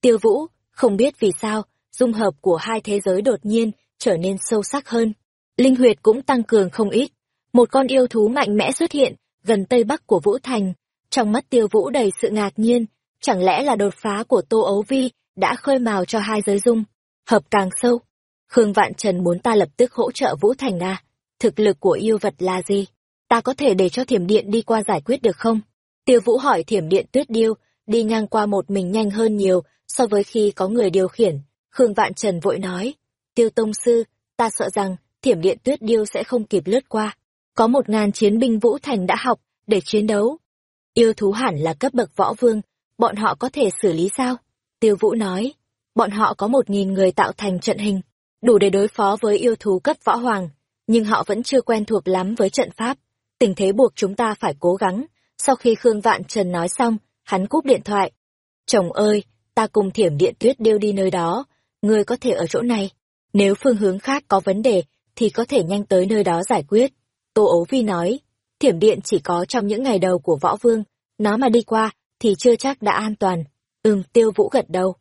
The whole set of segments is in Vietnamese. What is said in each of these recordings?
Tiêu Vũ, không biết vì sao, dung hợp của hai thế giới đột nhiên trở nên sâu sắc hơn. Linh huyệt cũng tăng cường không ít. Một con yêu thú mạnh mẽ xuất hiện, gần tây bắc của Vũ Thành. Trong mắt Tiêu Vũ đầy sự ngạc nhiên, chẳng lẽ là đột phá của Tô Ấu Vi đã khơi mào cho hai giới dung, hợp càng sâu. Khương Vạn Trần muốn ta lập tức hỗ trợ Vũ Thành à? Thực lực của yêu vật là gì? Ta có thể để cho thiểm điện đi qua giải quyết được không? Tiêu Vũ hỏi thiểm điện tuyết điêu, đi ngang qua một mình nhanh hơn nhiều so với khi có người điều khiển. Khương Vạn Trần vội nói, Tiêu Tông Sư, ta sợ rằng thiểm điện tuyết điêu sẽ không kịp lướt qua. Có một ngàn chiến binh Vũ Thành đã học để chiến đấu. Yêu thú hẳn là cấp bậc võ vương, bọn họ có thể xử lý sao? Tiêu Vũ nói, bọn họ có một nghìn người tạo thành trận hình, đủ để đối phó với yêu thú cấp võ hoàng, nhưng họ vẫn chưa quen thuộc lắm với trận pháp. Tình thế buộc chúng ta phải cố gắng. Sau khi Khương Vạn Trần nói xong, hắn cúp điện thoại. Chồng ơi, ta cùng thiểm điện tuyết điêu đi nơi đó, ngươi có thể ở chỗ này. Nếu phương hướng khác có vấn đề, thì có thể nhanh tới nơi đó giải quyết. Tô ấu vi nói, thiểm điện chỉ có trong những ngày đầu của võ vương, nó mà đi qua, thì chưa chắc đã an toàn. Ừm, tiêu vũ gật đầu.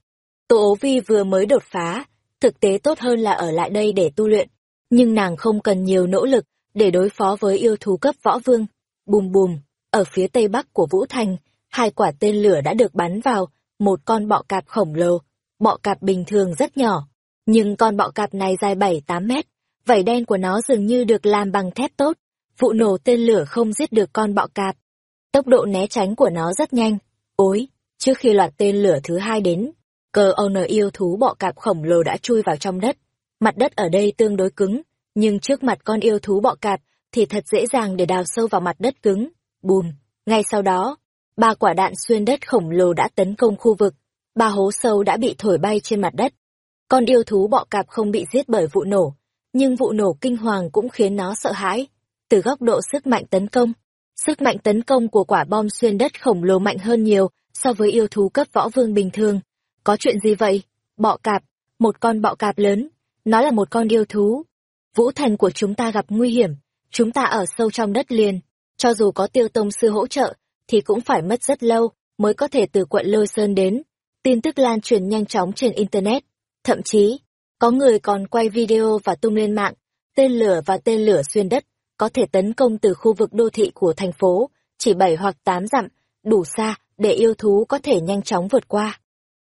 Tô ấu vi vừa mới đột phá, thực tế tốt hơn là ở lại đây để tu luyện, nhưng nàng không cần nhiều nỗ lực để đối phó với yêu thú cấp võ vương. Bùm bùm, ở phía tây bắc của Vũ Thành, hai quả tên lửa đã được bắn vào một con bọ cạp khổng lồ. Bọ cạp bình thường rất nhỏ, nhưng con bọ cạp này dài 7-8 mét, vảy đen của nó dường như được làm bằng thép tốt. Vụ nổ tên lửa không giết được con bọ cạp. Tốc độ né tránh của nó rất nhanh. Ối, trước khi loạt tên lửa thứ hai đến, cờ owner yêu thú bọ cạp khổng lồ đã chui vào trong đất. Mặt đất ở đây tương đối cứng, nhưng trước mặt con yêu thú bọ cạp thì thật dễ dàng để đào sâu vào mặt đất cứng. Bùm, ngay sau đó, ba quả đạn xuyên đất khổng lồ đã tấn công khu vực, ba hố sâu đã bị thổi bay trên mặt đất. Con yêu thú bọ cạp không bị giết bởi vụ nổ, nhưng vụ nổ kinh hoàng cũng khiến nó sợ hãi. Từ góc độ sức mạnh tấn công, sức mạnh tấn công của quả bom xuyên đất khổng lồ mạnh hơn nhiều so với yêu thú cấp võ vương bình thường. Có chuyện gì vậy? Bọ cạp, một con bọ cạp lớn, nó là một con yêu thú. Vũ thành của chúng ta gặp nguy hiểm, chúng ta ở sâu trong đất liền, cho dù có tiêu tông sư hỗ trợ, thì cũng phải mất rất lâu mới có thể từ quận Lôi Sơn đến. Tin tức lan truyền nhanh chóng trên Internet. Thậm chí, có người còn quay video và tung lên mạng, tên lửa và tên lửa xuyên đất, có thể tấn công từ khu vực đô thị của thành phố, chỉ bảy hoặc tám dặm, đủ xa để yêu thú có thể nhanh chóng vượt qua.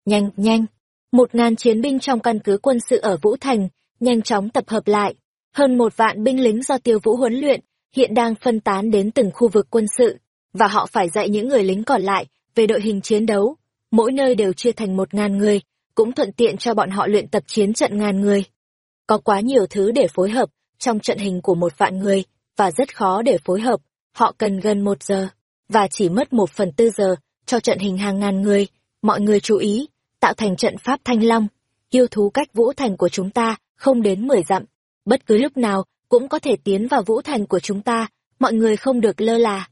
Nhanh, nhanh! Một ngàn chiến binh trong căn cứ quân sự ở Vũ Thành, nhanh chóng tập hợp lại. Hơn một vạn binh lính do tiêu vũ huấn luyện, hiện đang phân tán đến từng khu vực quân sự, và họ phải dạy những người lính còn lại về đội hình chiến đấu. Mỗi nơi đều chia thành một ngàn người, cũng thuận tiện cho bọn họ luyện tập chiến trận ngàn người. Có quá nhiều thứ để phối hợp trong trận hình của một vạn người, và rất khó để phối hợp, họ cần gần một giờ, và chỉ mất một phần tư giờ cho trận hình hàng ngàn người. Mọi người chú ý, tạo thành trận pháp thanh long, yêu thú cách vũ thành của chúng ta không đến mười dặm, bất cứ lúc nào cũng có thể tiến vào vũ thành của chúng ta, mọi người không được lơ là.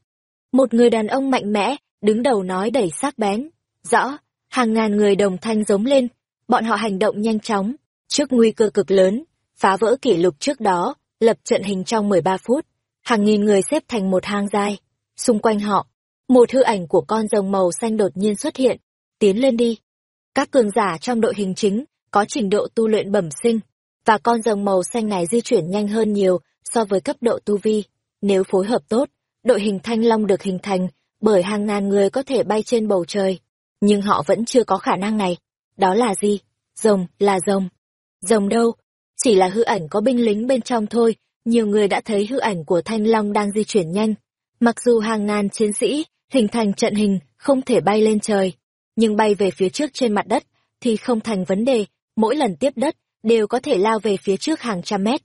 Một người đàn ông mạnh mẽ, đứng đầu nói đầy sắc bén. Rõ, hàng ngàn người đồng thanh giống lên, bọn họ hành động nhanh chóng, trước nguy cơ cực lớn, phá vỡ kỷ lục trước đó, lập trận hình trong 13 phút. Hàng nghìn người xếp thành một hang dài. Xung quanh họ, một hư ảnh của con rồng màu xanh đột nhiên xuất hiện. Tiến lên đi. Các cường giả trong đội hình chính có trình độ tu luyện bẩm sinh, và con rồng màu xanh này di chuyển nhanh hơn nhiều so với cấp độ tu vi. Nếu phối hợp tốt, đội hình thanh long được hình thành bởi hàng ngàn người có thể bay trên bầu trời. Nhưng họ vẫn chưa có khả năng này. Đó là gì? Rồng, là rồng. Rồng đâu? Chỉ là hư ảnh có binh lính bên trong thôi, nhiều người đã thấy hư ảnh của thanh long đang di chuyển nhanh. Mặc dù hàng ngàn chiến sĩ hình thành trận hình không thể bay lên trời, nhưng bay về phía trước trên mặt đất thì không thành vấn đề, mỗi lần tiếp đất đều có thể lao về phía trước hàng trăm mét.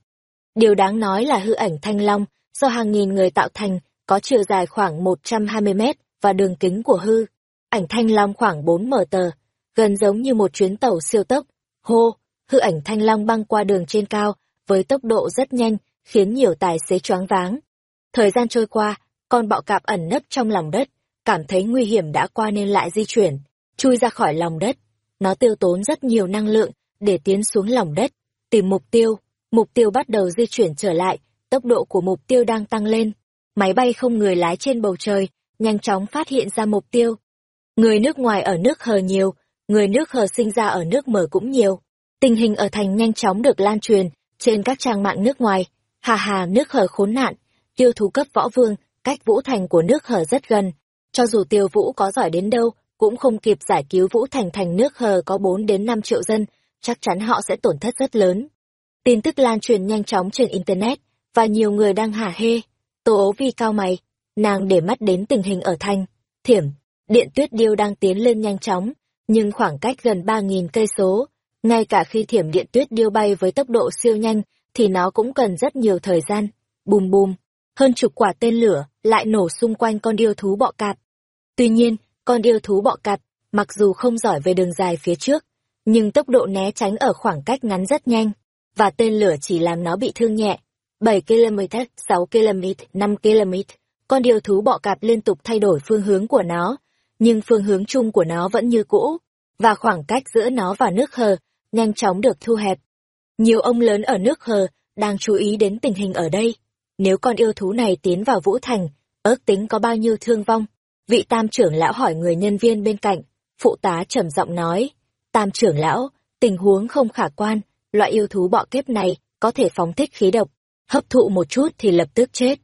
Điều đáng nói là hư ảnh thanh long do hàng nghìn người tạo thành có chiều dài khoảng 120 mét và đường kính của hư. Ảnh thanh long khoảng 4 mở tờ, gần giống như một chuyến tàu siêu tốc. Hô, hư ảnh thanh long băng qua đường trên cao với tốc độ rất nhanh, khiến nhiều tài xế choáng váng. Thời gian trôi qua, con bọ cạp ẩn nấp trong lòng đất, cảm thấy nguy hiểm đã qua nên lại di chuyển, chui ra khỏi lòng đất. Nó tiêu tốn rất nhiều năng lượng để tiến xuống lòng đất, tìm mục tiêu. Mục tiêu bắt đầu di chuyển trở lại, tốc độ của mục tiêu đang tăng lên. Máy bay không người lái trên bầu trời, nhanh chóng phát hiện ra mục tiêu. Người nước ngoài ở nước hờ nhiều, người nước hờ sinh ra ở nước mở cũng nhiều. Tình hình ở thành nhanh chóng được lan truyền trên các trang mạng nước ngoài. Hà hà nước hờ khốn nạn, tiêu thú cấp võ vương, cách vũ thành của nước hờ rất gần. Cho dù tiêu vũ có giỏi đến đâu, cũng không kịp giải cứu vũ thành thành nước hờ có 4 đến 5 triệu dân, chắc chắn họ sẽ tổn thất rất lớn. Tin tức lan truyền nhanh chóng trên Internet, và nhiều người đang hả hê. Tô ố vi cao mày, nàng để mắt đến tình hình ở Thanh Thiểm, điện tuyết điêu đang tiến lên nhanh chóng, nhưng khoảng cách gần ba nghìn cây số, ngay cả khi thiểm điện tuyết điêu bay với tốc độ siêu nhanh, thì nó cũng cần rất nhiều thời gian. Bùm bùm, hơn chục quả tên lửa lại nổ xung quanh con điêu thú bọ cạp. Tuy nhiên, con điêu thú bọ cạp, mặc dù không giỏi về đường dài phía trước, nhưng tốc độ né tránh ở khoảng cách ngắn rất nhanh, và tên lửa chỉ làm nó bị thương nhẹ. 7 km, 6 km, 5 km, con điều thú bọ cạp liên tục thay đổi phương hướng của nó, nhưng phương hướng chung của nó vẫn như cũ, và khoảng cách giữa nó và nước hờ nhanh chóng được thu hẹp. Nhiều ông lớn ở nước hờ đang chú ý đến tình hình ở đây. Nếu con yêu thú này tiến vào Vũ Thành, ước tính có bao nhiêu thương vong? Vị tam trưởng lão hỏi người nhân viên bên cạnh, phụ tá trầm giọng nói, tam trưởng lão, tình huống không khả quan, loại yêu thú bọ kép này có thể phóng thích khí độc, hấp thụ một chút thì lập tức chết.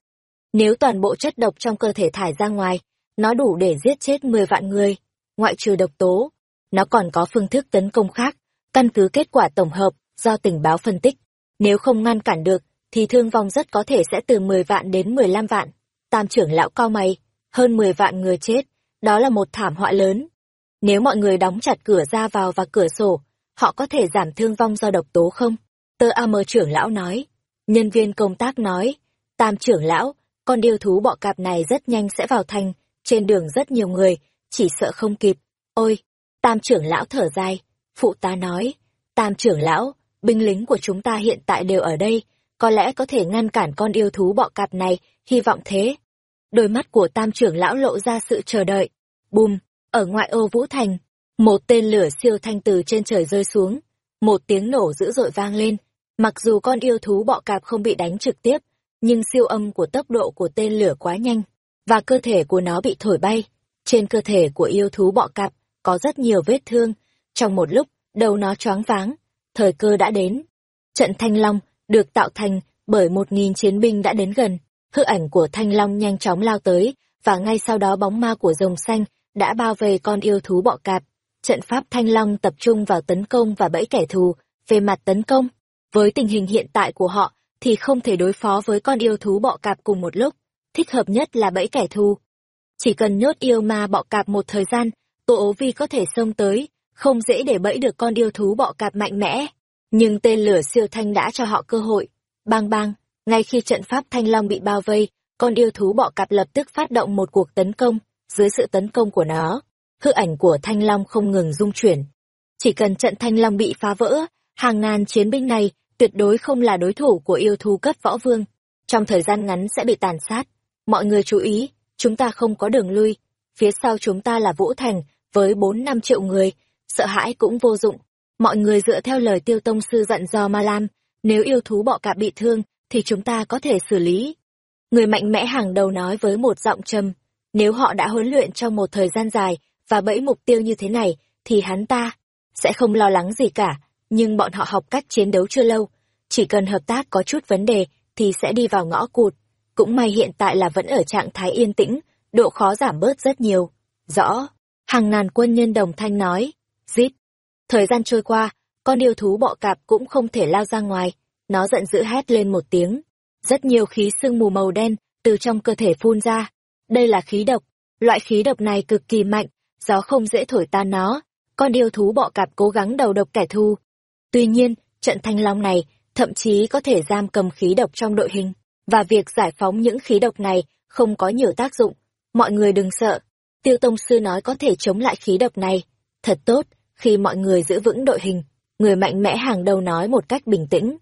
Nếu toàn bộ chất độc trong cơ thể thải ra ngoài, nó đủ để giết chết 10 vạn người, ngoại trừ độc tố. Nó còn có phương thức tấn công khác, căn cứ kết quả tổng hợp do tình báo phân tích. Nếu không ngăn cản được, thì thương vong rất có thể sẽ từ 10 vạn đến 15 vạn. Tam trưởng lão cao mày, hơn 10 vạn người chết, đó là một thảm họa lớn. Nếu mọi người đóng chặt cửa ra vào và cửa sổ, họ có thể giảm thương vong do độc tố không? Tơ AM trưởng lão nói. Nhân viên công tác nói, tam trưởng lão, con điêu thú bọ cạp này rất nhanh sẽ vào thành, trên đường rất nhiều người, chỉ sợ không kịp. Ôi, tam trưởng lão thở dài, phụ tá nói, tam trưởng lão, binh lính của chúng ta hiện tại đều ở đây, có lẽ có thể ngăn cản con yêu thú bọ cạp này, hy vọng thế. Đôi mắt của tam trưởng lão lộ ra sự chờ đợi. Bùm, ở ngoại ô Vũ Thành, một tên lửa siêu thanh từ trên trời rơi xuống. Một tiếng nổ dữ dội vang lên. Mặc dù con yêu thú bọ cạp không bị đánh trực tiếp, nhưng siêu âm của tốc độ của tên lửa quá nhanh, và cơ thể của nó bị thổi bay. Trên cơ thể của yêu thú bọ cạp có rất nhiều vết thương. Trong một lúc, đầu nó choáng váng. Thời cơ đã đến. Trận Thanh Long được tạo thành bởi một nghìn chiến binh đã đến gần. Hư ảnh của Thanh Long nhanh chóng lao tới, và ngay sau đó bóng ma của rồng xanh đã bao vây con yêu thú bọ cạp. Trận pháp Thanh Long tập trung vào tấn công và bẫy kẻ thù. Về mặt tấn công, với tình hình hiện tại của họ, thì không thể đối phó với con yêu thú bọ cạp cùng một lúc. Thích hợp nhất là bẫy kẻ thù. Chỉ cần nhốt yêu ma bọ cạp một thời gian, Tô ố vi có thể xông tới, không dễ để bẫy được con yêu thú bọ cạp mạnh mẽ. Nhưng tên lửa siêu thanh đã cho họ cơ hội. Bang bang, ngay khi trận pháp thanh long bị bao vây, con yêu thú bọ cạp lập tức phát động một cuộc tấn công, dưới sự tấn công của nó. Hư ảnh của thanh long không ngừng rung chuyển. Chỉ cần trận thanh long bị phá vỡ, hàng ngàn chiến binh này tuyệt đối không là đối thủ của yêu thú cấp võ vương. Trong thời gian ngắn sẽ bị tàn sát. Mọi người chú ý, chúng ta không có đường lui. Phía sau chúng ta là Vũ Thành, với bốn năm triệu người, sợ hãi cũng vô dụng. Mọi người dựa theo lời tiêu tông sư dặn dò Ma Lam, nếu yêu thú bọ cạp bị thương, thì chúng ta có thể xử lý. Người mạnh mẽ hàng đầu nói với một giọng trầm, nếu họ đã huấn luyện trong một thời gian dài và bẫy mục tiêu như thế này, thì hắn ta sẽ không lo lắng gì cả, nhưng bọn họ học cách chiến đấu chưa lâu, chỉ cần hợp tác có chút vấn đề thì sẽ đi vào ngõ cụt. Cũng may hiện tại là vẫn ở trạng thái yên tĩnh, độ khó giảm bớt rất nhiều. Rõ, hàng ngàn quân nhân đồng thanh nói, giết. Thời gian trôi qua, con yêu thú bọ cạp cũng không thể lao ra ngoài, nó giận dữ hét lên một tiếng. Rất nhiều khí sương mù màu đen từ trong cơ thể phun ra. Đây là khí độc, loại khí độc này cực kỳ mạnh, gió không dễ thổi tan nó. Con yêu thú bọ cạp cố gắng đầu độc kẻ thù. Tuy nhiên, trận thanh long này thậm chí có thể giam cầm khí độc trong đội hình, và việc giải phóng những khí độc này không có nhiều tác dụng. Mọi người đừng sợ, Tiêu Tông Sư nói có thể chống lại khí độc này. Thật tốt, khi mọi người giữ vững đội hình, người mạnh mẽ hàng đầu nói một cách bình tĩnh.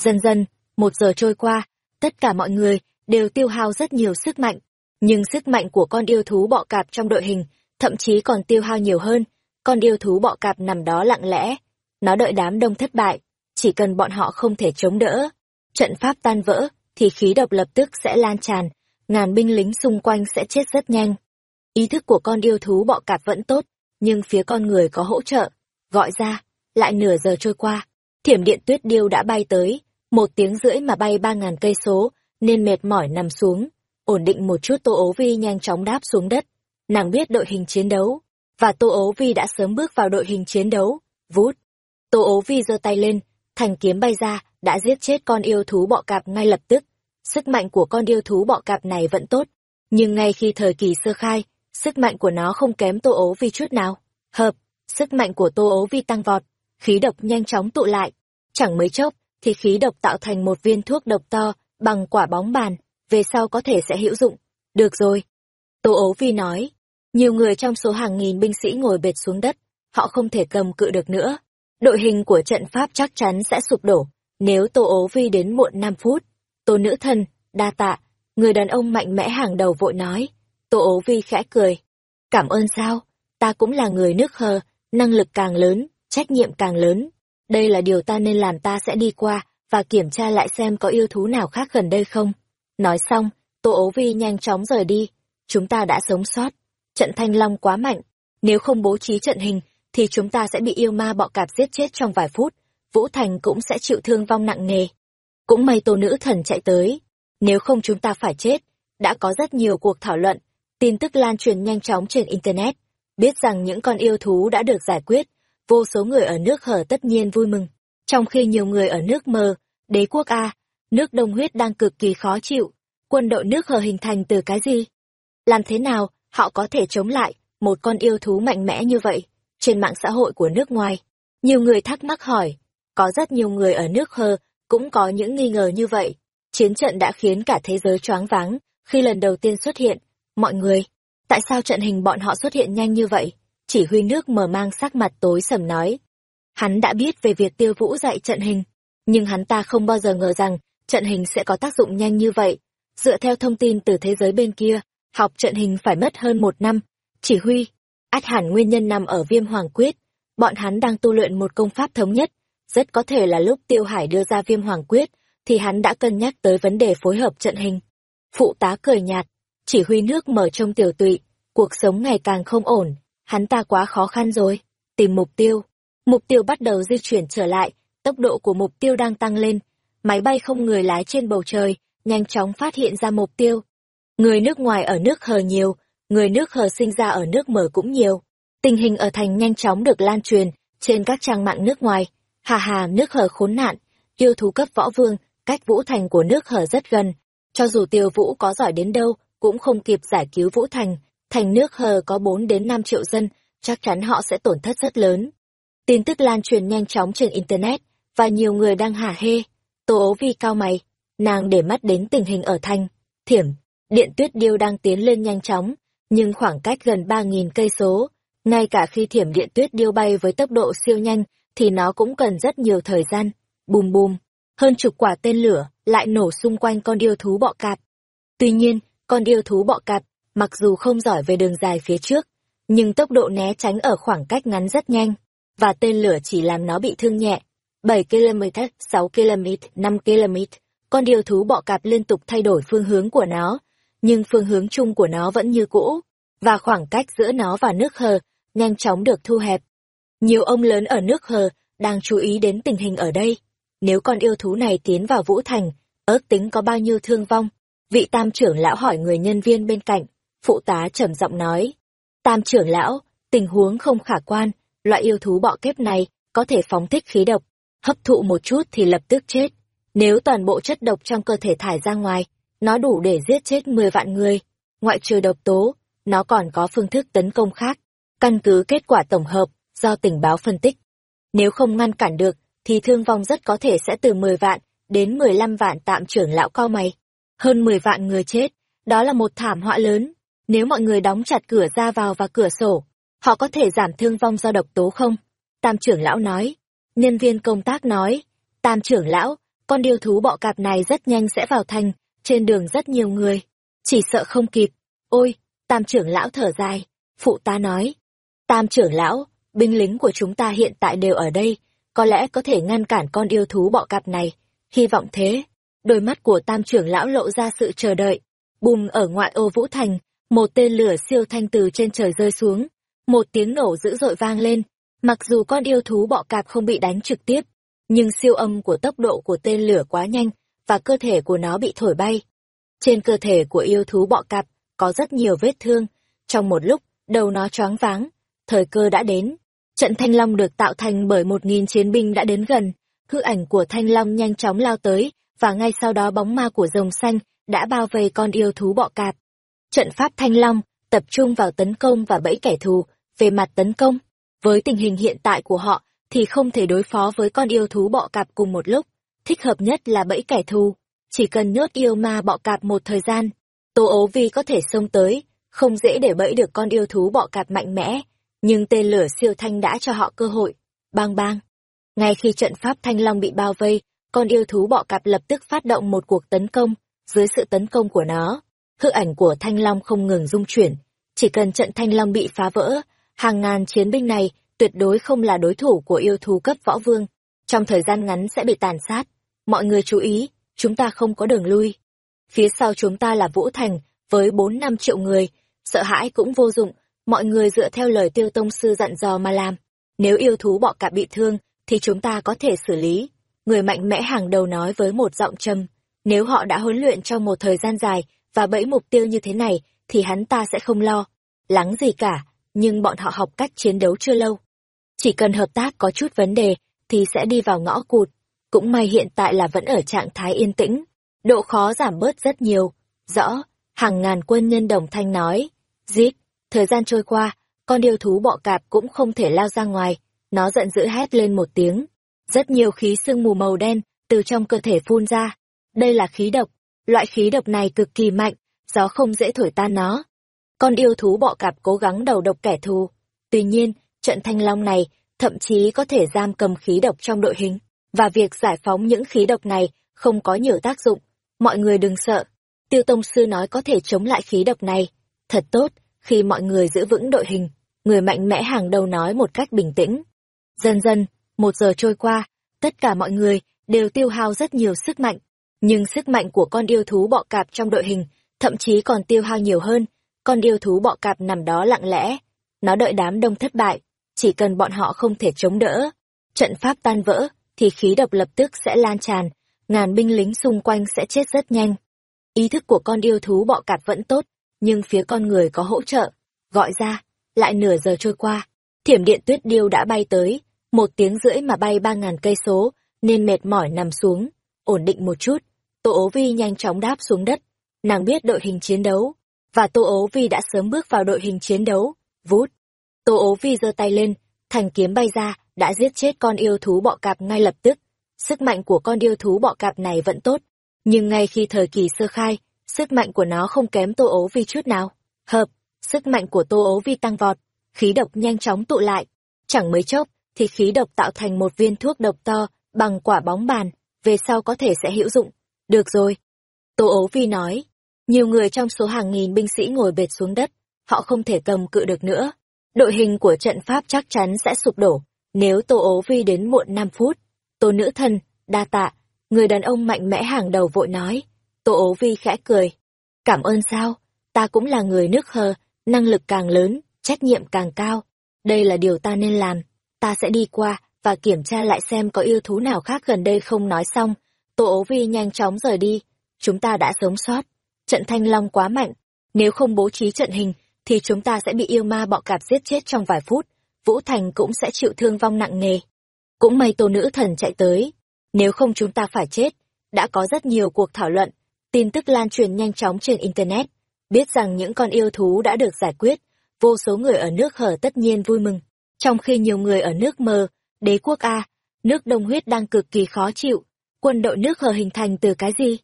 Dần dần, một giờ trôi qua, tất cả mọi người đều tiêu hao rất nhiều sức mạnh. Nhưng sức mạnh của con yêu thú bọ cạp trong đội hình thậm chí còn tiêu hao nhiều hơn. Con yêu thú bọ cạp nằm đó lặng lẽ. Nó đợi đám đông thất bại. Chỉ cần bọn họ không thể chống đỡ, trận pháp tan vỡ, thì khí độc lập tức sẽ lan tràn. Ngàn binh lính xung quanh sẽ chết rất nhanh. Ý thức của con yêu thú bọ cạp vẫn tốt, nhưng phía con người có hỗ trợ. Gọi ra, lại nửa giờ trôi qua, thiểm điện tuyết điêu đã bay tới, một tiếng rưỡi mà bay ba ngàn cây số, nên mệt mỏi nằm xuống, ổn định một chút Tô Ố Vi nhanh chóng đáp xuống đất. Nàng biết đội hình chiến đấu, và Tô Ố Vi đã sớm bước vào đội hình chiến đấu. Vút! Tô Ố Vi giơ tay lên, thành kiếm bay ra, đã giết chết con yêu thú bọ cạp ngay lập tức. Sức mạnh của con yêu thú bọ cạp này vẫn tốt, nhưng ngay khi thời kỳ sơ khai, sức mạnh của nó không kém Tô Ố Vi chút nào. Hợp, sức mạnh của Tô Ố Vi tăng vọt, khí độc nhanh chóng tụ lại. Chẳng mấy chốc, thì khí độc tạo thành một viên thuốc độc to, bằng quả bóng bàn, về sau có thể sẽ hữu dụng. Được rồi. Tô ố vi nói, nhiều người trong số hàng nghìn binh sĩ ngồi bệt xuống đất, họ không thể cầm cự được nữa. Đội hình của trận Pháp chắc chắn sẽ sụp đổ, nếu Tô ố vi đến muộn năm phút. Tô nữ thân, đa tạ, người đàn ông mạnh mẽ hàng đầu vội nói. Tô ố vi khẽ cười. Cảm ơn sao, ta cũng là người nước hờ, năng lực càng lớn, trách nhiệm càng lớn. Đây là điều ta nên làm ta sẽ đi qua, và kiểm tra lại xem có yêu thú nào khác gần đây không. Nói xong, Tô ố vi nhanh chóng rời đi. Chúng ta đã sống sót. Trận thanh long quá mạnh. Nếu không bố trí trận hình, thì chúng ta sẽ bị yêu ma bọ cạp giết chết trong vài phút. Vũ Thành cũng sẽ chịu thương vong nặng nề. Cũng may tô nữ thần chạy tới. Nếu không chúng ta phải chết. Đã có rất nhiều cuộc thảo luận. Tin tức lan truyền nhanh chóng trên Internet. Biết rằng những con yêu thú đã được giải quyết. Vô số người ở nước hở tất nhiên vui mừng. Trong khi nhiều người ở nước Mơ, đế quốc A, nước đông huyết đang cực kỳ khó chịu. Quân đội nước Hở hình thành từ cái gì? Làm thế nào họ có thể chống lại một con yêu thú mạnh mẽ như vậy? Trên mạng xã hội của nước ngoài, nhiều người thắc mắc hỏi. Có rất nhiều người ở nước Hơ cũng có những nghi ngờ như vậy. Chiến trận đã khiến cả thế giới choáng váng khi lần đầu tiên xuất hiện. Mọi người, tại sao trận hình bọn họ xuất hiện nhanh như vậy? Chỉ huy nước mở mang sắc mặt tối sầm nói. Hắn đã biết về việc tiêu vũ dạy trận hình, nhưng hắn ta không bao giờ ngờ rằng trận hình sẽ có tác dụng nhanh như vậy. Dựa theo thông tin từ thế giới bên kia, học trận hình phải mất hơn một năm. Chỉ huy, át hẳn nguyên nhân nằm ở viêm hoàng quyết. Bọn hắn đang tu luyện một công pháp thống nhất. Rất có thể là lúc Tiêu Hải đưa ra viêm hoàng quyết, thì hắn đã cân nhắc tới vấn đề phối hợp trận hình. Phụ tá cười nhạt, chỉ huy nước mở trong tiểu tụy, cuộc sống ngày càng không ổn, hắn ta quá khó khăn rồi. Tìm mục tiêu. Mục tiêu bắt đầu di chuyển trở lại, tốc độ của mục tiêu đang tăng lên, máy bay không người lái trên bầu trời, nhanh chóng phát hiện ra mục tiêu. Người nước ngoài ở nước hờ nhiều, người nước hờ sinh ra ở nước mở cũng nhiều. Tình hình ở thành nhanh chóng được lan truyền trên các trang mạng nước ngoài. Hà hà nước hờ khốn nạn, yêu thú cấp võ vương, cách vũ thành của nước hờ rất gần. Cho dù tiêu vũ có giỏi đến đâu, cũng không kịp giải cứu vũ thành. Thành nước hờ có 4 đến 5 triệu dân, chắc chắn họ sẽ tổn thất rất lớn. Tin tức lan truyền nhanh chóng trên Internet, và nhiều người đang hả hê. Tô ố vi cao mày, nàng để mắt đến tình hình ở thành. thiểm, điện tuyết điêu đang tiến lên nhanh chóng, nhưng khoảng cách gần ba nghìn cây số, ngay cả khi thiểm điện tuyết điêu bay với tốc độ siêu nhanh, thì nó cũng cần rất nhiều thời gian. Bùm bùm, hơn chục quả tên lửa lại nổ xung quanh con yêu thú bọ cạp. Tuy nhiên, con yêu thú bọ cạp, mặc dù không giỏi về đường dài phía trước, nhưng tốc độ né tránh ở khoảng cách ngắn rất nhanh, và tên lửa chỉ làm nó bị thương nhẹ, 7 km, 6 km, 5 km, con điêu thú bọ cạp liên tục thay đổi phương hướng của nó, nhưng phương hướng chung của nó vẫn như cũ, và khoảng cách giữa nó và nước hờ nhanh chóng được thu hẹp. Nhiều ông lớn ở nước hờ đang chú ý đến tình hình ở đây. Nếu con yêu thú này tiến vào Vũ Thành, ước tính có bao nhiêu thương vong? Vị tam trưởng lão hỏi người nhân viên bên cạnh, phụ tá trầm giọng nói. Tam trưởng lão, tình huống không khả quan, loại yêu thú bọ kép này có thể phóng thích khí độc, hấp thụ một chút thì lập tức chết. Nếu toàn bộ chất độc trong cơ thể thải ra ngoài, nó đủ để giết chết 10 vạn người. Ngoại trừ độc tố, nó còn có phương thức tấn công khác. Căn cứ kết quả tổng hợp do tình báo phân tích. Nếu không ngăn cản được, thì thương vong rất có thể sẽ từ 10 vạn đến 15 vạn tạm trưởng lão cao mày. Hơn 10 vạn người chết, đó là một thảm họa lớn. Nếu mọi người đóng chặt cửa ra vào và cửa sổ, họ có thể giảm thương vong do độc tố không? Tam trưởng lão nói. Nhân viên công tác nói, tam trưởng lão, con điêu thú bọ cạp này rất nhanh sẽ vào thành, trên đường rất nhiều người, chỉ sợ không kịp. Ôi, tam trưởng lão thở dài, phụ ta nói. Tam trưởng lão, binh lính của chúng ta hiện tại đều ở đây, có lẽ có thể ngăn cản con yêu thú bọ cạp này, hy vọng thế. Đôi mắt của tam trưởng lão lộ ra sự chờ đợi. Bùm ở ngoại ô Vũ Thành, một tên lửa siêu thanh từ trên trời rơi xuống. Một tiếng nổ dữ dội vang lên, mặc dù con yêu thú bọ cạp không bị đánh trực tiếp, nhưng siêu âm của tốc độ của tên lửa quá nhanh và cơ thể của nó bị thổi bay. Trên cơ thể của yêu thú bọ cạp có rất nhiều vết thương, trong một lúc, đầu nó choáng váng, thời cơ đã đến. Trận Thanh Long được tạo thành bởi một nghìn chiến binh đã đến gần, hư ảnh của Thanh Long nhanh chóng lao tới, và ngay sau đó bóng ma của rồng xanh đã bao vây con yêu thú bọ cạp. Trận pháp Thanh Long tập trung vào tấn công và bẫy kẻ thù, về mặt tấn công, với tình hình hiện tại của họ thì không thể đối phó với con yêu thú bọ cạp cùng một lúc, thích hợp nhất là bẫy kẻ thù, chỉ cần nhốt yêu ma bọ cạp một thời gian, Tô ố vi có thể xông tới, không dễ để bẫy được con yêu thú bọ cạp mạnh mẽ, nhưng tên lửa siêu thanh đã cho họ cơ hội. Bang bang. Ngay khi trận pháp thanh long bị bao vây, con yêu thú bọ cạp lập tức phát động một cuộc tấn công, dưới sự tấn công của nó, hư ảnh của thanh long không ngừng rung chuyển, chỉ cần trận thanh long bị phá vỡ, hàng ngàn chiến binh này tuyệt đối không là đối thủ của yêu thú cấp võ vương, trong thời gian ngắn sẽ bị tàn sát. Mọi người chú ý, chúng ta không có đường lui. Phía sau chúng ta là Vũ Thành, với bốn năm triệu người, sợ hãi cũng vô dụng, mọi người dựa theo lời tiêu tông sư dặn dò mà làm. Nếu yêu thú bọ cạp bị thương, thì chúng ta có thể xử lý. Người mạnh mẽ hàng đầu nói với một giọng trầm, nếu họ đã huấn luyện trong một thời gian dài và bẫy mục tiêu như thế này, thì hắn ta sẽ không lo. Lắng gì cả, nhưng bọn họ học cách chiến đấu chưa lâu. Chỉ cần hợp tác có chút vấn đề, thì sẽ đi vào ngõ cụt. Cũng may hiện tại là vẫn ở trạng thái yên tĩnh, độ khó giảm bớt rất nhiều. Rõ, hàng ngàn quân nhân đồng thanh nói. Giết, thời gian trôi qua, con điêu thú bọ cạp cũng không thể lao ra ngoài. Nó giận dữ hét lên một tiếng. Rất nhiều khí sương mù màu đen từ trong cơ thể phun ra. Đây là khí độc. Loại khí độc này cực kỳ mạnh, gió không dễ thổi tan nó. Con yêu thú bọ cạp cố gắng đầu độc kẻ thù. Tuy nhiên, trận thanh long này thậm chí có thể giam cầm khí độc trong đội hình. Và việc giải phóng những khí độc này không có nhiều tác dụng. Mọi người đừng sợ. Tiêu Tông Sư nói có thể chống lại khí độc này. Thật tốt, khi mọi người giữ vững đội hình, người mạnh mẽ hàng đầu nói một cách bình tĩnh. Dần dần, một giờ trôi qua, tất cả mọi người đều tiêu hao rất nhiều sức mạnh. Nhưng sức mạnh của con yêu thú bọ cạp trong đội hình thậm chí còn tiêu hao nhiều hơn. Con yêu thú bọ cạp nằm đó lặng lẽ. Nó đợi đám đông thất bại, chỉ cần bọn họ không thể chống đỡ. Trận pháp tan vỡ, thì khí độc lập tức sẽ lan tràn, ngàn binh lính xung quanh sẽ chết rất nhanh. Ý thức của con yêu thú bọ cạp vẫn tốt, nhưng phía con người có hỗ trợ. Gọi ra, lại nửa giờ trôi qua, thiểm điện tuyết điêu đã bay tới, một tiếng rưỡi mà bay ba ngàn cây số, nên mệt mỏi nằm xuống, ổn định một chút. Tô ố vi nhanh chóng đáp xuống đất, nàng biết đội hình chiến đấu, và Tô ố vi đã sớm bước vào đội hình chiến đấu, vút. Tô ố vi giơ tay lên, thành kiếm bay ra, đã giết chết con yêu thú bọ cạp ngay lập tức. Sức mạnh của con yêu thú bọ cạp này vẫn tốt, nhưng ngay khi thời kỳ sơ khai, sức mạnh của nó không kém Tô ố vi chút nào. Hợp, sức mạnh của Tô ố vi tăng vọt, khí độc nhanh chóng tụ lại. Chẳng mấy chốc, thì khí độc tạo thành một viên thuốc độc to, bằng quả bóng bàn, về sau có thể sẽ hữu dụng. Được rồi. Tô ố vi nói, nhiều người trong số hàng nghìn binh sĩ ngồi bệt xuống đất, họ không thể cầm cự được nữa. Đội hình của trận pháp chắc chắn sẽ sụp đổ, nếu Tô ố vi đến muộn 5 phút. Tô nữ thân, đa tạ, người đàn ông mạnh mẽ hàng đầu vội nói. Tô ố vi khẽ cười. Cảm ơn sao, ta cũng là người nước hờ, năng lực càng lớn, trách nhiệm càng cao. Đây là điều ta nên làm. Ta sẽ đi qua và kiểm tra lại xem có yêu thú nào khác gần đây không nói xong. Tô ố vi nhanh chóng rời đi. Chúng ta đã sống sót. Trận thanh long quá mạnh. Nếu không bố trí trận hình, thì chúng ta sẽ bị yêu ma bọ cạp giết chết trong vài phút. Vũ Thành cũng sẽ chịu thương vong nặng nề. Cũng may tô nữ thần chạy tới. Nếu không chúng ta phải chết. Đã có rất nhiều cuộc thảo luận. Tin tức lan truyền nhanh chóng trên Internet. Biết rằng những con yêu thú đã được giải quyết. Vô số người ở nước hở tất nhiên vui mừng. Trong khi nhiều người ở nước mờ, đế quốc A, nước đông huyết đang cực kỳ khó chịu. Quân đội nước hở hình thành từ cái gì?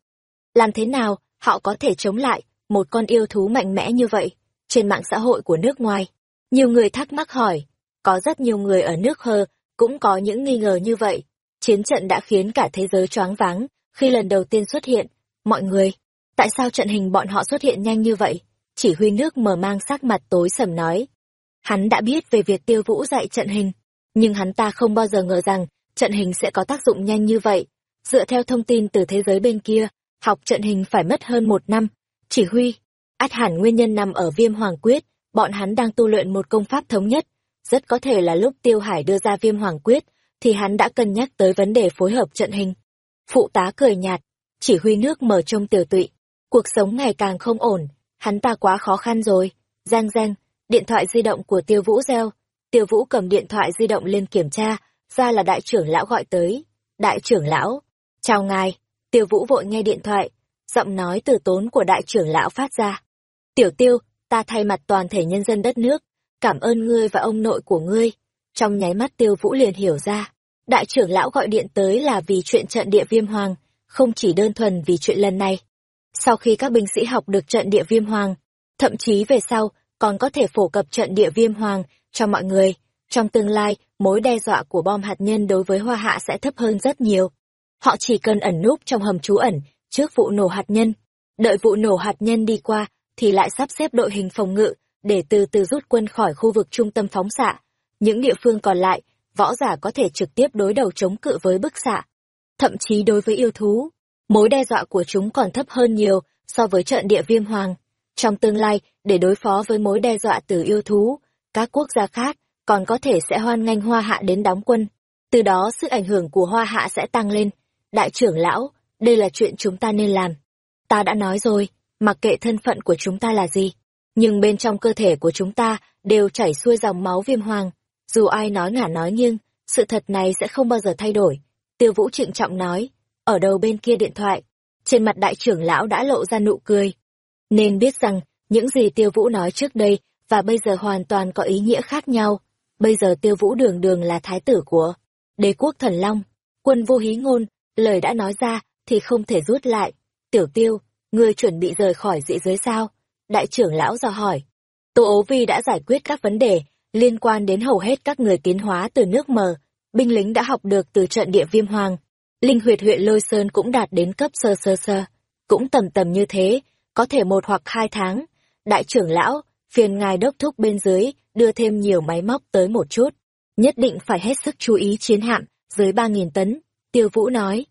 Làm thế nào họ có thể chống lại một con yêu thú mạnh mẽ như vậy? Trên mạng xã hội của nước ngoài, nhiều người thắc mắc hỏi, có rất nhiều người ở nước hơ cũng có những nghi ngờ như vậy. Chiến trận đã khiến cả thế giới choáng váng khi lần đầu tiên xuất hiện. Mọi người, tại sao trận hình bọn họ xuất hiện nhanh như vậy? Chỉ huy nước mờ mang sắc mặt tối sầm nói. Hắn đã biết về việc tiêu vũ dạy trận hình, nhưng hắn ta không bao giờ ngờ rằng trận hình sẽ có tác dụng nhanh như vậy. Dựa theo thông tin từ thế giới bên kia, học trận hình phải mất hơn một năm. Chỉ huy, át hẳn nguyên nhân nằm ở viêm hoàng quyết, bọn hắn đang tu luyện một công pháp thống nhất. Rất có thể là lúc Tiêu Hải đưa ra viêm hoàng quyết, thì hắn đã cân nhắc tới vấn đề phối hợp trận hình. Phụ tá cười nhạt, chỉ huy nước mở trong tiểu tụy. Cuộc sống ngày càng không ổn, hắn ta quá khó khăn rồi. Giang giang, điện thoại di động của Tiêu Vũ reo. Tiêu Vũ cầm điện thoại di động lên kiểm tra, ra là đại trưởng lão gọi tới. Đại trưởng lão, chào ngài. Tiêu Vũ vội nghe điện thoại, giọng nói từ tốn của đại trưởng lão phát ra. Tiểu Tiêu, ta thay mặt toàn thể nhân dân đất nước, cảm ơn ngươi và ông nội của ngươi. Trong nháy mắt Tiêu Vũ liền hiểu ra, đại trưởng lão gọi điện tới là vì chuyện trận địa viêm hoàng, không chỉ đơn thuần vì chuyện lần này. Sau khi các binh sĩ học được trận địa viêm hoàng, thậm chí về sau còn có thể phổ cập trận địa viêm hoàng cho mọi người, trong tương lai, mối đe dọa của bom hạt nhân đối với Hoa Hạ sẽ thấp hơn rất nhiều. Họ chỉ cần ẩn núp trong hầm trú ẩn, trước vụ nổ hạt nhân. Đợi vụ nổ hạt nhân đi qua, thì lại sắp xếp đội hình phòng ngự, để từ từ rút quân khỏi khu vực trung tâm phóng xạ. Những địa phương còn lại, võ giả có thể trực tiếp đối đầu chống cự với bức xạ. Thậm chí đối với yêu thú, mối đe dọa của chúng còn thấp hơn nhiều so với trận địa viêm hoàng. Trong tương lai, để đối phó với mối đe dọa từ yêu thú, các quốc gia khác còn có thể sẽ hoan nghênh Hoa Hạ đến đóng quân. Từ đó sức ảnh hưởng của Hoa Hạ sẽ tăng lên. Đại trưởng lão, đây là chuyện chúng ta nên làm. Ta đã nói rồi, mặc kệ thân phận của chúng ta là gì, nhưng bên trong cơ thể của chúng ta đều chảy xuôi dòng máu viêm hoàng. Dù ai nói ngả nói nhưng sự thật này sẽ không bao giờ thay đổi. Tiêu Vũ trịnh trọng nói, ở đầu bên kia điện thoại, trên mặt đại trưởng lão đã lộ ra nụ cười. Nên biết rằng, những gì Tiêu Vũ nói trước đây và bây giờ hoàn toàn có ý nghĩa khác nhau. Bây giờ Tiêu Vũ đường đường là thái tử của đế quốc thần long. Quân vô hí ngôn, lời đã nói ra thì không thể rút lại. Tiểu Tiêu, ngươi chuẩn bị rời khỏi dị giới sao? Đại trưởng lão dò hỏi. Tô ố vi đã giải quyết các vấn đề liên quan đến hầu hết các người tiến hóa từ nước mờ, binh lính đã học được từ trận địa viêm hoàng. Linh huyệt huyện Lôi Sơn cũng đạt đến cấp sơ sơ sơ. Cũng tầm tầm như thế, có thể một hoặc hai tháng. Đại trưởng lão, phiền ngài đốc thúc bên dưới, đưa thêm nhiều máy móc tới một chút. Nhất định phải hết sức chú ý chiến hạm, dưới ba nghìn tấn. Tiêu Vũ nói.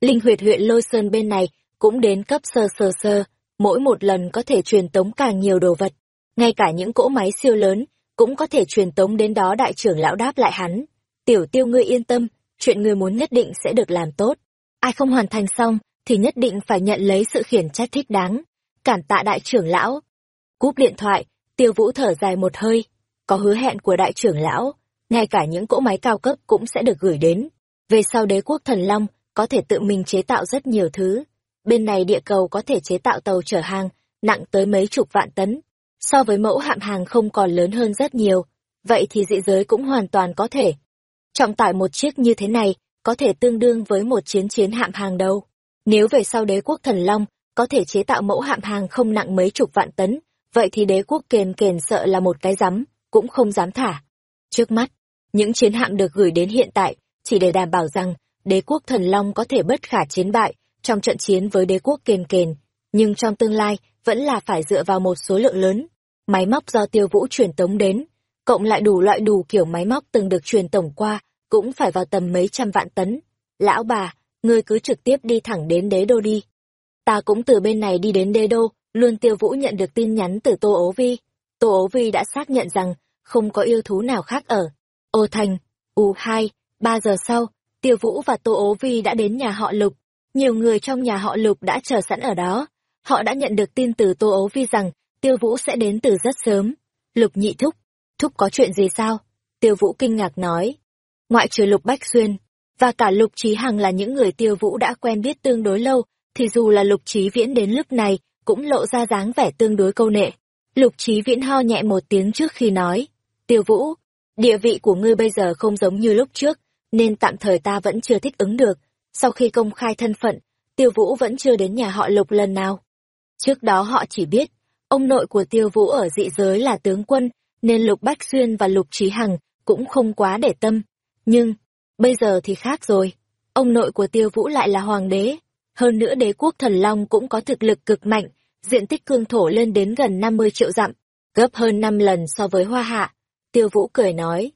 Linh huyệt huyện Lôi Sơn bên này cũng đến cấp sơ sơ sơ, mỗi một lần có thể truyền tống càng nhiều đồ vật. Ngay cả những cỗ máy siêu lớn, cũng có thể truyền tống đến đó đại trưởng lão đáp lại hắn. Tiểu tiêu ngươi yên tâm, chuyện ngươi muốn nhất định sẽ được làm tốt. Ai không hoàn thành xong, thì nhất định phải nhận lấy sự khiển trách thích đáng. Cản tạ đại trưởng lão. Cúp điện thoại, tiêu vũ thở dài một hơi. Có hứa hẹn của đại trưởng lão, ngay cả những cỗ máy cao cấp cũng sẽ được gửi đến. Về sau đế quốc thần long, có thể tự mình chế tạo rất nhiều thứ. Bên này địa cầu có thể chế tạo tàu chở hàng, nặng tới mấy chục vạn tấn. So với mẫu hạm hàng không còn lớn hơn rất nhiều. Vậy thì dị giới cũng hoàn toàn có thể. Trọng tải một chiếc như thế này, có thể tương đương với một chiến chiến hạm hàng đầu. Nếu về sau đế quốc thần long, có thể chế tạo mẫu hạm hàng không nặng mấy chục vạn tấn, vậy thì đế quốc kền kền sợ là một cái rắm, cũng không dám thả. Trước mắt, những chiến hạm được gửi đến hiện tại, chỉ để đảm bảo rằng đế quốc thần long có thể bất khả chiến bại trong trận chiến với đế quốc kền kền, nhưng trong tương lai vẫn là phải dựa vào một số lượng lớn. Máy móc do tiêu vũ truyền tống đến, cộng lại đủ loại đủ kiểu máy móc từng được truyền tổng qua, cũng phải vào tầm mấy trăm vạn tấn. Lão bà, ngươi cứ trực tiếp đi thẳng đến đế đô đi. Ta cũng từ bên này đi đến đế đô, luôn tiêu vũ nhận được tin nhắn từ Tô Ố Vi. Tô Ố Vi đã xác nhận rằng không có yêu thú nào khác ở. Ô Thành, U2, ba giờ sau, Tiêu Vũ và Tô Ố Vi đã đến nhà họ Lục. Nhiều người trong nhà họ Lục đã chờ sẵn ở đó. Họ đã nhận được tin từ Tô Ấu Vi rằng Tiêu Vũ sẽ đến từ rất sớm. Lục nhị thúc, thúc có chuyện gì sao? Tiêu Vũ kinh ngạc nói. Ngoại trừ Lục Bách Xuyên, và cả Lục Trí Hằng là những người Tiêu Vũ đã quen biết tương đối lâu, thì dù là Lục Trí Viễn đến lúc này, cũng lộ ra dáng vẻ tương đối câu nệ. Lục Trí Viễn ho nhẹ một tiếng trước khi nói. Tiêu Vũ, địa vị của ngươi bây giờ không giống như lúc trước, nên tạm thời ta vẫn chưa thích ứng được. Sau khi công khai thân phận, Tiêu Vũ vẫn chưa đến nhà họ Lục lần nào. Trước đó họ chỉ biết, ông nội của Tiêu Vũ ở dị giới là tướng quân, nên Lục Bách Xuyên và Lục Trí Hằng cũng không quá để tâm. Nhưng, bây giờ thì khác rồi. Ông nội của Tiêu Vũ lại là hoàng đế. Hơn nữa đế quốc thần Long cũng có thực lực cực mạnh, diện tích cương thổ lên đến gần 50 triệu dặm, gấp hơn 5 lần so với Hoa Hạ. Tiêu Vũ cười nói,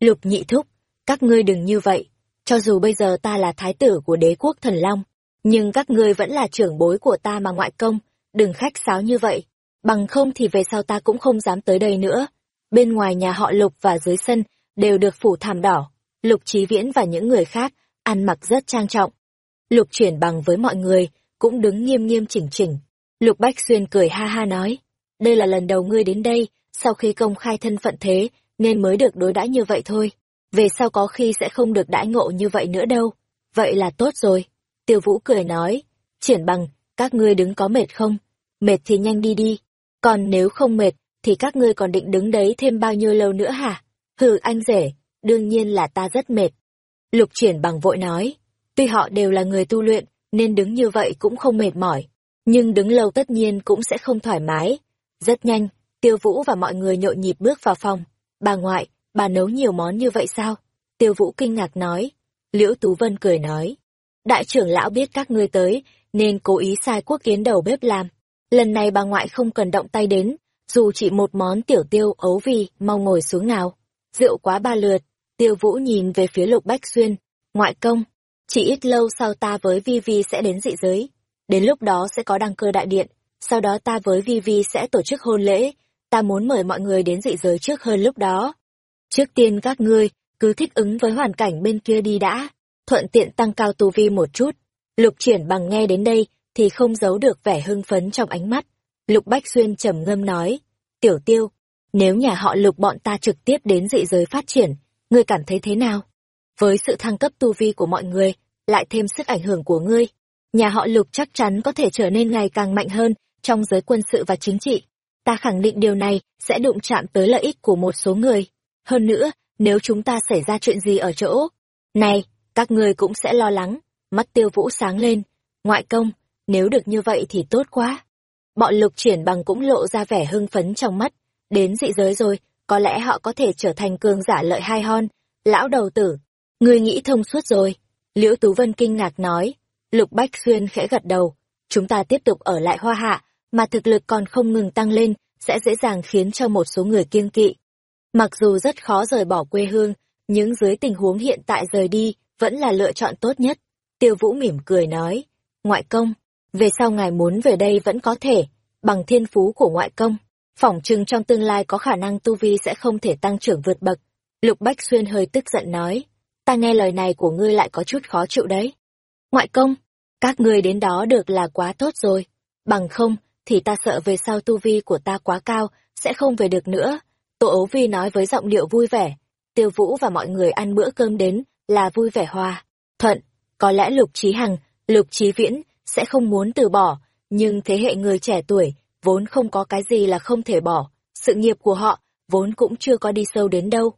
Lục nhị thúc, các ngươi đừng như vậy, cho dù bây giờ ta là thái tử của đế quốc thần Long, nhưng các ngươi vẫn là trưởng bối của ta mà ngoại công, đừng khách sáo như vậy. bằng không thì về sau ta cũng không dám tới đây nữa. Bên ngoài nhà họ Lục và dưới sân đều được phủ thảm đỏ, Lục Chí Viễn và những người khác ăn mặc rất trang trọng. Lục chuyển bằng với mọi người, cũng đứng nghiêm nghiêm chỉnh chỉnh. Lục Bách Xuyên cười ha ha nói, đây là lần đầu ngươi đến đây, sau khi công khai thân phận thế, nên mới được đối đãi như vậy thôi. Về sau có khi sẽ không được đãi ngộ như vậy nữa đâu. Vậy là tốt rồi. Tiêu Vũ cười nói, triển bằng, các ngươi đứng có mệt không? Mệt thì nhanh đi đi. Còn nếu không mệt, thì các ngươi còn định đứng đấy thêm bao nhiêu lâu nữa hả? Hừ anh rể, đương nhiên là ta rất mệt. Lục triển bằng vội nói, tuy họ đều là người tu luyện, nên đứng như vậy cũng không mệt mỏi. Nhưng đứng lâu tất nhiên cũng sẽ không thoải mái. Rất nhanh, Tiêu Vũ và mọi người nhộn nhịp bước vào phòng. Bà ngoại, bà nấu nhiều món như vậy sao? Tiêu Vũ kinh ngạc nói. Liễu Tú Vân cười nói. Đại trưởng lão biết các ngươi tới, nên cố ý sai quốc kiến đầu bếp làm. Lần này bà ngoại không cần động tay đến, dù chỉ một món tiểu tiêu ấu vì, mau ngồi xuống nào. Rượu quá ba lượt, tiêu vũ nhìn về phía lục bách xuyên. Ngoại công, chỉ ít lâu sau ta với Vi Vi sẽ đến dị giới. Đến lúc đó sẽ có đăng cơ đại điện, sau đó ta với Vi Vi sẽ tổ chức hôn lễ. Ta muốn mời mọi người đến dị giới trước hơn lúc đó. Trước tiên các ngươi, cứ thích ứng với hoàn cảnh bên kia đi đã, thuận tiện tăng cao tu vi một chút. Lục triển bằng nghe đến đây, thì không giấu được vẻ hưng phấn trong ánh mắt. Lục Bách Xuyên trầm ngâm nói, tiểu tiêu, nếu nhà họ lục bọn ta trực tiếp đến dị giới phát triển, ngươi cảm thấy thế nào? Với sự thăng cấp tu vi của mọi người, lại thêm sức ảnh hưởng của ngươi, nhà họ lục chắc chắn có thể trở nên ngày càng mạnh hơn trong giới quân sự và chính trị. Ta khẳng định điều này sẽ đụng chạm tới lợi ích của một số người. Hơn nữa, nếu chúng ta xảy ra chuyện gì ở chỗ, này, các ngươi cũng sẽ lo lắng. Mắt tiêu vũ sáng lên. Ngoại công, nếu được như vậy thì tốt quá. Bọn lục triển bằng cũng lộ ra vẻ hưng phấn trong mắt. Đến dị giới rồi, có lẽ họ có thể trở thành cường giả lợi hai hon. Lão đầu tử, ngươi nghĩ thông suốt rồi. Liễu Tú Vân kinh ngạc nói. Lục Bách Xuyên khẽ gật đầu. Chúng ta tiếp tục ở lại hoa hạ, mà thực lực còn không ngừng tăng lên, sẽ dễ dàng khiến cho một số người kiêng kỵ. Mặc dù rất khó rời bỏ quê hương, nhưng dưới tình huống hiện tại rời đi, vẫn là lựa chọn tốt nhất. Tiêu Vũ mỉm cười nói. Ngoại công, về sau ngài muốn về đây vẫn có thể, bằng thiên phú của ngoại công. Phỏng chừng trong tương lai có khả năng tu vi sẽ không thể tăng trưởng vượt bậc. Lục Bách Xuyên hơi tức giận nói, ta nghe lời này của ngươi lại có chút khó chịu đấy. Ngoại công, các ngươi đến đó được là quá tốt rồi. Bằng không, thì ta sợ về sau tu vi của ta quá cao, sẽ không về được nữa. Tô ấu vi nói với giọng điệu vui vẻ. Tiêu Vũ và mọi người ăn bữa cơm đến, là vui vẻ hòa. Thuận, có lẽ Lục Trí Hằng, Lục Trí Viễn sẽ không muốn từ bỏ, nhưng thế hệ người trẻ tuổi vốn không có cái gì là không thể bỏ, sự nghiệp của họ vốn cũng chưa có đi sâu đến đâu.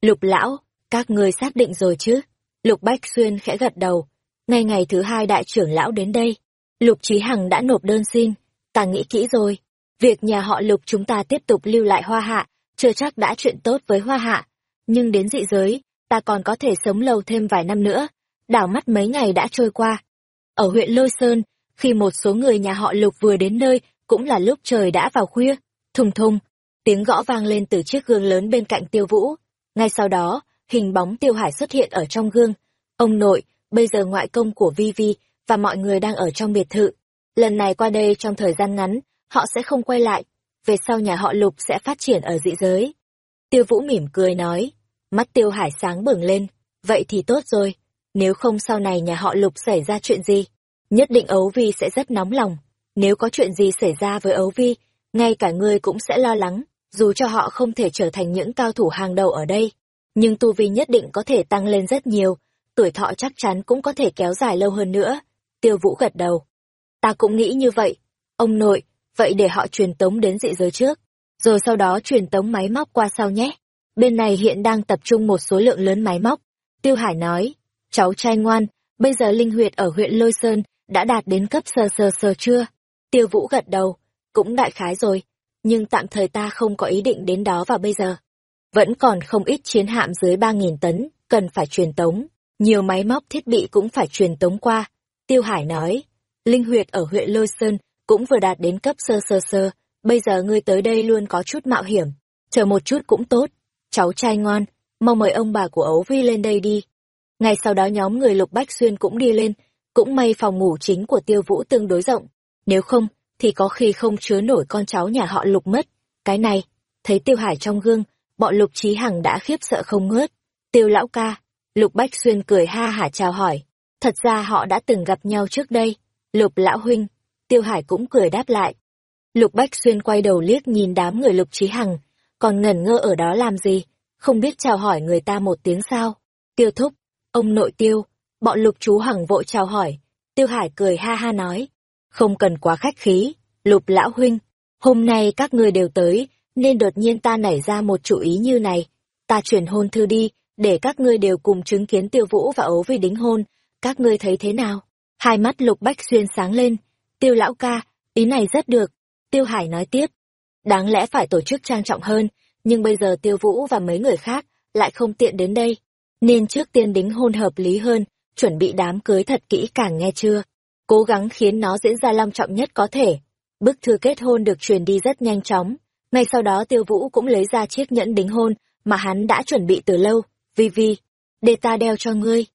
Lục lão, các người xác định rồi chứ? Lục Bách Xuyên khẽ gật đầu. Ngay ngày thứ hai đại trưởng lão đến đây, Lục Trí Hằng đã nộp đơn xin. Ta nghĩ kỹ rồi. Việc nhà họ Lục chúng ta tiếp tục lưu lại hoa hạ, chưa chắc đã chuyện tốt với hoa hạ. Nhưng đến dị giới, ta còn có thể sống lâu thêm vài năm nữa. Đảo mắt mấy ngày đã trôi qua, ở huyện Lôi Sơn, khi một số người nhà họ Lục vừa đến nơi, cũng là lúc trời đã vào khuya. Thùng thùng, tiếng gõ vang lên từ chiếc gương lớn bên cạnh tiêu vũ. Ngay sau đó, hình bóng tiêu hải xuất hiện ở trong gương. Ông nội, bây giờ ngoại công của Vi Vi và mọi người đang ở trong biệt thự. Lần này qua đây trong thời gian ngắn, họ sẽ không quay lại. Về sau nhà họ Lục sẽ phát triển ở dị giới. Tiêu Vũ mỉm cười nói, mắt Tiêu Hải sáng bừng lên, vậy thì tốt rồi nếu không sau này nhà họ Lục xảy ra chuyện gì, nhất định Ấu Vi sẽ rất nóng lòng. Nếu có chuyện gì xảy ra với Ấu Vi, ngay cả ngươi cũng sẽ lo lắng, dù cho họ không thể trở thành những cao thủ hàng đầu ở đây. Nhưng tu vi nhất định có thể tăng lên rất nhiều, tuổi thọ chắc chắn cũng có thể kéo dài lâu hơn nữa. Tiêu Vũ gật đầu. Ta cũng nghĩ như vậy. Ông nội, vậy để họ truyền tống đến dị giới trước, rồi sau đó truyền tống máy móc qua sau nhé. Bên này hiện đang tập trung một số lượng lớn máy móc. Tiêu Hải nói, Cháu trai ngoan, bây giờ linh huyệt ở huyện Lôi Sơn đã đạt đến cấp sơ sơ sơ chưa? Tiêu Vũ gật đầu, cũng đại khái rồi, nhưng tạm thời ta không có ý định đến đó vào bây giờ. Vẫn còn không ít chiến hạm dưới ba nghìn tấn, cần phải truyền tống, nhiều máy móc thiết bị cũng phải truyền tống qua. Tiêu Hải nói, linh huyệt ở huyện Lôi Sơn cũng vừa đạt đến cấp sơ sơ sơ, bây giờ ngươi tới đây luôn có chút mạo hiểm, chờ một chút cũng tốt. Cháu trai ngoan, mau mời ông bà của Ấu Vi lên đây đi. Ngay sau đó nhóm người Lục Bách Xuyên cũng đi lên, cũng may phòng ngủ chính của Tiêu Vũ tương đối rộng, nếu không, thì có khi không chứa nổi con cháu nhà họ lục mất. Cái này, thấy tiêu hải trong gương, bọn lục trí hằng đã khiếp sợ không ngớt. Tiêu lão ca, lục bách xuyên cười ha hả chào hỏi. Thật ra họ đã từng gặp nhau trước đây. Lục lão huynh, tiêu hải cũng cười đáp lại. Lục bách xuyên quay đầu liếc nhìn đám người lục trí hằng, còn ngẩn ngơ ở đó làm gì, không biết chào hỏi người ta một tiếng sao. Tiêu thúc, ông nội tiêu, bọn lục chú hằng vội chào hỏi. Tiêu hải cười ha ha nói, không cần quá khách khí, lục lão huynh, hôm nay các ngươi đều tới, nên đột nhiên ta nảy ra một chủ ý như này. Ta chuyển hôn thư đi, để các ngươi đều cùng chứng kiến tiêu vũ và ấu vi đính hôn, các ngươi thấy thế nào? Hai mắt lục bách xuyên sáng lên, tiêu lão ca, ý này rất được. Tiêu hải nói tiếp, đáng lẽ phải tổ chức trang trọng hơn, nhưng bây giờ tiêu vũ và mấy người khác lại không tiện đến đây. Nên trước tiên đính hôn hợp lý hơn, chuẩn bị đám cưới thật kỹ càng nghe chưa? Cố gắng khiến nó diễn ra long trọng nhất có thể. Bức thư kết hôn được truyền đi rất nhanh chóng. Ngay sau đó tiêu vũ cũng lấy ra chiếc nhẫn đính hôn mà hắn đã chuẩn bị từ lâu. Vi Vi, để ta đeo cho ngươi.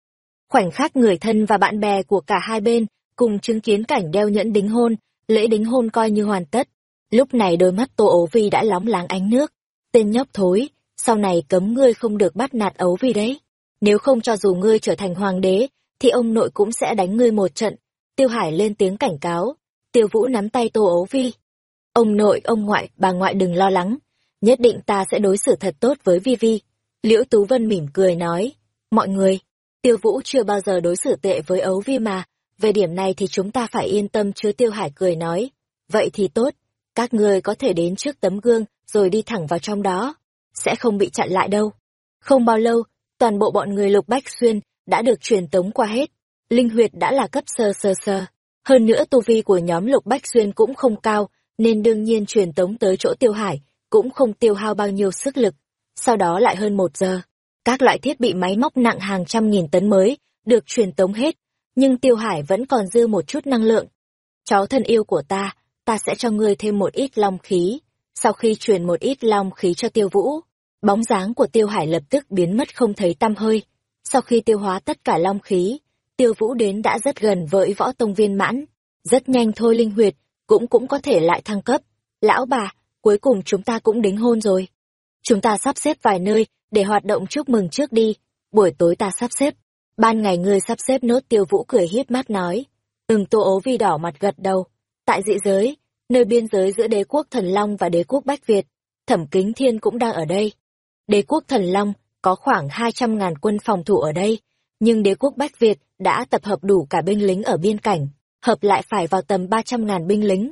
Khoảnh khắc người thân và bạn bè của cả hai bên cùng chứng kiến cảnh đeo nhẫn đính hôn, lễ đính hôn coi như hoàn tất. Lúc này đôi mắt Tô Ấu Vi đã lóng láng ánh nước. Tên nhóc thối, sau này cấm ngươi không được bắt nạt Ấu Vi đấy. Nếu không cho dù ngươi trở thành hoàng đế, thì ông nội cũng sẽ đánh ngươi một trận. Tiêu Hải lên tiếng cảnh cáo. Tiêu Vũ nắm tay Tô Ấu Vi. Ông nội, ông ngoại, bà ngoại đừng lo lắng. Nhất định ta sẽ đối xử thật tốt với Vi Vi. Liễu Tú Vân mỉm cười nói. Mọi người, Tiêu Vũ chưa bao giờ đối xử tệ với Ấu Vi mà. Về điểm này thì chúng ta phải yên tâm chứ Tiêu Hải cười nói. Vậy thì tốt, các ngươi có thể đến trước tấm gương rồi đi thẳng vào trong đó. Sẽ không bị chặn lại đâu. Không bao lâu, toàn bộ bọn người lục bách xuyên đã được truyền tống qua hết. Linh huyệt đã là cấp sơ sơ sơ. Hơn nữa tu vi của nhóm lục bách xuyên cũng không cao, nên đương nhiên truyền tống tới chỗ tiêu hải, cũng không tiêu hao bao nhiêu sức lực. Sau đó lại hơn một giờ, các loại thiết bị máy móc nặng hàng trăm nghìn tấn mới, được truyền tống hết, nhưng tiêu hải vẫn còn dư một chút năng lượng. Cháu thân yêu của ta, ta sẽ cho ngươi thêm một ít long khí. Sau khi truyền một ít long khí cho tiêu vũ, bóng dáng của tiêu hải lập tức biến mất không thấy tăm hơi. Sau khi tiêu hóa tất cả long khí, tiêu vũ đến đã rất gần với võ tông viên mãn. Rất nhanh thôi linh huyệt, cũng cũng có thể lại thăng cấp. Lão bà, cuối cùng chúng ta cũng đính hôn rồi. Chúng ta sắp xếp vài nơi để hoạt động chúc mừng trước đi. Buổi tối ta sắp xếp. Ban ngày ngươi sắp xếp nốt tiêu vũ cười hiếp mắt nói. Ừm tô ố vi đỏ mặt gật đầu. Tại dị giới, nơi biên giới giữa đế quốc Thần Long và đế quốc Bách Việt, Thẩm Kính Thiên cũng đang ở đây. Đế quốc Thần Long có khoảng hai trăm ngàn quân phòng thủ ở đây, nhưng đế quốc Bách Việt đã tập hợp đủ cả binh lính ở biên cảnh, hợp lại phải vào tầm ba trăm ngàn binh lính.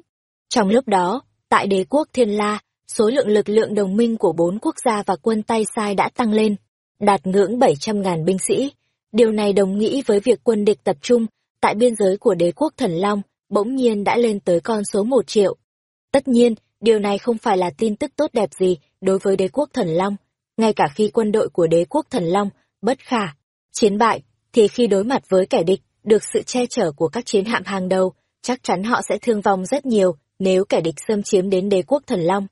Trong lúc đó, tại đế quốc Thiên La, số lượng lực lượng đồng minh của bốn quốc gia và quân tay sai đã tăng lên, đạt ngưỡng bảy trăm ngàn binh sĩ. Điều này đồng nghĩa với việc quân địch tập trung tại biên giới của đế quốc Thần Long bỗng nhiên đã lên tới con số một triệu. Tất nhiên, điều này không phải là tin tức tốt đẹp gì đối với đế quốc Thần Long. Ngay cả khi quân đội của đế quốc Thần Long bất khả, chiến bại, thì khi đối mặt với kẻ địch, được sự che chở của các chiến hạm hàng đầu, chắc chắn họ sẽ thương vong rất nhiều nếu kẻ địch xâm chiếm đến đế quốc Thần Long.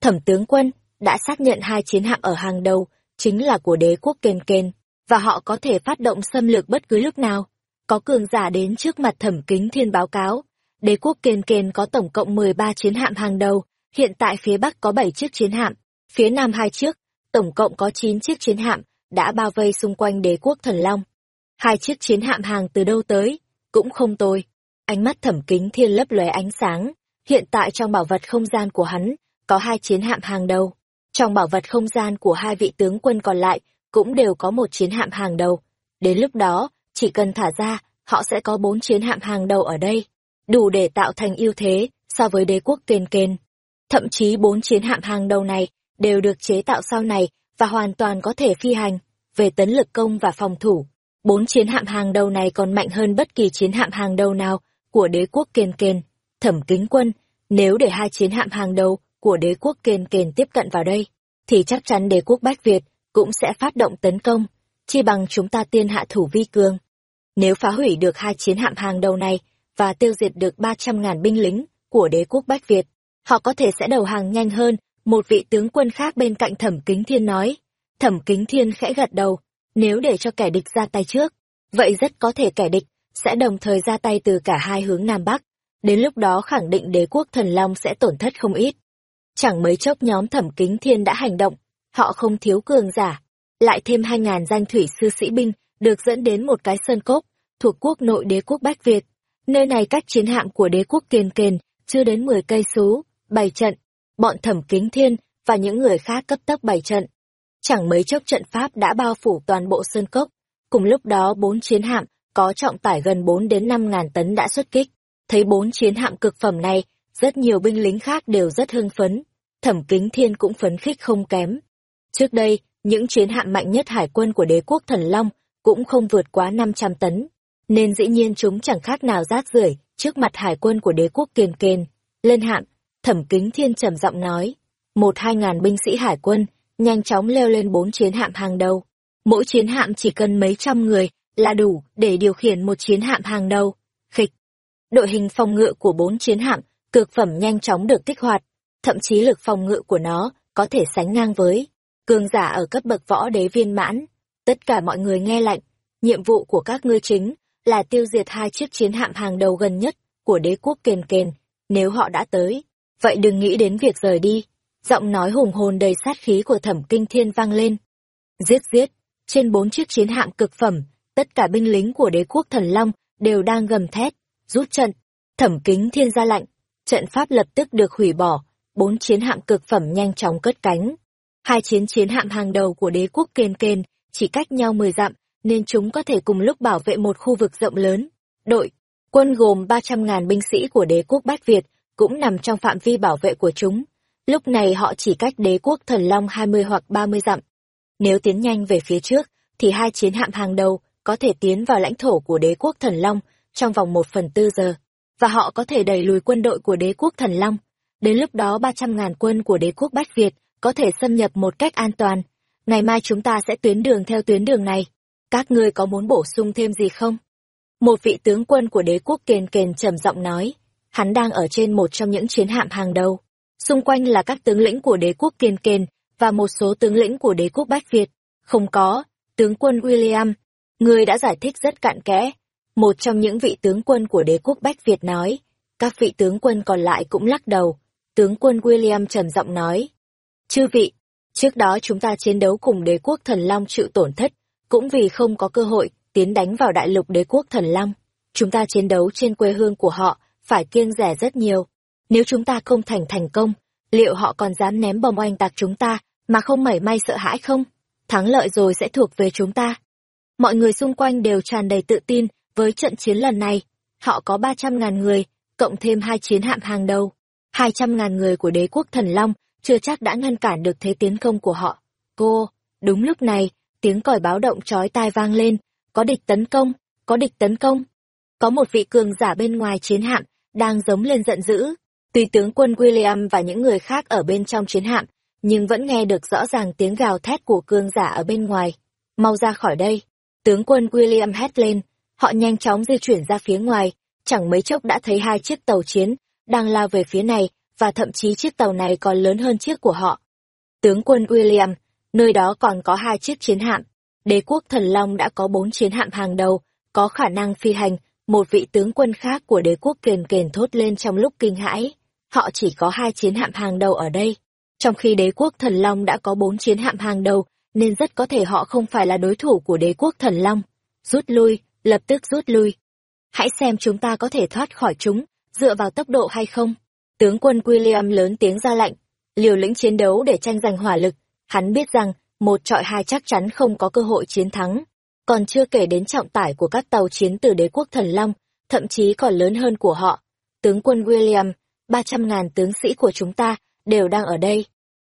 Thẩm tướng quân đã xác nhận hai chiến hạm ở hàng đầu chính là của đế quốc kền kền và họ có thể phát động xâm lược bất cứ lúc nào có cường giả đến trước mặt thẩm kính thiên báo cáo. Đế quốc kền kền có tổng cộng 13 chiến hạm hàng đầu, hiện tại phía Bắc có 7 chiếc chiến hạm, phía Nam hai chiếc, tổng cộng có 9 chiếc chiến hạm, đã bao vây xung quanh đế quốc thần Long. Hai chiếc chiến hạm hàng từ đâu tới, cũng không tồi. Ánh mắt thẩm kính thiên lấp lóe ánh sáng, hiện tại trong bảo vật không gian của hắn, có hai chiến hạm hàng đầu. Trong bảo vật không gian của hai vị tướng quân còn lại, cũng đều có một chiến hạm hàng đầu. Đến lúc đó, chỉ cần thả ra, họ sẽ có bốn chiến hạm hàng đầu ở đây, đủ để tạo thành ưu thế so với đế quốc kền kền. Thậm chí bốn chiến hạm hàng đầu này đều được chế tạo sau này và hoàn toàn có thể phi hành. Về tấn lực công và phòng thủ, bốn chiến hạm hàng đầu này còn mạnh hơn bất kỳ chiến hạm hàng đầu nào của đế quốc kền kền. Thẩm kính quân, nếu để hai chiến hạm hàng đầu của đế quốc kền kền tiếp cận vào đây, thì chắc chắn đế quốc Bách Việt cũng sẽ phát động tấn công, chi bằng chúng ta tiên hạ thủ vi cường. Nếu phá hủy được hai chiến hạm hàng đầu này và tiêu diệt được 300.000 binh lính của đế quốc Bách Việt, họ có thể sẽ đầu hàng nhanh hơn, một vị tướng quân khác bên cạnh Thẩm Kính Thiên nói. Thẩm Kính Thiên khẽ gật đầu, nếu để cho kẻ địch ra tay trước, vậy rất có thể kẻ địch sẽ đồng thời ra tay từ cả hai hướng Nam Bắc. Đến lúc đó khẳng định đế quốc thần long sẽ tổn thất không ít. Chẳng mấy chốc nhóm thẩm kính thiên đã hành động, họ không thiếu cường giả. Lại thêm hai ngàn danh thủy sư sĩ binh, được dẫn đến một cái sơn cốc, thuộc quốc nội đế quốc Bách Việt. Nơi này cách chiến hạm của đế quốc Kiền Kền, chưa đến 10 cây số, bày trận. Bọn thẩm kính thiên và những người khác cấp tốc bày trận. Chẳng mấy chốc trận pháp đã bao phủ toàn bộ sơn cốc. Cùng lúc đó bốn chiến hạm, có trọng tải gần 4 đến 5 ngàn tấn đã xuất kích. Thấy bốn chiến hạm cực phẩm này, rất nhiều binh lính khác đều rất hưng phấn. Thẩm kính thiên cũng phấn khích không kém. Trước đây, những chiến hạm mạnh nhất hải quân của đế quốc thần Long cũng không vượt quá 500 tấn, nên dĩ nhiên chúng chẳng khác nào rác rưởi trước mặt hải quân của đế quốc kiền kền. Lên hạm, thẩm kính thiên trầm giọng nói, một hai ngàn binh sĩ hải quân, nhanh chóng leo lên bốn chiến hạm hàng đầu. Mỗi chiến hạm chỉ cần mấy trăm người là đủ để điều khiển một chiến hạm hàng đầu. Khịch. Đội hình phòng ngự của bốn chiến hạm, cực phẩm nhanh chóng được kích hoạt, thậm chí lực phòng ngự của nó có thể sánh ngang với cường giả ở cấp bậc võ đế viên mãn. Tất cả mọi người nghe lệnh, nhiệm vụ của các ngươi chính là tiêu diệt hai chiếc chiến hạm hàng đầu gần nhất của đế quốc kền kền. Nếu họ đã tới, vậy đừng nghĩ đến việc rời đi. Giọng nói hùng hồn đầy sát khí của thẩm kinh thiên vang lên. Giết giết, trên bốn chiếc chiến hạm cực phẩm, tất cả binh lính của đế quốc thần long đều đang gầm thét, rút trận. Thẩm kính thiên ra lệnh, trận pháp lập tức được hủy bỏ, bốn chiến hạm cực phẩm nhanh chóng cất cánh. Hai chiến chiến hạm hàng đầu của đế quốc kền kền chỉ cách nhau 10 dặm, nên chúng có thể cùng lúc bảo vệ một khu vực rộng lớn. Đội, quân gồm 300.000 binh sĩ của đế quốc Bách Việt cũng nằm trong phạm vi bảo vệ của chúng. Lúc này họ chỉ cách đế quốc thần long 20 hoặc 30 dặm. Nếu tiến nhanh về phía trước, thì hai chiến hạm hàng đầu có thể tiến vào lãnh thổ của đế quốc thần long trong vòng một phần tư giờ, và họ có thể đẩy lùi quân đội của đế quốc thần long. Đến lúc đó 300.000 quân của đế quốc Bách Việt có thể xâm nhập một cách an toàn. Ngày mai chúng ta sẽ tuyến đường theo tuyến đường này. Các ngươi có muốn bổ sung thêm gì không? Một vị tướng quân của đế quốc kền kền trầm giọng nói, hắn đang ở trên một trong những chiến hạm hàng đầu. Xung quanh là các tướng lĩnh của đế quốc kền kền và một số tướng lĩnh của đế quốc Bách Việt. Không có, tướng quân William, người đã giải thích rất cạn kẽ. Một trong những vị tướng quân của đế quốc Bách Việt nói, các vị tướng quân còn lại cũng lắc đầu. Tướng quân William trầm giọng nói, chư vị, trước đó chúng ta chiến đấu cùng đế quốc thần Long chịu tổn thất, cũng vì không có cơ hội tiến đánh vào đại lục đế quốc thần Long. Chúng ta chiến đấu trên quê hương của họ, phải kiêng rẻ rất nhiều. Nếu chúng ta không thành thành công, liệu họ còn dám ném bom oanh tạc chúng ta, mà không mảy may sợ hãi không? Thắng lợi rồi sẽ thuộc về chúng ta. Mọi người xung quanh đều tràn đầy tự tin với trận chiến lần này. Họ có 300.000 người, cộng thêm hai chiến hạm hàng đầu. 200.000 người của đế quốc thần Long chưa chắc đã ngăn cản được thế tiến công của họ. Cô, đúng lúc này, tiếng còi báo động chói tai vang lên, có địch tấn công, có địch tấn công. Có một vị cường giả bên ngoài chiến hạm, đang giống lên giận dữ. tùy tướng quân William và những người khác ở bên trong chiến hạm, nhưng vẫn nghe được rõ ràng tiếng gào thét của cường giả ở bên ngoài. Mau ra khỏi đây. Tướng quân William hét lên, họ nhanh chóng di chuyển ra phía ngoài, chẳng mấy chốc đã thấy hai chiếc tàu chiến, đang lao về phía này, và thậm chí chiếc tàu này còn lớn hơn chiếc của họ. Tướng quân William, nơi đó còn có hai chiếc chiến hạm. Đế quốc Thần Long đã có bốn chiến hạm hàng đầu, có khả năng phi hành, một vị tướng quân khác của đế quốc kền kền thốt lên trong lúc kinh hãi. Họ chỉ có hai chiến hạm hàng đầu ở đây. Trong khi đế quốc Thần Long đã có bốn chiến hạm hàng đầu, nên rất có thể họ không phải là đối thủ của đế quốc Thần Long. Rút lui, lập tức rút lui. Hãy xem chúng ta có thể thoát khỏi chúng, dựa vào tốc độ hay không. Tướng quân William lớn tiếng ra lệnh, liều lĩnh chiến đấu để tranh giành hỏa lực. Hắn biết rằng, một trọi hai chắc chắn không có cơ hội chiến thắng. Còn chưa kể đến trọng tải của các tàu chiến từ đế quốc thần Long, thậm chí còn lớn hơn của họ. Tướng quân William, 300.000 tướng sĩ của chúng ta, đều đang ở đây.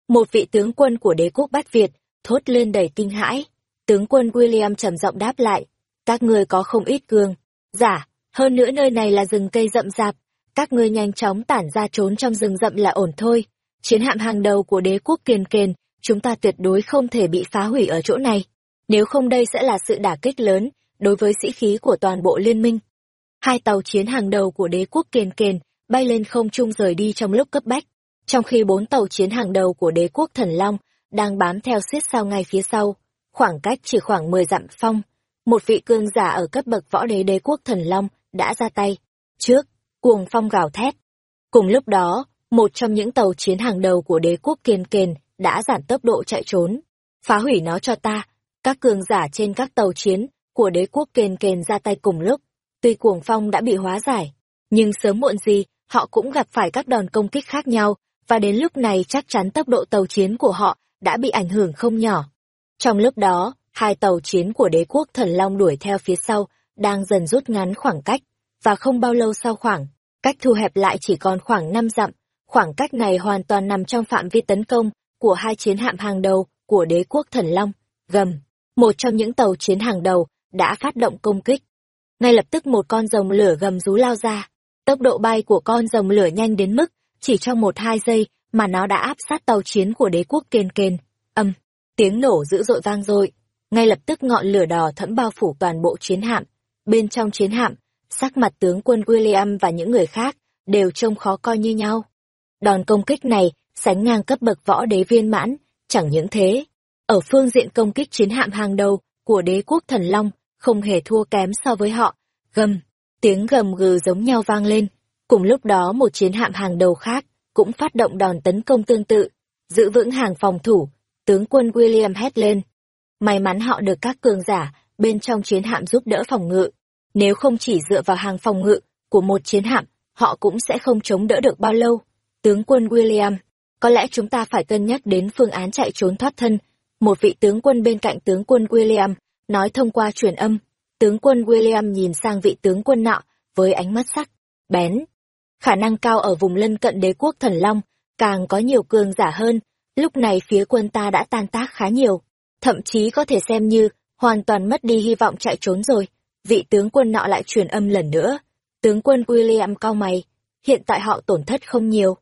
Một vị tướng quân của đế quốc Bát Việt, thốt lên đầy kinh hãi. Tướng quân William trầm giọng đáp lại, các ngươi có không ít cương. Giả, hơn nữa nơi này là rừng cây rậm rạp, các ngươi nhanh chóng tản ra trốn trong rừng rậm là ổn thôi. Chiến hạm hàng đầu của đế quốc kiền kền, chúng ta tuyệt đối không thể bị phá hủy ở chỗ này. Nếu không đây sẽ là sự đả kích lớn đối với sĩ khí của toàn bộ liên minh. Hai tàu chiến hàng đầu của đế quốc kiền kền bay lên không trung rời đi trong lúc cấp bách, trong khi bốn tàu chiến hàng đầu của đế quốc thần Long đang bám theo xiết sao ngay phía sau, khoảng cách chỉ khoảng 10 dặm phong. Một vị cương giả ở cấp bậc võ đế đế quốc thần Long đã ra tay. Trước, cuồng phong gào thét. Cùng lúc đó, một trong những tàu chiến hàng đầu của đế quốc kiên kền đã giảm tốc độ chạy trốn. Phá hủy nó cho ta. Các cường giả trên các tàu chiến của đế quốc kền kền ra tay cùng lúc. Tuy cuồng phong đã bị hóa giải, nhưng sớm muộn gì, họ cũng gặp phải các đòn công kích khác nhau, và đến lúc này chắc chắn tốc độ tàu chiến của họ đã bị ảnh hưởng không nhỏ. Trong lúc đó, hai tàu chiến của đế quốc thần long đuổi theo phía sau, đang dần rút ngắn khoảng cách, và không bao lâu sau khoảng, cách thu hẹp lại chỉ còn khoảng 5 dặm, khoảng cách này hoàn toàn nằm trong phạm vi tấn công của hai chiến hạm hàng đầu của đế quốc thần long, gầm. Một trong những tàu chiến hàng đầu đã phát động công kích. Ngay lập tức một con rồng lửa gầm rú lao ra. Tốc độ bay của con rồng lửa nhanh đến mức chỉ trong một hai giây mà nó đã áp sát tàu chiến của đế quốc kền kền. Âm, tiếng nổ dữ dội vang dội. Ngay lập tức ngọn lửa đỏ thẫm bao phủ toàn bộ chiến hạm. Bên trong chiến hạm, sắc mặt tướng quân William và những người khác đều trông khó coi như nhau. Đòn công kích này sánh ngang cấp bậc võ đế viên mãn, chẳng những thế. Ở phương diện công kích chiến hạm hàng đầu của đế quốc thần long, không hề thua kém so với họ. Gầm, tiếng gầm gừ giống nhau vang lên. Cùng lúc đó một chiến hạm hàng đầu khác cũng phát động đòn tấn công tương tự, giữ vững hàng phòng thủ, tướng quân William hét lên. May mắn họ được các cường giả bên trong chiến hạm giúp đỡ phòng ngự. Nếu không chỉ dựa vào hàng phòng ngự của một chiến hạm, họ cũng sẽ không chống đỡ được bao lâu. Tướng quân William, có lẽ chúng ta phải cân nhắc đến phương án chạy trốn thoát thân. Một vị tướng quân bên cạnh tướng quân William nói thông qua truyền âm. Tướng quân William nhìn sang vị tướng quân nọ với ánh mắt sắc, bén. Khả năng cao ở vùng lân cận đế quốc thần long, càng có nhiều cường giả hơn. Lúc này phía quân ta đã tan tác khá nhiều, thậm chí có thể xem như hoàn toàn mất đi hy vọng chạy trốn rồi. Vị tướng quân nọ lại truyền âm lần nữa. Tướng quân William cao mày, hiện tại họ tổn thất không nhiều.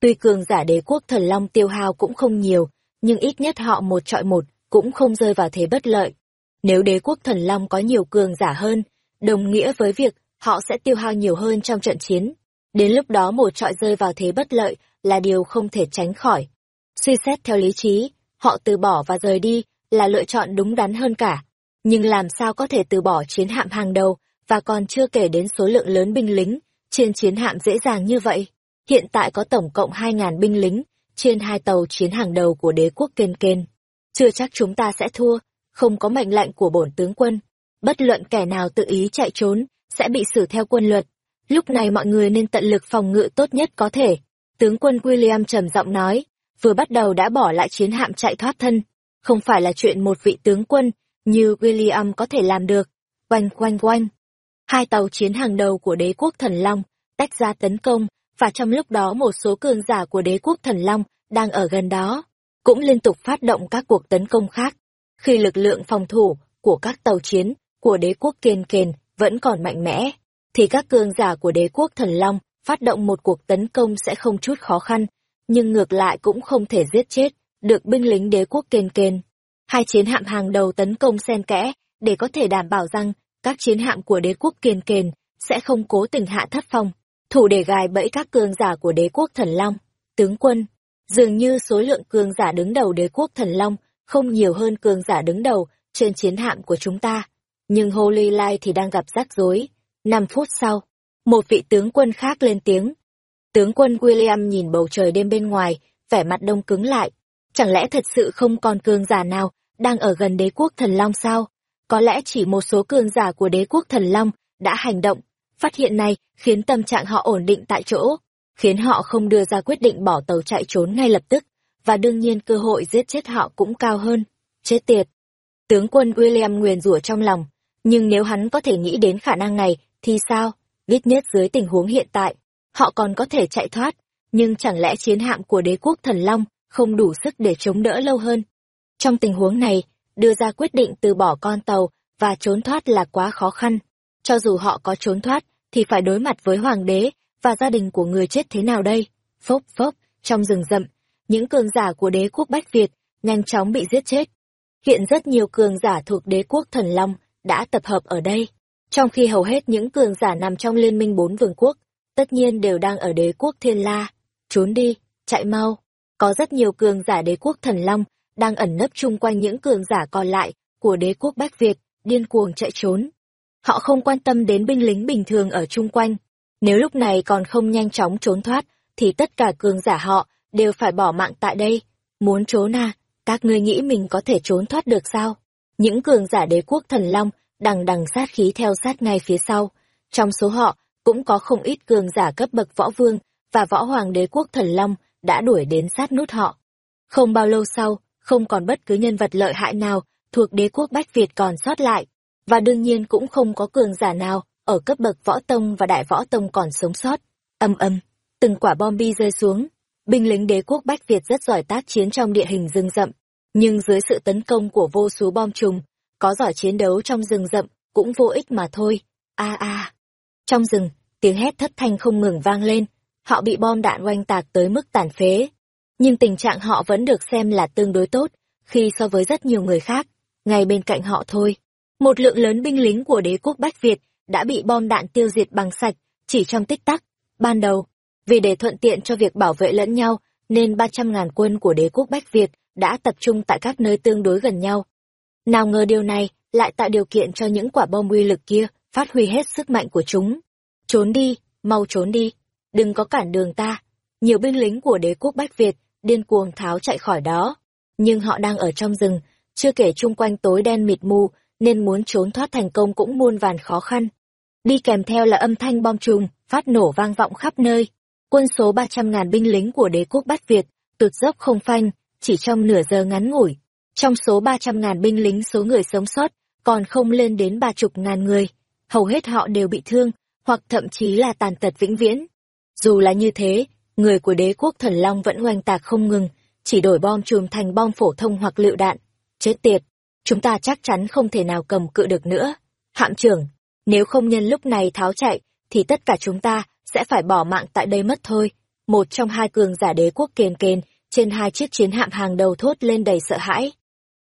Tuy cường giả đế quốc thần long tiêu hao cũng không nhiều, nhưng ít nhất họ một trọi một, cũng không rơi vào thế bất lợi. Nếu đế quốc thần long có nhiều cường giả hơn, đồng nghĩa với việc họ sẽ tiêu hao nhiều hơn trong trận chiến. Đến lúc đó một trọi rơi vào thế bất lợi là điều không thể tránh khỏi. Suy xét theo lý trí, họ từ bỏ và rời đi là lựa chọn đúng đắn hơn cả. Nhưng làm sao có thể từ bỏ chiến hạm hàng đầu và còn chưa kể đến số lượng lớn binh lính trên chiến hạm dễ dàng như vậy? Hiện tại có tổng cộng 2.000 binh lính trên hai tàu chiến hàng đầu của đế quốc Kên Kên. Chưa chắc chúng ta sẽ thua, không có mệnh lệnh của bổn tướng quân. Bất luận kẻ nào tự ý chạy trốn, sẽ bị xử theo quân luật. Lúc này mọi người nên tận lực phòng ngự tốt nhất có thể. Tướng quân William trầm giọng nói, vừa bắt đầu đã bỏ lại chiến hạm chạy thoát thân. Không phải là chuyện một vị tướng quân như William có thể làm được. Quanh quanh quanh. Hai tàu chiến hàng đầu của đế quốc thần Long tách ra tấn công, và trong lúc đó một số cường giả của đế quốc thần Long đang ở gần đó, cũng liên tục phát động các cuộc tấn công khác. Khi lực lượng phòng thủ của các tàu chiến của đế quốc kiên kền vẫn còn mạnh mẽ, thì các cường giả của đế quốc thần Long phát động một cuộc tấn công sẽ không chút khó khăn, nhưng ngược lại cũng không thể giết chết được binh lính đế quốc kiên kền. Hai chiến hạm hàng đầu tấn công xen kẽ để có thể đảm bảo rằng các chiến hạm của đế quốc kiên kền sẽ không cố tình hạ thất phong, thủ để gài bẫy các cường giả của đế quốc thần Long. Tướng quân, dường như số lượng cường giả đứng đầu đế quốc thần Long không nhiều hơn cường giả đứng đầu trên chiến hạm của chúng ta. Nhưng Holy lai thì đang gặp rắc rối. Năm phút sau, một vị tướng quân khác lên tiếng. Tướng quân William nhìn bầu trời đêm bên ngoài, vẻ mặt đông cứng lại. Chẳng lẽ thật sự không còn cường giả nào đang ở gần đế quốc thần Long sao? Có lẽ chỉ một số cường giả của đế quốc thần Long đã hành động. Phát hiện này khiến tâm trạng họ ổn định tại chỗ, khiến họ không đưa ra quyết định bỏ tàu chạy trốn ngay lập tức, và đương nhiên cơ hội giết chết họ cũng cao hơn. Chết tiệt! Tướng quân William nguyền rủa trong lòng, nhưng nếu hắn có thể nghĩ đến khả năng này, thì sao? Ít nhất dưới tình huống hiện tại, họ còn có thể chạy thoát, nhưng chẳng lẽ chiến hạm của đế quốc thần Long không đủ sức để chống đỡ lâu hơn? Trong tình huống này, đưa ra quyết định từ bỏ con tàu và trốn thoát là quá khó khăn. Cho dù họ có trốn thoát, thì phải đối mặt với hoàng đế và gia đình của người chết thế nào đây? Phốc phốc, trong rừng rậm, những cường giả của đế quốc Bách Việt nhanh chóng bị giết chết. Hiện rất nhiều cường giả thuộc đế quốc Thần Long đã tập hợp ở đây, trong khi hầu hết những cường giả nằm trong liên minh bốn vương quốc, tất nhiên đều đang ở đế quốc Thiên La. Trốn đi, chạy mau. Có rất nhiều cường giả đế quốc Thần Long đang ẩn nấp chung quanh những cường giả còn lại của đế quốc Bách Việt, điên cuồng chạy trốn. Họ không quan tâm đến binh lính bình thường ở chung quanh, Nếu lúc này còn không nhanh chóng trốn thoát, thì tất cả cường giả họ đều phải bỏ mạng tại đây. Muốn trốn à? Các ngươi nghĩ mình có thể trốn thoát được sao? Những cường giả đế quốc thần long đằng đằng sát khí theo sát ngay phía sau. Trong số họ, cũng có không ít cường giả cấp bậc võ vương và võ hoàng đế quốc thần long đã đuổi đến sát nút họ. Không bao lâu sau, không còn bất cứ nhân vật lợi hại nào thuộc đế quốc Bách Việt còn sót lại, và đương nhiên cũng không có cường giả nào ở cấp bậc võ tông và đại võ tông còn sống sót. Âm âm, từng quả bom bi rơi xuống, binh lính đế quốc Bách Việt rất giỏi tác chiến trong địa hình rừng rậm, nhưng dưới sự tấn công của vô số bom trùng, có giỏi chiến đấu trong rừng rậm cũng vô ích mà thôi. A a. Trong rừng, tiếng hét thất thanh không ngừng vang lên, họ bị bom đạn oanh tạc tới mức tàn phế. Nhưng tình trạng họ vẫn được xem là tương đối tốt, khi so với rất nhiều người khác, ngay bên cạnh họ thôi. Một lượng lớn binh lính của đế quốc Bách Việt đã bị bom đạn tiêu diệt bằng sạch, chỉ trong tích tắc. Ban đầu, vì để thuận tiện cho việc bảo vệ lẫn nhau, nên ba trăm ngàn quân của đế quốc Bách Việt đã tập trung tại các nơi tương đối gần nhau. Nào ngờ điều này lại tạo điều kiện cho những quả bom uy lực kia phát huy hết sức mạnh của chúng. Trốn đi, mau trốn đi, đừng có cản đường ta. Nhiều binh lính của đế quốc Bách Việt điên cuồng tháo chạy khỏi đó. Nhưng họ đang ở trong rừng, chưa kể chung quanh tối đen mịt mù, nên muốn trốn thoát thành công cũng muôn vàn khó khăn. Đi kèm theo là âm thanh bom trùng, phát nổ vang vọng khắp nơi. Quân số 300.000 binh lính của đế quốc Bát Việt, tụt dốc không phanh, chỉ trong nửa giờ ngắn ngủi. Trong số 300.000 binh lính số người sống sót, còn không lên đến ba chục ngàn người. Hầu hết họ đều bị thương, hoặc thậm chí là tàn tật vĩnh viễn. Dù là như thế, người của đế quốc thần long vẫn oanh tạc không ngừng, chỉ đổi bom chùm thành bom phổ thông hoặc lựu đạn. Chết tiệt, chúng ta chắc chắn không thể nào cầm cự được nữa. Hạm trưởng, nếu không nhân lúc này tháo chạy, thì tất cả chúng ta sẽ phải bỏ mạng tại đây mất thôi. Một trong hai cường giả đế quốc kền kền, trên hai chiếc chiến hạm hàng đầu thốt lên đầy sợ hãi.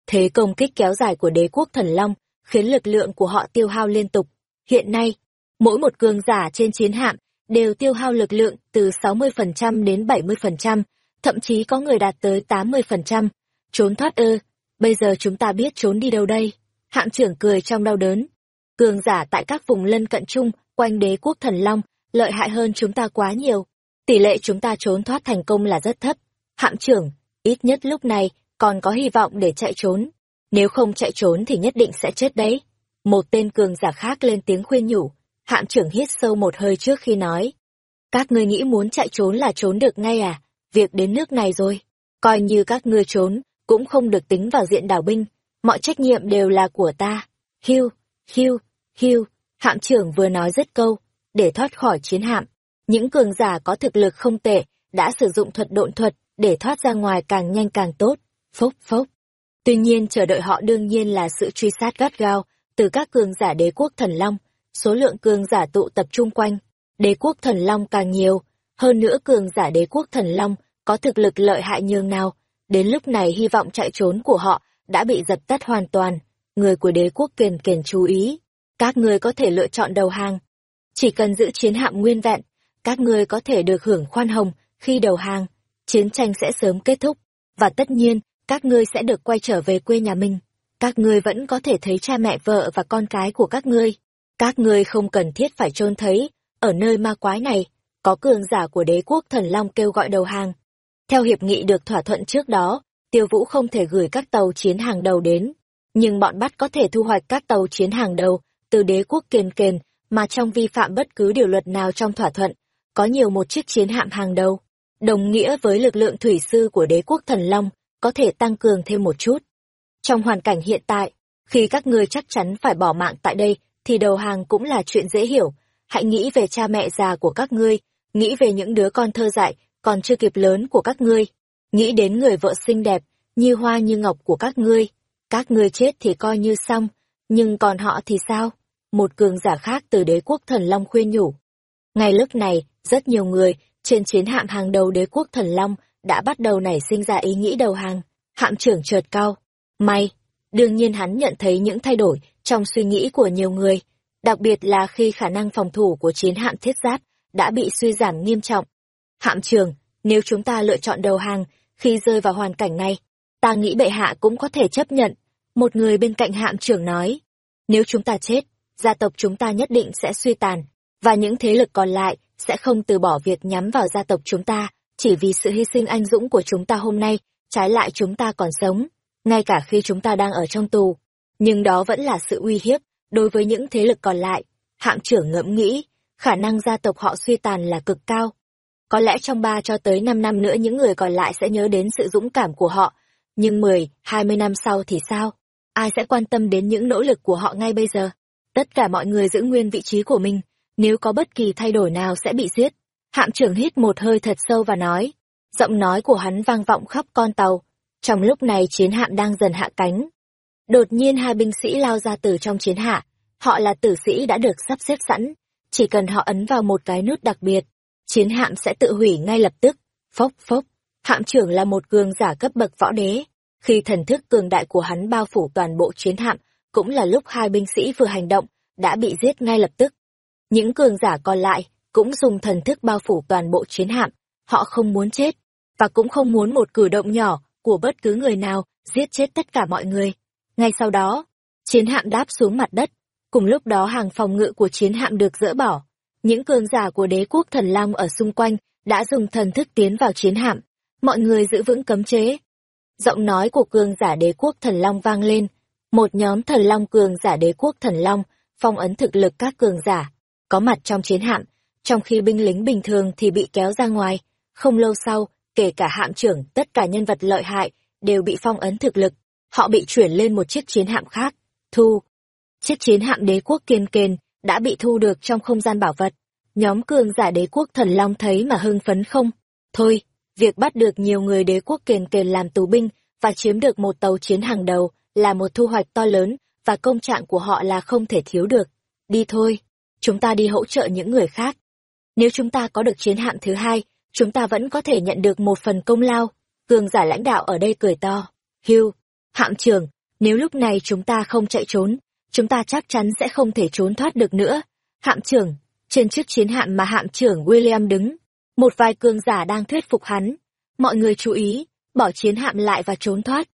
Thế công kích kéo dài của đế quốc thần long, khiến lực lượng của họ tiêu hao liên tục. Hiện nay, mỗi một cường giả trên chiến hạm đều tiêu hao lực lượng từ 60% đến 70%, thậm chí có người đạt tới 80%. Trốn thoát ư, bây giờ chúng ta biết trốn đi đâu đây? Hạm trưởng cười trong đau đớn. Cường giả tại các vùng lân cận chung, quanh đế quốc thần long, lợi hại hơn chúng ta quá nhiều. Tỷ lệ chúng ta trốn thoát thành công là rất thấp. Hạm trưởng, ít nhất lúc này, còn có hy vọng để chạy trốn. Nếu không chạy trốn thì nhất định sẽ chết đấy. Một tên cường giả khác lên tiếng khuyên nhủ. Hạm trưởng hít sâu một hơi trước khi nói. Các ngươi nghĩ muốn chạy trốn là trốn được ngay à? Việc đến nước này rồi. Coi như các ngươi trốn, cũng không được tính vào diện đảo binh. Mọi trách nhiệm đều là của ta. Hiu, hiu, hiu. Hạm trưởng vừa nói dứt câu, để thoát khỏi chiến hạm. Những cường giả có thực lực không tệ, đã sử dụng thuật độn thuật để thoát ra ngoài càng nhanh càng tốt. Phốc phốc. Tuy nhiên chờ đợi họ đương nhiên là sự truy sát gắt gao từ các cường giả đế quốc thần long. Số lượng cường giả tụ tập trung quanh, đế quốc thần long càng nhiều. Hơn nữa cường giả đế quốc thần long có thực lực lợi hại nhường nào. Đến lúc này hy vọng chạy trốn của họ đã bị dập tắt hoàn toàn. Người của đế quốc kiền kiền chú ý. Các người có thể lựa chọn đầu hàng. Chỉ cần giữ chiến hạm nguyên vẹn, các người có thể được hưởng khoan hồng khi đầu hàng. Chiến tranh sẽ sớm kết thúc. Và tất nhiên, các ngươi sẽ được quay trở về quê nhà mình. Các ngươi vẫn có thể thấy cha mẹ vợ và con cái của các ngươi. Các ngươi không cần thiết phải trôn thấy, ở nơi ma quái này, có cường giả của đế quốc thần long kêu gọi đầu hàng. Theo hiệp nghị được thỏa thuận trước đó, tiêu vũ không thể gửi các tàu chiến hàng đầu đến, nhưng bọn bắt có thể thu hoạch các tàu chiến hàng đầu từ đế quốc kiền kiền mà trong vi phạm bất cứ điều luật nào trong thỏa thuận, có nhiều một chiếc chiến hạm hàng đầu, đồng nghĩa với lực lượng thủy sư của đế quốc thần long có thể tăng cường thêm một chút. Trong hoàn cảnh hiện tại, khi các ngươi chắc chắn phải bỏ mạng tại đây, thì đầu hàng cũng là chuyện dễ hiểu. Hãy nghĩ về cha mẹ già của các ngươi, nghĩ về những đứa con thơ dại, còn chưa kịp lớn của các ngươi. Nghĩ đến người vợ xinh đẹp, như hoa như ngọc của các ngươi. Các ngươi chết thì coi như xong, nhưng còn họ thì sao? Một cường giả khác từ đế quốc thần Long khuyên nhủ. Ngay lúc này, rất nhiều người trên chiến hạm hàng đầu đế quốc thần Long đã bắt đầu nảy sinh ra ý nghĩ đầu hàng. Hạm trưởng trượt cao. May, đương nhiên hắn nhận thấy những thay đổi trong suy nghĩ của nhiều người, đặc biệt là khi khả năng phòng thủ của chiến hạm thiết giáp đã bị suy giảm nghiêm trọng. Hạm trưởng, nếu chúng ta lựa chọn đầu hàng khi rơi vào hoàn cảnh này, ta nghĩ bệ hạ cũng có thể chấp nhận. Một người bên cạnh hạm trưởng nói, nếu chúng ta chết, gia tộc chúng ta nhất định sẽ suy tàn, và những thế lực còn lại sẽ không từ bỏ việc nhắm vào gia tộc chúng ta, chỉ vì sự hy sinh anh dũng của chúng ta hôm nay, trái lại chúng ta còn sống, ngay cả khi chúng ta đang ở trong tù. Nhưng đó vẫn là sự uy hiếp, đối với những thế lực còn lại. Hạng trưởng ngẫm nghĩ, khả năng gia tộc họ suy tàn là cực cao. Có lẽ trong ba cho tới năm năm nữa những người còn lại sẽ nhớ đến sự dũng cảm của họ, nhưng mười, hai mươi năm sau thì sao? Ai sẽ quan tâm đến những nỗ lực của họ ngay bây giờ? Tất cả mọi người giữ nguyên vị trí của mình, nếu có bất kỳ thay đổi nào sẽ bị giết. Hạm trưởng hít một hơi thật sâu và nói, giọng nói của hắn vang vọng khắp con tàu. Trong lúc này chiến hạm đang dần hạ cánh. Đột nhiên hai binh sĩ lao ra từ trong chiến hạ. Họ là tử sĩ đã được sắp xếp sẵn. Chỉ cần họ ấn vào một cái nút đặc biệt, chiến hạm sẽ tự hủy ngay lập tức. Phốc phốc, hạm trưởng là một cường giả cấp bậc võ đế. Khi thần thức cường đại của hắn bao phủ toàn bộ chiến hạm, cũng là lúc hai binh sĩ vừa hành động, đã bị giết ngay lập tức. Những cường giả còn lại cũng dùng thần thức bao phủ toàn bộ chiến hạm, họ không muốn chết, và cũng không muốn một cử động nhỏ của bất cứ người nào giết chết tất cả mọi người. Ngay sau đó, chiến hạm đáp xuống mặt đất, cùng lúc đó hàng phòng ngự của chiến hạm được dỡ bỏ. Những cường giả của đế quốc thần long ở xung quanh đã dùng thần thức tiến vào chiến hạm, mọi người giữ vững cấm chế. Giọng nói của cường giả đế quốc thần long vang lên, một nhóm thần long cường giả đế quốc thần long phong ấn thực lực các cường giả có mặt trong chiến hạm. Trong khi binh lính bình thường thì bị kéo ra ngoài. Không lâu sau kể cả hạm trưởng tất cả nhân vật lợi hại đều bị phong ấn thực lực họ bị chuyển lên một chiếc chiến hạm khác thu chiếc chiến hạm đế quốc kiên kền đã bị thu được trong không gian bảo vật nhóm cường giả đế quốc thần long thấy mà hưng phấn không thôi việc bắt được nhiều người đế quốc kiền kền làm tù binh và chiếm được một tàu chiến hàng đầu là một thu hoạch to lớn và công trạng của họ là không thể thiếu được. Đi thôi, chúng ta đi hỗ trợ những người khác. Nếu chúng ta có được chiến hạm thứ hai, chúng ta vẫn có thể nhận được một phần công lao. Cường giả lãnh đạo ở đây cười to. Hưu, hạm trưởng, nếu lúc này chúng ta không chạy trốn, chúng ta chắc chắn sẽ không thể trốn thoát được nữa. Hạm trưởng, trên chiếc chiến hạm mà hạm trưởng William đứng, một vài cường giả đang thuyết phục hắn. Mọi người chú ý, bỏ chiến hạm lại và trốn thoát.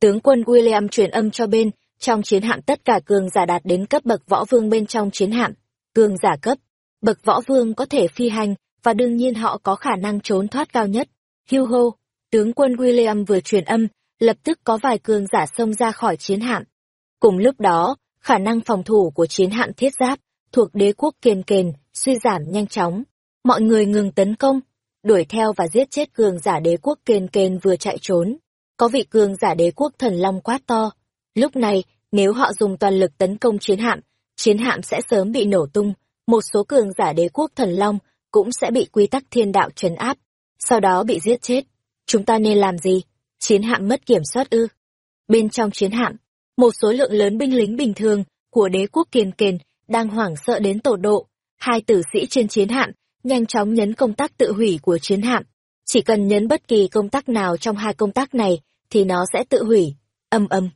Tướng quân William truyền âm cho bên, trong chiến hạm tất cả cường giả đạt đến cấp bậc võ vương bên trong chiến hạm. Cường giả cấp, bậc võ vương có thể phi hành, và đương nhiên họ có khả năng trốn thoát cao nhất. Hugh hô, tướng quân William vừa truyền âm, lập tức có vài cường giả xông ra khỏi chiến hạm. Cùng lúc đó, khả năng phòng thủ của chiến hạm thiết giáp, thuộc đế quốc kiền kền, suy giảm nhanh chóng. Mọi người ngừng tấn công, đuổi theo và giết chết cường giả đế quốc kiền kền vừa chạy trốn có vị cường giả đế quốc thần long quát to. Lúc này, nếu họ dùng toàn lực tấn công chiến hạm, chiến hạm sẽ sớm bị nổ tung, một số cường giả đế quốc thần long cũng sẽ bị quy tắc thiên đạo trấn áp, sau đó bị giết chết. Chúng ta nên làm gì? Chiến hạm mất kiểm soát ư? Bên trong chiến hạm, một số lượng lớn binh lính bình thường của đế quốc kiền kền đang hoảng sợ đến tổ độ. Hai tử sĩ trên chiến hạm nhanh chóng nhấn công tác tự hủy của chiến hạm. Chỉ cần nhấn bất kỳ công tác nào trong hai công tác này thì nó sẽ tự hủy, âm âm.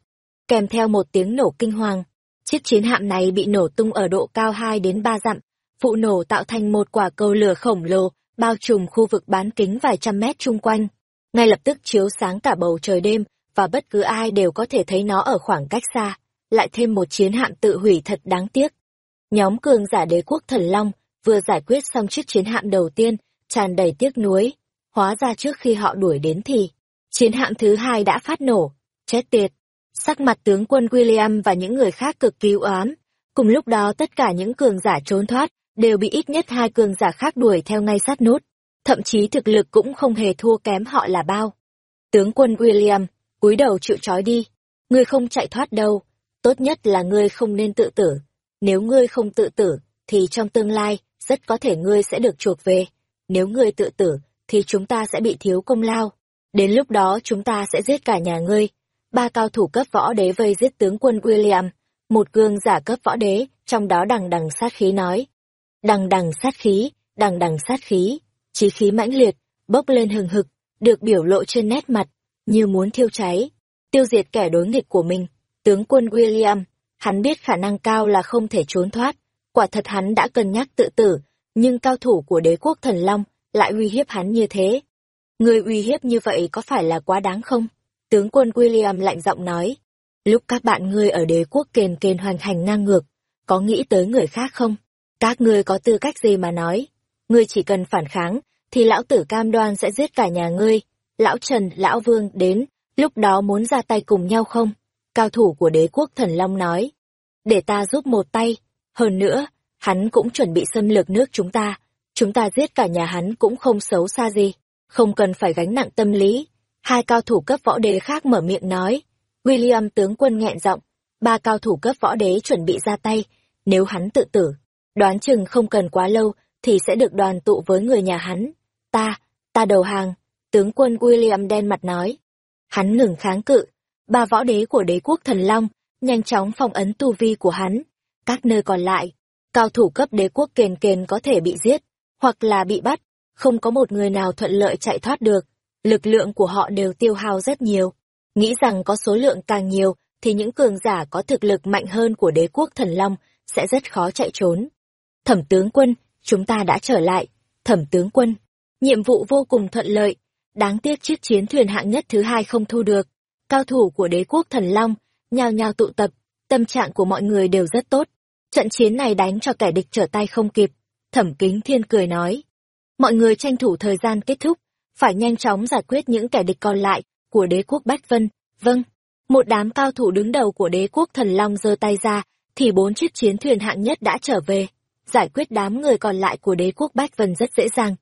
Kèm theo một tiếng nổ kinh hoàng, chiếc chiến hạm này bị nổ tung ở độ cao 2 đến 3 dặm, vụ nổ tạo thành một quả cầu lửa khổng lồ, bao trùm khu vực bán kính vài trăm mét chung quanh. Ngay lập tức chiếu sáng cả bầu trời đêm, và bất cứ ai đều có thể thấy nó ở khoảng cách xa. Lại thêm một chiến hạm tự hủy thật đáng tiếc. Nhóm cường giả đế quốc thần long vừa giải quyết xong chiếc chiến hạm đầu tiên, tràn đầy tiếc nuối. Hóa ra trước khi họ đuổi đến thì, Chiến hạm thứ hai đã phát nổ. Chết tiệt. Sắc mặt tướng quân William và những người khác cực kỳ ám. Cùng lúc đó tất cả những cường giả trốn thoát, đều bị ít nhất hai cường giả khác đuổi theo ngay sát nút. Thậm chí thực lực cũng không hề thua kém họ là bao. Tướng quân William, cúi đầu chịu trói đi. Ngươi không chạy thoát đâu. Tốt nhất là ngươi không nên tự tử. Nếu ngươi không tự tử, thì trong tương lai, rất có thể ngươi sẽ được chuộc về. Nếu ngươi tự tử, thì chúng ta sẽ bị thiếu công lao. Đến lúc đó chúng ta sẽ giết cả nhà ngươi. Ba cao thủ cấp võ đế vây giết tướng quân William, một gương giả cấp võ đế, trong đó đằng đằng sát khí nói. Đằng đằng sát khí, đằng đằng sát khí, chí khí mãnh liệt, bốc lên hừng hực, được biểu lộ trên nét mặt, như muốn thiêu cháy, tiêu diệt kẻ đối nghịch của mình. Tướng quân William, hắn biết khả năng cao là không thể trốn thoát, quả thật hắn đã cân nhắc tự tử, nhưng cao thủ của đế quốc thần Long lại uy hiếp hắn như thế, Người uy hiếp như vậy có phải là quá đáng không? Tướng quân William lạnh giọng nói. Lúc các bạn ngươi ở đế quốc kền kền hoành hành ngang ngược, có nghĩ tới người khác không? Các ngươi có tư cách gì mà nói? Ngươi chỉ cần phản kháng, thì lão tử cam đoan sẽ giết cả nhà ngươi. Lão Trần, lão Vương đến, lúc đó muốn ra tay cùng nhau không? Cao thủ của đế quốc thần Long nói. Để ta giúp một tay. Hơn nữa, hắn cũng chuẩn bị xâm lược nước chúng ta. Chúng ta giết cả nhà hắn cũng không xấu xa gì. Không cần phải gánh nặng tâm lý. Hai cao thủ cấp võ đế khác mở miệng nói. William tướng quân nghẹn giọng. Ba cao thủ cấp võ đế chuẩn bị ra tay. Nếu hắn tự tử, đoán chừng không cần quá lâu thì sẽ được đoàn tụ với người nhà hắn. Ta, ta đầu hàng, tướng quân William đen mặt nói. Hắn ngừng kháng cự, ba võ đế của đế quốc thần Long, nhanh chóng phong ấn tu vi của hắn. Các nơi còn lại, cao thủ cấp đế quốc kền kền có thể bị giết, hoặc là bị bắt, không có một người nào thuận lợi chạy thoát được. Lực lượng của họ đều tiêu hao rất nhiều. Nghĩ rằng có số lượng càng nhiều, thì những cường giả có thực lực mạnh hơn của đế quốc thần Long sẽ rất khó chạy trốn. Thẩm tướng quân, chúng ta đã trở lại. Thẩm tướng quân, nhiệm vụ vô cùng thuận lợi. Đáng tiếc chiếc chiến thuyền hạng nhất thứ hai không thu được. Cao thủ của đế quốc thần Long, nhào nhào tụ tập, tâm trạng của mọi người đều rất tốt. Trận chiến này đánh cho kẻ địch trở tay không kịp. Thẩm kính thiên cười nói. Mọi người tranh thủ thời gian kết thúc, phải nhanh chóng giải quyết những kẻ địch còn lại của đế quốc Bách Vân. Vâng, một đám cao thủ đứng đầu của đế quốc thần Long giơ tay ra, thì bốn chiếc chiến thuyền hạng nhất đã trở về giải quyết đám người còn lại của đế quốc Bách Vân rất dễ dàng.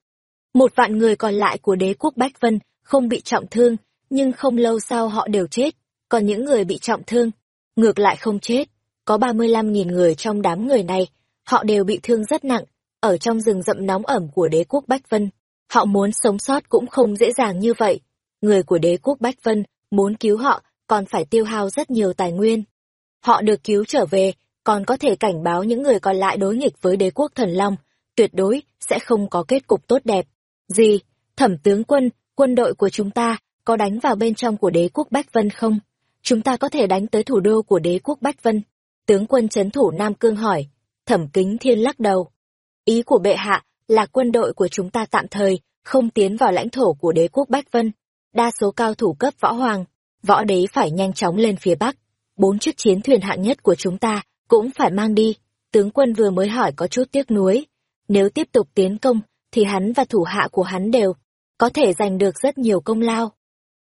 Một vạn người còn lại của đế quốc Bách Vân không bị trọng thương, nhưng không lâu sau họ đều chết, còn những người bị trọng thương, ngược lại không chết. Có 35.000 người trong đám người này, họ đều bị thương rất nặng, ở trong rừng rậm nóng ẩm của đế quốc Bách Vân. Họ muốn sống sót cũng không dễ dàng như vậy. Người của đế quốc Bách Vân muốn cứu họ còn phải tiêu hao rất nhiều tài nguyên. Họ được cứu trở về còn có thể cảnh báo những người còn lại đối nghịch với đế quốc thần long, tuyệt đối sẽ không có kết cục tốt đẹp. Gì? Thẩm tướng quân, quân đội của chúng ta có đánh vào bên trong của đế quốc Bách Vân không? Chúng ta có thể đánh tới thủ đô của đế quốc Bách Vân. Tướng quân chấn thủ Nam Cương hỏi. Thẩm kính thiên lắc đầu. Ý của bệ hạ là quân đội của chúng ta tạm thời không tiến vào lãnh thổ của đế quốc Bách Vân. Đa số cao thủ cấp võ hoàng, võ đế phải nhanh chóng lên phía Bắc. Bốn chiếc chiến thuyền hạng nhất của chúng ta cũng phải mang đi. Tướng quân vừa mới hỏi có chút tiếc nuối. Nếu tiếp tục tiến công, thì hắn và thủ hạ của hắn đều có thể giành được rất nhiều công lao.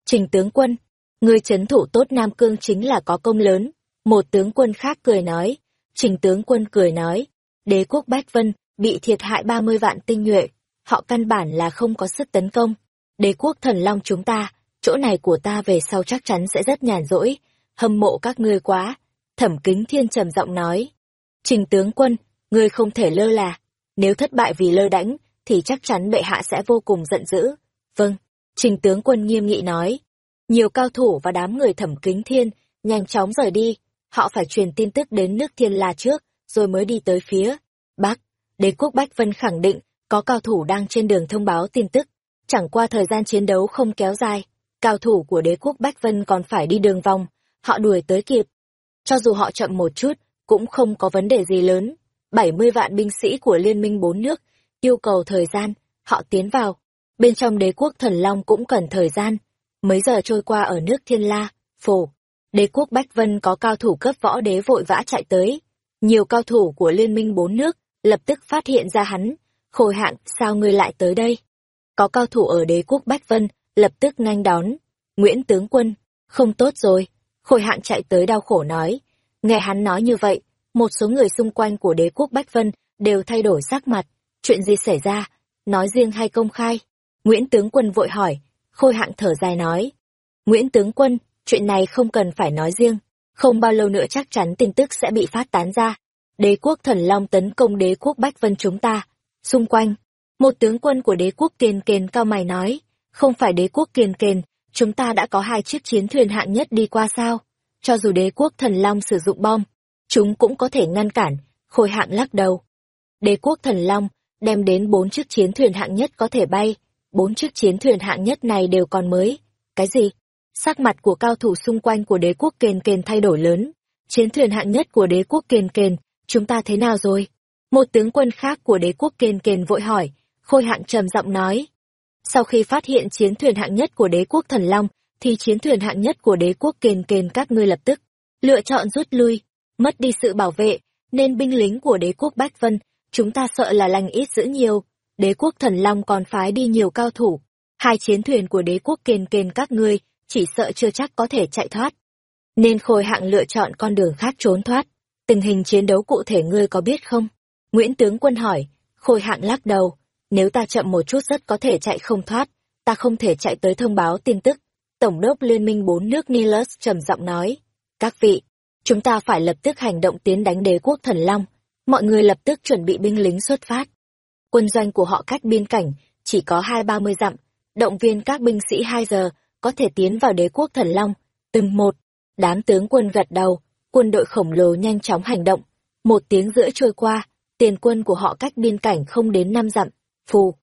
Trình tướng quân, người chấn thủ tốt Nam Cương chính là có công lớn. Một tướng quân khác cười nói. Trình tướng quân cười nói. Đế quốc Bách Vân bị thiệt hại 30 vạn tinh nhuệ. Họ căn bản là không có sức tấn công. Đế quốc thần long chúng ta, chỗ này của ta về sau chắc chắn sẽ rất nhàn rỗi. Hâm mộ các ngươi quá, Thẩm kính thiên trầm giọng nói. Trình tướng quân, ngươi không thể lơ là. Nếu thất bại vì lơ đãnh, thì chắc chắn bệ hạ sẽ vô cùng giận dữ. Vâng, trình tướng quân nghiêm nghị nói. Nhiều cao thủ và đám người thẩm kính thiên, nhanh chóng rời đi. Họ phải truyền tin tức đến nước thiên la trước, rồi mới đi tới phía. Bắc, đế quốc Bách Vân khẳng định, có cao thủ đang trên đường thông báo tin tức. Chẳng qua thời gian chiến đấu không kéo dài, cao thủ của đế quốc Bách Vân còn phải đi đường vòng, họ đuổi tới kịp, cho dù họ chậm một chút, cũng không có vấn đề gì lớn. 70 vạn binh sĩ của Liên minh bốn nước, yêu cầu thời gian, họ tiến vào. Bên trong đế quốc thần Long cũng cần thời gian. Mấy giờ trôi qua ở nước Thiên La, Phổ. Đế quốc Bách Vân có cao thủ cấp võ đế vội vã chạy tới. Nhiều cao thủ của Liên minh bốn nước lập tức phát hiện ra hắn. Khôi hạng, sao ngươi lại tới đây? Có cao thủ ở đế quốc Bách Vân, lập tức nhanh đón. Nguyễn tướng quân, không tốt rồi, Khôi hạng chạy tới đau khổ nói. Nghe hắn nói như vậy, một số người xung quanh của đế quốc Bách Vân đều thay đổi sắc mặt. Chuyện gì xảy ra? Nói riêng hay công khai? Nguyễn tướng quân vội hỏi. Khôi hạng thở dài nói. Nguyễn tướng quân, chuyện này không cần phải nói riêng. Không bao lâu nữa chắc chắn tin tức sẽ bị phát tán ra. Đế quốc thần long tấn công đế quốc Bách Vân chúng ta. Xung quanh, một tướng quân của đế quốc kiền kền cao mày nói. Không phải đế quốc kiền kền, chúng ta đã có hai chiếc chiến thuyền hạng nhất đi qua sao? Cho dù đế quốc thần long sử dụng bom, chúng cũng có thể ngăn cản, khôi hạng lắc đầu. Đế quốc thần long đem đến bốn chiếc chiến thuyền hạng nhất có thể bay, bốn chiếc chiến thuyền hạng nhất này đều còn mới. Cái gì? Sắc mặt của cao thủ xung quanh của đế quốc kền kền thay đổi lớn. Chiến thuyền hạng nhất của đế quốc kền kền, chúng ta thế nào rồi? Một tướng quân khác của đế quốc kền kền vội hỏi, khôi hạng trầm giọng nói, sau khi phát hiện chiến thuyền hạng nhất của đế quốc thần long, thì chiến thuyền hạng nhất của đế quốc kền kền các ngươi lập tức lựa chọn rút lui, mất đi sự bảo vệ, nên binh lính của đế quốc Bách Vân, chúng ta sợ là lành ít giữ nhiều. đế quốc thần long còn phái đi nhiều cao thủ. Hai chiến thuyền của đế quốc kền kền các ngươi, chỉ sợ chưa chắc có thể chạy thoát. Nên khôi hạng lựa chọn con đường khác trốn thoát. Tình hình chiến đấu cụ thể ngươi có biết không? Nguyễn tướng quân hỏi, khôi hạng lắc đầu, nếu ta chậm một chút rất có thể chạy không thoát, ta không thể chạy tới thông báo tin tức. Tổng đốc Liên minh bốn nước Nilus trầm giọng nói, các vị, chúng ta phải lập tức hành động tiến đánh đế quốc thần Long, mọi người lập tức chuẩn bị binh lính xuất phát. Quân doanh của họ cách biên cảnh, chỉ có hai ba mươi dặm, động viên các binh sĩ hai giờ, có thể tiến vào đế quốc thần Long, từng một. Đám tướng quân gật đầu, quân đội khổng lồ nhanh chóng hành động. Một tiếng rưỡi trôi qua, tiền quân của họ cách biên cảnh không đến năm dặm. Phù.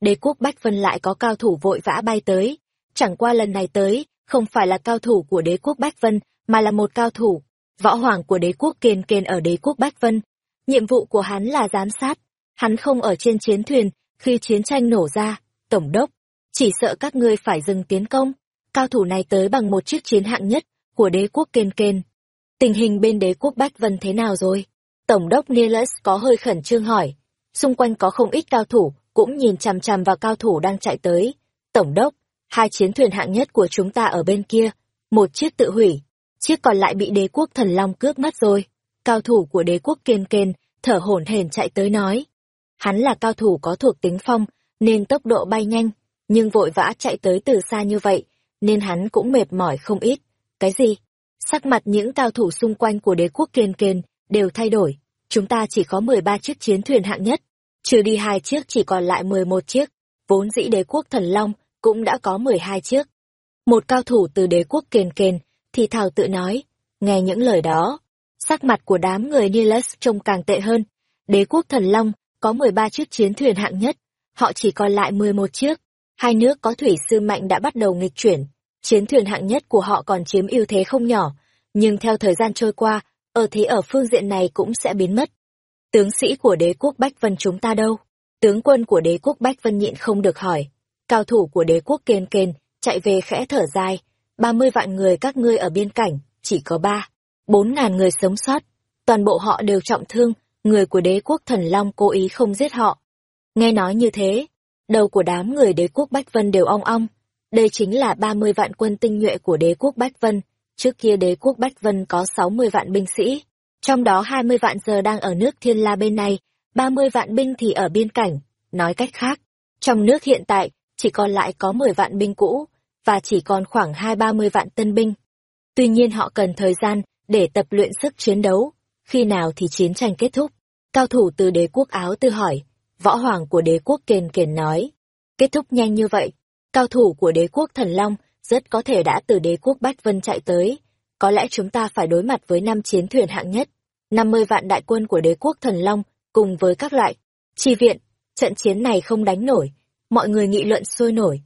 Đế quốc Bách Vân lại có cao thủ vội vã bay tới. Chẳng qua lần này tới, không phải là cao thủ của đế quốc Bách Vân, mà là một cao thủ, võ hoàng của đế quốc Kiên Kiên ở đế quốc Bách Vân. Nhiệm vụ của hắn là giám sát. Hắn không ở trên chiến thuyền, khi chiến tranh nổ ra, tổng đốc. Chỉ sợ các ngươi phải dừng tiến công. Cao thủ này tới bằng một chiếc chiến hạng nhất của đế quốc Kiên Kiên. Tình hình bên đế quốc Bách Vân thế nào rồi? Tổng đốc Niels có hơi khẩn trương hỏi. Xung quanh có không ít cao thủ, cũng nhìn chằm chằm vào cao thủ đang chạy tới. Tổng đốc, hai chiến thuyền hạng nhất của chúng ta ở bên kia, một chiếc tự hủy, chiếc còn lại bị đế quốc thần long cướp mất rồi. Cao thủ của đế quốc kiên kên, thở hổn hển chạy tới nói. Hắn là cao thủ có thuộc tính phong, nên tốc độ bay nhanh, nhưng vội vã chạy tới từ xa như vậy, nên hắn cũng mệt mỏi không ít. Cái gì? Sắc mặt những cao thủ xung quanh của đế quốc kiên kên đều thay đổi. Chúng ta chỉ có 13 chiếc chiến thuyền hạng nhất, trừ đi hai chiếc chỉ còn lại 11 chiếc. Vốn dĩ đế quốc thần long cũng đã có 12 chiếc. Một cao thủ từ đế quốc kền kền thì thảo tự nói, nghe những lời đó, sắc mặt của đám người Niles trông càng tệ hơn. Đế quốc thần long có 13 chiếc chiến thuyền hạng nhất, họ chỉ còn lại 11 chiếc. Hai nước có thủy sư mạnh đã bắt đầu nghịch chuyển, chiến thuyền hạng nhất của họ còn chiếm ưu thế không nhỏ, nhưng theo thời gian trôi qua, ở thế ở phương diện này cũng sẽ biến mất. Tướng sĩ của đế quốc Bách Vân chúng ta đâu? Tướng quân của đế quốc Bách Vân nhịn không được hỏi. Cao thủ của đế quốc kên kên, chạy về khẽ thở dài. ba mươi vạn người các ngươi ở biên cảnh, chỉ có ba, bốn ngàn người sống sót. Toàn bộ họ đều trọng thương, người của đế quốc thần Long cố ý không giết họ. Nghe nói như thế, đầu của đám người đế quốc Bách Vân đều ong ong. Đây chính là ba mươi vạn quân tinh nhuệ của đế quốc Bách Vân. Trước kia đế quốc Bách Vân có sáu mươi vạn binh sĩ, trong đó hai mươi vạn giờ đang ở nước Thiên La bên này, ba mươi vạn binh thì ở biên cảnh. Nói cách khác, trong nước hiện tại chỉ còn lại có mười vạn binh cũ, và chỉ còn khoảng hai ba mươi vạn tân binh. Tuy nhiên họ cần thời gian để tập luyện sức chiến đấu, khi nào thì chiến tranh kết thúc. Cao thủ từ đế quốc Áo tư hỏi, võ hoàng của đế quốc Kền Kền nói, kết thúc nhanh như vậy, cao thủ của đế quốc Thần Long rất có thể đã từ đế quốc Bách Vân chạy tới, có lẽ chúng ta phải đối mặt với năm chiến thuyền hạng nhất, 50 vạn đại quân của đế quốc Thần Long, cùng với các loại chi viện, trận chiến này không đánh nổi, mọi người nghị luận sôi nổi.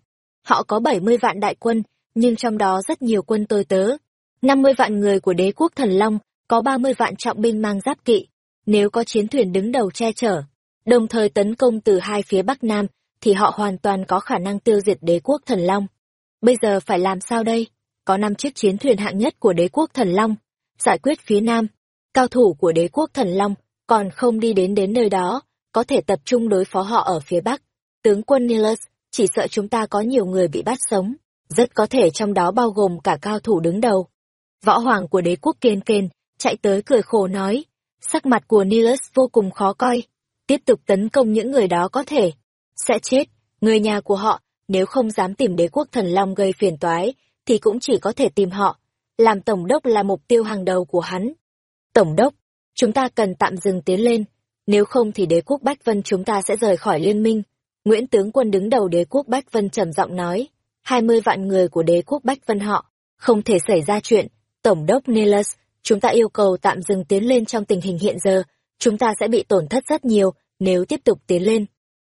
Họ có 70 vạn đại quân, nhưng trong đó rất nhiều quân tôi tớ. 50 vạn người của đế quốc Thần Long, có 30 vạn trọng binh mang giáp kỵ. Nếu có chiến thuyền đứng đầu che chở, đồng thời tấn công từ hai phía Bắc Nam, thì họ hoàn toàn có khả năng tiêu diệt đế quốc Thần Long. Bây giờ phải làm sao đây? Có năm chiếc chiến thuyền hạng nhất của đế quốc Thần Long, giải quyết phía Nam. Cao thủ của đế quốc Thần Long còn không đi đến đến nơi đó, có thể tập trung đối phó họ ở phía Bắc tướng quân Nilus, chỉ sợ chúng ta có nhiều người bị bắt sống, rất có thể trong đó bao gồm cả cao thủ đứng đầu. Võ hoàng của đế quốc Kiên Kên, chạy tới cười khổ nói, sắc mặt của Nilus vô cùng khó coi, tiếp tục tấn công những người đó có thể, sẽ chết, người nhà của họ, nếu không dám tìm đế quốc thần long gây phiền toái, thì cũng chỉ có thể tìm họ, làm tổng đốc là mục tiêu hàng đầu của hắn. Tổng đốc, chúng ta cần tạm dừng tiến lên, nếu không thì đế quốc Bách Vân chúng ta sẽ rời khỏi liên minh. Nguyễn tướng quân đứng đầu đế quốc Bách Vân trầm giọng nói, hai mươi vạn người của đế quốc Bách Vân họ, không thể xảy ra chuyện. Tổng đốc Nilus, chúng ta yêu cầu tạm dừng tiến lên trong tình hình hiện giờ, chúng ta sẽ bị tổn thất rất nhiều nếu tiếp tục tiến lên.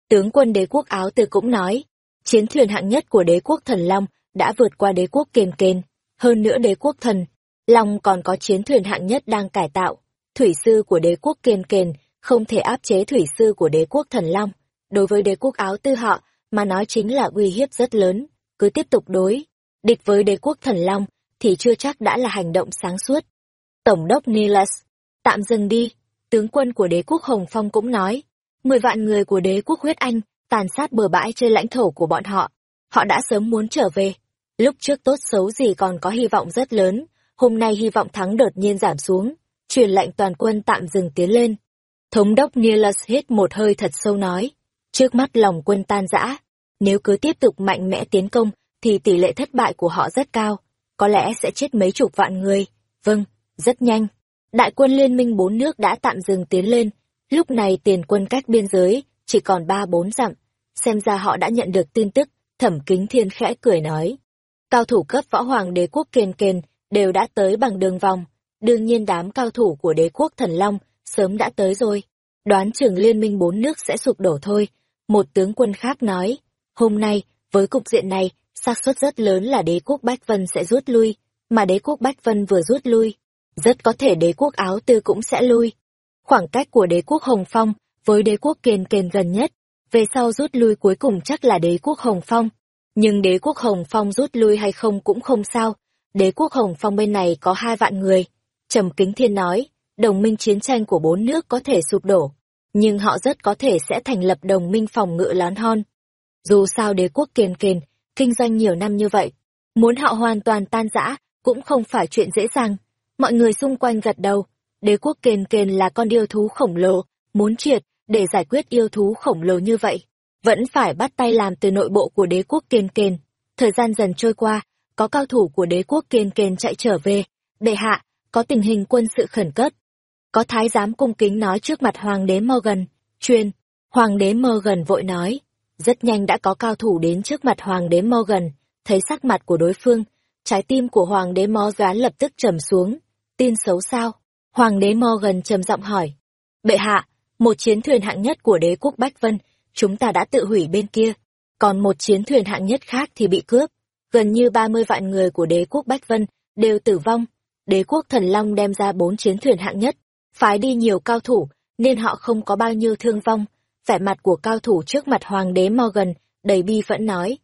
Tướng quân đế quốc Áo Tư cũng nói, chiến thuyền hạng nhất của đế quốc Thần Long đã vượt qua đế quốc Kền Kền, hơn nữa đế quốc Thần Long còn có chiến thuyền hạng nhất đang cải tạo. Thủy sư của đế quốc Kền Kền không thể áp chế thủy sư của đế quốc Thần Long đối với đế quốc áo tư họ mà nói chính là uy hiếp rất lớn cứ tiếp tục đối địch với đế quốc thần long thì chưa chắc đã là hành động sáng suốt tổng đốc nilas tạm dừng đi tướng quân của đế quốc hồng phong cũng nói mười vạn người của đế quốc huyết anh tàn sát bừa bãi trên lãnh thổ của bọn họ. Họ đã sớm muốn trở về. Lúc trước tốt xấu gì còn có hy vọng rất lớn, hôm nay hy vọng thắng đột nhiên giảm xuống, truyền lệnh toàn quân tạm dừng tiến lên. Thống đốc Niels hít một hơi thật sâu nói, trước mắt lòng quân tan rã, nếu cứ tiếp tục mạnh mẽ tiến công thì tỷ lệ thất bại của họ rất cao, có lẽ sẽ chết mấy chục vạn người. Vâng, rất nhanh. Đại quân liên minh bốn nước đã tạm dừng tiến lên, lúc này tiền quân cách biên giới chỉ còn ba bốn dặm, xem ra họ đã nhận được tin tức, thẩm kính thiên khẽ cười nói. Cao thủ cấp võ hoàng đế quốc kền kền đều đã tới bằng đường vòng, đương nhiên đám cao thủ của đế quốc thần long sớm đã tới rồi. Đoán chừng liên minh bốn nước sẽ sụp đổ thôi, một tướng quân khác nói. Hôm nay, với cục diện này, xác suất rất lớn là đế quốc Bách Vân sẽ rút lui, mà đế quốc Bách Vân vừa rút lui, rất có thể đế quốc Áo Tư cũng sẽ lui. Khoảng cách của đế quốc Hồng Phong với đế quốc Kền Kền gần nhất, về sau rút lui cuối cùng chắc là đế quốc Hồng Phong. Nhưng đế quốc Hồng Phong rút lui hay không cũng không sao, đế quốc Hồng Phong bên này có hai vạn người. Trầm Kính Thiên nói, đồng minh chiến tranh của bốn nước có thể sụp đổ, nhưng họ rất có thể sẽ thành lập đồng minh phòng ngự lón hon. Dù sao đế quốc Kiền Kiền, kinh doanh nhiều năm như vậy, muốn họ hoàn toàn tan rã, cũng không phải chuyện dễ dàng. Mọi người xung quanh gật đầu, đế quốc Kiền Kiền là con yêu thú khổng lồ, muốn triệt, để giải quyết yêu thú khổng lồ như vậy, vẫn phải bắt tay làm từ nội bộ của đế quốc kiên kền. Thời gian dần trôi qua, có cao thủ của đế quốc kiên kền chạy trở về, bệ hạ, có tình hình quân sự khẩn cấp. Có thái giám cung kính nói trước mặt hoàng đế Morgan, truyền, hoàng đế Morgan vội nói, rất nhanh đã có cao thủ đến trước mặt hoàng đế Morgan, thấy sắc mặt của đối phương, trái tim của hoàng đế Morgan lập tức trầm xuống, tin xấu sao? Hoàng đế Morgan trầm giọng hỏi, bệ hạ, một chiến thuyền hạng nhất của đế quốc Bách Vân, chúng ta đã tự hủy bên kia, còn một chiến thuyền hạng nhất khác thì bị cướp, gần như 30 vạn người của đế quốc Bách Vân đều tử vong, đế quốc Thần Long đem ra bốn chiến thuyền hạng nhất, phái đi nhiều cao thủ, nên họ không có bao nhiêu thương vong. Vẻ mặt của cao thủ trước mặt Hoàng đế Morgan đầy bi vẫn nói.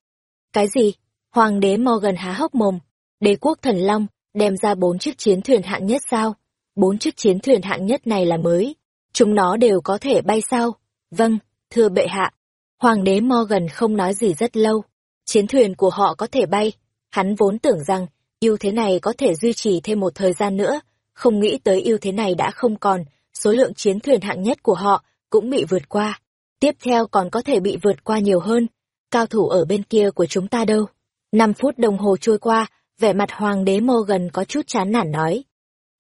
Cái gì? Hoàng đế Morgan há hốc mồm. Đế quốc Thần Long đem ra bốn chiếc chiến thuyền hạng nhất sao? Bốn chiếc chiến thuyền hạng nhất này là mới. Chúng nó đều có thể bay sao? Vâng, thưa bệ hạ. Hoàng đế Morgan không nói gì rất lâu. Chiến thuyền của họ có thể bay. Hắn vốn tưởng rằng ưu thế này có thể duy trì thêm một thời gian nữa, không nghĩ tới ưu thế này đã không còn, số lượng chiến thuyền hạng nhất của họ cũng bị vượt qua. Tiếp theo còn có thể bị vượt qua nhiều hơn. Cao thủ ở bên kia của chúng ta đâu? Năm phút đồng hồ trôi qua, vẻ mặt hoàng đế Morgan có chút chán nản nói.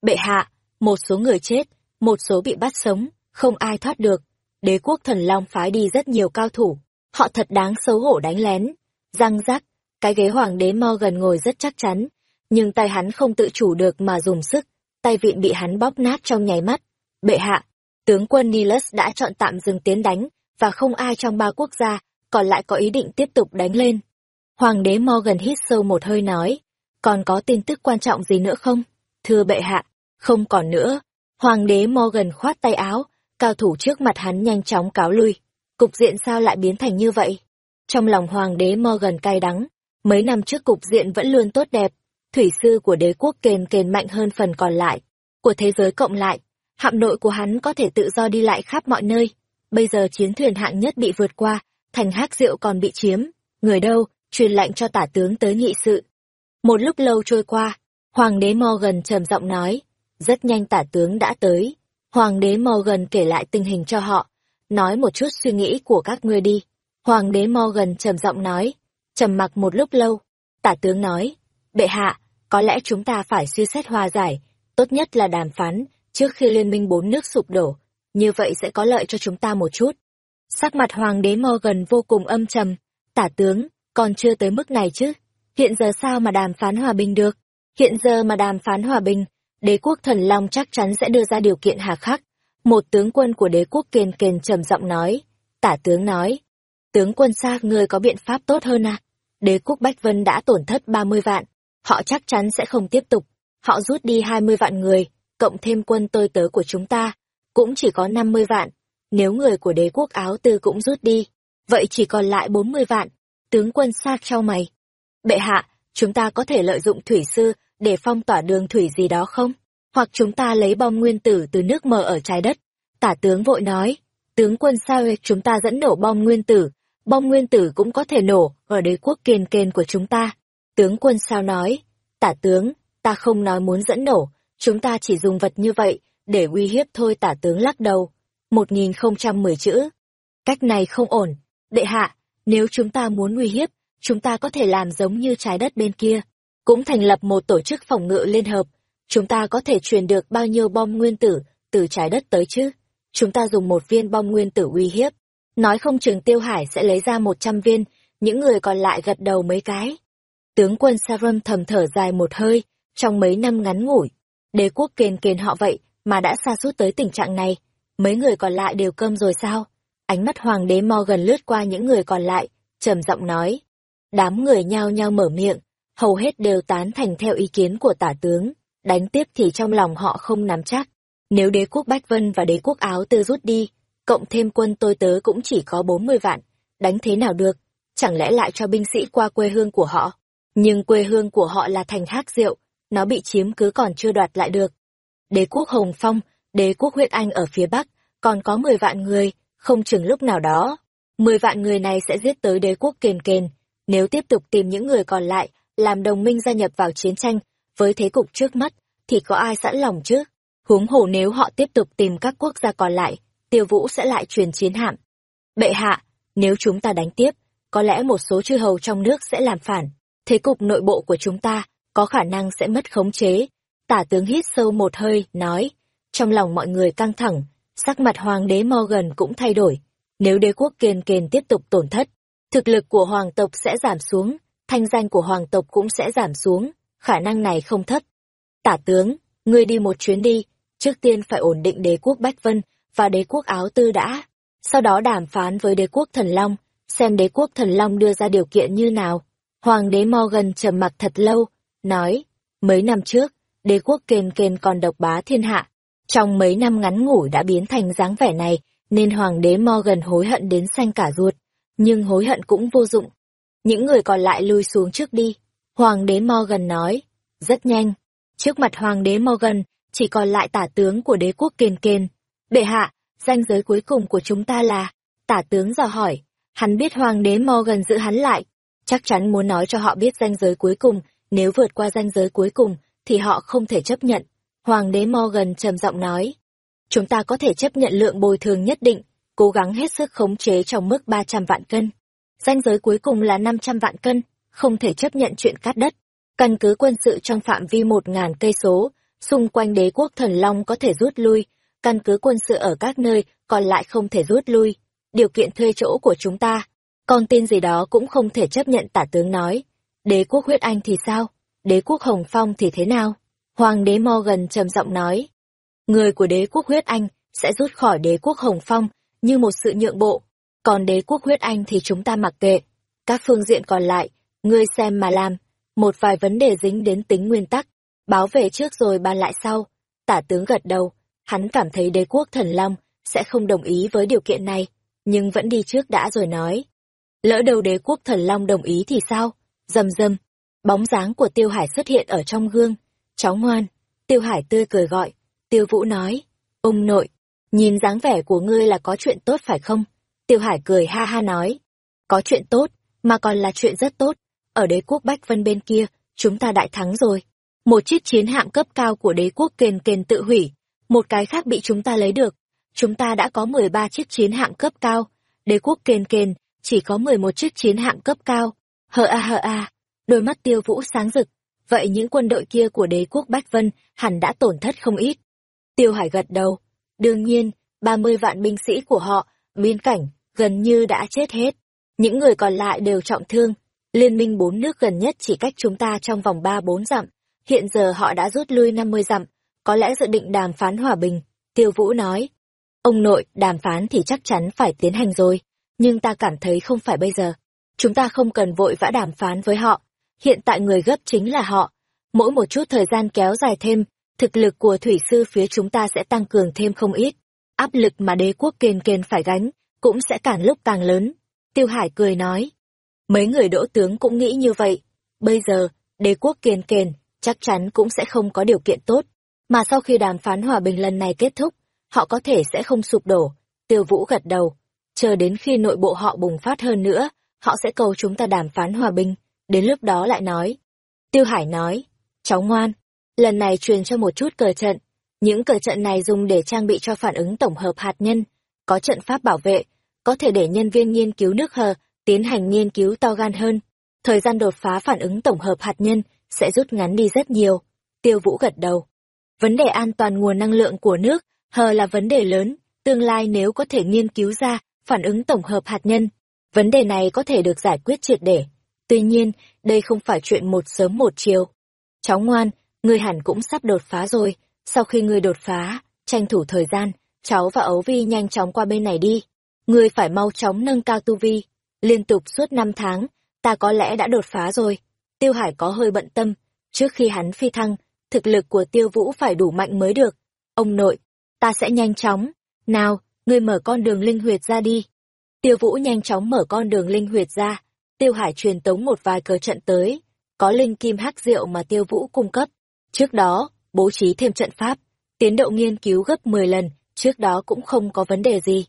Bệ hạ, một số người chết, một số bị bắt sống, không ai thoát được. Đế quốc thần long phái đi rất nhiều cao thủ, họ thật đáng xấu hổ đánh lén. Răng rắc, cái ghế hoàng đế Morgan ngồi rất chắc chắn, nhưng tay hắn không tự chủ được mà dùng sức, tay vịn bị hắn bóp nát trong nháy mắt. Bệ hạ, tướng quân Nilus đã chọn tạm dừng tiến đánh, và không ai trong ba quốc gia còn lại có ý định tiếp tục đánh lên. Hoàng đế Morgan hít sâu một hơi nói, còn có tin tức quan trọng gì nữa không? Thưa bệ hạ, không còn nữa. Hoàng đế Morgan khoát tay áo, cao thủ trước mặt hắn nhanh chóng cáo lui. Cục diện sao lại biến thành như vậy? Trong lòng hoàng đế Morgan cay đắng, mấy năm trước cục diện vẫn luôn tốt đẹp, thủy sư của đế quốc kền kền mạnh hơn phần còn lại, của thế giới cộng lại, hạm nội của hắn có thể tự do đi lại khắp mọi nơi. Bây giờ chiến thuyền hạng nhất bị vượt qua, thành hắc rượu còn bị chiếm, người đâu, truyền lệnh cho tả tướng tới nghị sự. Một lúc lâu trôi qua, Hoàng đế Morgan trầm giọng nói, rất nhanh tả tướng đã tới. Hoàng đế Morgan kể lại tình hình cho họ, nói một chút suy nghĩ của các ngươi đi. Hoàng đế Morgan trầm giọng nói, trầm mặc một lúc lâu, tả tướng nói, bệ hạ, có lẽ chúng ta phải suy xét hòa giải, tốt nhất là đàm phán, trước khi liên minh bốn nước sụp đổ, như vậy sẽ có lợi cho chúng ta một chút. Sắc mặt hoàng đế Morgan vô cùng âm trầm, tả tướng, còn chưa tới mức này chứ, hiện giờ sao mà đàm phán hòa bình được, hiện giờ mà đàm phán hòa bình, đế quốc thần long chắc chắn sẽ đưa ra điều kiện hà khắc. Một tướng quân của đế quốc kền kền trầm giọng nói, tả tướng nói, tướng quân xa người có biện pháp tốt hơn à? Đế quốc Bách Vân đã tổn thất 30 vạn, họ chắc chắn sẽ không tiếp tục. Họ rút đi 20 vạn người, cộng thêm quân tôi tớ của chúng ta, cũng chỉ có 50 vạn. Nếu người của đế quốc áo tư cũng rút đi, vậy chỉ còn lại 40 vạn. Tướng quân xa trao mày. Bệ hạ, chúng ta có thể lợi dụng thủy sư để phong tỏa đường thủy gì đó không? Hoặc chúng ta lấy bom nguyên tử từ nước mờ ở trái đất. Tả tướng vội nói, tướng quân sao chúng ta dẫn nổ bom nguyên tử bom nguyên tử cũng có thể nổ ở đế quốc kiên kên của chúng ta. Tướng quân sao nói, tả tướng, ta không nói muốn dẫn nổ, chúng ta chỉ dùng vật như vậy để uy hiếp thôi tả tướng lắc đầu. 1010 chữ. Cách này không ổn. Đệ hạ, nếu chúng ta muốn uy hiếp, chúng ta có thể làm giống như trái đất bên kia. Cũng thành lập một tổ chức phòng ngự liên hợp. Chúng ta có thể truyền được bao nhiêu bom nguyên tử từ trái đất tới chứ? Chúng ta dùng một viên bom nguyên tử uy hiếp. Nói không chừng Tiêu Hải sẽ lấy ra một trăm viên, những người còn lại gật đầu mấy cái. Tướng quân Sarum thầm thở dài một hơi, trong mấy năm ngắn ngủi. Đế quốc kền kền họ vậy, mà đã xa suốt tới tình trạng này. Mấy người còn lại đều cơm rồi sao? Ánh mắt hoàng đế Morgan lướt qua những người còn lại, trầm giọng nói. Đám người nhao nhao mở miệng, hầu hết đều tán thành theo ý kiến của tả tướng. Đánh tiếp thì trong lòng họ không nắm chắc. Nếu đế quốc Bách Vân và đế quốc Áo Tư rút đi, cộng thêm quân tôi tớ cũng chỉ có 40 vạn, đánh thế nào được? Chẳng lẽ lại cho binh sĩ qua quê hương của họ? Nhưng quê hương của họ là thành hát diệu, nó bị chiếm cứ còn chưa đoạt lại được. Đế quốc Hồng Phong, đế quốc huyết Anh ở phía Bắc, còn có 10 vạn người, không chừng lúc nào đó. 10 vạn người này sẽ giết tới đế quốc kền kền, nếu tiếp tục tìm những người còn lại, làm đồng minh gia nhập vào chiến tranh, với thế cục trước mắt, thì có ai sẵn lòng chứ? Huống hồ nếu họ tiếp tục tìm các quốc gia còn lại, tiêu vũ sẽ lại truyền chiến hạm. Bệ hạ, nếu chúng ta đánh tiếp, có lẽ một số chư hầu trong nước sẽ làm phản. Thế cục nội bộ của chúng ta có khả năng sẽ mất khống chế. Tả tướng hít sâu một hơi, nói. Trong lòng mọi người căng thẳng, sắc mặt hoàng đế Morgan cũng thay đổi. Nếu đế quốc kiên kền tiếp tục tổn thất, thực lực của hoàng tộc sẽ giảm xuống, thanh danh của hoàng tộc cũng sẽ giảm xuống, khả năng này không thấp. Tả tướng, ngươi đi một chuyến đi, trước tiên phải ổn định đế quốc Bách Vân và đế quốc Áo Tư đã. Sau đó đàm phán với đế quốc Thần Long, xem đế quốc Thần Long đưa ra điều kiện như nào. Hoàng đế Morgan trầm mặc thật lâu, nói, mấy năm trước, đế quốc kền kền còn độc bá thiên hạ. Trong mấy năm ngắn ngủi đã biến thành dáng vẻ này, nên hoàng đế Morgan hối hận đến xanh cả ruột, nhưng hối hận cũng vô dụng. Những người còn lại lui xuống trước đi. Hoàng đế Morgan nói, rất nhanh. Trước mặt hoàng đế Morgan, chỉ còn lại tả tướng của đế quốc kền kền. Bệ hạ, danh giới cuối cùng của chúng ta là... Tả tướng dò hỏi, hắn biết hoàng đế Morgan giữ hắn lại. Chắc chắn muốn nói cho họ biết danh giới cuối cùng, nếu vượt qua danh giới cuối cùng, thì họ không thể chấp nhận. Hoàng đế Morgan trầm giọng nói, chúng ta có thể chấp nhận lượng bồi thường nhất định, cố gắng hết sức khống chế trong mức 300 vạn cân. Danh giới cuối cùng là 500 vạn cân, không thể chấp nhận chuyện cắt đất. Căn cứ quân sự trong phạm vi 1.000 cây số, xung quanh đế quốc thần Long có thể rút lui, căn cứ quân sự ở các nơi còn lại không thể rút lui. Điều kiện thuê chỗ của chúng ta, con tin gì đó cũng không thể chấp nhận tả tướng nói. Đế quốc huyết anh thì sao? Đế quốc Hồng Phong thì thế nào? Hoàng đế Morgan trầm giọng nói. Người của đế quốc huyết anh sẽ rút khỏi đế quốc Hồng Phong như một sự nhượng bộ. Còn đế quốc huyết anh thì chúng ta mặc kệ. Các phương diện còn lại, ngươi xem mà làm. Một vài vấn đề dính đến tính nguyên tắc. Báo về trước rồi bàn lại sau. Tả tướng gật đầu. Hắn cảm thấy đế quốc thần long sẽ không đồng ý với điều kiện này. Nhưng vẫn đi trước đã rồi nói. Lỡ đầu đế quốc thần long đồng ý thì sao? Dầm dầm. Bóng dáng của Tiêu Hải xuất hiện ở trong gương. Cháu ngoan. Tiêu Hải tươi cười gọi. Tiêu Vũ nói. Ông nội, nhìn dáng vẻ của ngươi là có chuyện tốt phải không? Tiêu Hải cười ha ha nói. Có chuyện tốt, mà còn là chuyện rất tốt. Ở đế quốc Bách Vân bên kia, chúng ta đại thắng rồi. Một chiếc chiến hạm cấp cao của đế quốc kền kền tự hủy. Một cái khác bị chúng ta lấy được. Chúng ta đã có 13 chiếc chiến hạm cấp cao. Đế quốc kền kền chỉ có 11 chiếc chiến hạm cấp cao. Hờ a hờ a, đôi mắt tiêu vũ sáng rực. Vậy những quân đội kia của đế quốc Bách Vân hẳn đã tổn thất không ít. Tiêu Hải gật đầu. Đương nhiên, 30 vạn binh sĩ của họ, biên cảnh, gần như đã chết hết. Những người còn lại đều trọng thương. Liên minh bốn nước gần nhất chỉ cách chúng ta trong vòng 3-4 dặm. Hiện giờ họ đã rút lui 50 dặm, có lẽ dự định đàm phán hòa bình. Tiêu Vũ nói. Ông nội, đàm phán thì chắc chắn phải tiến hành rồi, nhưng ta cảm thấy không phải bây giờ. Chúng ta không cần vội vã đàm phán với họ. Hiện tại người gấp chính là họ. Mỗi một chút thời gian kéo dài thêm, thực lực của thủy sư phía chúng ta sẽ tăng cường thêm không ít. Áp lực mà đế quốc kền kền phải gánh, cũng sẽ càng lúc càng lớn. Tiêu Hải cười nói. Mấy người đỗ tướng cũng nghĩ như vậy. Bây giờ, đế quốc kiền kền, chắc chắn cũng sẽ không có điều kiện tốt. Mà sau khi đàm phán hòa bình lần này kết thúc, họ có thể sẽ không sụp đổ. Tiêu Vũ gật đầu. chờ đến khi nội bộ họ bùng phát hơn nữa, họ sẽ cầu chúng ta đàm phán hòa bình, đến lúc đó lại nói. Tiêu Hải nói, cháu ngoan, lần này truyền cho một chút cờ trận, những cờ trận này dùng để trang bị cho phản ứng tổng hợp hạt nhân, có trận pháp bảo vệ, có thể để nhân viên nghiên cứu nước hờ tiến hành nghiên cứu to gan hơn. Thời gian đột phá phản ứng tổng hợp hạt nhân sẽ rút ngắn đi rất nhiều. Tiêu Vũ gật đầu. Vấn đề an toàn nguồn năng lượng của nước hờ là vấn đề lớn, tương lai nếu có thể nghiên cứu ra phản ứng tổng hợp hạt nhân, vấn đề này có thể được giải quyết triệt để. Tuy nhiên, đây không phải chuyện một sớm một chiều. Cháu ngoan, ngươi hẳn cũng sắp đột phá rồi, sau khi ngươi đột phá, tranh thủ thời gian, cháu và ấu vi nhanh chóng qua bên này đi. Ngươi phải mau chóng nâng cao tu vi. Liên tục suốt năm tháng, ta có lẽ đã đột phá rồi. Tiêu Hải có hơi bận tâm, trước khi hắn phi thăng, thực lực của Tiêu Vũ phải đủ mạnh mới được. Ông nội, ta sẽ nhanh chóng. Nào, ngươi mở con đường linh huyệt ra đi. Tiêu Vũ nhanh chóng mở con đường linh huyệt ra. Tiêu Hải truyền tống một vài cờ trận tới. Có linh kim hắc rượu mà Tiêu Vũ cung cấp. Trước đó, bố trí thêm trận pháp. Tiến độ nghiên cứu gấp 10 lần, trước đó cũng không có vấn đề gì.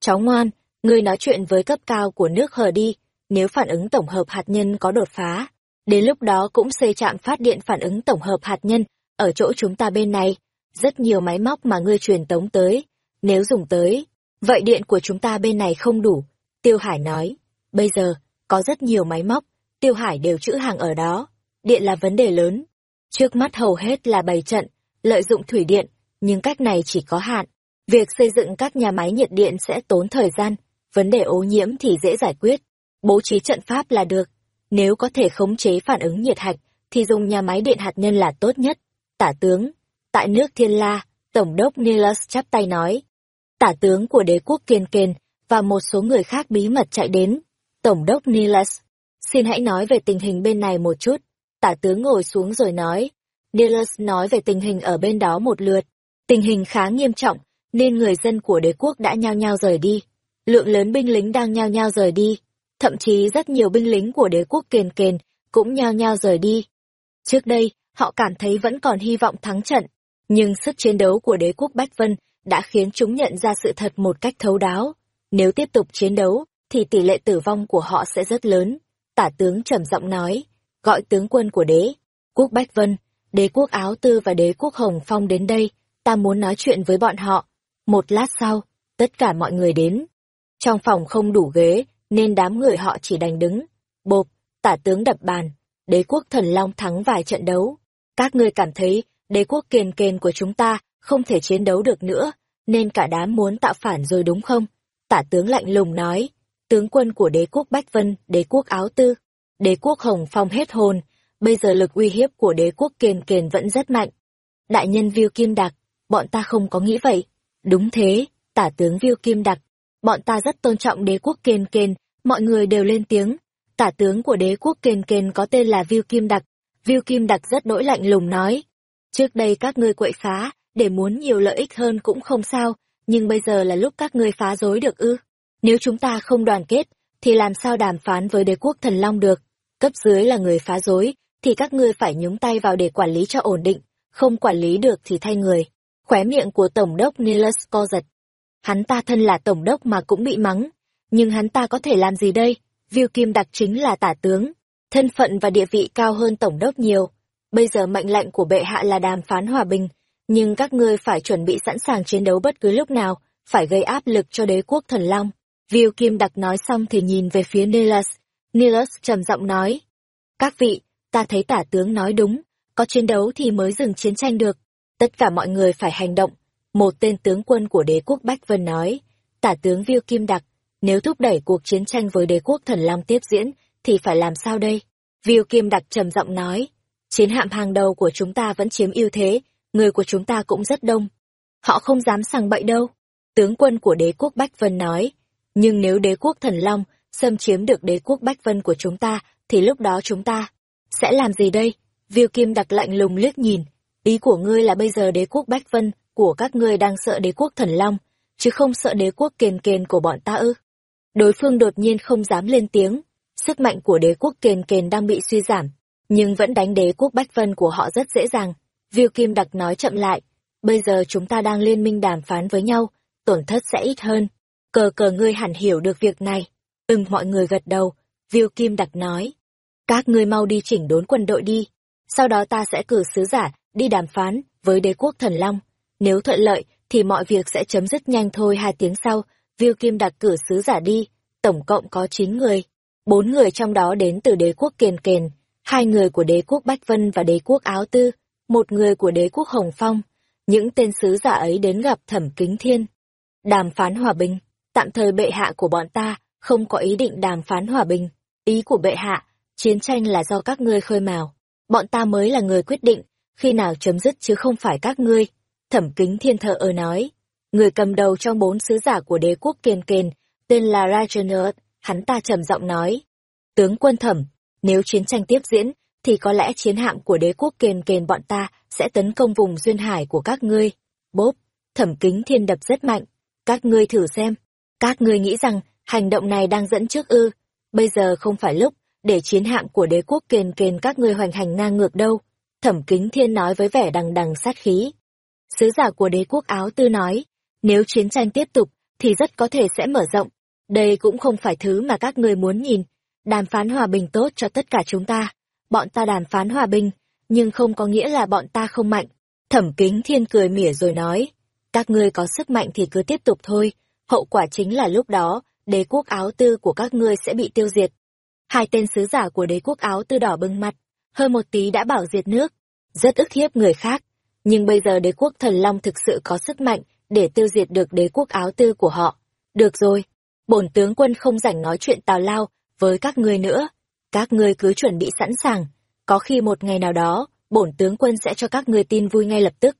Cháu ngoan, ngươi nói chuyện với cấp cao của nước hờ đi, nếu phản ứng tổng hợp hạt nhân có đột phá. Đến lúc đó cũng xây trạm phát điện phản ứng tổng hợp hạt nhân, ở chỗ chúng ta bên này. Rất nhiều máy móc mà ngươi truyền tống tới, nếu dùng tới, vậy điện của chúng ta bên này không đủ. Tiêu Hải nói, bây giờ, có rất nhiều máy móc, Tiêu Hải đều trữ hàng ở đó. Điện là vấn đề lớn. Trước mắt hầu hết là bày trận, lợi dụng thủy điện, nhưng cách này chỉ có hạn. Việc xây dựng các nhà máy nhiệt điện sẽ tốn thời gian, vấn đề ô nhiễm thì dễ giải quyết. Bố trí trận pháp là được. Nếu có thể khống chế phản ứng nhiệt hạch, thì dùng nhà máy điện hạt nhân là tốt nhất. Tả tướng, tại nước Thiên La, Tổng đốc Nilus chắp tay nói. Tả tướng của đế quốc Kiên Kền và một số người khác bí mật chạy đến. Tổng đốc Nilus, xin hãy nói về tình hình bên này một chút. Tả tướng ngồi xuống rồi nói. Nilus nói về tình hình ở bên đó một lượt. Tình hình khá nghiêm trọng, nên người dân của đế quốc đã nhao nhao rời đi. Lượng lớn binh lính đang nhao nhao rời đi. Thậm chí rất nhiều binh lính của đế quốc kền Kền cũng nhao nhao rời đi. Trước đây, họ cảm thấy vẫn còn hy vọng thắng trận, nhưng sức chiến đấu của đế quốc Bách Vân đã khiến chúng nhận ra sự thật một cách thấu đáo. Nếu tiếp tục chiến đấu, thì tỷ lệ tử vong của họ sẽ rất lớn. Tả tướng trầm giọng nói, gọi tướng quân của đế, quốc Bách Vân, đế quốc Áo Tư và đế quốc Hồng Phong đến đây, ta muốn nói chuyện với bọn họ. Một lát sau, tất cả mọi người đến. Trong phòng không đủ ghế, nên đám người họ chỉ đành đứng. Bộp, tả tướng đập bàn, đế quốc thần long thắng vài trận đấu. Các ngươi cảm thấy, đế quốc kiền kền của chúng ta không thể chiến đấu được nữa, nên cả đám muốn tạo phản rồi đúng không? Tả tướng lạnh lùng nói, tướng quân của đế quốc Bách Vân, đế quốc Áo Tư, đế quốc Hồng Phong hết hồn, bây giờ lực uy hiếp của đế quốc kiền kền vẫn rất mạnh. Đại nhân Viu Kim Đặc, bọn ta không có nghĩ vậy. Đúng thế, tả tướng Viu Kim Đặc, bọn ta rất tôn trọng đế quốc Kên kền, mọi người đều lên tiếng. Tả tướng của đế quốc Kên kền có tên là Viu Kim Đặc, Viu Kim Đặc rất nỗi lạnh lùng nói. Trước đây các ngươi quậy phá, để muốn nhiều lợi ích hơn cũng không sao, nhưng bây giờ là lúc các ngươi phá rối được ư. Nếu chúng ta không đoàn kết, thì làm sao đàm phán với đế quốc thần long được? Cấp dưới là người phá rối, thì các ngươi phải nhúng tay vào để quản lý cho ổn định, không quản lý được thì thay người. Khóe miệng của Tổng đốc Nilus co giật. Hắn ta thân là Tổng đốc mà cũng bị mắng, nhưng hắn ta có thể làm gì đây? Viu Kim Đặc chính là tả tướng, thân phận và địa vị cao hơn Tổng đốc nhiều. Bây giờ mệnh lệnh của bệ hạ là đàm phán hòa bình, nhưng các ngươi phải chuẩn bị sẵn sàng chiến đấu bất cứ lúc nào, phải gây áp lực cho đế quốc thần long. Viu Kim Đặc nói xong thì nhìn về phía Nilus. Nilus trầm giọng nói. Các vị, ta thấy tả tướng nói đúng, có chiến đấu thì mới dừng chiến tranh được. Tất cả mọi người phải hành động. Một tên tướng quân của đế quốc Bách Vân nói. Tả tướng Viu Kim Đặc, nếu thúc đẩy cuộc chiến tranh với đế quốc thần long tiếp diễn, thì phải làm sao đây? Viu Kim Đặc trầm giọng nói. Chiến hạm hàng đầu của chúng ta vẫn chiếm ưu thế, người của chúng ta cũng rất đông. Họ không dám sằng bậy đâu. Tướng quân của đế quốc Bách Vân nói. Nhưng nếu đế quốc thần long xâm chiếm được đế quốc Bách Vân của chúng ta, thì lúc đó chúng ta sẽ làm gì đây? Viu Kim đặc lạnh lùng liếc nhìn. Ý của ngươi là bây giờ đế quốc Bách Vân của các ngươi đang sợ đế quốc thần long, chứ không sợ đế quốc kền kền của bọn ta ư? Đối phương đột nhiên không dám lên tiếng. Sức mạnh của đế quốc kền kền đang bị suy giảm, nhưng vẫn đánh đế quốc Bách Vân của họ rất dễ dàng. Viu Kim Đặc nói chậm lại, bây giờ chúng ta đang liên minh đàm phán với nhau, tổn thất sẽ ít hơn. Cờ cờ ngươi hẳn hiểu được việc này. Ừm mọi người gật đầu, Viu Kim Đặc nói. Các ngươi mau đi chỉnh đốn quân đội đi. Sau đó ta sẽ cử sứ giả đi đàm phán với đế quốc thần Long. Nếu thuận lợi thì mọi việc sẽ chấm dứt nhanh thôi hai tiếng sau. Viu Kim đặt cử sứ giả đi, tổng cộng có chín người. Bốn người trong đó đến từ đế quốc Kiền Kền, hai người của đế quốc Bách Vân và đế quốc Áo Tư, một người của đế quốc Hồng Phong. Những tên sứ giả ấy đến gặp Thẩm Kính Thiên. Đàm phán hòa bình, tạm thời bệ hạ của bọn ta không có ý định đàm phán hòa bình. Ý của bệ hạ, chiến tranh là do các ngươi khơi mào. Bọn ta mới là người quyết định, khi nào chấm dứt chứ không phải các ngươi. Thẩm Kính Thiên thờ ở nói. Người cầm đầu trong bốn sứ giả của đế quốc kiên Kền, tên là Rajanut, hắn ta trầm giọng nói. Tướng quân thẩm, nếu chiến tranh tiếp diễn, thì có lẽ chiến hạm của đế quốc kền kền bọn ta sẽ tấn công vùng duyên hải của các ngươi. Bốp, thẩm kính thiên đập rất mạnh. Các ngươi thử xem. Các ngươi nghĩ rằng hành động này đang dẫn trước ư. Bây giờ không phải lúc để chiến hạm của đế quốc kền kền các ngươi hoành hành ngang ngược đâu. Thẩm kính thiên nói với vẻ đằng đằng sát khí. Sứ giả của đế quốc áo tư nói, nếu chiến tranh tiếp tục, thì rất có thể sẽ mở rộng. Đây cũng không phải thứ mà các ngươi muốn nhìn. Đàm phán hòa bình tốt cho tất cả chúng ta bọn ta đàm phán hòa bình, nhưng không có nghĩa là bọn ta không mạnh. Thẩm kính thiên cười mỉa rồi nói, các ngươi có sức mạnh thì cứ tiếp tục thôi, hậu quả chính là lúc đó, đế quốc áo tư của các ngươi sẽ bị tiêu diệt. Hai tên sứ giả của đế quốc áo tư đỏ bừng mặt, hơn một tí đã bảo diệt nước, rất ức hiếp người khác. Nhưng bây giờ đế quốc thần long thực sự có sức mạnh để tiêu diệt được đế quốc áo tư của họ. Được rồi, bổn tướng quân không rảnh nói chuyện tào lao với các ngươi nữa các ngươi cứ chuẩn bị sẵn sàng, có khi một ngày nào đó, bổn tướng quân sẽ cho các ngươi tin vui ngay lập tức.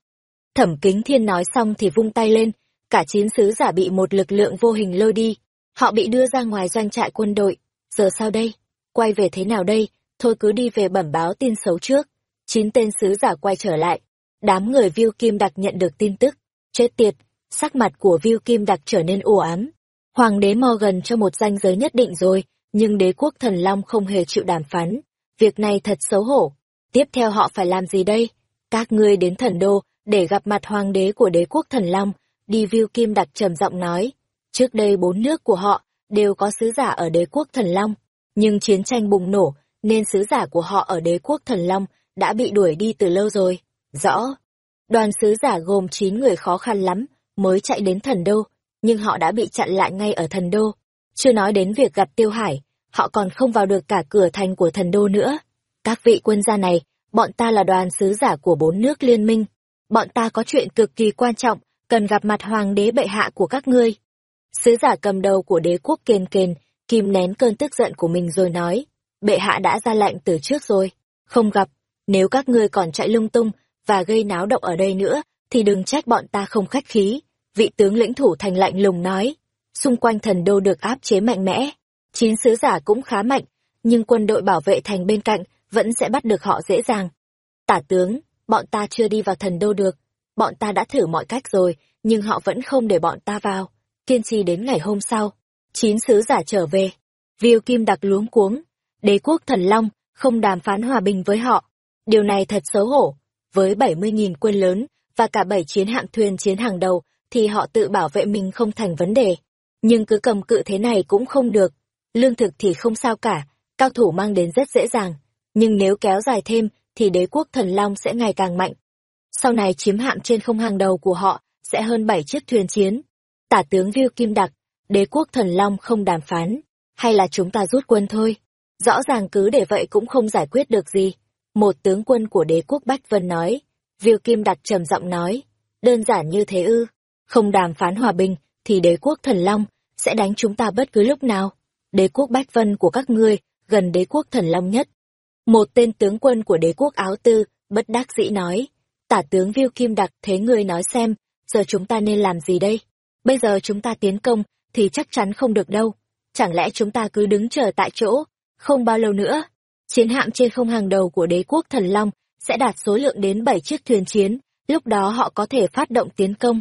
Thẩm kính thiên nói xong thì vung tay lên, cả chín sứ giả bị một lực lượng vô hình lôi đi, họ bị đưa ra ngoài doanh trại quân đội. Giờ sao đây? Quay về thế nào đây? Thôi cứ đi về bẩm báo tin xấu trước. Chín tên sứ giả quay trở lại. Đám người Viu Kim Đặc nhận được tin tức. Chết tiệt, sắc mặt của Viu Kim Đặc trở nên u ám. Hoàng đế Morgan cho một danh giới nhất định rồi, nhưng đế quốc thần long không hề chịu đàm phán. Việc này thật xấu hổ. Tiếp theo họ phải làm gì đây? Các ngươi đến thần đô, để gặp mặt hoàng đế của đế quốc thần long, đi viu kim đặc trầm giọng nói. Trước đây bốn nước của họ đều có sứ giả ở đế quốc thần long, nhưng chiến tranh bùng nổ, nên sứ giả của họ ở đế quốc thần long đã bị đuổi đi từ lâu rồi. Rõ. Đoàn sứ giả gồm 9 người khó khăn lắm, mới chạy đến thần đô, nhưng họ đã bị chặn lại ngay ở thần đô. Chưa nói đến việc gặp Tiêu Hải, họ còn không vào được cả cửa thành của thần đô nữa. Các vị quân gia này, bọn ta là đoàn sứ giả của bốn nước liên minh. Bọn ta có chuyện cực kỳ quan trọng, cần gặp mặt hoàng đế bệ hạ của các ngươi. Sứ giả cầm đầu của đế quốc kền kền, kìm nén cơn tức giận của mình rồi nói, bệ hạ đã ra lệnh từ trước rồi, không gặp, nếu các ngươi còn chạy lung tung và gây náo động ở đây nữa, thì đừng trách bọn ta không khách khí. Vị tướng lĩnh thủ thành lạnh lùng nói, xung quanh thần đô được áp chế mạnh mẽ. Chín sứ giả cũng khá mạnh, nhưng quân đội bảo vệ thành bên cạnh vẫn sẽ bắt được họ dễ dàng. Tả tướng, bọn ta chưa đi vào thần đô được. Bọn ta đã thử mọi cách rồi, nhưng họ vẫn không để bọn ta vào. Kiên trì đến ngày hôm sau, chín sứ giả trở về. Viu Kim đặc luống cuống, đế quốc thần Long không đàm phán hòa bình với họ. Điều này thật xấu hổ. Với 70.000 quân lớn và cả bảy chiến hạm thuyền chiến hàng đầu thì họ tự bảo vệ mình không thành vấn đề nhưng cứ cầm cự thế này cũng không được. Lương thực thì không sao cả, cao thủ mang đến rất dễ dàng, nhưng nếu kéo dài thêm thì đế quốc thần long sẽ ngày càng mạnh. Sau này chiếm hạm trên không hàng đầu của họ sẽ hơn bảy chiếc thuyền chiến. Tả tướng Viu Kim Đặc, đế quốc thần long không đàm phán, hay là chúng ta rút quân thôi. Rõ ràng cứ để vậy cũng không giải quyết được gì. Một tướng quân của đế quốc Bách Vân nói, viêu Kim đặt trầm giọng nói, đơn giản như thế ư, không đàm phán hòa bình thì đế quốc thần long sẽ đánh chúng ta bất cứ lúc nào. Đế quốc Bách Vân của các ngươi gần đế quốc thần long nhất. Một tên tướng quân của đế quốc áo tư, bất đắc dĩ nói. Tả tướng viêu Kim Đặc thế ngươi nói xem, giờ chúng ta nên làm gì đây? Bây giờ chúng ta tiến công, thì chắc chắn không được đâu. Chẳng lẽ chúng ta cứ đứng chờ tại chỗ? Không bao lâu nữa, chiến hạm trên không hàng đầu của đế quốc thần long sẽ đạt số lượng đến 7 chiếc thuyền chiến, lúc đó họ có thể phát động tiến công.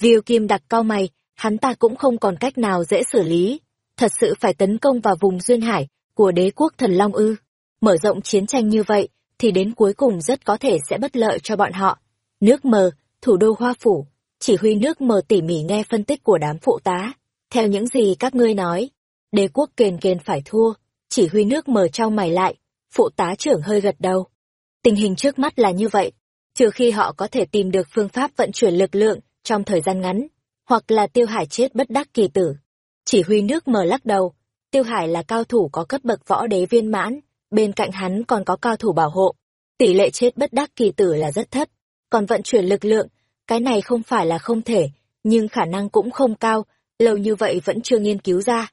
Viu Kim Đặc cao mày, hắn ta cũng không còn cách nào dễ xử lý. Thật sự phải tấn công vào vùng duyên hải của đế quốc thần Long ư. Mở rộng chiến tranh như vậy, thì đến cuối cùng rất có thể sẽ bất lợi cho bọn họ. Nước mờ, thủ đô Hoa Phủ, chỉ huy nước mờ tỉ mỉ nghe phân tích của đám phụ tá. theo những gì các ngươi nói, đế quốc kền kền phải thua, chỉ huy nước mở trao mày lại, phụ tá trưởng hơi gật đầu. Tình hình trước mắt là như vậy, trừ khi họ có thể tìm được phương pháp vận chuyển lực lượng trong thời gian ngắn, hoặc là tiêu hải chết bất đắc kỳ tử. Chỉ huy nước mở lắc đầu, tiêu hải là cao thủ có cấp bậc võ đế viên mãn, bên cạnh hắn còn có cao thủ bảo hộ. Tỷ lệ chết bất đắc kỳ tử là rất thấp, còn vận chuyển lực lượng, cái này không phải là không thể, nhưng khả năng cũng không cao, lâu như vậy vẫn chưa nghiên cứu ra.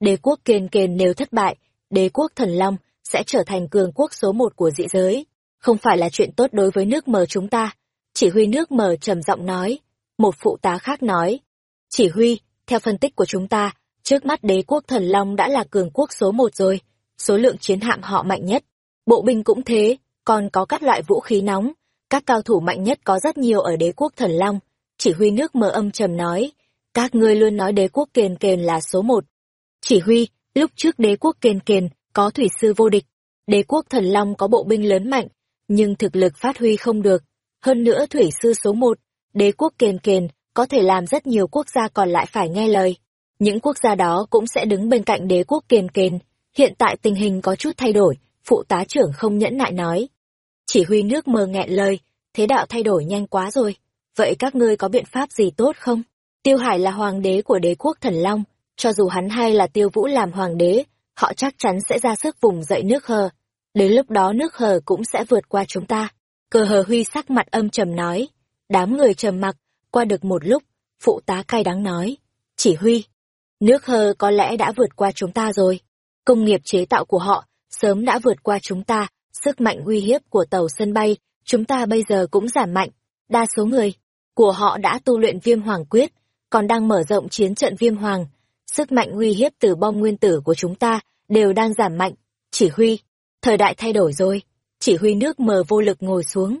Đế quốc kền kền nếu thất bại, đế quốc thần long sẽ trở thành cường quốc số một của dị giới. Không phải là chuyện tốt đối với nước mờ chúng ta. Chỉ huy nước mờ trầm giọng nói. Một phụ tá khác nói. Chỉ huy, theo phân tích của chúng ta, trước mắt đế quốc thần long đã là cường quốc số một rồi. Số lượng chiến hạm họ mạnh nhất. Bộ binh cũng thế, còn có các loại vũ khí nóng. Các cao thủ mạnh nhất có rất nhiều ở đế quốc thần long. Chỉ huy nước mờ âm trầm nói. Các ngươi luôn nói đế quốc kền kền là số một. Chỉ huy, lúc trước đế quốc kền kền, có thủy sư vô địch. Đế quốc thần long có bộ binh lớn mạnh, nhưng thực lực phát huy không được. Hơn nữa thủy sư số một, đế quốc kền kền, có thể làm rất nhiều quốc gia còn lại phải nghe lời. Những quốc gia đó cũng sẽ đứng bên cạnh đế quốc kền kền. Hiện tại tình hình có chút thay đổi, phụ tá trưởng không nhẫn nại nói. Chỉ huy nước mờ nghẹn lời, thế đạo thay đổi nhanh quá rồi. Vậy các ngươi có biện pháp gì tốt không? Tiêu Hải là hoàng đế của đế quốc thần Long, cho dù hắn hay là tiêu vũ làm hoàng đế, họ chắc chắn sẽ ra sức vùng dậy nước hờ. Đến lúc đó nước hờ cũng sẽ vượt qua chúng ta. Cờ hờ huy sắc mặt âm trầm nói. Đám người trầm mặc, qua được một lúc, phụ tá cay đắng nói. Chỉ huy, nước hờ có lẽ đã vượt qua chúng ta rồi. Công nghiệp chế tạo của họ sớm đã vượt qua chúng ta, sức mạnh uy hiếp của tàu sân bay, chúng ta bây giờ cũng giảm mạnh. Đa số người của họ đã tu luyện viêm hoàng quyết, còn đang mở rộng chiến trận viêm hoàng. Sức mạnh uy hiếp từ bom nguyên tử của chúng ta đều đang giảm mạnh. Chỉ huy, thời đại thay đổi rồi. Chỉ huy nước mờ vô lực ngồi xuống.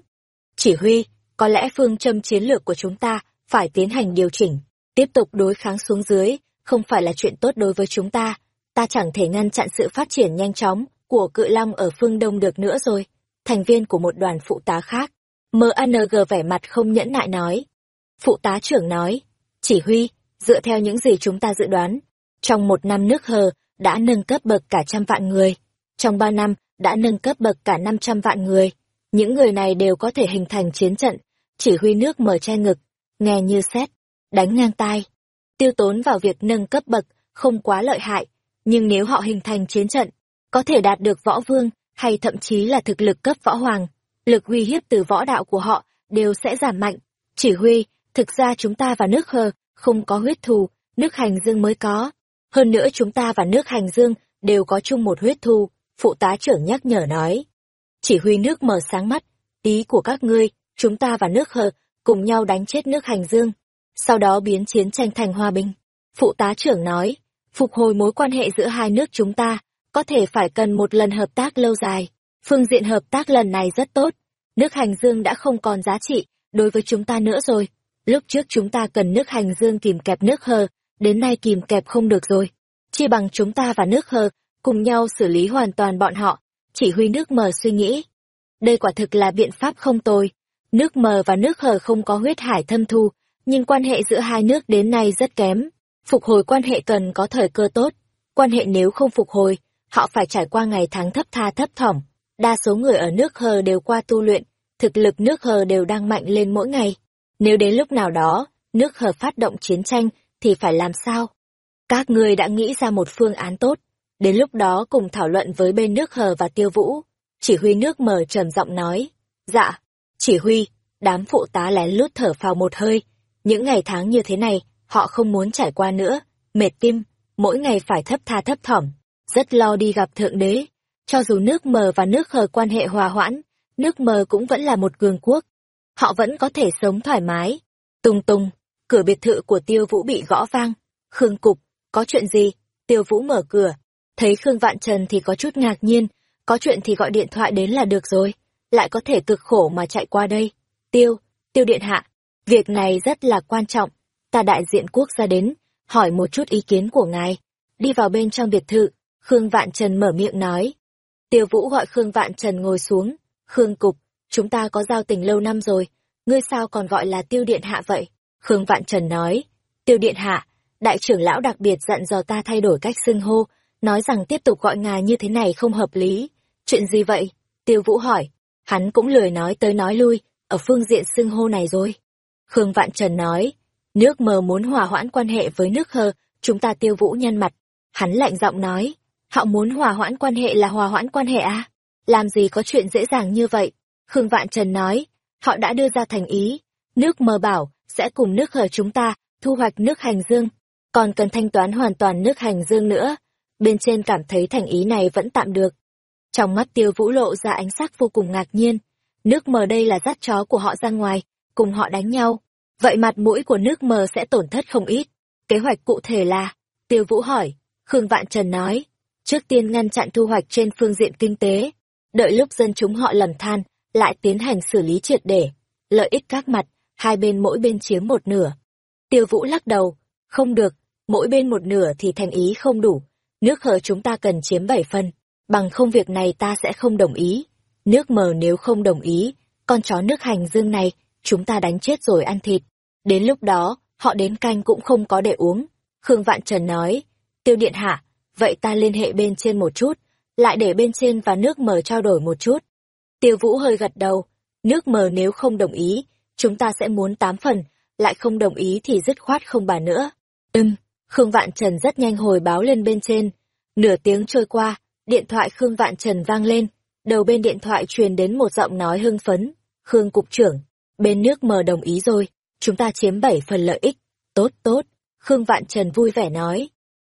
Chỉ huy, có lẽ phương châm chiến lược của chúng ta phải tiến hành điều chỉnh. Tiếp tục đối kháng xuống dưới, không phải là chuyện tốt đối với chúng ta. Ta chẳng thể ngăn chặn sự phát triển nhanh chóng của cự long ở phương Đông được nữa rồi. Thành viên của một đoàn phụ tá khác. MNG vẻ mặt không nhẫn nại nói. Phụ tá trưởng nói, chỉ huy, dựa theo những gì chúng ta dự đoán, trong một năm nước hờ đã nâng cấp bậc cả trăm vạn người, trong ba năm đã nâng cấp bậc cả năm trăm vạn người. Những người này đều có thể hình thành chiến trận, chỉ huy nước mở che ngực, nghe như xét, đánh ngang tai. Tiêu tốn vào việc nâng cấp bậc không quá lợi hại, nhưng nếu họ hình thành chiến trận, có thể đạt được võ vương hay thậm chí là thực lực cấp võ hoàng, lực uy hiếp từ võ đạo của họ đều sẽ giảm mạnh. Chỉ huy, thực ra chúng ta và nước hờ không có huyết thù, nước hành dương mới có. Hơn nữa chúng ta và nước hành dương đều có chung một huyết thù, phụ tá trưởng nhắc nhở nói. Chỉ huy nước mở sáng mắt, ý của các ngươi, chúng ta và nước hờ cùng nhau đánh chết nước hành dương, sau đó biến chiến tranh thành hòa bình. Phụ tá trưởng nói, phục hồi mối quan hệ giữa hai nước chúng ta, có thể phải cần một lần hợp tác lâu dài. Phương diện hợp tác lần này rất tốt, nước hành dương đã không còn giá trị đối với chúng ta nữa rồi. Lúc trước chúng ta cần nước hành dương kìm kẹp nước hờ, đến nay kìm kẹp không được rồi. Chi bằng chúng ta và nước hờ, cùng nhau xử lý hoàn toàn bọn họ, chỉ huy nước mờ suy nghĩ. Đây quả thực là biện pháp không tồi. Nước mờ và nước hờ không có huyết hải thâm thu, nhưng quan hệ giữa hai nước đến nay rất kém. Phục hồi quan hệ cần có thời cơ tốt. Quan hệ nếu không phục hồi, họ phải trải qua ngày tháng thấp tha thấp thỏm. Đa số người ở nước hờ đều qua tu luyện, thực lực nước hờ đều đang mạnh lên mỗi ngày. Nếu đến lúc nào đó, nước hờ phát động chiến tranh, thì phải làm sao? Các ngươi đã nghĩ ra một phương án tốt, đến lúc đó cùng thảo luận với bên nước hờ và tiêu vũ. Chỉ huy nước mờ trầm giọng nói, dạ, chỉ huy, đám phụ tá lén lút thở phào một hơi, những ngày tháng như thế này, họ không muốn trải qua nữa, mệt tim, mỗi ngày phải thấp tha thấp thỏm, rất lo đi gặp thượng đế. Cho dù nước mờ và nước hờ quan hệ hòa hoãn, nước mờ cũng vẫn là một cường quốc, họ vẫn có thể sống thoải mái. Tung tung, cửa biệt thự của tiêu vũ bị gõ vang. Khương Cục, có chuyện gì? Tiêu vũ mở cửa. Thấy Khương Vạn Trần thì có chút ngạc nhiên, có chuyện thì gọi điện thoại đến là được rồi. Lại có thể cực khổ mà chạy qua đây. Tiêu, tiêu điện hạ, việc này rất là quan trọng. Ta đại diện quốc gia đến, hỏi một chút ý kiến của ngài. Đi vào bên trong biệt thự, Khương Vạn Trần mở miệng nói. Tiêu Vũ gọi Khương Vạn Trần ngồi xuống. Khương Cục, chúng ta có giao tình lâu năm rồi, ngươi sao còn gọi là tiêu điện hạ vậy? Khương Vạn Trần nói, tiêu điện hạ, đại trưởng lão đặc biệt dặn dò ta thay đổi cách xưng hô, nói rằng tiếp tục gọi ngài như thế này không hợp lý. Chuyện gì vậy? Tiêu Vũ hỏi. Hắn cũng lười nói tới nói lui, ở phương diện xưng hô này rồi. Khương Vạn Trần nói, nước mờ muốn hòa hoãn quan hệ với nước hờ, chúng ta tiêu vũ nhân mặt. Hắn lạnh giọng nói, họ muốn hòa hoãn quan hệ là hòa hoãn quan hệ à? Làm gì có chuyện dễ dàng như vậy? Khương Vạn Trần nói, họ đã đưa ra thành ý, nước mờ bảo sẽ cùng nước hờ chúng ta thu hoạch nước hành dương, còn cần thanh toán hoàn toàn nước hành dương nữa. Bên trên cảm thấy thành ý này vẫn tạm được. Trong mắt tiêu vũ lộ ra ánh sắc vô cùng ngạc nhiên, nước mờ đây là dắt chó của họ ra ngoài, cùng họ đánh nhau. Vậy mặt mũi của nước mờ sẽ tổn thất không ít. Kế hoạch cụ thể là, tiêu vũ hỏi, Khương Vạn Trần nói, trước tiên ngăn chặn thu hoạch trên phương diện kinh tế, đợi lúc dân chúng họ lầm than, lại tiến hành xử lý triệt để, lợi ích các mặt, hai bên mỗi bên chiếm một nửa. Tiêu Vũ lắc đầu, không được, mỗi bên một nửa thì thành ý không đủ, nước hở chúng ta cần chiếm bảy phần, bằng không việc này ta sẽ không đồng ý. Nước mờ nếu không đồng ý, con chó nước hành dương này, chúng ta đánh chết rồi ăn thịt. Đến lúc đó, họ đến canh cũng không có để uống. Khương Vạn Trần nói, tiêu điện hạ, vậy ta liên hệ bên trên một chút, lại để bên trên và nước mờ trao đổi một chút. Tiêu Vũ hơi gật đầu, nước mờ nếu không đồng ý, chúng ta sẽ muốn tám phần, lại không đồng ý thì dứt khoát không bà nữa. Ừm, Khương Vạn Trần rất nhanh hồi báo lên bên trên. Nửa tiếng trôi qua, điện thoại Khương Vạn Trần vang lên, đầu bên điện thoại truyền đến một giọng nói hưng phấn. Khương Cục trưởng, bên nước mờ đồng ý rồi, chúng ta chiếm bảy phần lợi ích. Tốt tốt, Khương Vạn Trần vui vẻ nói.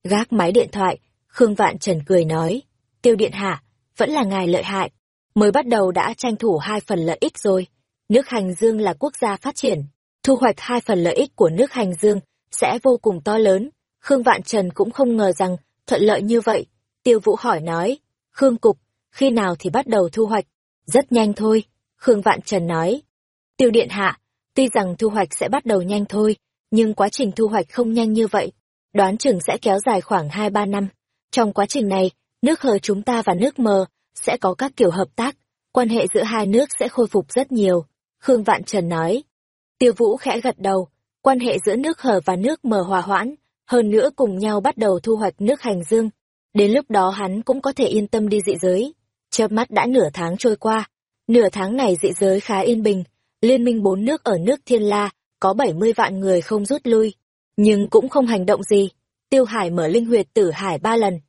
Gác máy điện thoại, Khương Vạn Trần cười nói. Tiêu điện hạ, vẫn là ngài lợi hại. Mới bắt đầu đã tranh thủ hai phần lợi ích rồi. Nước Hành Dương là quốc gia phát triển. Thu hoạch hai phần lợi ích của nước Hành Dương sẽ vô cùng to lớn. Khương Vạn Trần cũng không ngờ rằng thuận lợi như vậy. Tiêu Vũ hỏi nói, Khương Cục, khi nào thì bắt đầu thu hoạch? Rất nhanh thôi, Khương Vạn Trần nói. Tiêu Điện Hạ, tuy rằng thu hoạch sẽ bắt đầu nhanh thôi, nhưng quá trình thu hoạch không nhanh như vậy. Đoán chừng sẽ kéo dài khoảng hai ba năm. Trong quá trình này, nước hờ chúng ta và nước mờ sẽ có các kiểu hợp tác, quan hệ giữa hai nước sẽ khôi phục rất nhiều. Khương Vạn Trần nói. Tiêu Vũ khẽ gật đầu, quan hệ giữa nước hở và nước mở hòa hoãn, hơn nữa cùng nhau bắt đầu thu hoạch nước hành dương. Đến lúc đó hắn cũng có thể yên tâm đi dị giới. Chớp mắt đã nửa tháng trôi qua, nửa tháng này dị giới khá yên bình, liên minh bốn nước ở nước Thiên La có 70 vạn người không rút lui, nhưng cũng không hành động gì. Tiêu Hải mở linh huyệt tử hải ba lần.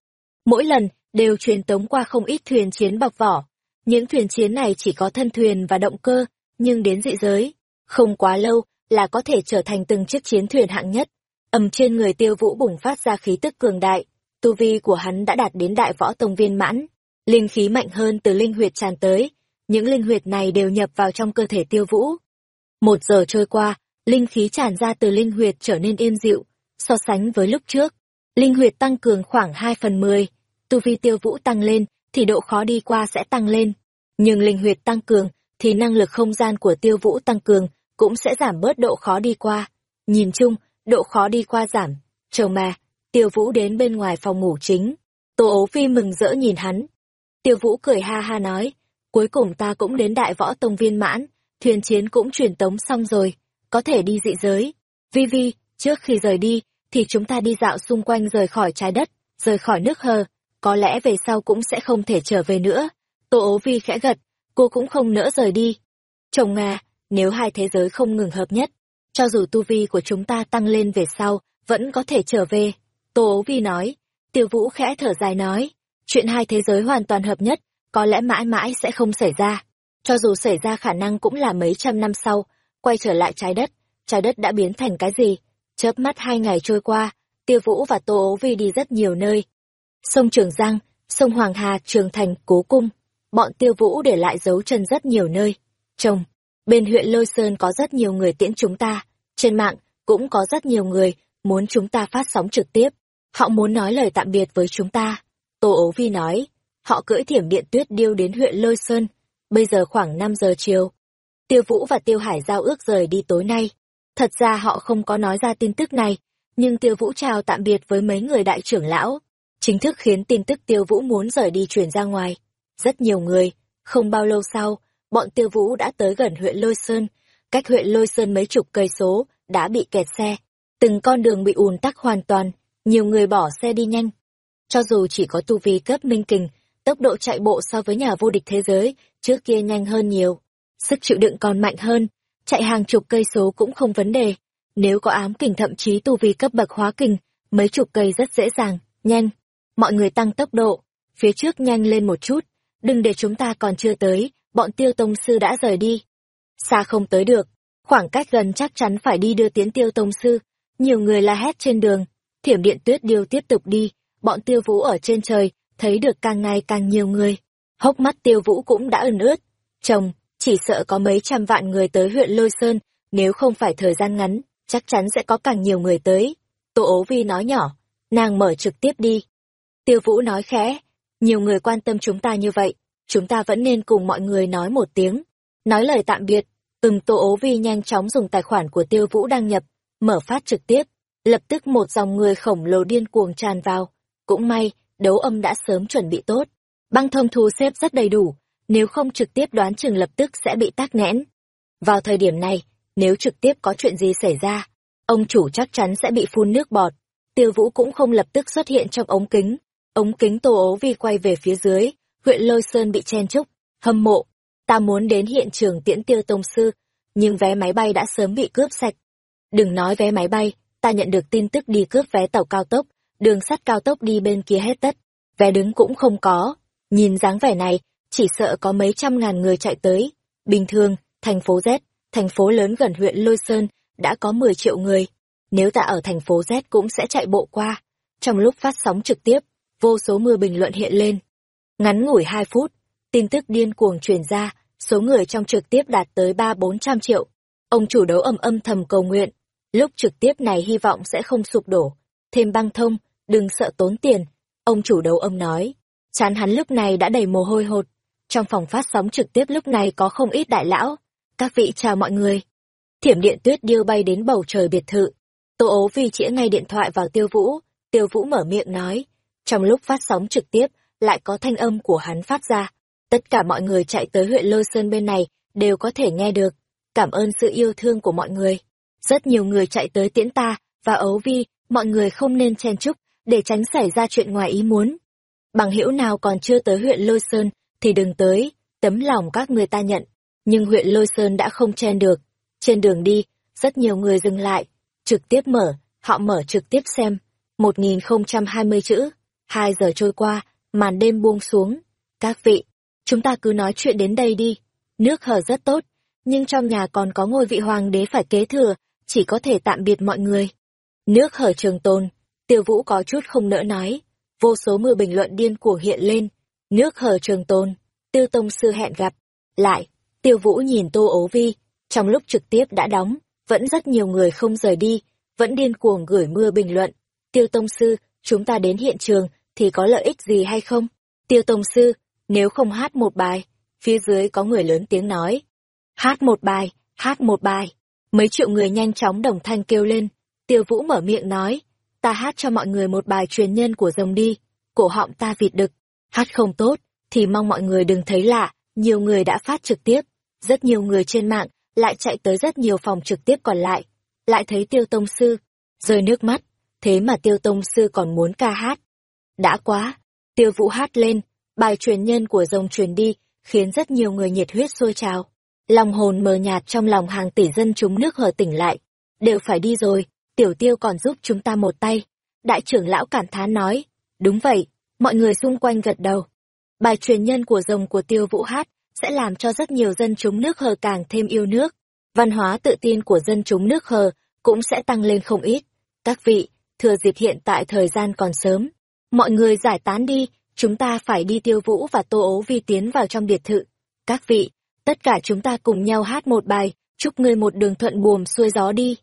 Mỗi lần đều truyền tống qua không ít thuyền chiến bọc vỏ. Những thuyền chiến này chỉ có thân thuyền và động cơ, nhưng đến dị giới, không quá lâu là có thể trở thành từng chiếc chiến thuyền hạng nhất. Ầm trên người tiêu vũ bùng phát ra khí tức cường đại, tu vi của hắn đã đạt đến đại võ tông viên mãn. Linh khí mạnh hơn từ linh huyệt tràn tới, những linh huyệt này đều nhập vào trong cơ thể tiêu vũ. Một giờ trôi qua, linh khí tràn ra từ linh huyệt trở nên êm dịu, so sánh với lúc trước. Linh huyệt tăng cường khoảng 2 phần 10, tu vi tiêu vũ tăng lên, thì độ khó đi qua sẽ tăng lên. Nhưng linh huyệt tăng cường, thì năng lực không gian của tiêu vũ tăng cường, cũng sẽ giảm bớt độ khó đi qua. Nhìn chung, độ khó đi qua giảm. Chờ mà, tiêu vũ đến bên ngoài phòng ngủ chính. Tô ố phi mừng rỡ nhìn hắn. Tiêu vũ cười ha ha nói, cuối cùng ta cũng đến đại võ tông viên mãn, thuyền chiến cũng truyền tống xong rồi, có thể đi dị giới. Vi Vi, trước khi rời đi, thì chúng ta đi dạo xung quanh rời khỏi trái đất, rời khỏi nước hờ, có lẽ về sau cũng sẽ không thể trở về nữa. Tô ố vi khẽ gật, cô cũng không nỡ rời đi. Chồng Nga, nếu hai thế giới không ngừng hợp nhất, cho dù tu vi của chúng ta tăng lên về sau, vẫn có thể trở về. Tô ố vi nói, tiêu vũ khẽ thở dài nói, chuyện hai thế giới hoàn toàn hợp nhất, có lẽ mãi mãi sẽ không xảy ra. Cho dù xảy ra khả năng cũng là mấy trăm năm sau, quay trở lại trái đất, trái đất đã biến thành cái gì? Chớp mắt hai ngày trôi qua, tiêu vũ và tô ố vi đi rất nhiều nơi. Sông Trường Giang, sông Hoàng Hà, Trường Thành, Cố Cung, bọn tiêu vũ để lại dấu chân rất nhiều nơi. Chồng, bên huyện Lôi Sơn có rất nhiều người tiễn chúng ta, trên mạng cũng có rất nhiều người muốn chúng ta phát sóng trực tiếp. Họ muốn nói lời tạm biệt với chúng ta. Tô ố vi nói, họ cưỡi thiểm điện tuyết điêu đến huyện Lôi Sơn, bây giờ khoảng 5 giờ chiều. Tiêu Vũ và Tiêu Hải giao ước rời đi tối nay. Thật ra họ không có nói ra tin tức này, nhưng Tiêu Vũ chào tạm biệt với mấy người đại trưởng lão, chính thức khiến tin tức Tiêu Vũ muốn rời đi truyền ra ngoài. Rất nhiều người, không bao lâu sau, bọn Tiêu Vũ đã tới gần huyện Lôi Sơn, cách huyện Lôi Sơn mấy chục cây số, đã bị kẹt xe. Từng con đường bị ùn tắc hoàn toàn, nhiều người bỏ xe đi nhanh. Cho dù chỉ có tu vi cấp minh kình, tốc độ chạy bộ so với nhà vô địch thế giới, trước kia nhanh hơn nhiều. Sức chịu đựng còn mạnh hơn, chạy hàng chục cây số cũng không vấn đề. Nếu có ám kình thậm chí tu vi cấp bậc hóa kình, mấy chục cây rất dễ dàng, nhanh. Mọi người tăng tốc độ, phía trước nhanh lên một chút, đừng để chúng ta còn chưa tới, bọn tiêu tông sư đã rời đi. Xa không tới được, khoảng cách gần chắc chắn phải đi đưa tiến tiêu tông sư. Nhiều người la hét trên đường, thiểm điện tuyết điêu tiếp tục đi, bọn tiêu vũ ở trên trời, thấy được càng ngày càng nhiều người. Hốc mắt tiêu vũ cũng đã ẩn ướt. Chồng, chỉ sợ có mấy trăm vạn người tới huyện Lôi Sơn, nếu không phải thời gian ngắn, chắc chắn sẽ có càng nhiều người tới. Tô ố vi nói nhỏ, nàng mở trực tiếp đi. Tiêu vũ nói khẽ, nhiều người quan tâm chúng ta như vậy, chúng ta vẫn nên cùng mọi người nói một tiếng. Nói lời tạm biệt, từng Tô ố vi nhanh chóng dùng tài khoản của tiêu vũ đăng nhập, mở phát trực tiếp. Lập tức một dòng người khổng lồ điên cuồng tràn vào. Cũng may, đấu âm đã sớm chuẩn bị tốt. Băng thông thu xếp rất đầy đủ, nếu không trực tiếp đoán chừng lập tức sẽ bị tắc nghẽn. Vào thời điểm này, nếu trực tiếp có chuyện gì xảy ra, ông chủ chắc chắn sẽ bị phun nước bọt. Tiêu Vũ cũng không lập tức xuất hiện trong ống kính. Ống kính Tô Ố Vi quay về phía dưới, huyện Lôi Sơn bị chen trúc, hâm mộ. Ta muốn đến hiện trường tiễn tiêu tông sư, nhưng vé máy bay đã sớm bị cướp sạch. Đừng nói vé máy bay, ta nhận được tin tức đi cướp vé tàu cao tốc, đường sắt cao tốc đi bên kia hết tất, vé đứng cũng không có. Nhìn dáng vẻ này, chỉ sợ có mấy trăm ngàn người chạy tới. Bình thường, thành phố Z, thành phố lớn gần huyện Lôi Sơn, đã có 10 triệu người. Nếu ta ở thành phố Z cũng sẽ chạy bộ qua. Trong lúc phát sóng trực tiếp, vô số mưa bình luận hiện lên. Ngắn ngủi 2 phút, tin tức điên cuồng truyền ra, số người trong trực tiếp đạt tới 3-400 triệu. Ông chủ đấu âm âm thầm cầu nguyện, lúc trực tiếp này hy vọng sẽ không sụp đổ. Thêm băng thông, đừng sợ tốn tiền, ông chủ đấu âm nói. Chán hắn lúc này đã đầy mồ hôi hột, trong phòng phát sóng trực tiếp lúc này có không ít đại lão. Các vị chào mọi người. Thiểm điện tuyết điêu bay đến bầu trời biệt thự. Tô ố vì chĩa ngay điện thoại vào tiêu vũ. Tiêu vũ mở miệng nói. Trong lúc phát sóng trực tiếp, lại có thanh âm của hắn phát ra. Tất cả mọi người chạy tới huyện Lôi Sơn bên này, đều có thể nghe được. Cảm ơn sự yêu thương của mọi người. Rất nhiều người chạy tới tiễn ta, và ấu vi, mọi người không nên chen chúc, để tránh xảy ra chuyện ngoài ý muốn. Bằng hữu nào còn chưa tới huyện Lôi Sơn, thì đừng tới, tấm lòng các người ta nhận. Nhưng huyện Lôi Sơn đã không chen được. Trên đường đi, rất nhiều người dừng lại, trực tiếp mở, họ mở trực tiếp xem. 1020 chữ, hai giờ trôi qua, màn đêm buông xuống. Các vị, chúng ta cứ nói chuyện đến đây đi. Nước hở rất tốt, nhưng trong nhà còn có ngôi vị hoàng đế phải kế thừa, chỉ có thể tạm biệt mọi người. Nước hở trường tồn, tiêu vũ có chút không nỡ nói. Vô số mưa bình luận điên của hiện lên, Nước hở trường tồn tiêu tông sư hẹn gặp. Lại, tiêu vũ nhìn tô ố vi, trong lúc trực tiếp đã đóng, vẫn rất nhiều người không rời đi, vẫn điên cuồng gửi mưa bình luận. Tiêu tông sư, chúng ta đến hiện trường, thì có lợi ích gì hay không? Tiêu tông sư, nếu không hát một bài, phía dưới có người lớn tiếng nói. Hát một bài, hát một bài. Mấy triệu người nhanh chóng đồng thanh kêu lên. Tiêu vũ mở miệng nói, ta hát cho mọi người một bài truyền nhân của rồng đi. Cổ họng ta vịt đực, Hát không tốt, thì mong mọi người đừng thấy lạ, nhiều người đã phát trực tiếp, rất nhiều người trên mạng lại chạy tới rất nhiều phòng trực tiếp còn lại, lại thấy tiêu tông sư, rơi nước mắt, thế mà tiêu tông sư còn muốn ca hát. Đã quá, tiêu vũ hát lên, bài truyền nhân của rồng truyền đi, khiến rất nhiều người nhiệt huyết sôi trào. Lòng hồn mờ nhạt trong lòng hàng tỷ dân chúng nước hờ tỉnh lại. Đều phải đi rồi, tiểu tiêu còn giúp chúng ta một tay. Đại trưởng lão cảm thán nói, đúng vậy, Mọi người xung quanh gật đầu. Bài truyền nhân của rồng của tiêu vũ hát sẽ làm cho rất nhiều dân chúng nước hờ càng thêm yêu nước. Văn hóa tự tin của dân chúng nước hờ cũng sẽ tăng lên không ít. Các vị, thừa dịp hiện tại thời gian còn sớm. Mọi người giải tán đi, chúng ta phải đi tiêu vũ và tô ố vi tiến vào trong biệt thự. Các vị, tất cả chúng ta cùng nhau hát một bài, chúc ngươi một đường thuận buồm xuôi gió đi.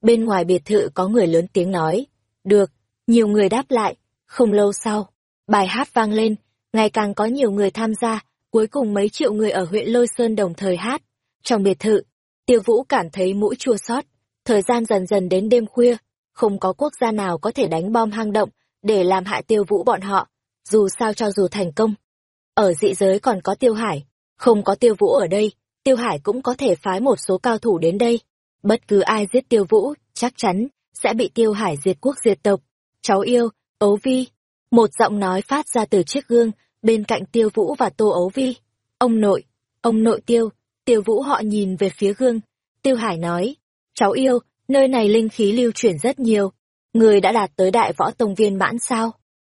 Bên ngoài biệt thự có người lớn tiếng nói. Được, nhiều người đáp lại. Không lâu sau, Bài hát vang lên, ngày càng có nhiều người tham gia, cuối cùng mấy triệu người ở huyện Lôi Sơn đồng thời hát. Trong biệt thự, Tiêu Vũ cảm thấy mũi chua xót, thời gian dần dần đến đêm khuya, không có quốc gia nào có thể đánh bom hang động để làm hại Tiêu Vũ bọn họ, dù sao cho dù thành công. Ở dị giới còn có Tiêu Hải, không có Tiêu Vũ ở đây, Tiêu Hải cũng có thể phái một số cao thủ đến đây. Bất cứ ai giết Tiêu Vũ, chắc chắn sẽ bị tiêu hải diệt quốc diệt tộc. Cháu yêu, ấu vi. Một giọng nói phát ra từ chiếc gương, bên cạnh tiêu vũ và tô ấu vi. Ông nội, ông nội tiêu, tiêu vũ họ nhìn về phía gương. Tiêu hải nói, cháu yêu, nơi này linh khí lưu chuyển rất nhiều. Người đã đạt tới đại võ tông viên mãn sao?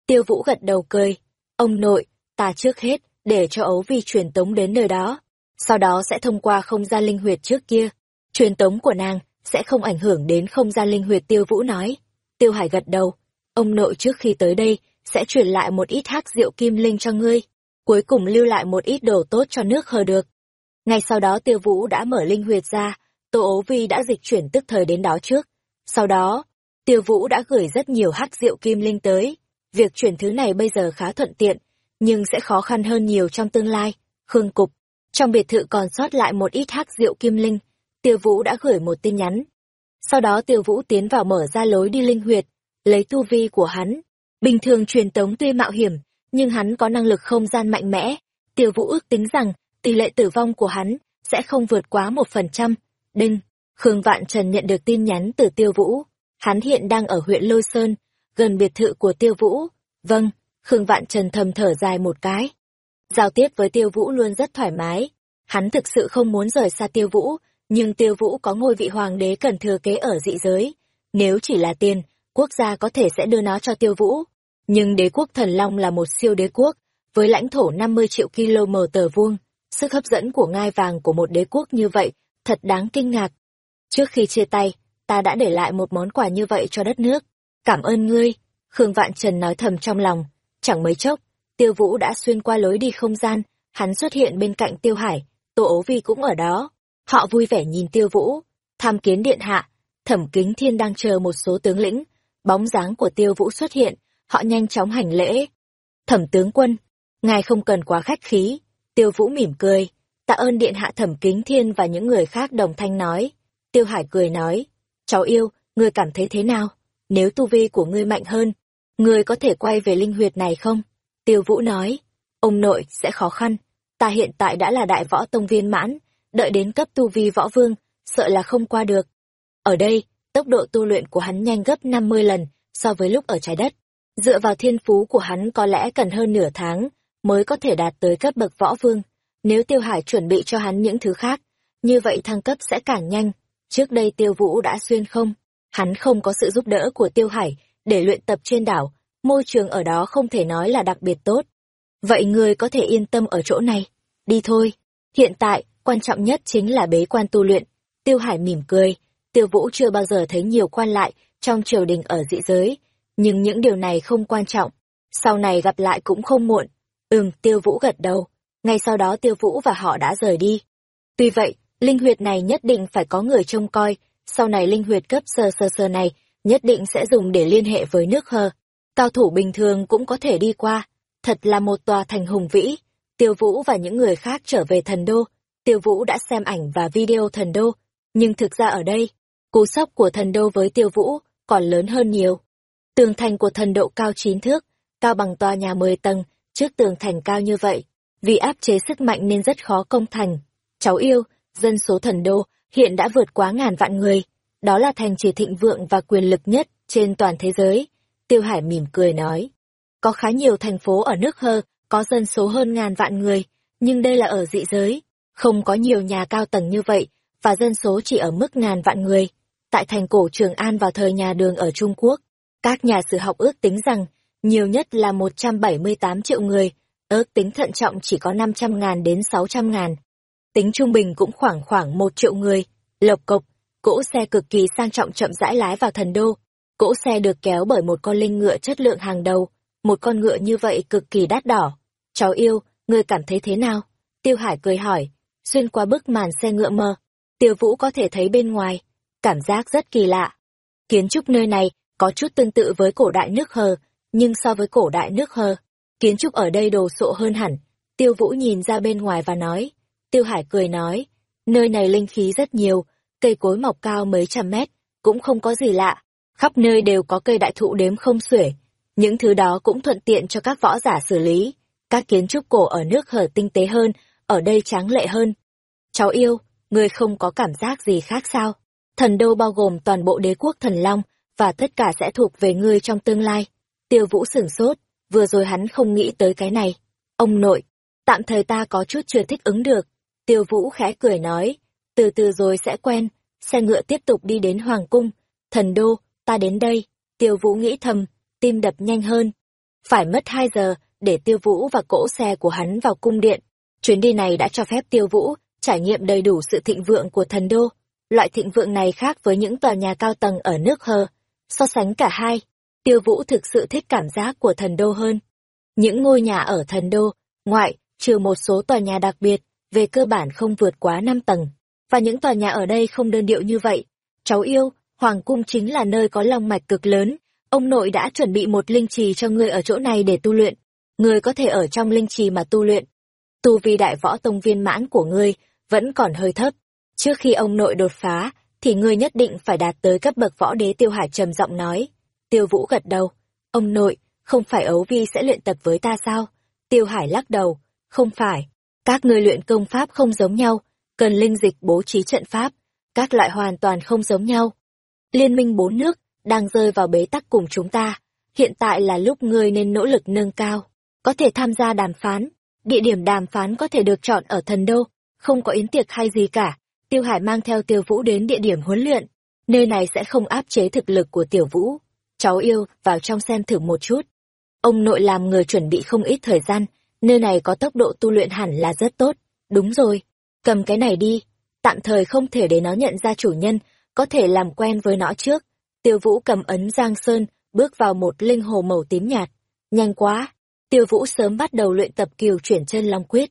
Tiêu vũ gật đầu cười. Ông nội, ta trước hết, để cho ấu vi truyền tống đến nơi đó. Sau đó sẽ thông qua không gian linh huyệt trước kia. Truyền tống của nàng sẽ không ảnh hưởng đến không gian linh huyệt tiêu vũ nói. Tiêu hải gật đầu. Ông nội trước khi tới đây, sẽ truyền lại một ít hắc rượu kim linh cho ngươi. Cuối cùng lưu lại một ít đồ tốt cho nước hờ được. Ngay sau đó tiêu vũ đã mở linh huyệt ra, Tô ố vi đã dịch chuyển tức thời đến đó trước. Sau đó, tiêu vũ đã gửi rất nhiều hắc rượu kim linh tới. Việc chuyển thứ này bây giờ khá thuận tiện, nhưng sẽ khó khăn hơn nhiều trong tương lai. Khương Cục, trong biệt thự còn sót lại một ít hắc rượu kim linh, Tiêu Vũ đã gửi một tin nhắn. Sau đó Tiêu Vũ tiến vào mở ra lối đi linh huyệt, lấy tu vi của hắn. Bình thường truyền tống tuy mạo hiểm, nhưng hắn có năng lực không gian mạnh mẽ. Tiêu Vũ ước tính rằng tỷ lệ tử vong của hắn sẽ không vượt quá một phần trăm. Đinh, Khương Vạn Trần nhận được tin nhắn từ Tiêu Vũ. Hắn hiện đang ở huyện Lôi Sơn, gần biệt thự của Tiêu Vũ. Vâng, Khương Vạn Trần thầm thở dài một cái. Giao tiếp với Tiêu Vũ luôn rất thoải mái. Hắn thực sự không muốn rời xa Tiêu Vũ, nhưng Tiêu Vũ có ngôi vị hoàng đế cần thừa kế ở dị giới. Nếu chỉ là tiền, quốc gia có thể sẽ đưa nó cho Tiêu Vũ. Nhưng đế quốc Thần Long là một siêu đế quốc, với lãnh thổ 50 triệu km tờ vuông. Sức hấp dẫn của ngai vàng của một đế quốc như vậy thật đáng kinh ngạc. Trước khi chia tay, ta đã để lại một món quà như vậy cho đất nước. Cảm ơn ngươi, Khương Vạn Trần nói thầm trong lòng. Chẳng mấy chốc, Tiêu Vũ đã xuyên qua lối đi không gian, hắn xuất hiện bên cạnh Tiêu Hải, Tô Ố Vi cũng ở đó. Họ vui vẻ nhìn Tiêu Vũ, tham kiến điện hạ, Thẩm Kính Thiên đang chờ một số tướng lĩnh, bóng dáng của Tiêu Vũ xuất hiện, họ nhanh chóng hành lễ. Thẩm tướng quân, ngài không cần quá khách khí, Tiêu Vũ mỉm cười, tạ ơn điện hạ Thẩm Kính Thiên và những người khác đồng thanh nói. Tiêu Hải cười nói, cháu yêu, ngươi cảm thấy thế nào? Nếu tu vi của ngươi mạnh hơn, ngươi có thể quay về linh huyệt này không? Tiêu Vũ nói, ông nội sẽ khó khăn, ta hiện tại đã là đại võ tông viên mãn, đợi đến cấp tu vi võ vương, sợ là không qua được. Ở đây, tốc độ tu luyện của hắn nhanh gấp 50 lần so với lúc ở trái đất. Dựa vào thiên phú của hắn có lẽ cần hơn nửa tháng mới có thể đạt tới cấp bậc võ vương. Nếu Tiêu Hải chuẩn bị cho hắn những thứ khác, như vậy thăng cấp sẽ càng nhanh. Trước đây Tiêu Vũ đã xuyên không, hắn không có sự giúp đỡ của Tiêu Hải để luyện tập trên đảo, môi trường ở đó không thể nói là đặc biệt tốt. Vậy người có thể yên tâm ở chỗ này. Đi thôi. Hiện tại, quan trọng nhất chính là bế quan tu luyện. Tiêu Hải mỉm cười. Tiêu Vũ chưa bao giờ thấy nhiều quan lại trong triều đình ở dị giới. Nhưng những điều này không quan trọng. Sau này gặp lại cũng không muộn. Ừm, Tiêu Vũ gật đầu. Ngay sau đó Tiêu Vũ và họ đã rời đi. Tuy vậy, linh huyệt này nhất định phải có người trông coi. Sau này linh huyệt cấp sơ sơ sơ này nhất định sẽ dùng để liên hệ với nước hờ. Cao thủ bình thường cũng có thể đi qua. Thật là một tòa thành hùng vĩ. Tiêu Vũ và những người khác trở về thần đô. Tiêu Vũ đã xem ảnh và video thần đô. Nhưng thực ra ở đây, cú sốc của thần đô với Tiêu Vũ còn lớn hơn nhiều. Tường thành của thần độ cao 9 thước, cao bằng tòa nhà 10 tầng, trước tường thành cao như vậy. Vì áp chế sức mạnh nên rất khó công thành. Cháu yêu, dân số thần đô hiện đã vượt quá ngàn vạn người. Đó là thành trì thịnh vượng và quyền lực nhất trên toàn thế giới. Tiêu Hải mỉm cười nói. Có khá nhiều thành phố ở nước hơ, có dân số hơn ngàn vạn người, nhưng đây là ở dị giới. Không có nhiều nhà cao tầng như vậy, và dân số chỉ ở mức ngàn vạn người. Tại thành cổ Trường An vào thời nhà đường ở Trung Quốc, các nhà sử học ước tính rằng nhiều nhất là 178 triệu người, ước tính thận trọng chỉ có 500 ngàn đến 600 ngàn. Tính trung bình cũng khoảng khoảng một triệu người, lộc cộc, cỗ xe cực kỳ sang trọng chậm rãi lái vào thần đô, Cỗ xe được kéo bởi một con linh ngựa chất lượng hàng đầu, một con ngựa như vậy cực kỳ đắt đỏ. Cháu yêu, ngươi cảm thấy thế nào? Tiêu Hải cười hỏi, xuyên qua bức màn xe ngựa mờ, Tiêu Vũ có thể thấy bên ngoài, cảm giác rất kỳ lạ. Kiến trúc nơi này có chút tương tự với cổ đại nước hờ, nhưng so với cổ đại nước hờ, kiến trúc ở đây đồ sộ hơn hẳn. Tiêu Vũ nhìn ra bên ngoài và nói, Tiêu Hải cười nói, nơi này linh khí rất nhiều, cây cối mọc cao mấy trăm mét, cũng không có gì lạ khắp nơi đều có cây đại thụ đếm không xuể. Những thứ đó cũng thuận tiện cho các võ giả xử lý. Các kiến trúc cổ ở nước hở tinh tế hơn, ở đây tráng lệ hơn. Cháu yêu, ngươi không có cảm giác gì khác sao? Thần đô bao gồm toàn bộ đế quốc thần long và tất cả sẽ thuộc về ngươi trong tương lai. Tiêu Vũ sửng sốt, vừa rồi hắn không nghĩ tới cái này. Ông nội, tạm thời ta có chút chưa thích ứng được. Tiêu Vũ khẽ cười nói, từ từ rồi sẽ quen, xe ngựa tiếp tục đi đến Hoàng Cung. Thần đô, ta đến đây. Tiêu Vũ nghĩ thầm, tim đập nhanh hơn. Phải mất hai giờ để Tiêu Vũ và cỗ xe của hắn vào cung điện. Chuyến đi này đã cho phép Tiêu Vũ trải nghiệm đầy đủ sự thịnh vượng của thần đô. Loại thịnh vượng này khác với những tòa nhà cao tầng ở nước hờ. So sánh cả hai, Tiêu Vũ thực sự thích cảm giác của thần đô hơn. Những ngôi nhà ở thần đô, ngoại, trừ một số tòa nhà đặc biệt, về cơ bản không vượt quá năm tầng. Và những tòa nhà ở đây không đơn điệu như vậy. Cháu yêu, Hoàng cung chính là nơi có long mạch cực lớn. Ông nội đã chuẩn bị một linh trì cho ngươi ở chỗ này để tu luyện. Ngươi có thể ở trong linh trì mà tu luyện. Tu vi đại võ tông viên mãn của ngươi vẫn còn hơi thấp. Trước khi ông nội đột phá, thì ngươi nhất định phải đạt tới cấp bậc võ đế Tiêu Hải trầm giọng nói. Tiêu Vũ gật đầu. Ông nội, không phải ấu vi sẽ luyện tập với ta sao? Tiêu Hải lắc đầu. Không phải. Các ngươi luyện công pháp không giống nhau, cần linh dịch bố trí trận pháp. Các loại hoàn toàn không giống nhau. Liên minh bốn nước, đang rơi vào bế tắc cùng chúng ta. Hiện tại là lúc ngươi nên nỗ lực nâng cao. Có thể tham gia đàm phán. Địa điểm đàm phán có thể được chọn ở thần đô. Không có yến tiệc hay gì cả. Tiêu Hải mang theo Tiêu Vũ đến địa điểm huấn luyện. Nơi này sẽ không áp chế thực lực của Tiểu Vũ. Cháu yêu, vào trong xem thử một chút. Ông nội làm người chuẩn bị không ít thời gian, nơi này có tốc độ tu luyện hẳn là rất tốt. Đúng rồi, cầm cái này đi. Tạm thời không thể để nó nhận ra chủ nhân, có thể làm quen với nó trước. Tiêu Vũ cầm ấn Giang Sơn, bước vào một linh hồ màu tím nhạt. Nhanh quá! Tiêu Vũ sớm bắt đầu luyện tập kiều chuyển chân long quyết.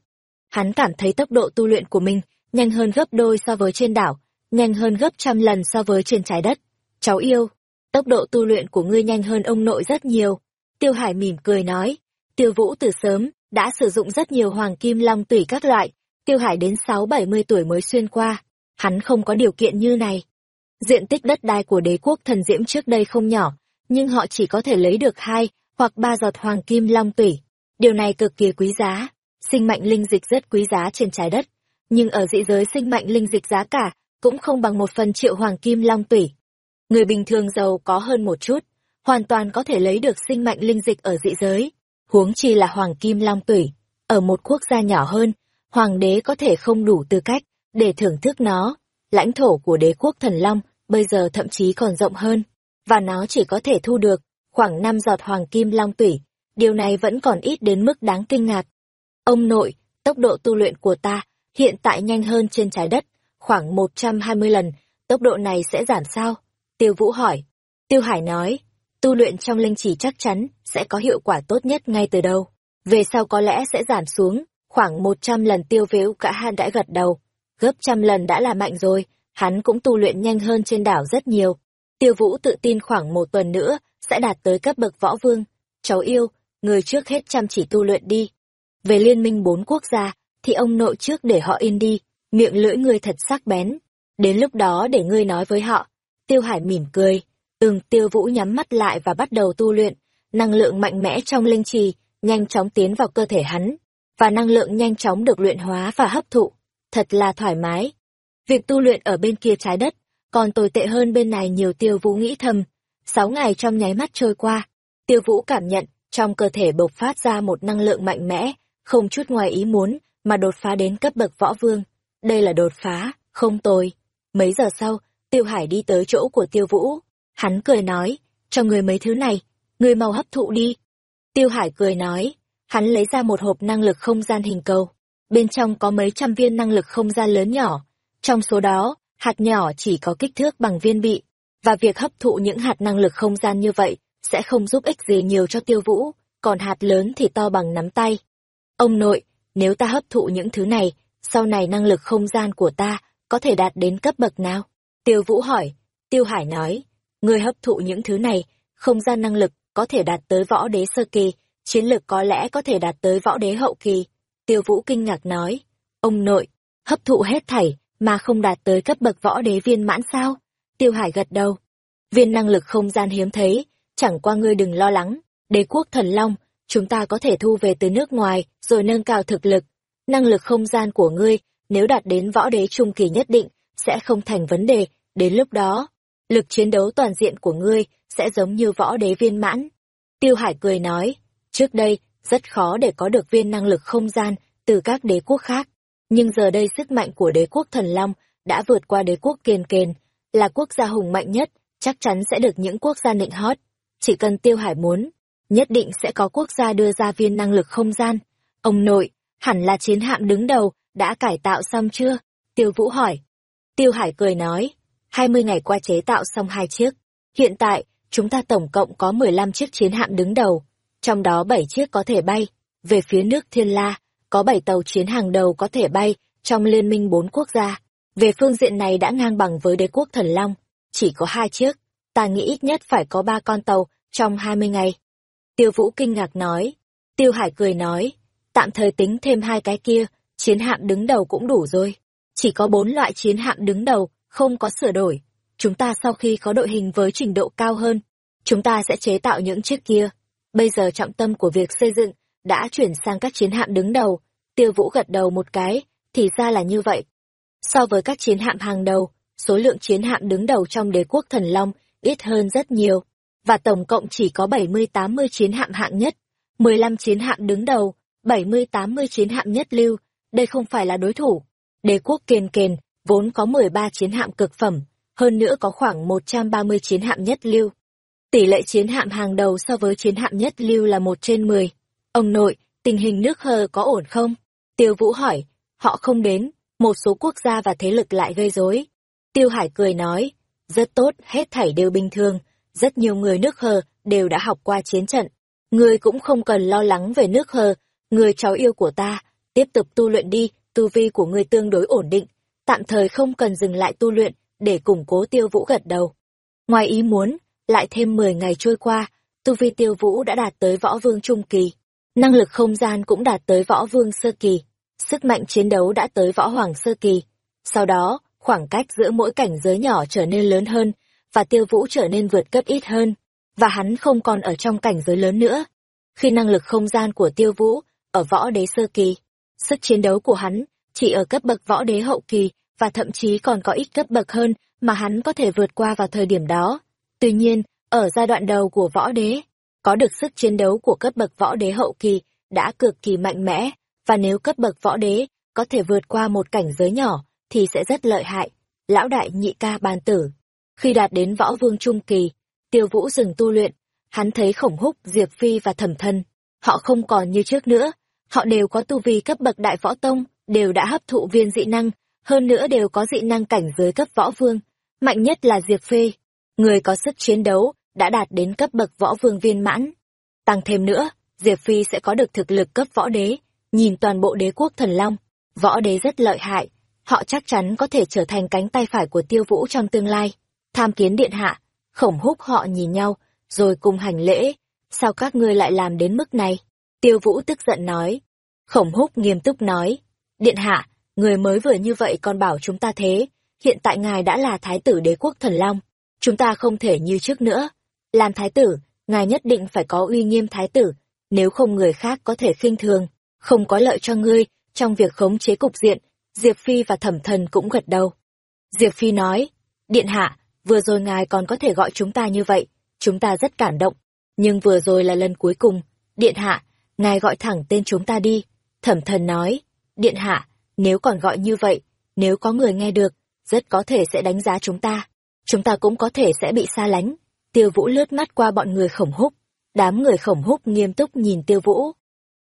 Hắn cảm thấy tốc độ tu luyện của mình nhanh hơn gấp đôi so với trên đảo, nhanh hơn gấp trăm lần so với trên trái đất. Cháu yêu, tốc độ tu luyện của ngươi nhanh hơn ông nội rất nhiều. Tiêu Hải mỉm cười nói, Tiêu Vũ từ sớm, đã sử dụng rất nhiều hoàng kim long tủy các loại, Tiêu Hải đến sáu bảy mươi tuổi mới xuyên qua, hắn không có điều kiện như này. Diện tích đất đai của đế quốc thần diễm trước đây không nhỏ, nhưng họ chỉ có thể lấy được hai hoặc ba giọt hoàng kim long tủy. Điều này cực kỳ quý giá, sinh mạnh linh dịch rất quý giá trên trái đất, nhưng ở dị giới sinh mạnh linh dịch giá cả cũng không bằng một phần triệu hoàng kim long tủy. Người bình thường giàu có hơn một chút, hoàn toàn có thể lấy được sinh mạnh linh dịch ở dị giới, huống chi là hoàng kim long tủy. Ở một quốc gia nhỏ hơn, hoàng đế có thể không đủ tư cách để thưởng thức nó. Lãnh thổ của đế quốc thần long bây giờ thậm chí còn rộng hơn, và nó chỉ có thể thu được khoảng năm giọt hoàng kim long tủy. Điều này vẫn còn ít đến mức đáng kinh ngạc. Ông nội, tốc độ tu luyện của ta hiện tại nhanh hơn trên trái đất, khoảng 120 lần, tốc độ này sẽ giảm sao? Tiêu Vũ hỏi. Tiêu Hải nói, tu luyện trong linh chỉ chắc chắn sẽ có hiệu quả tốt nhất ngay từ đầu. Về sau có lẽ sẽ giảm xuống, khoảng 100 lần tiêu vếu cả han đã gật đầu. Gấp trăm lần đã là mạnh rồi, hắn cũng tu luyện nhanh hơn trên đảo rất nhiều. Tiêu Vũ tự tin khoảng một tuần nữa sẽ đạt tới cấp bậc võ vương. Cháu yêu, người trước hết chăm chỉ tu luyện đi. Về liên minh bốn quốc gia, thì ông nội trước để họ in đi, miệng lưỡi ngươi thật sắc bén. Đến lúc đó để ngươi nói với họ. Tiêu Hải mỉm cười. Ừm, Tiêu Vũ nhắm mắt lại và bắt đầu tu luyện. Năng lượng mạnh mẽ trong linh trì, nhanh chóng tiến vào cơ thể hắn. Và năng lượng nhanh chóng được luyện hóa và hấp thụ. Thật là thoải mái. Việc tu luyện ở bên kia trái đất, còn tồi tệ hơn bên này nhiều Tiêu Vũ nghĩ thầm. Sáu ngày trong nháy mắt trôi qua, Tiêu Vũ cảm nhận trong cơ thể bộc phát ra một năng lượng mạnh mẽ, không chút ngoài ý muốn, mà đột phá đến cấp bậc võ vương. Đây là đột phá, không tồi. Mấy giờ sau, Tiêu Hải đi tới chỗ của Tiêu Vũ. Hắn cười nói, cho người mấy thứ này, người mau hấp thụ đi. Tiêu Hải cười nói, hắn lấy ra một hộp năng lực không gian hình cầu. Bên trong có mấy trăm viên năng lực không gian lớn nhỏ. Trong số đó, hạt nhỏ chỉ có kích thước bằng viên bị. Và việc hấp thụ những hạt năng lực không gian như vậy sẽ không giúp ích gì nhiều cho Tiêu Vũ, còn hạt lớn thì to bằng nắm tay. Ông nội, nếu ta hấp thụ những thứ này, sau này năng lực không gian của ta có thể đạt đến cấp bậc nào? Tiêu Vũ hỏi. Tiêu Hải nói, người hấp thụ những thứ này, không gian năng lực có thể đạt tới võ đế sơ kỳ, chiến lực có lẽ có thể đạt tới võ đế hậu kỳ. Tiêu Vũ kinh ngạc nói, ông nội, hấp thụ hết thảy mà không đạt tới cấp bậc võ đế viên mãn sao? Tiêu Hải gật đầu. Viên năng lực không gian hiếm thấy, chẳng qua ngươi đừng lo lắng, đế quốc thần long chúng ta có thể thu về từ nước ngoài, rồi nâng cao thực lực. Năng lực không gian của ngươi, nếu đạt đến võ đế trung kỳ nhất định, sẽ không thành vấn đề, đến lúc đó, lực chiến đấu toàn diện của ngươi sẽ giống như võ đế viên mãn. Tiêu Hải cười nói, trước đây, rất khó để có được viên năng lực không gian từ các đế quốc khác. Nhưng giờ đây sức mạnh của đế quốc thần long đã vượt qua đế quốc kiền kền, là quốc gia hùng mạnh nhất, chắc chắn sẽ được những quốc gia nịnh hót. Chỉ cần Tiêu Hải muốn, nhất định sẽ có quốc gia đưa ra viên năng lực không gian. Ông nội, hẳn là chiến hạm đứng đầu, đã cải tạo xong chưa? Tiêu Vũ hỏi. Tiêu Hải cười nói, 20 ngày qua chế tạo xong hai chiếc. Hiện tại, chúng ta tổng cộng có 15 chiếc chiến hạm đứng đầu, trong đó 7 chiếc có thể bay. Về phía nước Thiên La, có 7 tàu chiến hàng đầu có thể bay trong liên minh bốn quốc gia. Về phương diện này đã ngang bằng với đế quốc Thần Long, chỉ có hai chiếc, ta nghĩ ít nhất phải có ba con tàu trong 20 ngày. Tiêu Vũ kinh ngạc nói, Tiêu Hải cười nói, tạm thời tính thêm hai cái kia, chiến hạm đứng đầu cũng đủ rồi. Chỉ có bốn loại chiến hạm đứng đầu, không có sửa đổi. Chúng ta sau khi có đội hình với trình độ cao hơn, chúng ta sẽ chế tạo những chiếc kia. Bây giờ trọng tâm của việc xây dựng đã chuyển sang các chiến hạm đứng đầu. Tiêu Vũ gật đầu một cái, thì ra là như vậy. So với các chiến hạm hàng đầu, số lượng chiến hạm đứng đầu trong đế quốc thần Long ít hơn rất nhiều, và tổng cộng chỉ có 70-80 chiến hạm hạng nhất, 15 chiến hạm đứng đầu, 70-80 chiến hạm nhất lưu, đây không phải là đối thủ. Đế quốc kền kền, vốn có 13 chiến hạm cực phẩm, hơn nữa có khoảng 130 chiến hạm nhất lưu. Tỷ lệ chiến hạm hàng đầu so với chiến hạm nhất lưu là 1 trên 10. Ông nội, tình hình nước hờ có ổn không? Tiêu Vũ hỏi, họ không đến, một số quốc gia và thế lực lại gây rối. Tiêu Hải cười nói, rất tốt, hết thảy đều bình thường, rất nhiều người nước hờ đều đã học qua chiến trận. Người cũng không cần lo lắng về nước hờ, người cháu yêu của ta, tiếp tục tu luyện đi, tu vi của người tương đối ổn định, tạm thời không cần dừng lại tu luyện để củng cố tiêu vũ gật đầu. Ngoài ý muốn, lại thêm 10 ngày trôi qua, tu vi tiêu vũ đã đạt tới võ vương trung kỳ, năng lực không gian cũng đạt tới võ vương sơ kỳ, sức mạnh chiến đấu đã tới võ hoàng sơ kỳ. Sau đó, khoảng cách giữa mỗi cảnh giới nhỏ trở nên lớn hơn, và tiêu vũ trở nên vượt cấp ít hơn, và hắn không còn ở trong cảnh giới lớn nữa. Khi năng lực không gian của tiêu vũ ở võ đế sơ kỳ, sức chiến đấu của hắn chỉ ở cấp bậc võ đế hậu kỳ và thậm chí còn có ít cấp bậc hơn mà hắn có thể vượt qua vào thời điểm đó. Tuy nhiên, ở giai đoạn đầu của võ đế, có được sức chiến đấu của cấp bậc võ đế hậu kỳ đã cực kỳ mạnh mẽ, và nếu cấp bậc võ đế có thể vượt qua một cảnh giới nhỏ thì sẽ rất lợi hại. Lão đại nhị ca bàn tử. Khi đạt đến võ vương trung kỳ, tiêu vũ dừng tu luyện, hắn thấy khổng húc, diệp phi và thẩm thân. Họ không còn như trước nữa, họ đều có tu vi cấp bậc đại võ tông, đều đã hấp thụ viên dị năng, hơn nữa đều có dị năng cảnh giới cấp võ vương. Mạnh nhất là Diệp Phi, người có sức chiến đấu, đã đạt đến cấp bậc võ vương viên mãn. Tăng thêm nữa, Diệp Phi sẽ có được thực lực cấp võ đế, nhìn toàn bộ đế quốc thần long, võ đế rất lợi hại, họ chắc chắn có thể trở thành cánh tay phải của tiêu vũ trong tương lai. Tham kiến điện hạ, khổng húc họ nhìn nhau, rồi cùng hành lễ, sao các ngươi lại làm đến mức này? Tiêu vũ tức giận nói. Khổng húc nghiêm túc nói, điện hạ, người mới vừa như vậy còn bảo chúng ta thế, hiện tại ngài đã là thái tử đế quốc thần long, chúng ta không thể như trước nữa. Làm thái tử, ngài nhất định phải có uy nghiêm thái tử, nếu không người khác có thể khinh thường, không có lợi cho ngươi trong việc khống chế cục diện, Diệp Phi và thẩm thần cũng gật đầu. Diệp Phi nói, điện hạ, vừa rồi ngài còn có thể gọi chúng ta như vậy, chúng ta rất cảm động, nhưng vừa rồi là lần cuối cùng, điện hạ, ngài gọi thẳng tên chúng ta đi. Thẩm thần nói, điện hạ, nếu còn gọi như vậy, nếu có người nghe được, rất có thể sẽ đánh giá chúng ta. Chúng ta cũng có thể sẽ bị xa lánh. Tiêu Vũ lướt mắt qua bọn người khổng húc. Đám người khổng húc nghiêm túc nhìn Tiêu Vũ.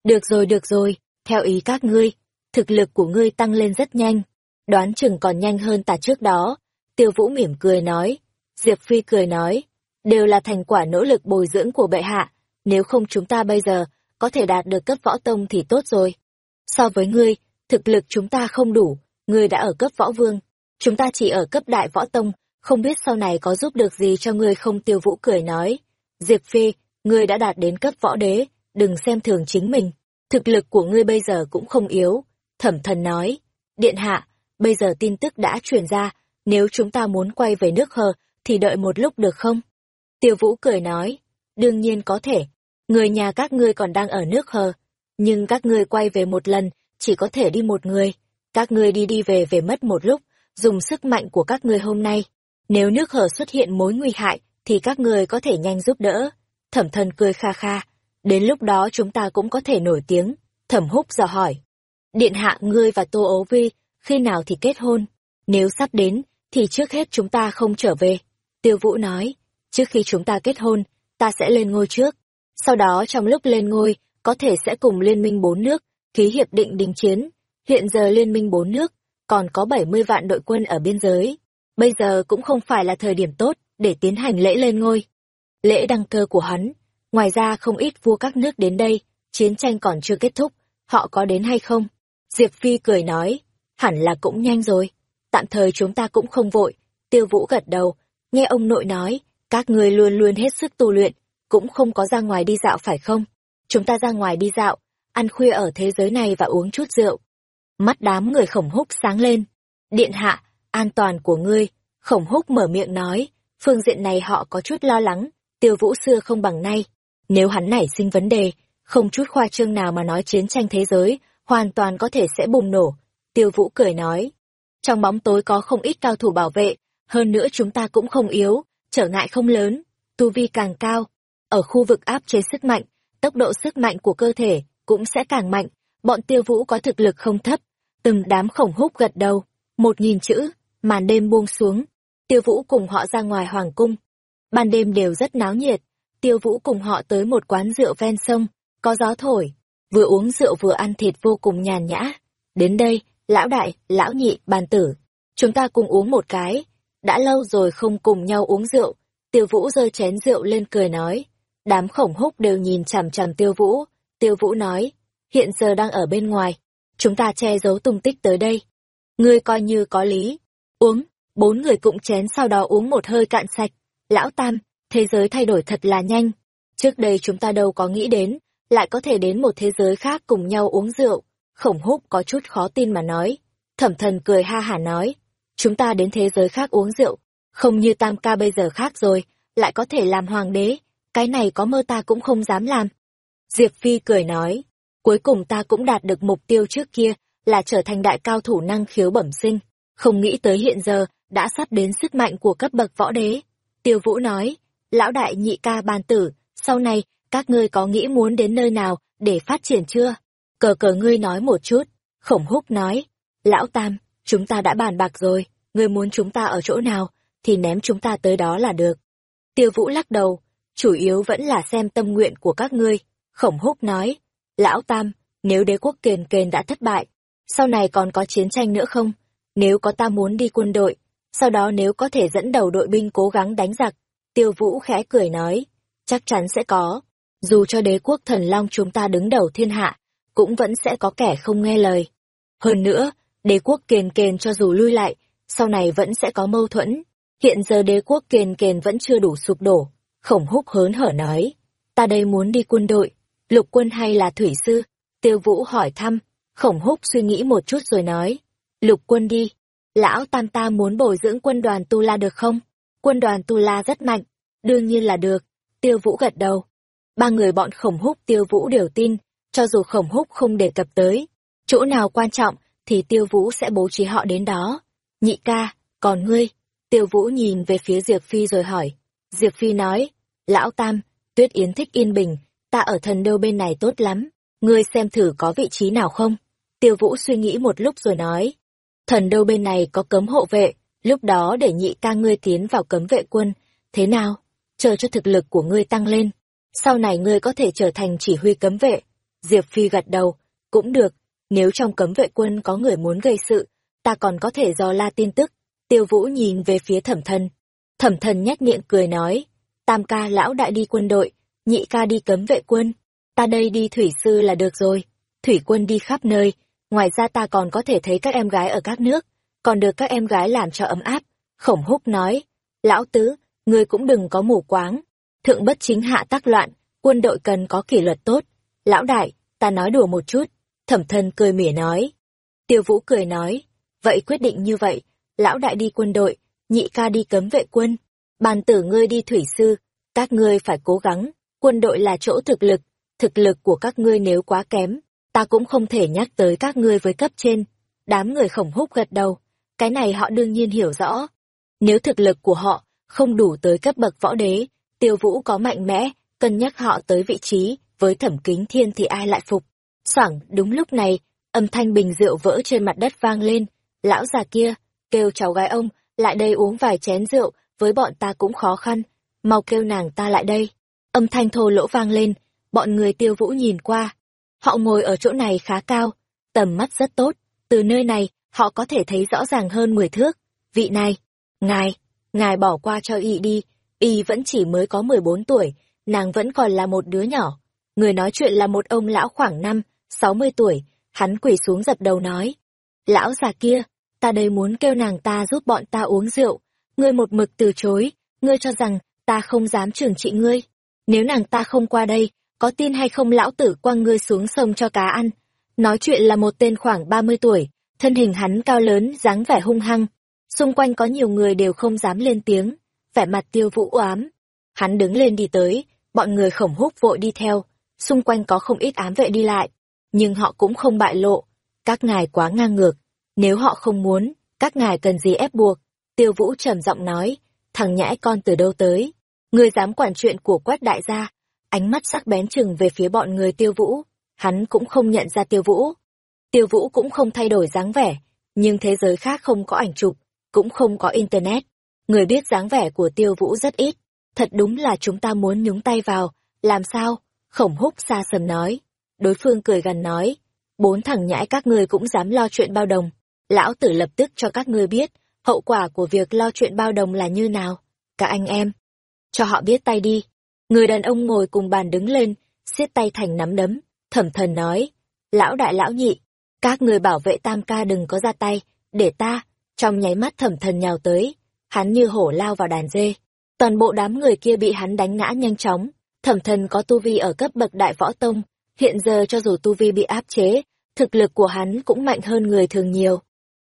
Được rồi, được rồi, theo ý các ngươi, thực lực của ngươi tăng lên rất nhanh. Đoán chừng còn nhanh hơn tà trước đó. Tiêu Vũ mỉm cười nói. Diệp Phi cười nói. Đều là thành quả nỗ lực bồi dưỡng của bệ hạ. Nếu không chúng ta bây giờ có thể đạt được cấp võ tông thì tốt rồi. So với ngươi, thực lực chúng ta không đủ, ngươi đã ở cấp võ vương, chúng ta chỉ ở cấp đại võ tông, không biết sau này có giúp được gì cho ngươi không tiêu vũ cười nói. Diệp Phi, ngươi đã đạt đến cấp võ đế, đừng xem thường chính mình, thực lực của ngươi bây giờ cũng không yếu. Thẩm thần nói, điện hạ, bây giờ tin tức đã truyền ra, nếu chúng ta muốn quay về nước hờ, thì đợi một lúc được không? Tiêu vũ cười nói, đương nhiên có thể, người nhà các ngươi còn đang ở nước hờ, nhưng các ngươi quay về một lần chỉ có thể đi một người. Các ngươi đi đi về về mất một lúc, dùng sức mạnh của các ngươi hôm nay, Nếu nước hở xuất hiện mối nguy hại, thì các ngươi có thể nhanh giúp đỡ. Thẩm thần cười kha kha. Đến lúc đó chúng ta cũng có thể nổi tiếng. Thẩm húc dò hỏi. Điện hạ ngươi và Tô Ấu Vi, khi nào thì kết hôn? Nếu sắp đến, thì trước hết chúng ta không trở về. Tiêu Vũ nói, trước khi chúng ta kết hôn, ta sẽ lên ngôi trước. Sau đó trong lúc lên ngôi, có thể sẽ cùng Liên minh bốn nước, ký hiệp định đình chiến. Hiện giờ Liên minh bốn nước, còn có 70 vạn đội quân ở biên giới. Bây giờ cũng không phải là thời điểm tốt để tiến hành lễ lên ngôi. Lễ đăng cơ của hắn, ngoài ra không ít vua các nước đến đây, chiến tranh còn chưa kết thúc, họ có đến hay không? Diệp Phi cười nói, hẳn là cũng nhanh rồi, tạm thời chúng ta cũng không vội. Tiêu Vũ gật đầu, nghe ông nội nói, các người luôn luôn hết sức tu luyện, cũng không có ra ngoài đi dạo phải không? Chúng ta ra ngoài đi dạo, ăn khuya ở thế giới này và uống chút rượu. Mắt đám người khổng húc sáng lên. Điện hạ, an toàn của ngươi, khổng húc mở miệng nói, phương diện này họ có chút lo lắng, tiêu vũ xưa không bằng nay. Nếu hắn nảy sinh vấn đề, không chút khoa trương nào mà nói chiến tranh thế giới, hoàn toàn có thể sẽ bùng nổ. Tiêu vũ cười nói, trong bóng tối có không ít cao thủ bảo vệ, hơn nữa chúng ta cũng không yếu, trở ngại không lớn, tu vi càng cao. Ở khu vực áp chế sức mạnh, tốc độ sức mạnh của cơ thể cũng sẽ càng mạnh, bọn tiêu vũ có thực lực không thấp. Từng đám khổng húc gật đầu, một nghìn chữ, màn đêm buông xuống, tiêu vũ cùng họ ra ngoài hoàng cung. Ban đêm đều rất náo nhiệt, tiêu vũ cùng họ tới một quán rượu ven sông, có gió thổi, vừa uống rượu vừa ăn thịt vô cùng nhàn nhã. Đến đây, lão đại, lão nhị, bàn tử, chúng ta cùng uống một cái. Đã lâu rồi không cùng nhau uống rượu, tiêu vũ rơi chén rượu lên cười nói. Đám khổng húc đều nhìn chằm chằm tiêu vũ, tiêu vũ nói, hiện giờ đang ở bên ngoài, chúng ta che giấu tung tích tới đây. Ngươi coi như có lý. Uống, bốn người cụng chén sau đó uống một hơi cạn sạch. Lão Tam, thế giới thay đổi thật là nhanh. Trước đây chúng ta đâu có nghĩ đến, lại có thể đến một thế giới khác cùng nhau uống rượu. Khổng húc có chút khó tin mà nói. Thẩm thần cười ha hả nói. Chúng ta đến thế giới khác uống rượu. Không như tam ca bây giờ khác rồi, lại có thể làm hoàng đế. Cái này có mơ ta cũng không dám làm. Diệp Phi cười nói. Cuối cùng ta cũng đạt được mục tiêu trước kia, là trở thành đại cao thủ năng khiếu bẩm sinh. Không nghĩ tới hiện giờ, đã sắp đến sức mạnh của cấp bậc võ đế. Tiêu Vũ nói, lão đại nhị ca bàn tử, sau này, các ngươi có nghĩ muốn đến nơi nào để phát triển chưa? Cờ cờ ngươi nói một chút. Khổng húc nói, lão tam, chúng ta đã bàn bạc rồi, ngươi muốn chúng ta ở chỗ nào, thì ném chúng ta tới đó là được. Tiêu Vũ lắc đầu, chủ yếu vẫn là xem tâm nguyện của các ngươi. Khổng húc nói, lão tam, nếu đế quốc kền kền đã thất bại, sau này còn có chiến tranh nữa không? Nếu có ta muốn đi quân đội, sau đó nếu có thể dẫn đầu đội binh cố gắng đánh giặc, tiêu vũ khẽ cười nói, chắc chắn sẽ có. Dù cho đế quốc thần long chúng ta đứng đầu thiên hạ, cũng vẫn sẽ có kẻ không nghe lời. Hơn nữa, đế quốc kền kền cho dù lui lại, sau này vẫn sẽ có mâu thuẫn. Hiện giờ đế quốc kền kền vẫn chưa đủ sụp đổ. Khổng húc hớn hở nói, ta đây muốn đi quân đội, lục quân hay là thủy sư? Tiêu vũ hỏi thăm, khổng húc suy nghĩ một chút rồi nói, lục quân đi. Lão Tam ta muốn bồi dưỡng quân đoàn Tu La được không? Quân đoàn Tu La rất mạnh. Đương nhiên là được. Tiêu Vũ gật đầu. Ba người bọn khổng húc Tiêu Vũ đều tin, cho dù khổng húc không đề cập tới. Chỗ nào quan trọng thì Tiêu Vũ sẽ bố trí họ đến đó. Nhị ca, còn ngươi? Tiêu Vũ nhìn về phía Diệp Phi rồi hỏi. Diệp Phi nói, Lão Tam, Tuyết Yến thích yên bình, ta ở thần đô bên này tốt lắm. Ngươi xem thử có vị trí nào không? Tiêu Vũ suy nghĩ một lúc rồi nói, thần đâu bên này có cấm hộ vệ, lúc đó để nhị ca ngươi tiến vào cấm vệ quân, thế nào? Chờ cho thực lực của ngươi tăng lên, sau này ngươi có thể trở thành chỉ huy cấm vệ. Diệp Phi gật đầu, cũng được, nếu trong cấm vệ quân có người muốn gây sự, ta còn có thể dò la tin tức. Tiêu Vũ nhìn về phía thẩm thần. Thẩm thần nhếch miệng cười nói, tam ca lão đại đi quân đội, nhị ca đi cấm vệ quân, ta đây đi thủy sư là được rồi. Thủy quân đi khắp nơi, ngoài ra ta còn có thể thấy các em gái ở các nước, còn được các em gái làm cho ấm áp. Khổng húc nói, lão tứ, ngươi cũng đừng có mù quáng. Thượng bất chính hạ tác loạn, quân đội cần có kỷ luật tốt. Lão đại, ta nói đùa một chút. Thẩm thân cười mỉa nói. Tiêu vũ cười nói, vậy quyết định như vậy, lão đại đi quân đội, nhị ca đi cấm vệ quân, bàn tử ngươi đi thủy sư, các ngươi phải cố gắng, quân đội là chỗ thực lực, thực lực của các ngươi nếu quá kém, ta cũng không thể nhắc tới các ngươi với cấp trên. Đám người khổng húc gật đầu, cái này họ đương nhiên hiểu rõ. Nếu thực lực của họ không đủ tới cấp bậc võ đế, tiêu vũ có mạnh mẽ, cân nhắc họ tới vị trí, với thẩm kính thiên thì ai lại phục. Soảng, đúng lúc này, âm thanh bình rượu vỡ trên mặt đất vang lên. Lão già kia, kêu cháu gái ông, lại đây uống vài chén rượu, với bọn ta cũng khó khăn. Mau kêu nàng ta lại đây. Âm thanh thô lỗ vang lên, bọn người tiêu vũ nhìn qua. Họ ngồi ở chỗ này khá cao, tầm mắt rất tốt. Từ nơi này, họ có thể thấy rõ ràng hơn 10 thước. Vị này, ngài, ngài bỏ qua cho y đi, y vẫn chỉ mới có 14 tuổi, nàng vẫn còn là một đứa nhỏ. Người nói chuyện là một ông lão khoảng năm, 60 tuổi, hắn quỳ xuống dập đầu nói. Lão già kia, ta đây muốn kêu nàng ta giúp bọn ta uống rượu, ngươi một mực từ chối, ngươi cho rằng ta không dám trừng trị ngươi. Nếu nàng ta không qua đây, có tin hay không lão tử quăng ngươi xuống sông cho cá ăn. Nói chuyện là một tên khoảng 30 tuổi, thân hình hắn cao lớn, dáng vẻ hung hăng. Xung quanh có nhiều người đều không dám lên tiếng, vẻ mặt tiêu vũ ám. Hắn đứng lên đi tới, bọn người khổng húc vội đi theo, xung quanh có không ít ám vệ đi lại, nhưng họ cũng không bại lộ. Các ngài quá ngang ngược, nếu họ không muốn, các ngài cần gì ép buộc. Tiêu vũ trầm giọng nói, thằng nhãi con từ đâu tới, người dám quản chuyện của quách đại gia. Ánh mắt sắc bén chừng về phía bọn người tiêu vũ, hắn cũng không nhận ra tiêu vũ. Tiêu vũ cũng không thay đổi dáng vẻ, nhưng thế giới khác không có ảnh chụp, cũng không có internet. Người biết dáng vẻ của tiêu vũ rất ít, thật đúng là chúng ta muốn nhúng tay vào, làm sao? Khổng húc xa sầm nói. Đối phương cười gần nói, bốn thằng nhãi các ngươi cũng dám lo chuyện bao đồng. Lão tử lập tức cho các ngươi biết, hậu quả của việc lo chuyện bao đồng là như nào. Cả anh em, cho họ biết tay đi. Người đàn ông ngồi cùng bàn đứng lên, siết tay thành nắm đấm, thẩm thần nói, lão đại lão nhị, các người bảo vệ tam ca đừng có ra tay, để ta, trong nháy mắt thẩm thần nhào tới, hắn như hổ lao vào đàn dê. Toàn bộ đám người kia bị hắn đánh ngã nhanh chóng, thẩm thần có tu vi ở cấp bậc đại võ tông, hiện giờ cho dù tu vi bị áp chế, thực lực của hắn cũng mạnh hơn người thường nhiều.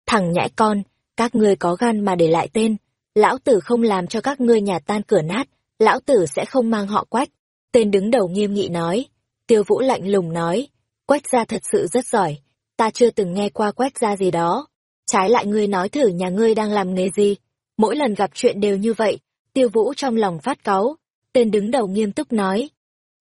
Thằng nhãi con, các ngươi có gan mà để lại tên, lão tử không làm cho các ngươi nhà tan cửa nát, lão tử sẽ không mang họ quách. Tên đứng đầu nghiêm nghị nói, tiêu vũ lạnh lùng nói, quách gia thật sự rất giỏi, ta chưa từng nghe qua quách gia gì đó. Trái lại ngươi nói thử nhà ngươi đang làm nghề gì, mỗi lần gặp chuyện đều như vậy, tiêu vũ trong lòng phát cáu, tên đứng đầu nghiêm túc nói.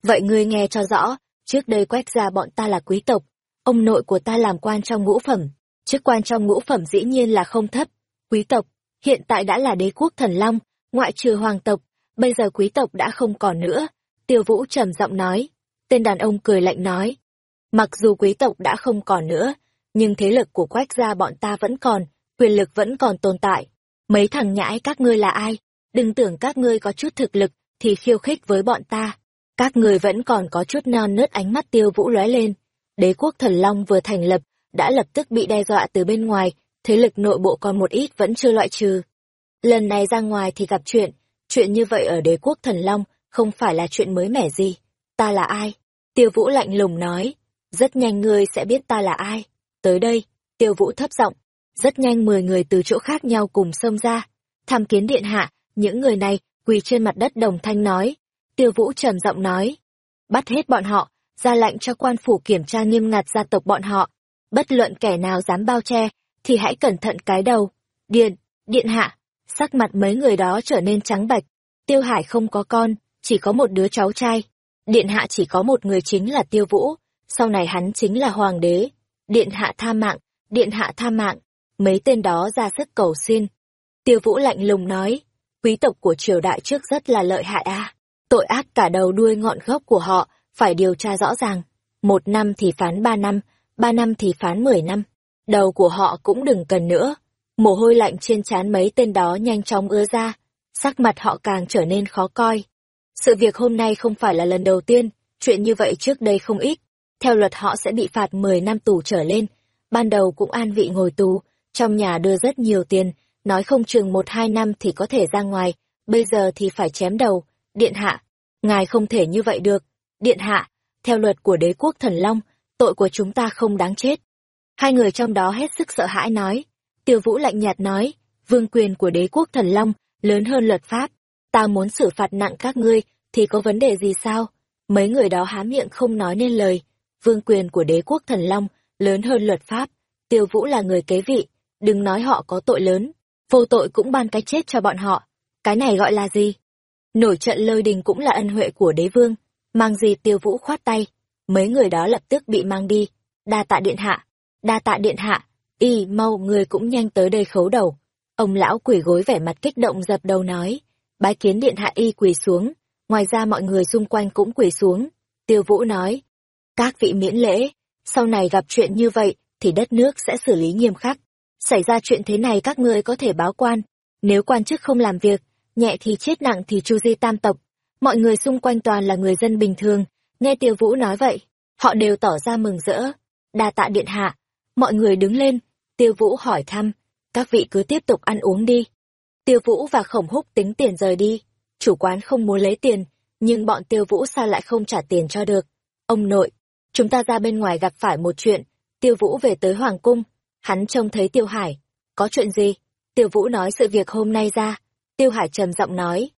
Vậy ngươi nghe cho rõ, trước đây quách gia bọn ta là quý tộc, ông nội của ta làm quan trong ngũ phẩm, chức quan trong ngũ phẩm dĩ nhiên là không thấp, quý tộc, hiện tại đã là đế quốc thần long, ngoại trừ hoàng tộc, bây giờ quý tộc đã không còn nữa, tiêu vũ trầm giọng nói, tên đàn ông cười lạnh nói. Mặc dù quý tộc đã không còn nữa, nhưng thế lực của quách gia bọn ta vẫn còn, quyền lực vẫn còn tồn tại. Mấy thằng nhãi các ngươi là ai? Đừng tưởng các ngươi có chút thực lực, thì khiêu khích với bọn ta. Các người vẫn còn có chút non nớt ánh mắt tiêu vũ lóe lên. Đế quốc thần long vừa thành lập, đã lập tức bị đe dọa từ bên ngoài, thế lực nội bộ còn một ít vẫn chưa loại trừ. Lần này ra ngoài thì gặp chuyện, chuyện như vậy ở đế quốc thần long không phải là chuyện mới mẻ gì. Ta là ai? Tiêu vũ lạnh lùng nói. Rất nhanh ngươi sẽ biết ta là ai. Tới đây, tiêu vũ thấp giọng. Rất nhanh mười người từ chỗ khác nhau cùng xông ra. Tham kiến điện hạ, những người này quỳ trên mặt đất đồng thanh nói. Tiêu Vũ trầm giọng nói. Bắt hết bọn họ, ra lệnh cho quan phủ kiểm tra nghiêm ngặt gia tộc bọn họ. Bất luận kẻ nào dám bao che, thì hãy cẩn thận cái đầu. Điện, điện hạ, sắc mặt mấy người đó trở nên trắng bạch. Tiêu Hải không có con, chỉ có một đứa cháu trai. Điện hạ chỉ có một người chính là Tiêu Vũ, sau này hắn chính là hoàng đế. Điện hạ tha mạng, điện hạ tha mạng. Mấy tên đó ra sức cầu xin. Tiêu Vũ lạnh lùng nói, quý tộc của triều đại trước rất là lợi hại a tội ác cả đầu đuôi ngọn gốc của họ phải điều tra rõ ràng một năm thì phán ba năm ba năm thì phán mười năm. Đầu của họ cũng đừng cần nữa. Mồ hôi lạnh trên trán mấy tên đó nhanh chóng ứa ra. Sắc mặt họ càng trở nên khó coi. Sự việc hôm nay không phải là lần đầu tiên. Chuyện như vậy trước đây không ít. Theo luật họ sẽ bị phạt mười năm tù trở lên. Ban đầu cũng an vị ngồi tù. Trong nhà đưa rất nhiều tiền. Nói không chừng một hai năm thì có thể ra ngoài, bây giờ thì phải chém đầu. Điện hạ, ngài không thể như vậy được. Điện hạ, theo luật của đế quốc thần long, tội của chúng ta không đáng chết. Hai người trong đó hết sức sợ hãi nói. Tiêu vũ lạnh nhạt nói, vương quyền của đế quốc thần long lớn hơn luật pháp. Ta muốn xử phạt nặng các ngươi, thì có vấn đề gì sao? Mấy người đó há miệng không nói nên lời. Vương quyền của đế quốc thần long lớn hơn luật pháp. Tiêu vũ là người kế vị, đừng nói họ có tội lớn, vô tội cũng ban cái chết cho bọn họ. Cái này gọi là gì? Nổi trận lôi đình cũng là ân huệ của đế vương. Mang gì tiêu vũ khoát tay. Mấy người đó lập tức bị mang đi. Đa tạ điện hạ. Đa tạ điện hạ. Y mau người cũng nhanh tới đây khấu đầu. Ông lão quỳ gối vẻ mặt kích động dập đầu nói. Bái kiến điện hạ y quỳ xuống. Ngoài ra mọi người xung quanh cũng quỳ xuống. Tiêu vũ nói. Các vị miễn lễ. Sau này gặp chuyện như vậy thì đất nước sẽ xử lý nghiêm khắc. Xảy ra chuyện thế này các ngươi có thể báo quan. Nếu quan chức không làm việc, nhẹ thì chết nặng thì chu di tam tộc. Mọi người xung quanh toàn là người dân bình thường. Nghe Tiêu Vũ nói vậy, họ đều tỏ ra mừng rỡ. Đa tạ điện hạ. Mọi người đứng lên. Tiêu Vũ hỏi thăm. Các vị cứ tiếp tục ăn uống đi. Tiêu Vũ và Khổng Húc tính tiền rời đi. Chủ quán không muốn lấy tiền, nhưng bọn Tiêu Vũ sao lại không trả tiền cho được. Ông nội, chúng ta ra bên ngoài gặp phải một chuyện. Tiêu Vũ về tới Hoàng Cung. Hắn trông thấy Tiêu Hải. Có chuyện gì? Tiêu Vũ nói sự việc hôm nay ra. Tiêu Hải trầm giọng nói.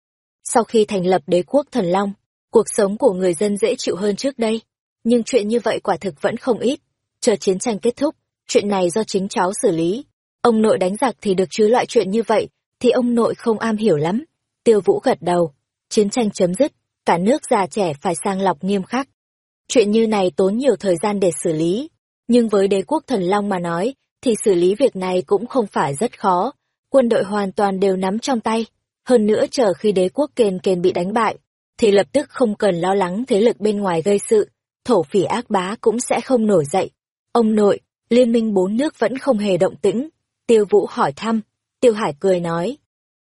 Sau khi thành lập đế quốc thần long, cuộc sống của người dân dễ chịu hơn trước đây. Nhưng chuyện như vậy quả thực vẫn không ít. Chờ chiến tranh kết thúc, chuyện này do chính cháu xử lý. Ông nội đánh giặc thì được chứ loại chuyện như vậy, thì ông nội không am hiểu lắm. Tiêu Vũ gật đầu. Chiến tranh chấm dứt, cả nước già trẻ phải sang lọc nghiêm khắc. Chuyện như này tốn nhiều thời gian để xử lý. Nhưng với đế quốc thần long mà nói, thì xử lý việc này cũng không phải rất khó. Quân đội hoàn toàn đều nắm trong tay. Hơn nữa chờ khi đế quốc kền kền bị đánh bại, thì lập tức không cần lo lắng thế lực bên ngoài gây sự, thổ phỉ ác bá cũng sẽ không nổi dậy. Ông nội, liên minh bốn nước vẫn không hề động tĩnh. Tiêu Vũ hỏi thăm, Tiêu Hải cười nói.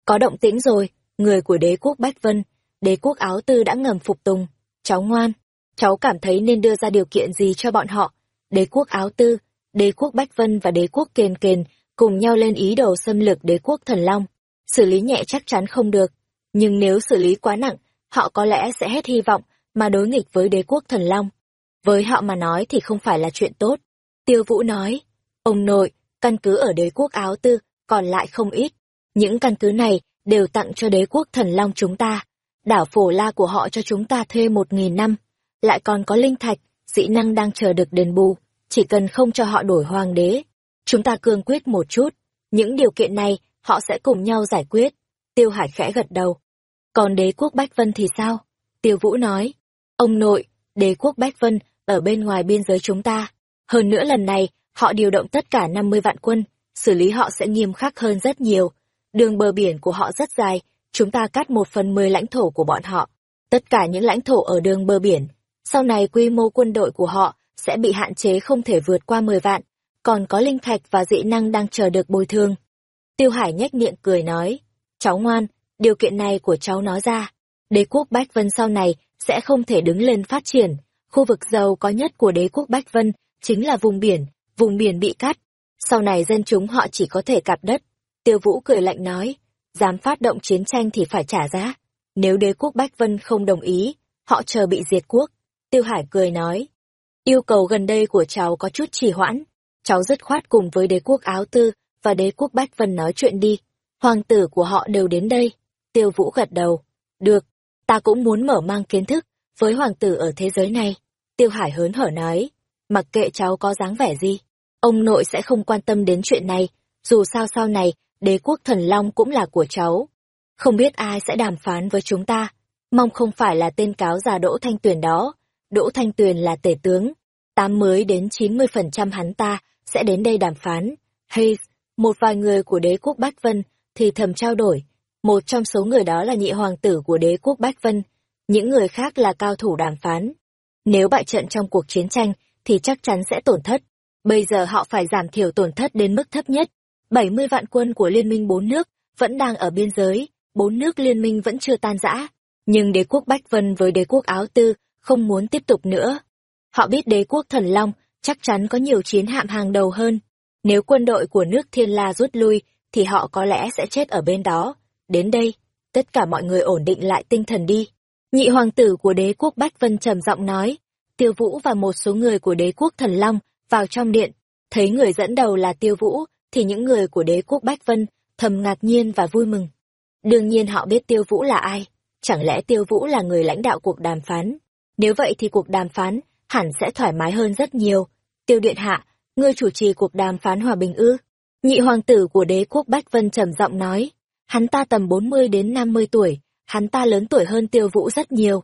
Có động tĩnh rồi, người của đế quốc Bách Vân, đế quốc áo tư đã ngầm phục tùng. Cháu ngoan, cháu cảm thấy nên đưa ra điều kiện gì cho bọn họ. Đế quốc áo tư, đế quốc Bách Vân và đế quốc Kền Kền cùng nhau lên ý đồ xâm lược đế quốc Thần Long. Xử lý nhẹ chắc chắn không được, nhưng nếu xử lý quá nặng, họ có lẽ sẽ hết hy vọng mà đối nghịch với đế quốc Thần Long. Với họ mà nói thì không phải là chuyện tốt. Tiêu Vũ nói, ông nội, căn cứ ở đế quốc áo tư, còn lại không ít. Những căn cứ này đều tặng cho đế quốc thần long chúng ta. Đảo phổ la của họ cho chúng ta thuê một nghìn năm. Lại còn có linh thạch, dĩ năng đang chờ được đền bù. Chỉ cần không cho họ đổi hoàng đế. Chúng ta cương quyết một chút. Những điều kiện này, họ sẽ cùng nhau giải quyết. Tiêu Hải khẽ gật đầu. Còn đế quốc Bách Vân thì sao? Tiêu Vũ nói. Ông nội, đế quốc Bách Vân ở bên ngoài biên giới chúng ta. Hơn nữa lần này, họ điều động tất cả 50 vạn quân, xử lý họ sẽ nghiêm khắc hơn rất nhiều. Đường bờ biển của họ rất dài, chúng ta cắt một phần mười lãnh thổ của bọn họ. Tất cả những lãnh thổ ở đường bờ biển, sau này quy mô quân đội của họ sẽ bị hạn chế không thể vượt qua 10 vạn, còn có linh thạch và dị năng đang chờ được bồi thường. Tiêu Hải nhếch miệng cười nói, cháu ngoan, điều kiện này của cháu nói ra, đế quốc Bách Vân sau này sẽ không thể đứng lên phát triển, khu vực giàu có nhất của đế quốc Bách Vân chính là vùng biển, vùng biển bị cắt. Sau này dân chúng họ chỉ có thể cạp đất. Tiêu Vũ cười lạnh nói, dám phát động chiến tranh thì phải trả giá. Nếu đế quốc Bách Vân không đồng ý, họ chờ bị diệt quốc. Tiêu Hải cười nói, yêu cầu gần đây của cháu có chút trì hoãn. Cháu dứt khoát cùng với đế quốc Áo Tư và đế quốc Bách Vân nói chuyện đi. Hoàng tử của họ đều đến đây. Tiêu Vũ gật đầu. Được, ta cũng muốn mở mang kiến thức với hoàng tử ở thế giới này. Tiêu Hải hớn hở nói, mặc kệ cháu có dáng vẻ gì, ông nội sẽ không quan tâm đến chuyện này, dù sao sau này, đế quốc thần long cũng là của cháu. Không biết ai sẽ đàm phán với chúng ta, mong không phải là tên cáo già Đỗ Thanh Tuyền đó. Đỗ Thanh Tuyền là tể tướng, tám mới đến 90% hắn ta sẽ đến đây đàm phán. Hay, một vài người của đế quốc Bách Vân thì thầm trao đổi, một trong số người đó là nhị hoàng tử của đế quốc Bách Vân, những người khác là cao thủ đàm phán. Nếu bại trận trong cuộc chiến tranh thì chắc chắn sẽ tổn thất. Bây giờ họ phải giảm thiểu tổn thất đến mức thấp nhất. 70 vạn quân của Liên minh bốn nước vẫn đang ở biên giới, bốn nước liên minh vẫn chưa tan rã. Nhưng đế quốc Bách Vân với đế quốc Áo Tư không muốn tiếp tục nữa. Họ biết đế quốc Thần Long chắc chắn có nhiều chiến hạm hàng đầu hơn. Nếu quân đội của nước Thiên La rút lui, thì họ có lẽ sẽ chết ở bên đó. Đến đây, tất cả mọi người ổn định lại tinh thần đi. Nhị hoàng tử của đế quốc Bách Vân trầm giọng nói, Tiêu Vũ và một số người của đế quốc Thần Long vào trong điện, thấy người dẫn đầu là Tiêu Vũ, thì những người của đế quốc Bách Vân thầm ngạc nhiên và vui mừng. Đương nhiên họ biết Tiêu Vũ là ai, chẳng lẽ Tiêu Vũ là người lãnh đạo cuộc đàm phán? Nếu vậy thì cuộc đàm phán hẳn sẽ thoải mái hơn rất nhiều. Tiêu Điện Hạ, ngươi chủ trì cuộc đàm phán hòa bình ư? Nhị hoàng tử của đế quốc Bách Vân trầm giọng nói, hắn ta tầm 40 đến 50 tuổi, hắn ta lớn tuổi hơn tiêu vũ rất nhiều.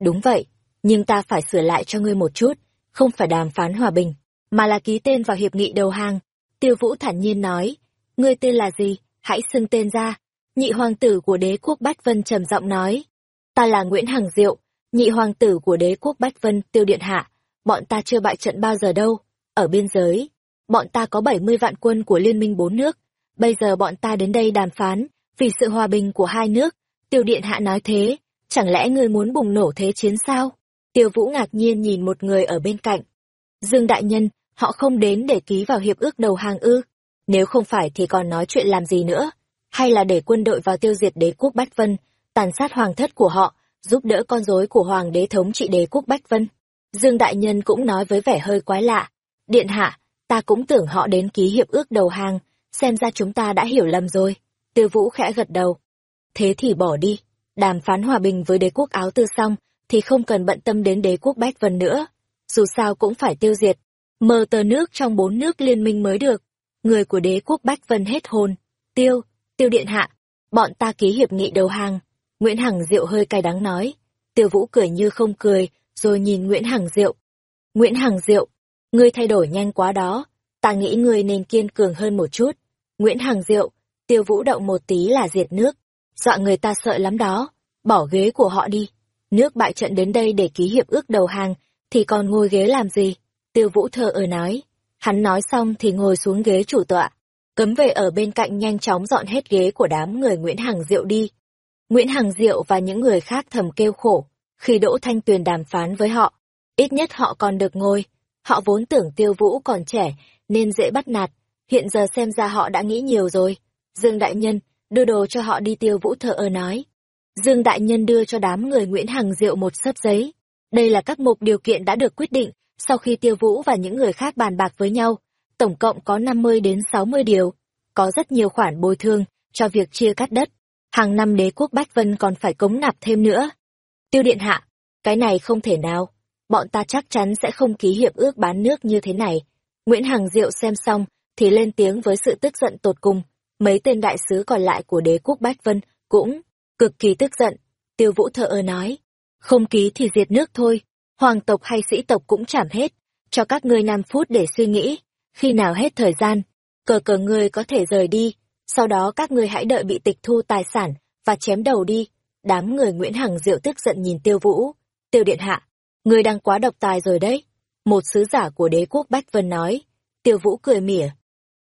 Đúng vậy, nhưng ta phải sửa lại cho ngươi một chút, không phải đàm phán hòa bình, mà là ký tên vào hiệp nghị đầu hàng. Tiêu vũ thản nhiên nói, ngươi tên là gì, hãy xưng tên ra. Nhị hoàng tử của đế quốc Bách Vân trầm giọng nói, ta là Nguyễn Hằng Diệu, nhị hoàng tử của đế quốc Bách Vân tiêu điện hạ, bọn ta chưa bại trận bao giờ đâu, ở biên giới. Bọn ta có 70 vạn quân của Liên minh bốn nước, bây giờ bọn ta đến đây đàm phán, vì sự hòa bình của hai nước. Tiêu điện hạ nói thế, chẳng lẽ ngươi muốn bùng nổ thế chiến sao? Tiêu Vũ ngạc nhiên nhìn một người ở bên cạnh. Dương Đại Nhân, họ không đến để ký vào hiệp ước đầu hàng ư. Nếu không phải thì còn nói chuyện làm gì nữa? Hay là để quân đội vào tiêu diệt đế quốc Bách Vân, tàn sát hoàng thất của họ, giúp đỡ con rối của hoàng đế thống trị đế quốc Bách Vân? Dương Đại Nhân cũng nói với vẻ hơi quái lạ. Điện hạ, ta cũng tưởng họ đến ký hiệp ước đầu hàng, xem ra chúng ta đã hiểu lầm rồi. Tiêu Vũ khẽ gật đầu. Thế thì bỏ đi, đàm phán hòa bình với đế quốc áo tư xong, thì không cần bận tâm đến đế quốc Bách Vân nữa. Dù sao cũng phải tiêu diệt, mờ tờ nước trong bốn nước liên minh mới được. Người của đế quốc Bách Vân hết hồn. Tiêu, tiêu điện hạ, bọn ta ký hiệp nghị đầu hàng. Nguyễn Hằng Diệu hơi cay đắng nói. Tiêu Vũ cười như không cười, rồi nhìn Nguyễn Hằng Diệu. Nguyễn Hằng Diệu, ngươi thay đổi nhanh quá đó, ta nghĩ ngươi nên kiên cường hơn một chút. Nguyễn Hằng Diệu, Tiêu Vũ động một tí là diệt nước, dọa người ta sợ lắm đó, bỏ ghế của họ đi nước bại trận đến đây để ký hiệp ước đầu hàng, thì còn ngồi ghế làm gì? Tiêu Vũ thờ ở nói. Hắn nói xong thì ngồi xuống ghế chủ tọa. Cấm vệ ở bên cạnh nhanh chóng dọn hết ghế của đám người Nguyễn Hằng Diệu đi. Nguyễn Hằng Diệu và những người khác thầm kêu khổ, khi Đỗ Thanh Tuyền đàm phán với họ. Ít nhất họ còn được ngồi. Họ vốn tưởng Tiêu Vũ còn trẻ, nên dễ bắt nạt. Hiện giờ xem ra họ đã nghĩ nhiều rồi. Dương Đại Nhân, đưa đồ cho họ đi Tiêu Vũ thợ ơ nói. Dương Đại Nhân đưa cho đám người Nguyễn Hằng Diệu một sấp giấy. Đây là các mục điều kiện đã được quyết định sau khi Tiêu Vũ và những người khác bàn bạc với nhau. Tổng cộng có 50 đến 60 điều. Có rất nhiều khoản bồi thường cho việc chia cắt đất. Hàng năm đế quốc Bách Vân còn phải cống nạp thêm nữa. Tiêu Điện Hạ, cái này không thể nào. Bọn ta chắc chắn sẽ không ký hiệp ước bán nước như thế này. Nguyễn Hằng Diệu xem xong thì lên tiếng với sự tức giận tột cùng. Mấy tên đại sứ còn lại của đế quốc Bách Vân cũng cực kỳ tức giận. Tiêu Vũ thợ ơ nói, không ký thì diệt nước thôi, hoàng tộc hay sĩ tộc cũng chảm hết, cho các ngươi 5 phút để suy nghĩ, khi nào hết thời gian, cờ cờ ngươi có thể rời đi, sau đó các ngươi hãy đợi bị tịch thu tài sản và chém đầu đi. Đám người Nguyễn Hằng Diệu tức giận nhìn Tiêu Vũ, Tiêu Điện Hạ, ngươi đang quá độc tài rồi đấy. Một sứ giả của đế quốc Bách Vân nói, Tiêu Vũ cười mỉa.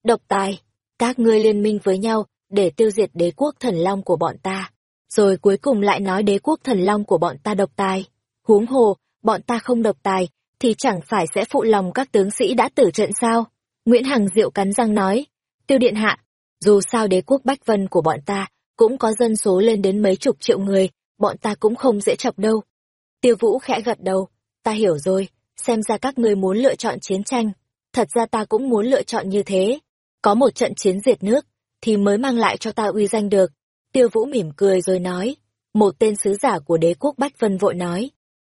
Độc tài, các ngươi liên minh với nhau để tiêu diệt đế quốc thần long của bọn ta rồi cuối cùng lại nói đế quốc thần long của bọn ta độc tài. Huống hồ, bọn ta không độc tài, thì chẳng phải sẽ phụ lòng các tướng sĩ đã tử trận sao? Nguyễn Hằng Diệu cắn răng nói, tiêu điện hạ, dù sao đế quốc Bách Vân của bọn ta cũng có dân số lên đến mấy chục triệu người, bọn ta cũng không dễ chọc đâu. Tiêu Vũ khẽ gật đầu, ta hiểu rồi, xem ra các ngươi muốn lựa chọn chiến tranh, thật ra ta cũng muốn lựa chọn như thế. Có một trận chiến diệt nước, thì mới mang lại cho ta uy danh được. Tiêu Vũ mỉm cười rồi nói, một tên sứ giả của đế quốc Bách Vân vội nói.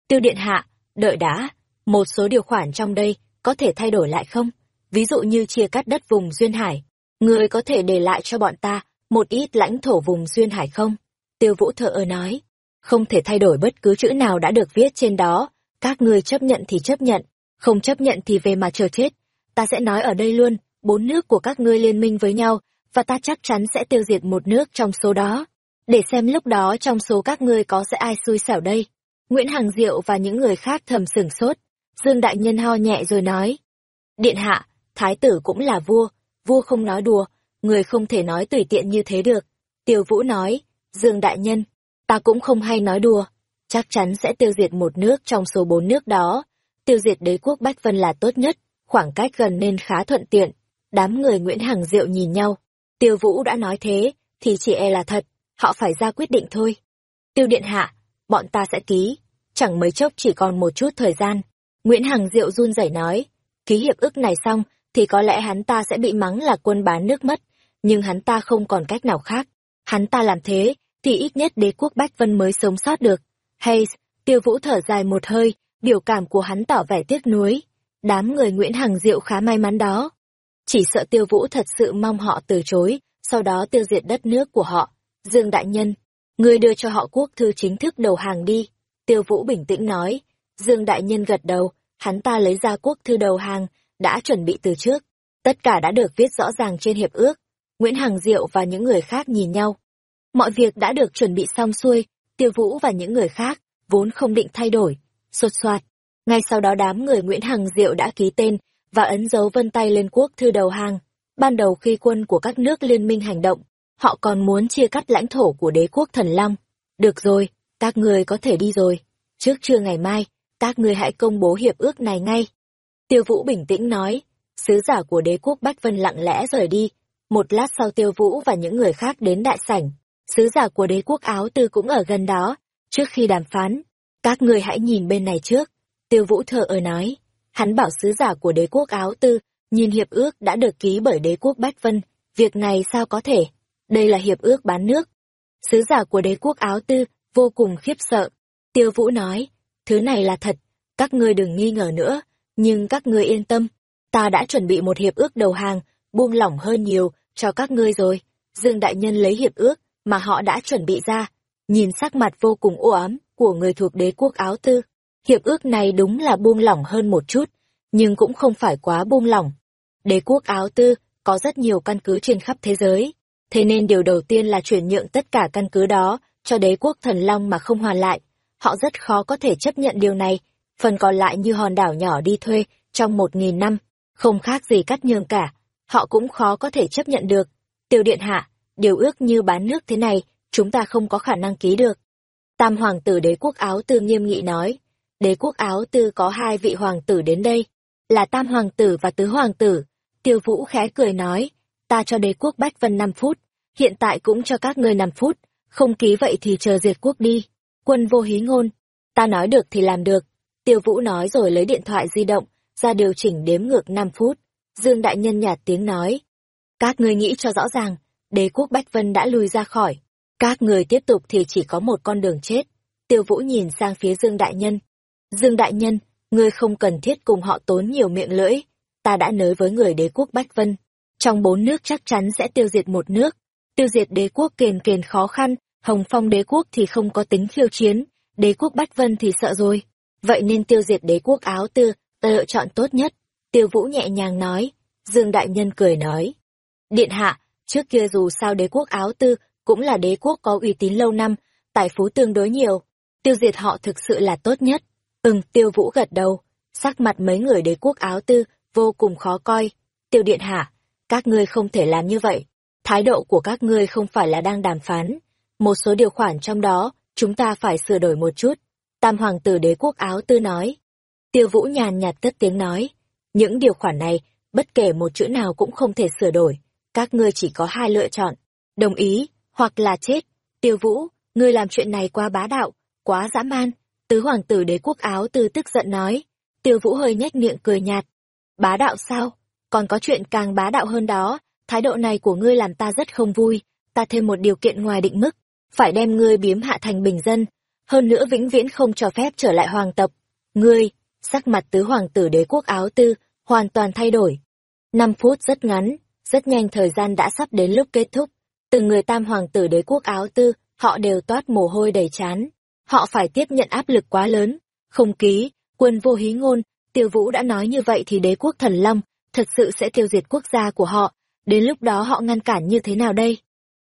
Tiêu Điện Hạ, đợi đã, một số điều khoản trong đây có thể thay đổi lại không? Ví dụ như chia cắt đất vùng Duyên Hải, người có thể để lại cho bọn ta một ít lãnh thổ vùng Duyên Hải không? Tiêu Vũ thở ơ nói, không thể thay đổi bất cứ chữ nào đã được viết trên đó, các ngươi chấp nhận thì chấp nhận, không chấp nhận thì về mà chờ chết. Ta sẽ nói ở đây luôn, bốn nước của các ngươi liên minh với nhau, và ta chắc chắn sẽ tiêu diệt một nước trong số đó. Để xem lúc đó trong số các ngươi có sẽ ai xui xẻo đây. Nguyễn Hằng Diệu và những người khác thầm sửng sốt. Dương Đại Nhân ho nhẹ rồi nói. Điện hạ, thái tử cũng là vua, vua không nói đùa, người không thể nói tùy tiện như thế được. Tiêu Vũ nói, Dương Đại Nhân, ta cũng không hay nói đùa, chắc chắn sẽ tiêu diệt một nước trong số bốn nước đó. Tiêu diệt đế quốc Bách Vân là tốt nhất, khoảng cách gần nên khá thuận tiện. Đám người Nguyễn Hằng Diệu nhìn nhau, Tiêu Vũ đã nói thế, thì chỉ e là thật, họ phải ra quyết định thôi. Tiêu Điện Hạ, bọn ta sẽ ký, chẳng mấy chốc chỉ còn một chút thời gian. Nguyễn Hằng Diệu run rẩy nói, ký hiệp ước này xong, thì có lẽ hắn ta sẽ bị mắng là quân bán nước mất, nhưng hắn ta không còn cách nào khác. Hắn ta làm thế, thì ít nhất đế quốc Bách Vân mới sống sót được. Hayes, tiêu vũ thở dài một hơi, biểu cảm của hắn tỏ vẻ tiếc nuối. Đám người Nguyễn Hằng Diệu khá may mắn đó chỉ sợ tiêu vũ thật sự mong họ từ chối, sau đó tiêu diệt đất nước của họ. Dương Đại Nhân, ngươi đưa cho họ quốc thư chính thức đầu hàng đi. Tiêu vũ bình tĩnh nói. Dương Đại Nhân gật đầu, hắn ta lấy ra quốc thư đầu hàng, đã chuẩn bị từ trước. Tất cả đã được viết rõ ràng trên hiệp ước. Nguyễn Hằng Diệu và những người khác nhìn nhau. Mọi việc đã được chuẩn bị xong xuôi, tiêu vũ và những người khác, vốn không định thay đổi. sột soạt Ngay sau đó đám người Nguyễn Hằng Diệu đã ký tên và ấn dấu vân tay lên quốc thư đầu hàng. Ban đầu khi quân của các nước liên minh hành động, họ còn muốn chia cắt lãnh thổ của đế quốc thần Long. Được rồi, các người có thể đi rồi. Trước trưa ngày mai, các người hãy công bố hiệp ước này ngay. Tiêu Vũ bình tĩnh nói, sứ giả của đế quốc Bách Vân lặng lẽ rời đi. Một lát sau Tiêu Vũ và những người khác đến đại sảnh, sứ giả của đế quốc Áo Tư cũng ở gần đó. Trước khi đàm phán, các người hãy nhìn bên này trước. Tiêu Vũ thờ ơi nói, hắn bảo sứ giả của đế quốc Áo Tư, nhìn hiệp ước đã được ký bởi đế quốc Bách Vân, việc này sao có thể? Đây là hiệp ước bán nước. Sứ giả của đế quốc Áo Tư vô cùng khiếp sợ. Tiêu Vũ nói, thứ này là thật, các ngươi đừng nghi ngờ nữa, nhưng các ngươi yên tâm, ta đã chuẩn bị một hiệp ước đầu hàng, buông lỏng hơn nhiều cho các ngươi rồi. Dương Đại Nhân lấy hiệp ước mà họ đã chuẩn bị ra, nhìn sắc mặt vô cùng u ám của người thuộc đế quốc áo tư. Hiệp ước này đúng là buông lỏng hơn một chút, nhưng cũng không phải quá buông lỏng. Đế quốc áo tư có rất nhiều căn cứ trên khắp thế giới, thế nên điều đầu tiên là chuyển nhượng tất cả căn cứ đó cho đế quốc thần long mà không hoàn lại. Họ rất khó có thể chấp nhận điều này, phần còn lại như hòn đảo nhỏ đi thuê trong một nghìn năm, không khác gì cắt nhường cả, họ cũng khó có thể chấp nhận được. Tiêu điện hạ, điều ước như bán nước thế này, chúng ta không có khả năng ký được. Tam hoàng tử đế quốc áo tư nghiêm nghị nói, đế quốc áo tư có hai vị hoàng tử đến đây, là tam hoàng tử và tứ hoàng tử. Tiêu vũ khẽ cười nói, ta cho đế quốc Bách Vân 5 phút, hiện tại cũng cho các ngươi 5 phút, không ký vậy thì chờ diệt quốc đi. Quân vô hí ngôn, ta nói được thì làm được. Tiêu vũ nói rồi lấy điện thoại di động, ra điều chỉnh đếm ngược 5 phút. Dương Đại Nhân nhạt tiếng nói, các ngươi nghĩ cho rõ ràng, đế quốc Bách Vân đã lùi ra khỏi. Các người tiếp tục thì chỉ có một con đường chết. Tiêu Vũ nhìn sang phía Dương Đại Nhân. Dương Đại Nhân, ngươi không cần thiết cùng họ tốn nhiều miệng lưỡi. Ta đã nới với người đế quốc Bách Vân. Trong bốn nước chắc chắn sẽ tiêu diệt một nước. Tiêu diệt đế quốc kền kền khó khăn, Hồng Phong đế quốc thì không có tính khiêu chiến, đế quốc Bách Vân thì sợ rồi. Vậy nên tiêu diệt đế quốc áo tư, ta lựa chọn tốt nhất. Tiêu Vũ nhẹ nhàng nói. Dương Đại Nhân cười nói. Điện hạ, trước kia dù sao đế quốc áo tư cũng là đế quốc có uy tín lâu năm, tài phú tương đối nhiều. Tiêu diệt họ thực sự là tốt nhất. Ừm, tiêu vũ gật đầu. Sắc mặt mấy người đế quốc áo tư vô cùng khó coi. Tiêu điện hạ, các ngươi không thể làm như vậy. Thái độ của các ngươi không phải là đang đàm phán. Một số điều khoản trong đó, chúng ta phải sửa đổi một chút. Tam hoàng tử đế quốc áo tư nói. Tiêu vũ nhàn nhạt cất tiếng nói. Những điều khoản này, bất kể một chữ nào cũng không thể sửa đổi. Các ngươi chỉ có hai lựa chọn. Đồng ý, hoặc là chết. Tiêu Vũ, ngươi làm chuyện này quá bá đạo, quá dã man. Tứ hoàng tử đế quốc áo tư tức giận nói. Tiêu Vũ hơi nhếch miệng cười nhạt. Bá đạo sao? Còn có chuyện càng bá đạo hơn đó, thái độ này của ngươi làm ta rất không vui, ta thêm một điều kiện ngoài định mức, phải đem ngươi biếm hạ thành bình dân, hơn nữa vĩnh viễn không cho phép trở lại hoàng tập. Ngươi, sắc mặt tứ hoàng tử đế quốc áo tư, hoàn toàn thay đổi. Năm phút rất ngắn, rất nhanh thời gian đã sắp đến lúc kết thúc. Từng người tam hoàng tử đế quốc áo tư, họ đều toát mồ hôi đầy chán. Họ phải tiếp nhận áp lực quá lớn. Không ký, quân vô hí ngôn, tiêu vũ đã nói như vậy thì đế quốc thần long, thật sự sẽ tiêu diệt quốc gia của họ. Đến lúc đó họ ngăn cản như thế nào đây?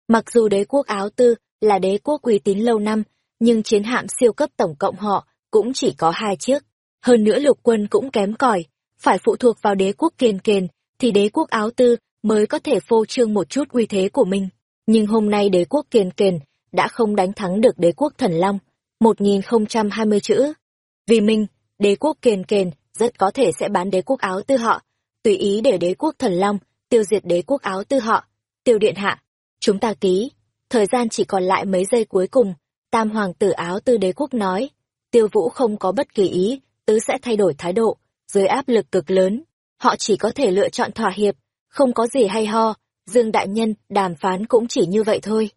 Mặc dù đế quốc áo tư là đế quốc uy tín lâu năm, nhưng chiến hạm siêu cấp tổng cộng họ cũng chỉ có hai chiếc. Hơn nữa lục quân cũng kém cỏi, phải phụ thuộc vào đế quốc kiền kền, thì đế quốc áo tư mới có thể phô trương một chút uy thế của mình nhưng hôm nay đế quốc kiền kền đã không đánh thắng được đế quốc thần long một nghìn không trăm hai mươi chữ. Vì mình đế quốc kền kền rất có thể sẽ bán đế quốc áo tư họ. Tùy ý để đế quốc thần long tiêu diệt đế quốc áo tư họ. Tiêu điện hạ chúng ta ký. Thời gian chỉ còn lại mấy giây cuối cùng. Tam hoàng tử áo tư đế quốc nói. Tiêu vũ không có bất kỳ ý tứ sẽ thay đổi thái độ dưới áp lực cực lớn. Họ chỉ có thể lựa chọn thỏa hiệp không có gì hay ho Dương Đại Nhân, đàm phán cũng chỉ như vậy thôi.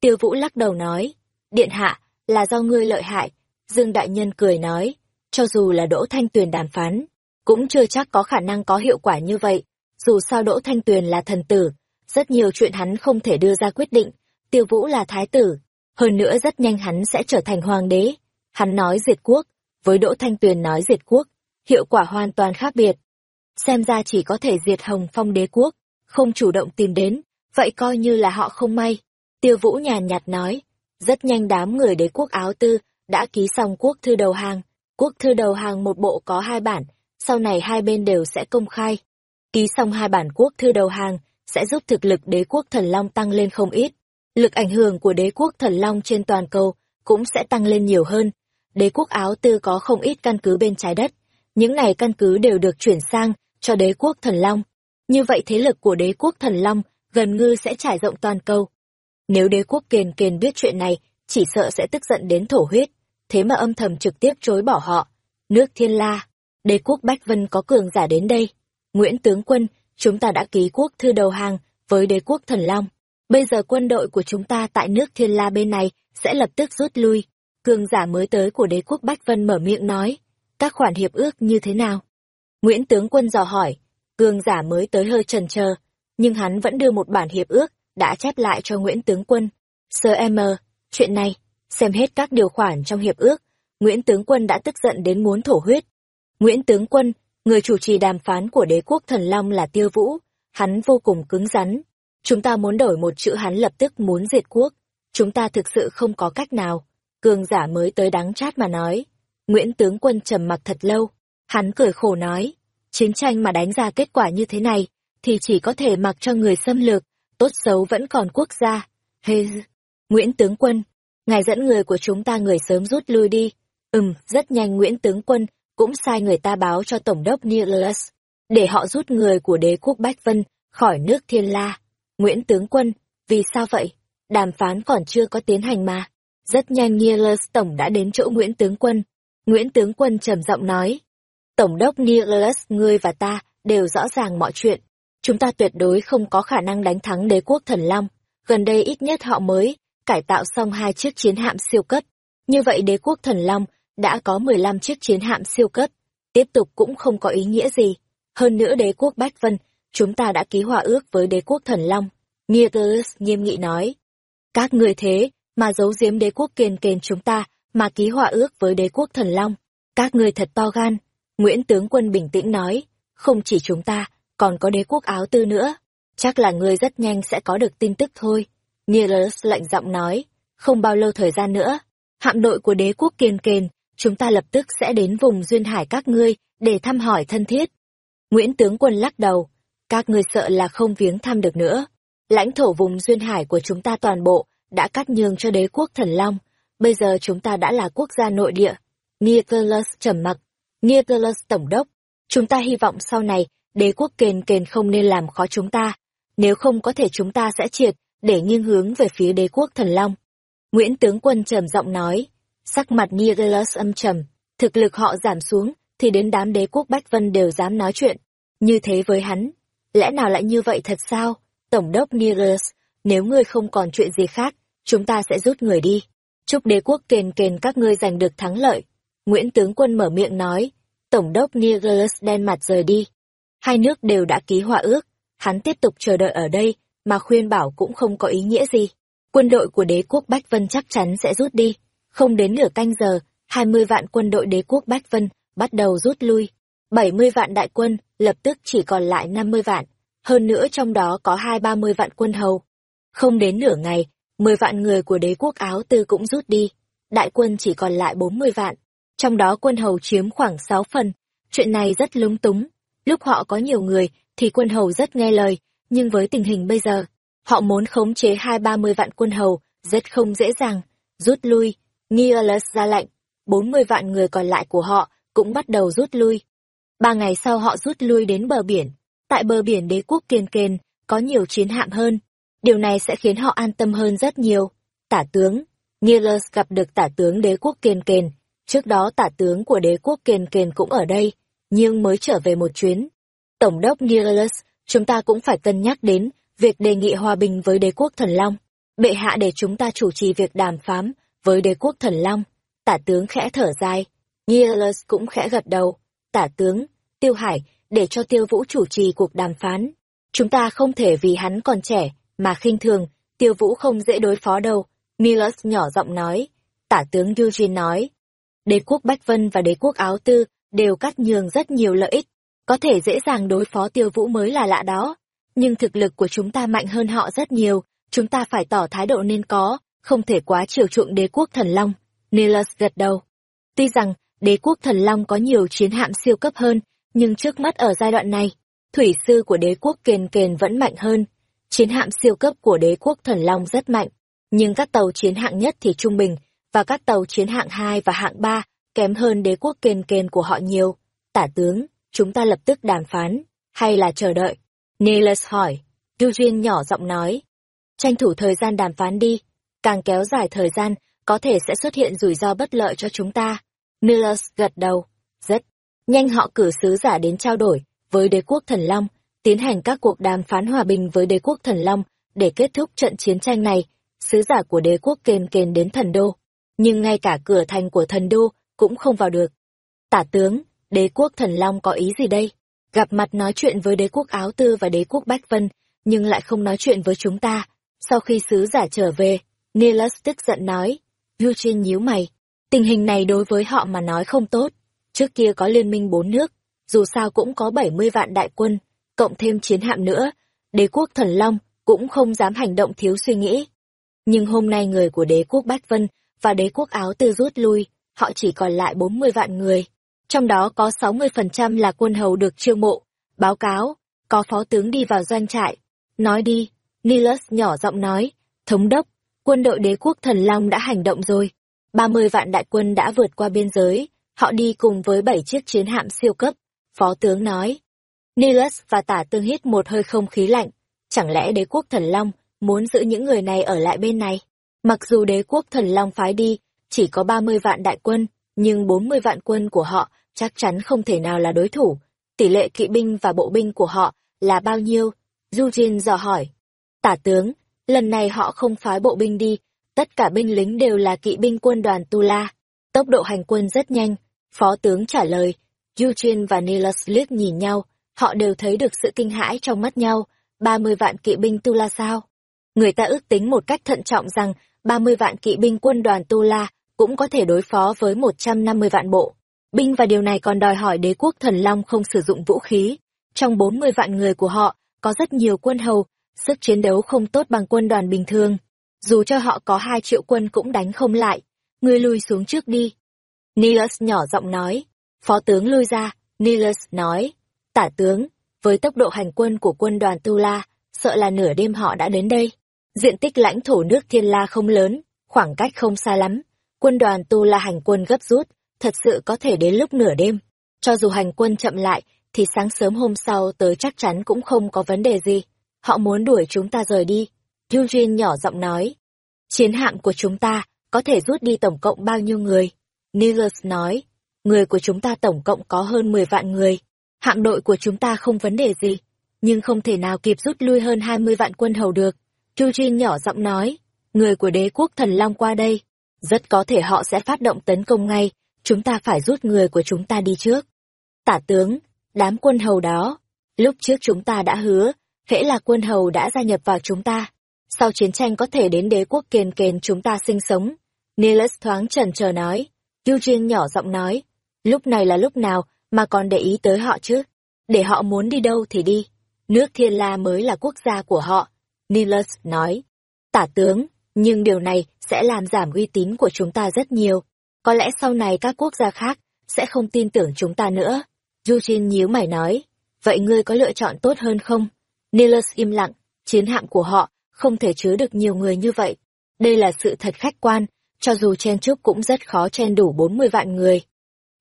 Tiêu Vũ lắc đầu nói, Điện Hạ, là do ngươi lợi hại. Dương Đại Nhân cười nói, cho dù là Đỗ Thanh Tuyền đàm phán, cũng chưa chắc có khả năng có hiệu quả như vậy. dù sao Đỗ Thanh Tuyền là thần tử, rất nhiều chuyện hắn không thể đưa ra quyết định, tiêu vũ là thái tử, hơn nữa rất nhanh hắn sẽ trở thành hoàng đế. Hắn nói diệt quốc, với Đỗ Thanh Tuyền nói diệt quốc, hiệu quả hoàn toàn khác biệt. Xem ra chỉ có thể diệt hồng phong đế quốc, không chủ động tìm đến, vậy coi như là họ không may. Tiêu Vũ nhàn nhạt nói, rất nhanh đám người đế quốc áo tư đã ký xong quốc thư đầu hàng. Quốc thư đầu hàng một bộ có hai bản, sau này hai bên đều sẽ công khai. Ký xong hai bản quốc thư đầu hàng, sẽ giúp thực lực đế quốc thần long tăng lên không ít. Lực ảnh hưởng của đế quốc thần long trên toàn cầu cũng sẽ tăng lên nhiều hơn. Đế quốc áo tư có không ít căn cứ bên trái đất. Những này căn cứ đều được chuyển sang cho đế quốc thần long. Như vậy thế lực của đế quốc thần long gần ngư sẽ trải rộng toàn cầu. Nếu đế quốc Kiền Kiền biết chuyện này, chỉ sợ sẽ tức giận đến thổ huyết, thế mà âm thầm trực tiếp chối bỏ họ. Nước thiên la, đế quốc Bách Vân có cường giả đến đây. Nguyễn Tướng Quân, chúng ta đã ký quốc thư đầu hàng với đế quốc thần long. Bây giờ quân đội của chúng ta tại nước thiên la bên này sẽ lập tức rút lui. Cường giả mới tới của đế quốc Bách Vân mở miệng nói, các khoản hiệp ước như thế nào? Nguyễn Tướng Quân dò hỏi, cường giả mới tới hơi trần chờ nhưng hắn vẫn đưa một bản hiệp ước đã chép lại cho Nguyễn Tướng Quân. Sơ M, chuyện này, xem hết các điều khoản trong hiệp ước, Nguyễn Tướng Quân đã tức giận đến muốn thổ huyết. Nguyễn Tướng Quân, người chủ trì đàm phán của đế quốc thần Long là Tiêu Vũ, hắn vô cùng cứng rắn. Chúng ta muốn đổi một chữ hắn lập tức muốn diệt quốc, chúng ta thực sự không có cách nào. Cường giả mới tới đắng chát mà nói. Nguyễn Tướng Quân trầm mặc thật lâu, hắn cười khổ nói, chiến tranh mà đánh ra kết quả như thế này, thì chỉ có thể mặc cho người xâm lược, tốt xấu vẫn còn quốc gia. Hê, Nguyễn Tướng Quân, ngài dẫn người của chúng ta người sớm rút lui đi. Ừm, rất nhanh Nguyễn Tướng Quân cũng sai người ta báo cho Tổng đốc Nicholas, để họ rút người của đế quốc Bách Vân khỏi nước Thiên La. Nguyễn Tướng Quân, vì sao vậy? Đàm phán còn chưa có tiến hành mà. Rất nhanh Nicholas Tổng đã đến chỗ Nguyễn Tướng Quân. Nguyễn Tướng Quân trầm giọng nói, Tổng đốc Nicholas, ngươi và ta đều rõ ràng mọi chuyện chúng ta tuyệt đối không có khả năng đánh thắng đế quốc thần long. Gần đây ít nhất họ mới cải tạo xong hai chiếc chiến hạm siêu cấp. Như vậy đế quốc thần long đã có 15 chiếc chiến hạm siêu cấp. Tiếp tục cũng không có ý nghĩa gì. Hơn nữa đế quốc Bách Vân, chúng ta đã ký hòa ước với đế quốc thần long. Nietus nghiêm nghị nói. Các người thế, mà giấu giếm đế quốc kiền kền chúng ta, mà ký hòa ước với đế quốc thần long. Các người thật to gan. Nguyễn tướng quân bình tĩnh nói. Không chỉ chúng ta, còn có đế quốc áo tư nữa. Chắc là ngươi rất nhanh sẽ có được tin tức thôi. Nierus lạnh giọng nói, không bao lâu thời gian nữa, hạm đội của đế quốc kiên kền, chúng ta lập tức sẽ đến vùng duyên hải các ngươi, để thăm hỏi thân thiết. Nguyễn tướng quân lắc đầu, các ngươi sợ là không viếng thăm được nữa. Lãnh thổ vùng duyên hải của chúng ta toàn bộ, đã cắt nhường cho đế quốc thần long. Bây giờ chúng ta đã là quốc gia nội địa. Nicholas trầm mặc. Nicholas tổng đốc. Chúng ta hy vọng sau này, đế quốc kền kền không nên làm khó chúng ta, nếu không có thể chúng ta sẽ triệt, để nghiêng hướng về phía đế quốc thần long. Nguyễn tướng quân trầm giọng nói, sắc mặt Nihilus âm trầm, thực lực họ giảm xuống, thì đến đám đế quốc Bách Vân đều dám nói chuyện. Như thế với hắn, lẽ nào lại như vậy thật sao? Tổng đốc Nihilus, nếu ngươi không còn chuyện gì khác, chúng ta sẽ rút người đi. Chúc đế quốc kền kền các ngươi giành được thắng lợi. Nguyễn tướng quân mở miệng nói, Tổng đốc Nihilus đen mặt rời đi. Hai nước đều đã ký hòa ước, hắn tiếp tục chờ đợi ở đây, mà khuyên bảo cũng không có ý nghĩa gì. Quân đội của đế quốc Bách Vân chắc chắn sẽ rút đi. Không đến nửa canh giờ, hai mươi vạn quân đội đế quốc Bách Vân bắt đầu rút lui. bảy mươi vạn đại quân, lập tức chỉ còn lại năm mươi vạn. Hơn nữa trong đó có hai ba mươi vạn quân hầu. Không đến nửa ngày, mười vạn người của đế quốc Áo Tư cũng rút đi. Đại quân chỉ còn lại bốn mươi vạn. Trong đó quân hầu chiếm khoảng sáu phần. Chuyện này rất lúng túng Lúc họ có nhiều người, thì quân hầu rất nghe lời, nhưng với tình hình bây giờ, họ muốn khống chế hai ba mươi vạn quân hầu, rất không dễ dàng. Rút lui, Nialas ra lệnh, bốn mươi vạn người còn lại của họ cũng bắt đầu rút lui. Ba ngày sau họ rút lui đến bờ biển. Tại bờ biển đế quốc kiên kền, có nhiều chiến hạm hơn. Điều này sẽ khiến họ an tâm hơn rất nhiều. Tả tướng, Nialas gặp được tả tướng đế quốc kiên kền. Trước đó tả tướng của đế quốc kiên kền cũng ở đây nhưng mới trở về một chuyến. Tổng đốc Nihilus, chúng ta cũng phải cân nhắc đến việc đề nghị hòa bình với đế quốc thần Long. Bệ hạ để chúng ta chủ trì việc đàm phán với đế quốc thần Long. Tả tướng khẽ thở dài. Nihilus cũng khẽ gật đầu. Tả tướng, Tiêu Hải, để cho tiêu vũ chủ trì cuộc đàm phán. Chúng ta không thể vì hắn còn trẻ, mà khinh thường, tiêu vũ không dễ đối phó đâu. Nihilus nhỏ giọng nói. Tả tướng Eugene nói. Đế quốc Bách Vân và đế quốc Áo Tư đều cắt nhường rất nhiều lợi ích. Có thể dễ dàng đối phó tiêu vũ mới là lạ đó. Nhưng thực lực của chúng ta mạnh hơn họ rất nhiều, chúng ta phải tỏ thái độ nên có, không thể quá chiều chuộng đế quốc thần long. Nilus gật đầu. Tuy rằng, đế quốc thần long có nhiều chiến hạm siêu cấp hơn, nhưng trước mắt ở giai đoạn này, thủy sư của đế quốc kền kền vẫn mạnh hơn. Chiến hạm siêu cấp của đế quốc thần long rất mạnh, nhưng các tàu chiến hạng nhất thì trung bình, và các tàu chiến hạng 2 và hạng 3 kém hơn đế quốc kền kền của họ nhiều. Tả tướng, chúng ta lập tức đàm phán, hay là chờ đợi? Nilus hỏi. Eugene nhỏ giọng nói. Tranh thủ thời gian đàm phán đi, càng kéo dài thời gian, có thể sẽ xuất hiện rủi ro bất lợi cho chúng ta. Nilus gật đầu. Rất nhanh họ cử sứ giả đến trao đổi với đế quốc thần Long, tiến hành các cuộc đàm phán hòa bình với đế quốc thần Long để kết thúc trận chiến tranh này. Sứ giả của đế quốc kền kền đến thần đô, nhưng ngay cả cửa thành của thần đô cũng không vào được. Tả tướng, đế quốc thần Long có ý gì đây? Gặp mặt nói chuyện với đế quốc Áo Tư và đế quốc Bách Vân, nhưng lại không nói chuyện với chúng ta. Sau khi sứ giả trở về, Nilus tức giận nói, Eugene nhíu mày, tình hình này đối với họ mà nói không tốt. Trước kia có liên minh bốn nước, dù sao cũng có 70 vạn đại quân, cộng thêm chiến hạm nữa, đế quốc thần Long cũng không dám hành động thiếu suy nghĩ. Nhưng hôm nay người của đế quốc Bách Vân và đế quốc Áo Tư rút lui, họ chỉ còn lại 40 vạn người. Trong đó có 60% là quân hầu được chiêu mộ. Báo cáo, có phó tướng đi vào doanh trại. Nói đi, Nilus nhỏ giọng nói, thống đốc, quân đội đế quốc thần Long đã hành động rồi. 30 vạn đại quân đã vượt qua biên giới, họ đi cùng với 7 chiếc chiến hạm siêu cấp. Phó tướng nói. Nilus và tả tương hít một hơi không khí lạnh. Chẳng lẽ đế quốc thần Long muốn giữ những người này ở lại bên này? Mặc dù đế quốc thần Long phái đi, chỉ có 30 vạn đại quân, nhưng 40 vạn quân của họ chắc chắn không thể nào là đối thủ. Tỷ lệ kỵ binh và bộ binh của họ là bao nhiêu? Du Jin dò hỏi. Tả tướng, lần này họ không phái bộ binh đi, tất cả binh lính đều là kỵ binh quân đoàn Tu La. Tốc độ hành quân rất nhanh, phó tướng trả lời. Eugene và Nilus liếc nhìn nhau, họ đều thấy được sự kinh hãi trong mắt nhau. 30 vạn kỵ binh Tu La sao? Người ta ước tính một cách thận trọng rằng 30 vạn kỵ binh quân đoàn Tu La cũng có thể đối phó với 150 vạn bộ. Binh và điều này còn đòi hỏi đế quốc thần Long không sử dụng vũ khí. Trong 40 vạn người của họ, có rất nhiều quân hầu, sức chiến đấu không tốt bằng quân đoàn bình thường. Dù cho họ có 2 triệu quân cũng đánh không lại. Ngươi lui xuống trước đi. Nilus nhỏ giọng nói. Phó tướng lui ra, Nilus nói. Tả tướng, với tốc độ hành quân của quân đoàn Tu La, sợ là nửa đêm họ đã đến đây. Diện tích lãnh thổ nước Thiên La không lớn, khoảng cách không xa lắm. Quân đoàn Tu La hành quân gấp rút, thật sự có thể đến lúc nửa đêm. Cho dù hành quân chậm lại, thì sáng sớm hôm sau tới chắc chắn cũng không có vấn đề gì. Họ muốn đuổi chúng ta rời đi. Eugene nhỏ giọng nói. Chiến hạm của chúng ta có thể rút đi tổng cộng bao nhiêu người? Nilus nói. Người của chúng ta tổng cộng có hơn 10 vạn người. Hạm đội của chúng ta không vấn đề gì. Nhưng không thể nào kịp rút lui hơn 20 vạn quân hầu được. Eugene nhỏ giọng nói. Người của đế quốc thần Long qua đây. Rất có thể họ sẽ phát động tấn công ngay chúng ta phải rút người của chúng ta đi trước. Tả tướng, đám quân hầu đó, lúc trước chúng ta đã hứa, hễ là quân hầu đã gia nhập vào chúng ta. Sau chiến tranh có thể đến đế quốc kền kền chúng ta sinh sống. Nilus thoáng trần chờ nói. Eugene nhỏ giọng nói. Lúc này là lúc nào mà còn để ý tới họ chứ? Để họ muốn đi đâu thì đi. Nước Thiên La mới là quốc gia của họ. Nilus nói. Tả tướng, nhưng điều này sẽ làm giảm uy tín của chúng ta rất nhiều. Có lẽ sau này các quốc gia khác sẽ không tin tưởng chúng ta nữa. Eugene nhíu mày nói, vậy ngươi có lựa chọn tốt hơn không? Nilus im lặng, chiến hạm của họ không thể chứa được nhiều người như vậy. Đây là sự thật khách quan, cho dù chen chúc cũng rất khó chen đủ 40 vạn người.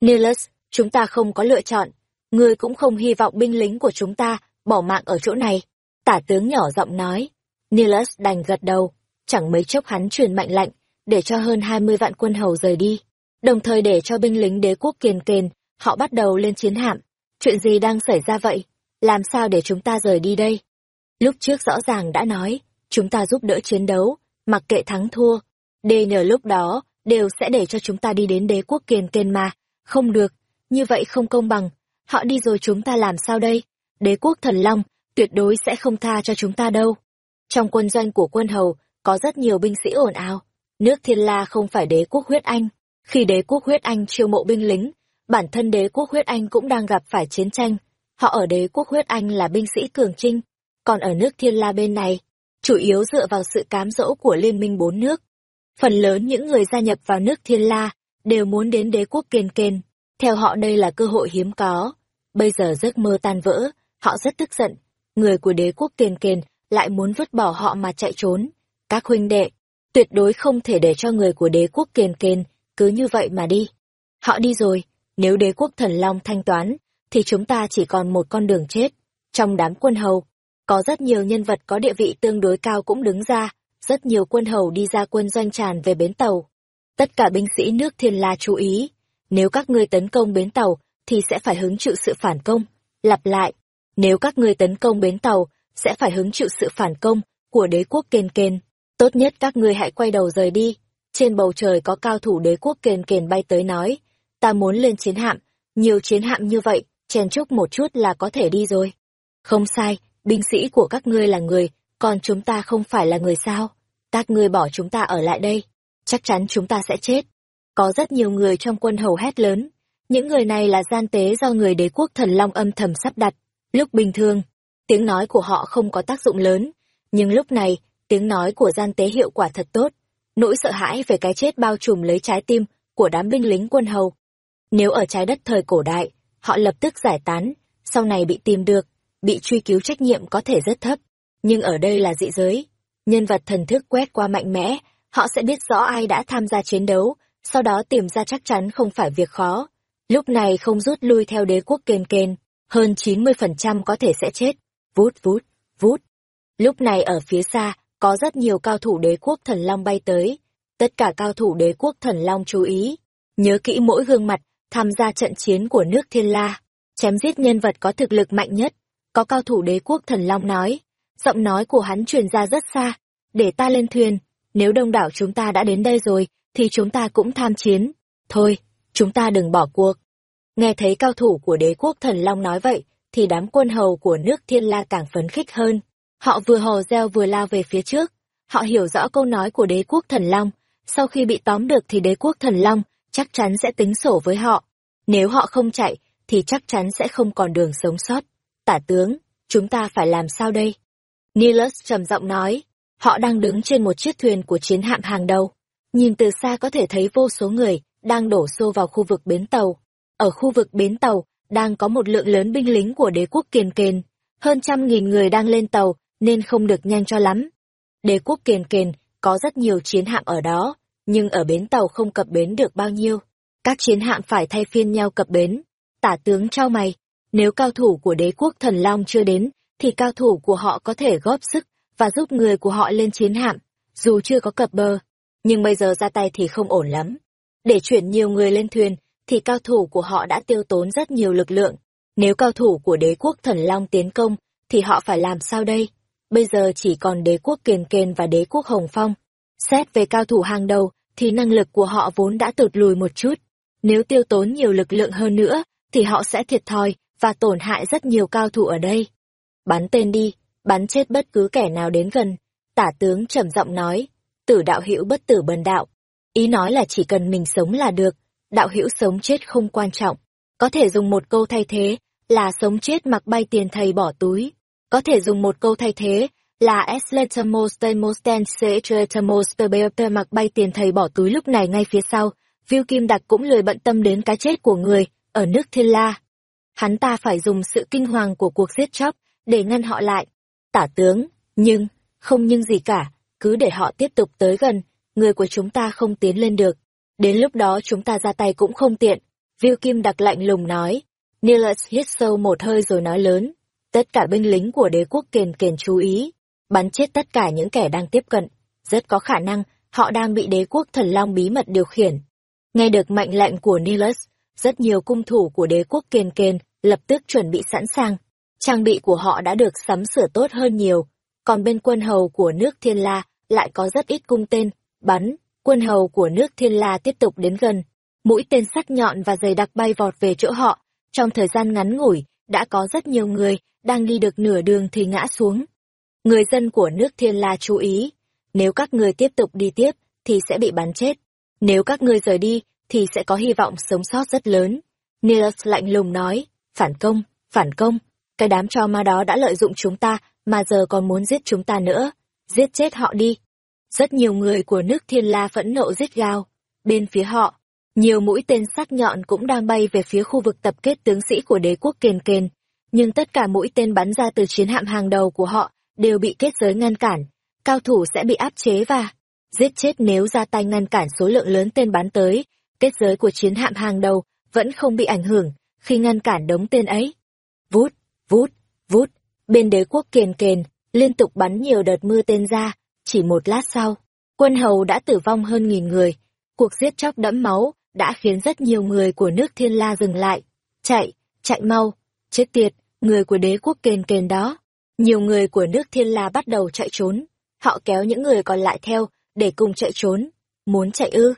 Nilus, chúng ta không có lựa chọn, ngươi cũng không hy vọng binh lính của chúng ta bỏ mạng ở chỗ này. Tả tướng nhỏ giọng nói. Nilus đành gật đầu, chẳng mấy chốc hắn truyền mệnh lệnh, để cho hơn 20 vạn quân hầu rời đi đồng thời để cho binh lính đế quốc kiền kền, họ bắt đầu lên chiến hạm. Chuyện gì đang xảy ra vậy? Làm sao để chúng ta rời đi đây? Lúc trước rõ ràng đã nói, chúng ta giúp đỡ chiến đấu, mặc kệ thắng thua. DN lúc đó, đều sẽ để cho chúng ta đi đến đế quốc kiền kền mà. Không được, như vậy không công bằng. họ đi rồi chúng ta làm sao đây? Đế quốc thần long, tuyệt đối sẽ không tha cho chúng ta đâu. Trong quân doanh của quân hầu, có rất nhiều binh sĩ ồn ào. Nước Thiên La không phải đế quốc huyết anh. Khi đế quốc huyết anh chiêu mộ binh lính, bản thân đế quốc huyết anh cũng đang gặp phải chiến tranh. Họ ở đế quốc huyết anh là binh sĩ cường trinh, còn ở nước Thiên La bên này, chủ yếu dựa vào sự cám dỗ của Liên minh bốn nước. Phần lớn những người gia nhập vào nước Thiên La đều muốn đến đế quốc kiên kên. Theo họ đây là cơ hội hiếm có. Bây giờ giấc mơ tan vỡ, họ rất tức giận. Người của đế quốc kiên kên lại muốn vứt bỏ họ mà chạy trốn. Các huynh đệ, tuyệt đối không thể để cho người của đế quốc kiền kền, cứ như vậy mà đi. Họ đi rồi, nếu đế quốc thần long thanh toán, thì chúng ta chỉ còn một con đường chết. Trong đám quân hầu, có rất nhiều nhân vật có địa vị tương đối cao cũng đứng ra, rất nhiều quân hầu đi ra quân doanh tràn về bến tàu. Tất cả binh sĩ nước thiên la chú ý, nếu các ngươi tấn công bến tàu, thì sẽ phải hứng chịu sự phản công. Lặp lại, nếu các ngươi tấn công bến tàu, sẽ phải hứng chịu sự phản công của đế quốc kền kền. Tốt nhất các ngươi hãy quay đầu rời đi. Trên bầu trời có cao thủ đế quốc kền kền bay tới nói, ta muốn lên chiến hạm, nhiều chiến hạm như vậy, chèn chúc một chút là có thể đi rồi. Không sai, binh sĩ của các ngươi là người, còn chúng ta không phải là người sao? Các ngươi bỏ chúng ta ở lại đây, chắc chắn chúng ta sẽ chết. Có rất nhiều người trong quân hầu hét lớn, những người này là gian tế do người đế quốc thần long âm thầm sắp đặt. Lúc bình thường, tiếng nói của họ không có tác dụng lớn, nhưng lúc này, tiếng nói của gian tế hiệu quả thật tốt. Nỗi sợ hãi về cái chết bao trùm lấy trái tim của đám binh lính quân hầu. Nếu ở trái đất thời cổ đại, họ lập tức giải tán, sau này bị tìm được, bị truy cứu trách nhiệm có thể rất thấp. Nhưng ở đây là dị giới. Nhân vật thần thức quét qua mạnh mẽ, họ sẽ biết rõ ai đã tham gia chiến đấu, sau đó tìm ra chắc chắn không phải việc khó. Lúc này không rút lui theo đế quốc kền kền, hơn 90% có thể sẽ chết. Vút vút, vút. Lúc này ở phía xa, có rất nhiều cao thủ đế quốc thần long bay tới. Tất cả cao thủ đế quốc thần long chú ý. Nhớ kỹ mỗi gương mặt, tham gia trận chiến của nước thiên la. Chém giết nhân vật có thực lực mạnh nhất. Có cao thủ đế quốc thần long nói. Giọng nói của hắn truyền ra rất xa. Để ta lên thuyền. Nếu đông đảo chúng ta đã đến đây rồi, thì chúng ta cũng tham chiến. Thôi, chúng ta đừng bỏ cuộc. Nghe thấy cao thủ của đế quốc thần long nói vậy, thì đám quân hầu của nước thiên la càng phấn khích hơn. Họ vừa hò reo vừa lao về phía trước. Họ hiểu rõ câu nói của đế quốc thần long. Sau khi bị tóm được thì đế quốc thần long chắc chắn sẽ tính sổ với họ. Nếu họ không chạy, thì chắc chắn sẽ không còn đường sống sót. Tả tướng, chúng ta phải làm sao đây? Nilus trầm giọng nói, họ đang đứng trên một chiếc thuyền của chiến hạm hàng đầu. Nhìn từ xa có thể thấy vô số người đang đổ xô vào khu vực bến tàu. Ở khu vực bến tàu, đang có một lượng lớn binh lính của đế quốc kiền kền. Hơn trăm nghìn người đang lên tàu, nên không được nhanh cho lắm. Đế quốc kiền Kiền có rất nhiều chiến hạm ở đó, nhưng ở bến tàu không cập bến được bao nhiêu. Các chiến hạm phải thay phiên nhau cập bến. Tả tướng trao mày, nếu cao thủ của đế quốc thần long chưa đến, thì cao thủ của họ có thể góp sức và giúp người của họ lên chiến hạm, dù chưa có cập bờ. Nhưng bây giờ ra tay thì không ổn lắm. Để chuyển nhiều người lên thuyền, thì cao thủ của họ đã tiêu tốn rất nhiều lực lượng. Nếu cao thủ của đế quốc thần long tiến công, thì họ phải làm sao đây? Bây giờ chỉ còn đế quốc kiền kền và đế quốc hồng phong. Xét về cao thủ hàng đầu, thì năng lực của họ vốn đã tụt lùi một chút. Nếu tiêu tốn nhiều lực lượng hơn nữa, thì họ sẽ thiệt thòi và tổn hại rất nhiều cao thủ ở đây. Bắn tên đi, bắn chết bất cứ kẻ nào đến gần. Tả tướng trầm giọng nói, tử đạo hữu bất tử bần đạo. Ý nói là chỉ cần mình sống là được, đạo hữu sống chết không quan trọng. Có thể dùng một câu thay thế là sống chết mặc bay tiền thầy bỏ túi. Có thể dùng một câu thay thế là Esletemostemostensetretamosterbeoter mặc bay tiền thầy bỏ túi lúc này ngay phía sau. Viu Kim Đặc cũng lười bận tâm đến cái chết của người ở nước Thiên La. Hắn ta phải dùng sự kinh hoàng của cuộc giết chóc để ngăn họ lại. Tả tướng, nhưng, không nhưng gì cả, cứ để họ tiếp tục tới gần, người của chúng ta không tiến lên được. Đến lúc đó chúng ta ra tay cũng không tiện. Viu Kim đặc lạnh lùng nói. Nilus hít sâu một hơi rồi nói lớn. Tất cả binh lính của đế quốc kền kền chú ý. Bắn chết tất cả những kẻ đang tiếp cận. Rất có khả năng họ đang bị đế quốc thần long bí mật điều khiển. Nghe được mệnh lệnh của Nilus, rất nhiều cung thủ của đế quốc kền kền lập tức chuẩn bị sẵn sàng. Trang bị của họ đã được sắm sửa tốt hơn nhiều. Còn bên quân hầu của nước Thiên La lại có rất ít cung tên, bắn, quân hầu của nước Thiên La tiếp tục đến gần. Mũi tên sắc nhọn và dày đặc bay vọt về chỗ họ, Trong thời gian ngắn ngủi, đã có rất nhiều người, đang đi được nửa đường thì ngã xuống. Người dân của nước Thiên La chú ý, nếu các người tiếp tục đi tiếp, thì sẽ bị bắn chết. Nếu các ngươi rời đi, thì sẽ có hy vọng sống sót rất lớn. Nilus lạnh lùng nói, phản công, phản công, cái đám cho ma đó đã lợi dụng chúng ta, mà giờ còn muốn giết chúng ta nữa. Giết chết họ đi. Rất nhiều người của nước thiên la phẫn nộ giết gao. Bên phía họ, nhiều mũi tên sắc nhọn cũng đang bay về phía khu vực tập kết tướng sĩ của đế quốc kền kền. Nhưng tất cả mũi tên bắn ra từ chiến hạm hàng đầu của họ đều bị kết giới ngăn cản. Cao thủ sẽ bị áp chế và giết chết nếu ra tay ngăn cản số lượng lớn tên bắn tới. Kết giới của chiến hạm hàng đầu vẫn không bị ảnh hưởng khi ngăn cản đống tên ấy. Vút, vút, vút, bên đế quốc kền kền, liên tục bắn nhiều đợt mưa tên ra, chỉ một lát sau, quân hầu đã tử vong hơn nghìn người. Cuộc giết chóc đẫm máu đã khiến rất nhiều người của nước thiên la dừng lại. Chạy, chạy mau, chết tiệt, người của đế quốc kền kền đó. Nhiều người của nước thiên la bắt đầu chạy trốn. Họ kéo những người còn lại theo, để cùng chạy trốn. Muốn chạy ư?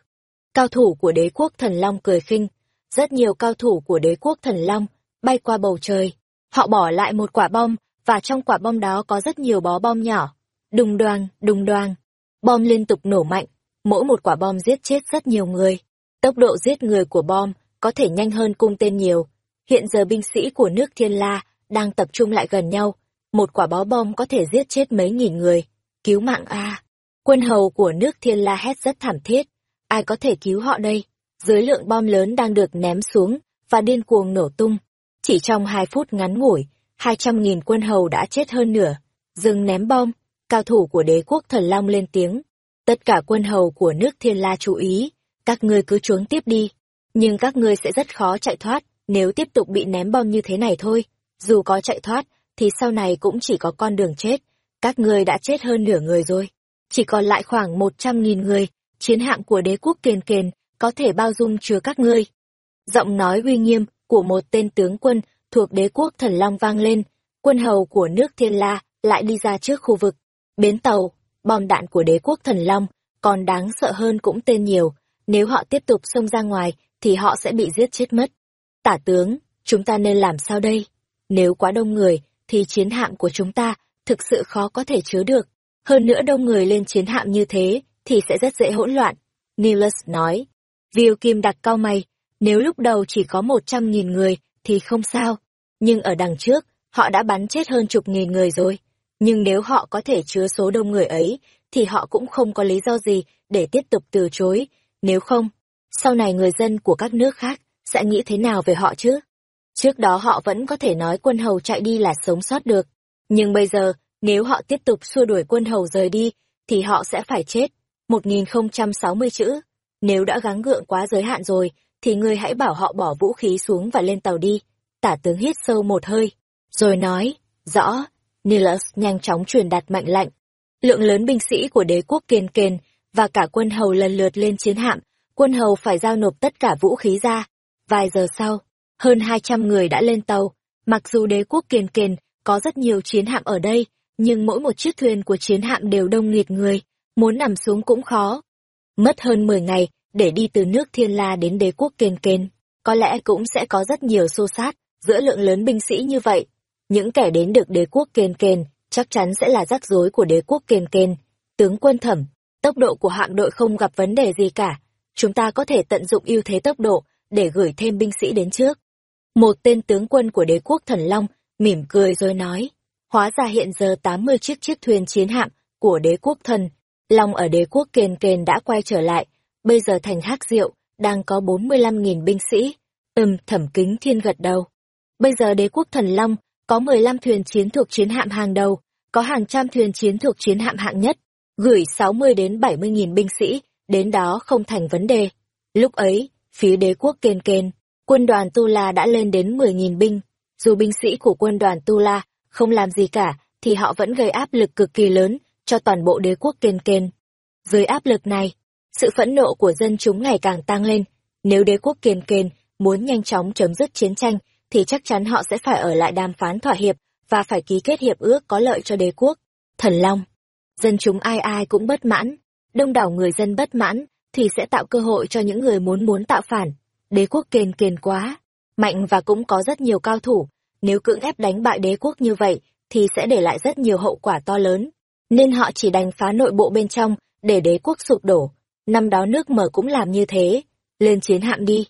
Cao thủ của đế quốc thần long cười khinh. Rất nhiều cao thủ của đế quốc thần long bay qua bầu trời. Họ bỏ lại một quả bom, và trong quả bom đó có rất nhiều bó bom nhỏ. Đùng đoàng, đùng đoàng. Bom liên tục nổ mạnh, mỗi một quả bom giết chết rất nhiều người. Tốc độ giết người của bom có thể nhanh hơn cung tên nhiều. Hiện giờ binh sĩ của nước Thiên La đang tập trung lại gần nhau. Một quả bó bom có thể giết chết mấy nghìn người. Cứu mạng a Quân hầu của nước Thiên La hét rất thảm thiết. Ai có thể cứu họ đây? Dưới lượng bom lớn đang được ném xuống và điên cuồng nổ tung. Chỉ trong hai phút ngắn ngủi, hai trăm nghìn quân hầu đã chết hơn nửa. Dừng ném bom, cao thủ của đế quốc thần long lên tiếng. Tất cả quân hầu của nước thiên la chú ý, các ngươi cứ trốn tiếp đi. Nhưng các ngươi sẽ rất khó chạy thoát, nếu tiếp tục bị ném bom như thế này thôi. Dù có chạy thoát, thì sau này cũng chỉ có con đường chết. Các ngươi đã chết hơn nửa người rồi. Chỉ còn lại khoảng một trăm nghìn người, chiến hạm của đế quốc kiền kiền có thể bao dung chứa các ngươi. Giọng nói uy nghiêm của một tên tướng quân thuộc đế quốc thần long vang lên, quân hầu của nước thiên la lại đi ra trước khu vực. Bến tàu, bom đạn của đế quốc thần long, còn đáng sợ hơn cũng tên nhiều, nếu họ tiếp tục xông ra ngoài thì họ sẽ bị giết chết mất. Tả tướng, chúng ta nên làm sao đây? Nếu quá đông người, thì chiến hạm của chúng ta thực sự khó có thể chứa được. Hơn nữa đông người lên chiến hạm như thế, thì sẽ rất dễ hỗn loạn. Nilus nói. Viu Kim đặt cao mày, nếu lúc đầu chỉ có một trăm nghìn người, thì không sao. Nhưng ở đằng trước, họ đã bắn chết hơn chục nghìn người rồi. Nhưng nếu họ có thể chứa số đông người ấy, thì họ cũng không có lý do gì để tiếp tục từ chối. Nếu không, sau này người dân của các nước khác sẽ nghĩ thế nào về họ chứ? Trước đó họ vẫn có thể nói quân hầu chạy đi là sống sót được. Nhưng bây giờ, nếu họ tiếp tục xua đuổi quân hầu rời đi, thì họ sẽ phải chết. 1060 chữ. Nếu đã gắng gượng quá giới hạn rồi, thì ngươi hãy bảo họ bỏ vũ khí xuống và lên tàu đi. Tả tướng hít sâu một hơi, rồi nói, rõ, Nilus nhanh chóng truyền đạt mệnh lệnh. Lượng lớn binh sĩ của đế quốc kiên kền và cả quân hầu lần lượt lên chiến hạm, quân hầu phải giao nộp tất cả vũ khí ra. Vài giờ sau, hơn 200 người đã lên tàu, mặc dù đế quốc kiền kiền có rất nhiều chiến hạm ở đây, nhưng mỗi một chiếc thuyền của chiến hạm đều đông nghịt người, muốn nằm xuống cũng khó. Mất hơn 10 ngày, để đi từ nước Thiên La đến đế quốc kiền kiền, có lẽ cũng sẽ có rất nhiều xô sát giữa lượng lớn binh sĩ như vậy. Những kẻ đến được đế quốc kiền kiền chắc chắn sẽ là rắc rối của đế quốc kiền kiền. Tướng quân thẩm, tốc độ của hạm đội không gặp vấn đề gì cả. Chúng ta có thể tận dụng ưu thế tốc độ để gửi thêm binh sĩ đến trước. Một tên tướng quân của đế quốc Thần Long mỉm cười rồi nói, hóa ra hiện giờ 80 chiếc chiếc thuyền chiến hạm của đế quốc thần, Long ở đế quốc kền kền đã quay trở lại, bây giờ thành hắc diệu, đang có 45.000 binh sĩ. Ừm, thẩm kính thiên gật đầu. Bây giờ đế quốc thần Long, có 15 thuyền chiến thuộc chiến hạm hàng đầu, có hàng trăm thuyền chiến thuộc chiến hạm hạng nhất, gửi 60 đến 70.000 binh sĩ, đến đó không thành vấn đề. Lúc ấy, phía đế quốc kên kên, quân đoàn Tu La đã lên đến 10 nghìn binh. Dù binh sĩ của quân đoàn Tu La không làm gì cả, thì họ vẫn gây áp lực cực kỳ lớn cho toàn bộ đế quốc kên kên. Dưới áp lực này, sự phẫn nộ của dân chúng ngày càng tăng lên. Nếu đế quốc kên kên muốn nhanh chóng chấm dứt chiến tranh, thì chắc chắn họ sẽ phải ở lại đàm phán thỏa hiệp và phải ký kết hiệp ước có lợi cho đế quốc. Thần Long, dân chúng ai ai cũng bất mãn, đông đảo người dân bất mãn thì sẽ tạo cơ hội cho những người muốn muốn tạo phản. Đế quốc kền kền quá, mạnh và cũng có rất nhiều cao thủ. Nếu cưỡng ép đánh bại đế quốc như vậy, thì sẽ để lại rất nhiều hậu quả to lớn. Nên họ chỉ đành phá nội bộ bên trong, để đế quốc sụp đổ. Năm đó nước mở cũng làm như thế. Lên chiến hạm đi.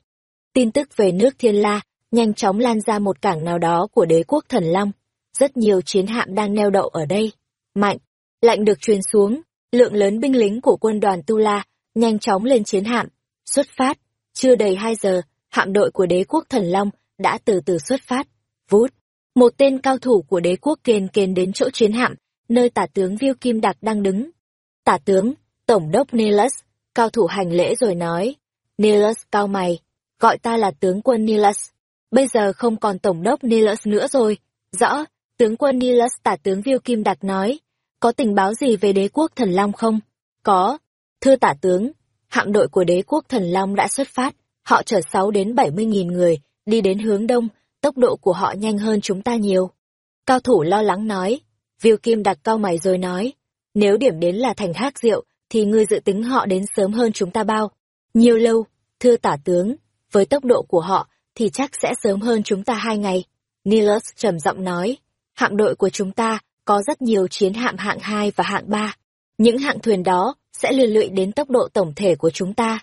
Tin tức về nước Thiên La, nhanh chóng lan ra một cảng nào đó của đế quốc Thần Long. Rất nhiều chiến hạm đang neo đậu ở đây. Mạnh, lạnh được truyền xuống, lượng lớn binh lính của quân đoàn Tu La nhanh chóng lên chiến hạm. Xuất phát, chưa đầy hai giờ, hạm đội của đế quốc Thần Long đã từ từ xuất phát. Vút, một tên cao thủ của đế quốc kền kền đến chỗ chiến hạm, nơi tả tướng Viu Kim Đặc đang đứng. Tả tướng, Tổng đốc Nilus, cao thủ hành lễ rồi nói. Nilus cao mày, gọi ta là tướng quân Nilus. Bây giờ không còn Tổng đốc Nilus nữa rồi. Rõ, tướng quân Nilus tả tướng Viu Kim Đặc nói. Có tình báo gì về đế quốc thần Long không? Có. Thưa tả tướng, hạm đội của đế quốc thần Long đã xuất phát. Họ chở sáu đến 70 nghìn người, đi đến hướng đông, tốc độ của họ nhanh hơn chúng ta nhiều. Cao thủ lo lắng nói. Viu Kim đặt cao mày rồi nói. Nếu điểm đến là thành hát rượu, thì ngươi dự tính họ đến sớm hơn chúng ta bao. Nhiều lâu, thưa tả tướng, với tốc độ của họ, thì chắc sẽ sớm hơn chúng ta hai ngày. Nilus trầm giọng nói, hạm đội của chúng ta có rất nhiều chiến hạm hạng 2 và hạng 3. Những hạng thuyền đó sẽ lừa lụy đến tốc độ tổng thể của chúng ta.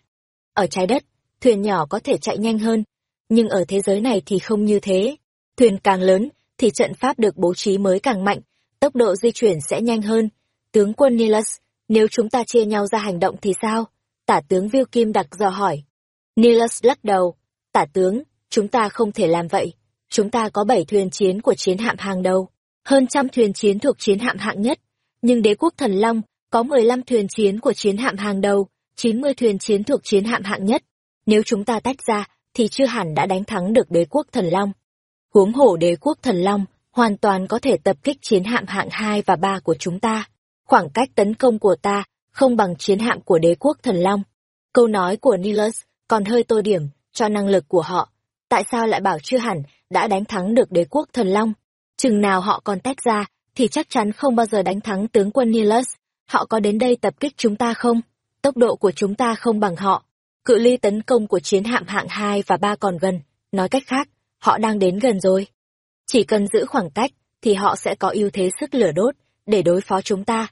Ở trái đất, thuyền nhỏ có thể chạy nhanh hơn, nhưng ở thế giới này thì không như thế. Thuyền càng lớn, thì trận pháp được bố trí mới càng mạnh, tốc độ di chuyển sẽ nhanh hơn. Tướng quân Nilus, nếu chúng ta chia nhau ra hành động thì sao? Tả tướng Viu Kim đặc dò hỏi. Nilus lắc đầu. Tả tướng, chúng ta không thể làm vậy. Chúng ta có bảy thuyền chiến của chiến hạm hàng đầu, hơn trăm thuyền chiến thuộc chiến hạm hạng nhất. Nhưng đế quốc thần Long có mười lăm thuyền chiến của chiến hạm hàng đầu, chín mươi thuyền chiến thuộc chiến hạm hạng nhất. Nếu chúng ta tách ra, thì chưa hẳn đã đánh thắng được đế quốc thần Long. Huống hổ đế quốc thần Long hoàn toàn có thể tập kích chiến hạm hạng hai và ba của chúng ta. Khoảng cách tấn công của ta không bằng chiến hạm của đế quốc thần Long. Câu nói của Nilus còn hơi tô điểm cho năng lực của họ. Tại sao lại bảo chưa hẳn đã đánh thắng được đế quốc thần Long? Chừng nào họ còn tách ra, thì chắc chắn không bao giờ đánh thắng tướng quân Nilus. Họ có đến đây tập kích chúng ta không? Tốc độ của chúng ta không bằng họ. Cự ly tấn công của chiến hạm hạng 2 và 3 còn gần. Nói cách khác, họ đang đến gần rồi. Chỉ cần giữ khoảng cách, thì họ sẽ có ưu thế sức lửa đốt, để đối phó chúng ta.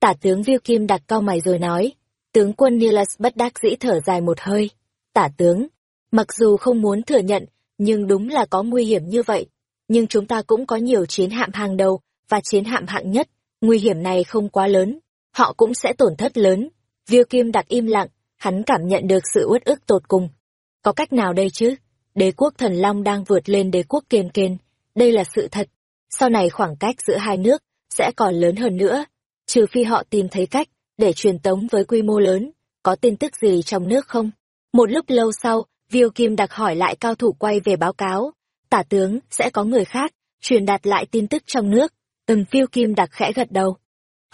Tả tướng Viu Kim đặt cao mày rồi nói. Tướng quân Nilus bất đắc dĩ thở dài một hơi. Tả tướng, mặc dù không muốn thừa nhận, nhưng đúng là có nguy hiểm như vậy. Nhưng chúng ta cũng có nhiều chiến hạm hàng đầu và chiến hạm hạng nhất. Nguy hiểm này không quá lớn. Họ cũng sẽ tổn thất lớn. viêu Kim đặc im lặng, hắn cảm nhận được sự uất ức tột cùng. Có cách nào đây chứ? Đế quốc thần Long đang vượt lên đế quốc kiên kiên. Đây là sự thật. Sau này khoảng cách giữa hai nước sẽ còn lớn hơn nữa. Trừ phi họ tìm thấy cách để truyền tống với quy mô lớn. Có tin tức gì trong nước không? Một lúc lâu sau, viêu Kim đặc hỏi lại cao thủ quay về báo cáo. Tả tướng, sẽ có người khác, truyền đạt lại tin tức trong nước. Từng phiêu Kim đặc khẽ gật đầu.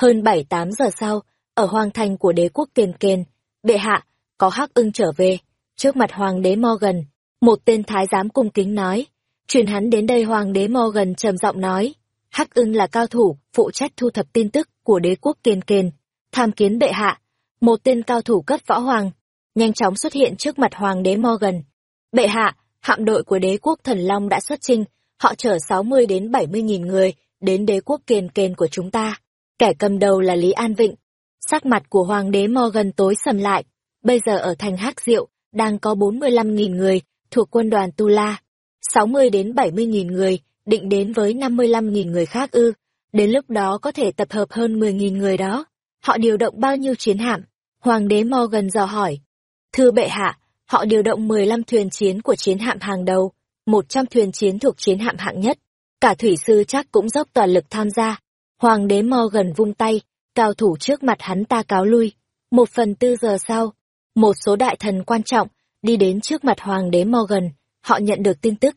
Hơn bảy tám giờ sau, ở hoàng thành của đế quốc Kiền Kiền, bệ hạ, có hắc ưng trở về. Trước mặt hoàng đế Morgan, một tên thái giám cung kính nói. Truyền hắn đến đây hoàng đế Morgan trầm giọng nói. Hắc ưng là cao thủ, phụ trách thu thập tin tức của đế quốc Kiền Kiền. Tham kiến bệ hạ, một tên cao thủ cấp võ hoàng, nhanh chóng xuất hiện trước mặt hoàng đế Morgan. Bệ hạ, hạm đội của đế quốc thần Long đã xuất chinh, họ chở 60 đến 70 nghìn người đến đế quốc Kiền Kiền của chúng ta. Kẻ cầm đầu là Lý An Vịnh, Sắc mặt của hoàng đế Morgan tối sầm lại. Bây giờ ở thành Hắc Diệu, đang có 45.000 người thuộc quân đoàn Tu La. 60 đến 70.000 người, định đến với 55.000 người khác ư. Đến lúc đó có thể tập hợp hơn mười nghìn người đó. Họ điều động bao nhiêu chiến hạm? Hoàng đế Morgan dò hỏi. Thưa bệ hạ, họ điều động 15 thuyền chiến của chiến hạm hàng đầu, 100 thuyền chiến thuộc chiến hạm hạng nhất. Cả thủy sư chắc cũng dốc toàn lực tham gia. Hoàng đế Morgan vung tay, cao thủ trước mặt hắn ta cáo lui. Một phần tư giờ sau, một số đại thần quan trọng đi đến trước mặt hoàng đế Morgan, họ nhận được tin tức.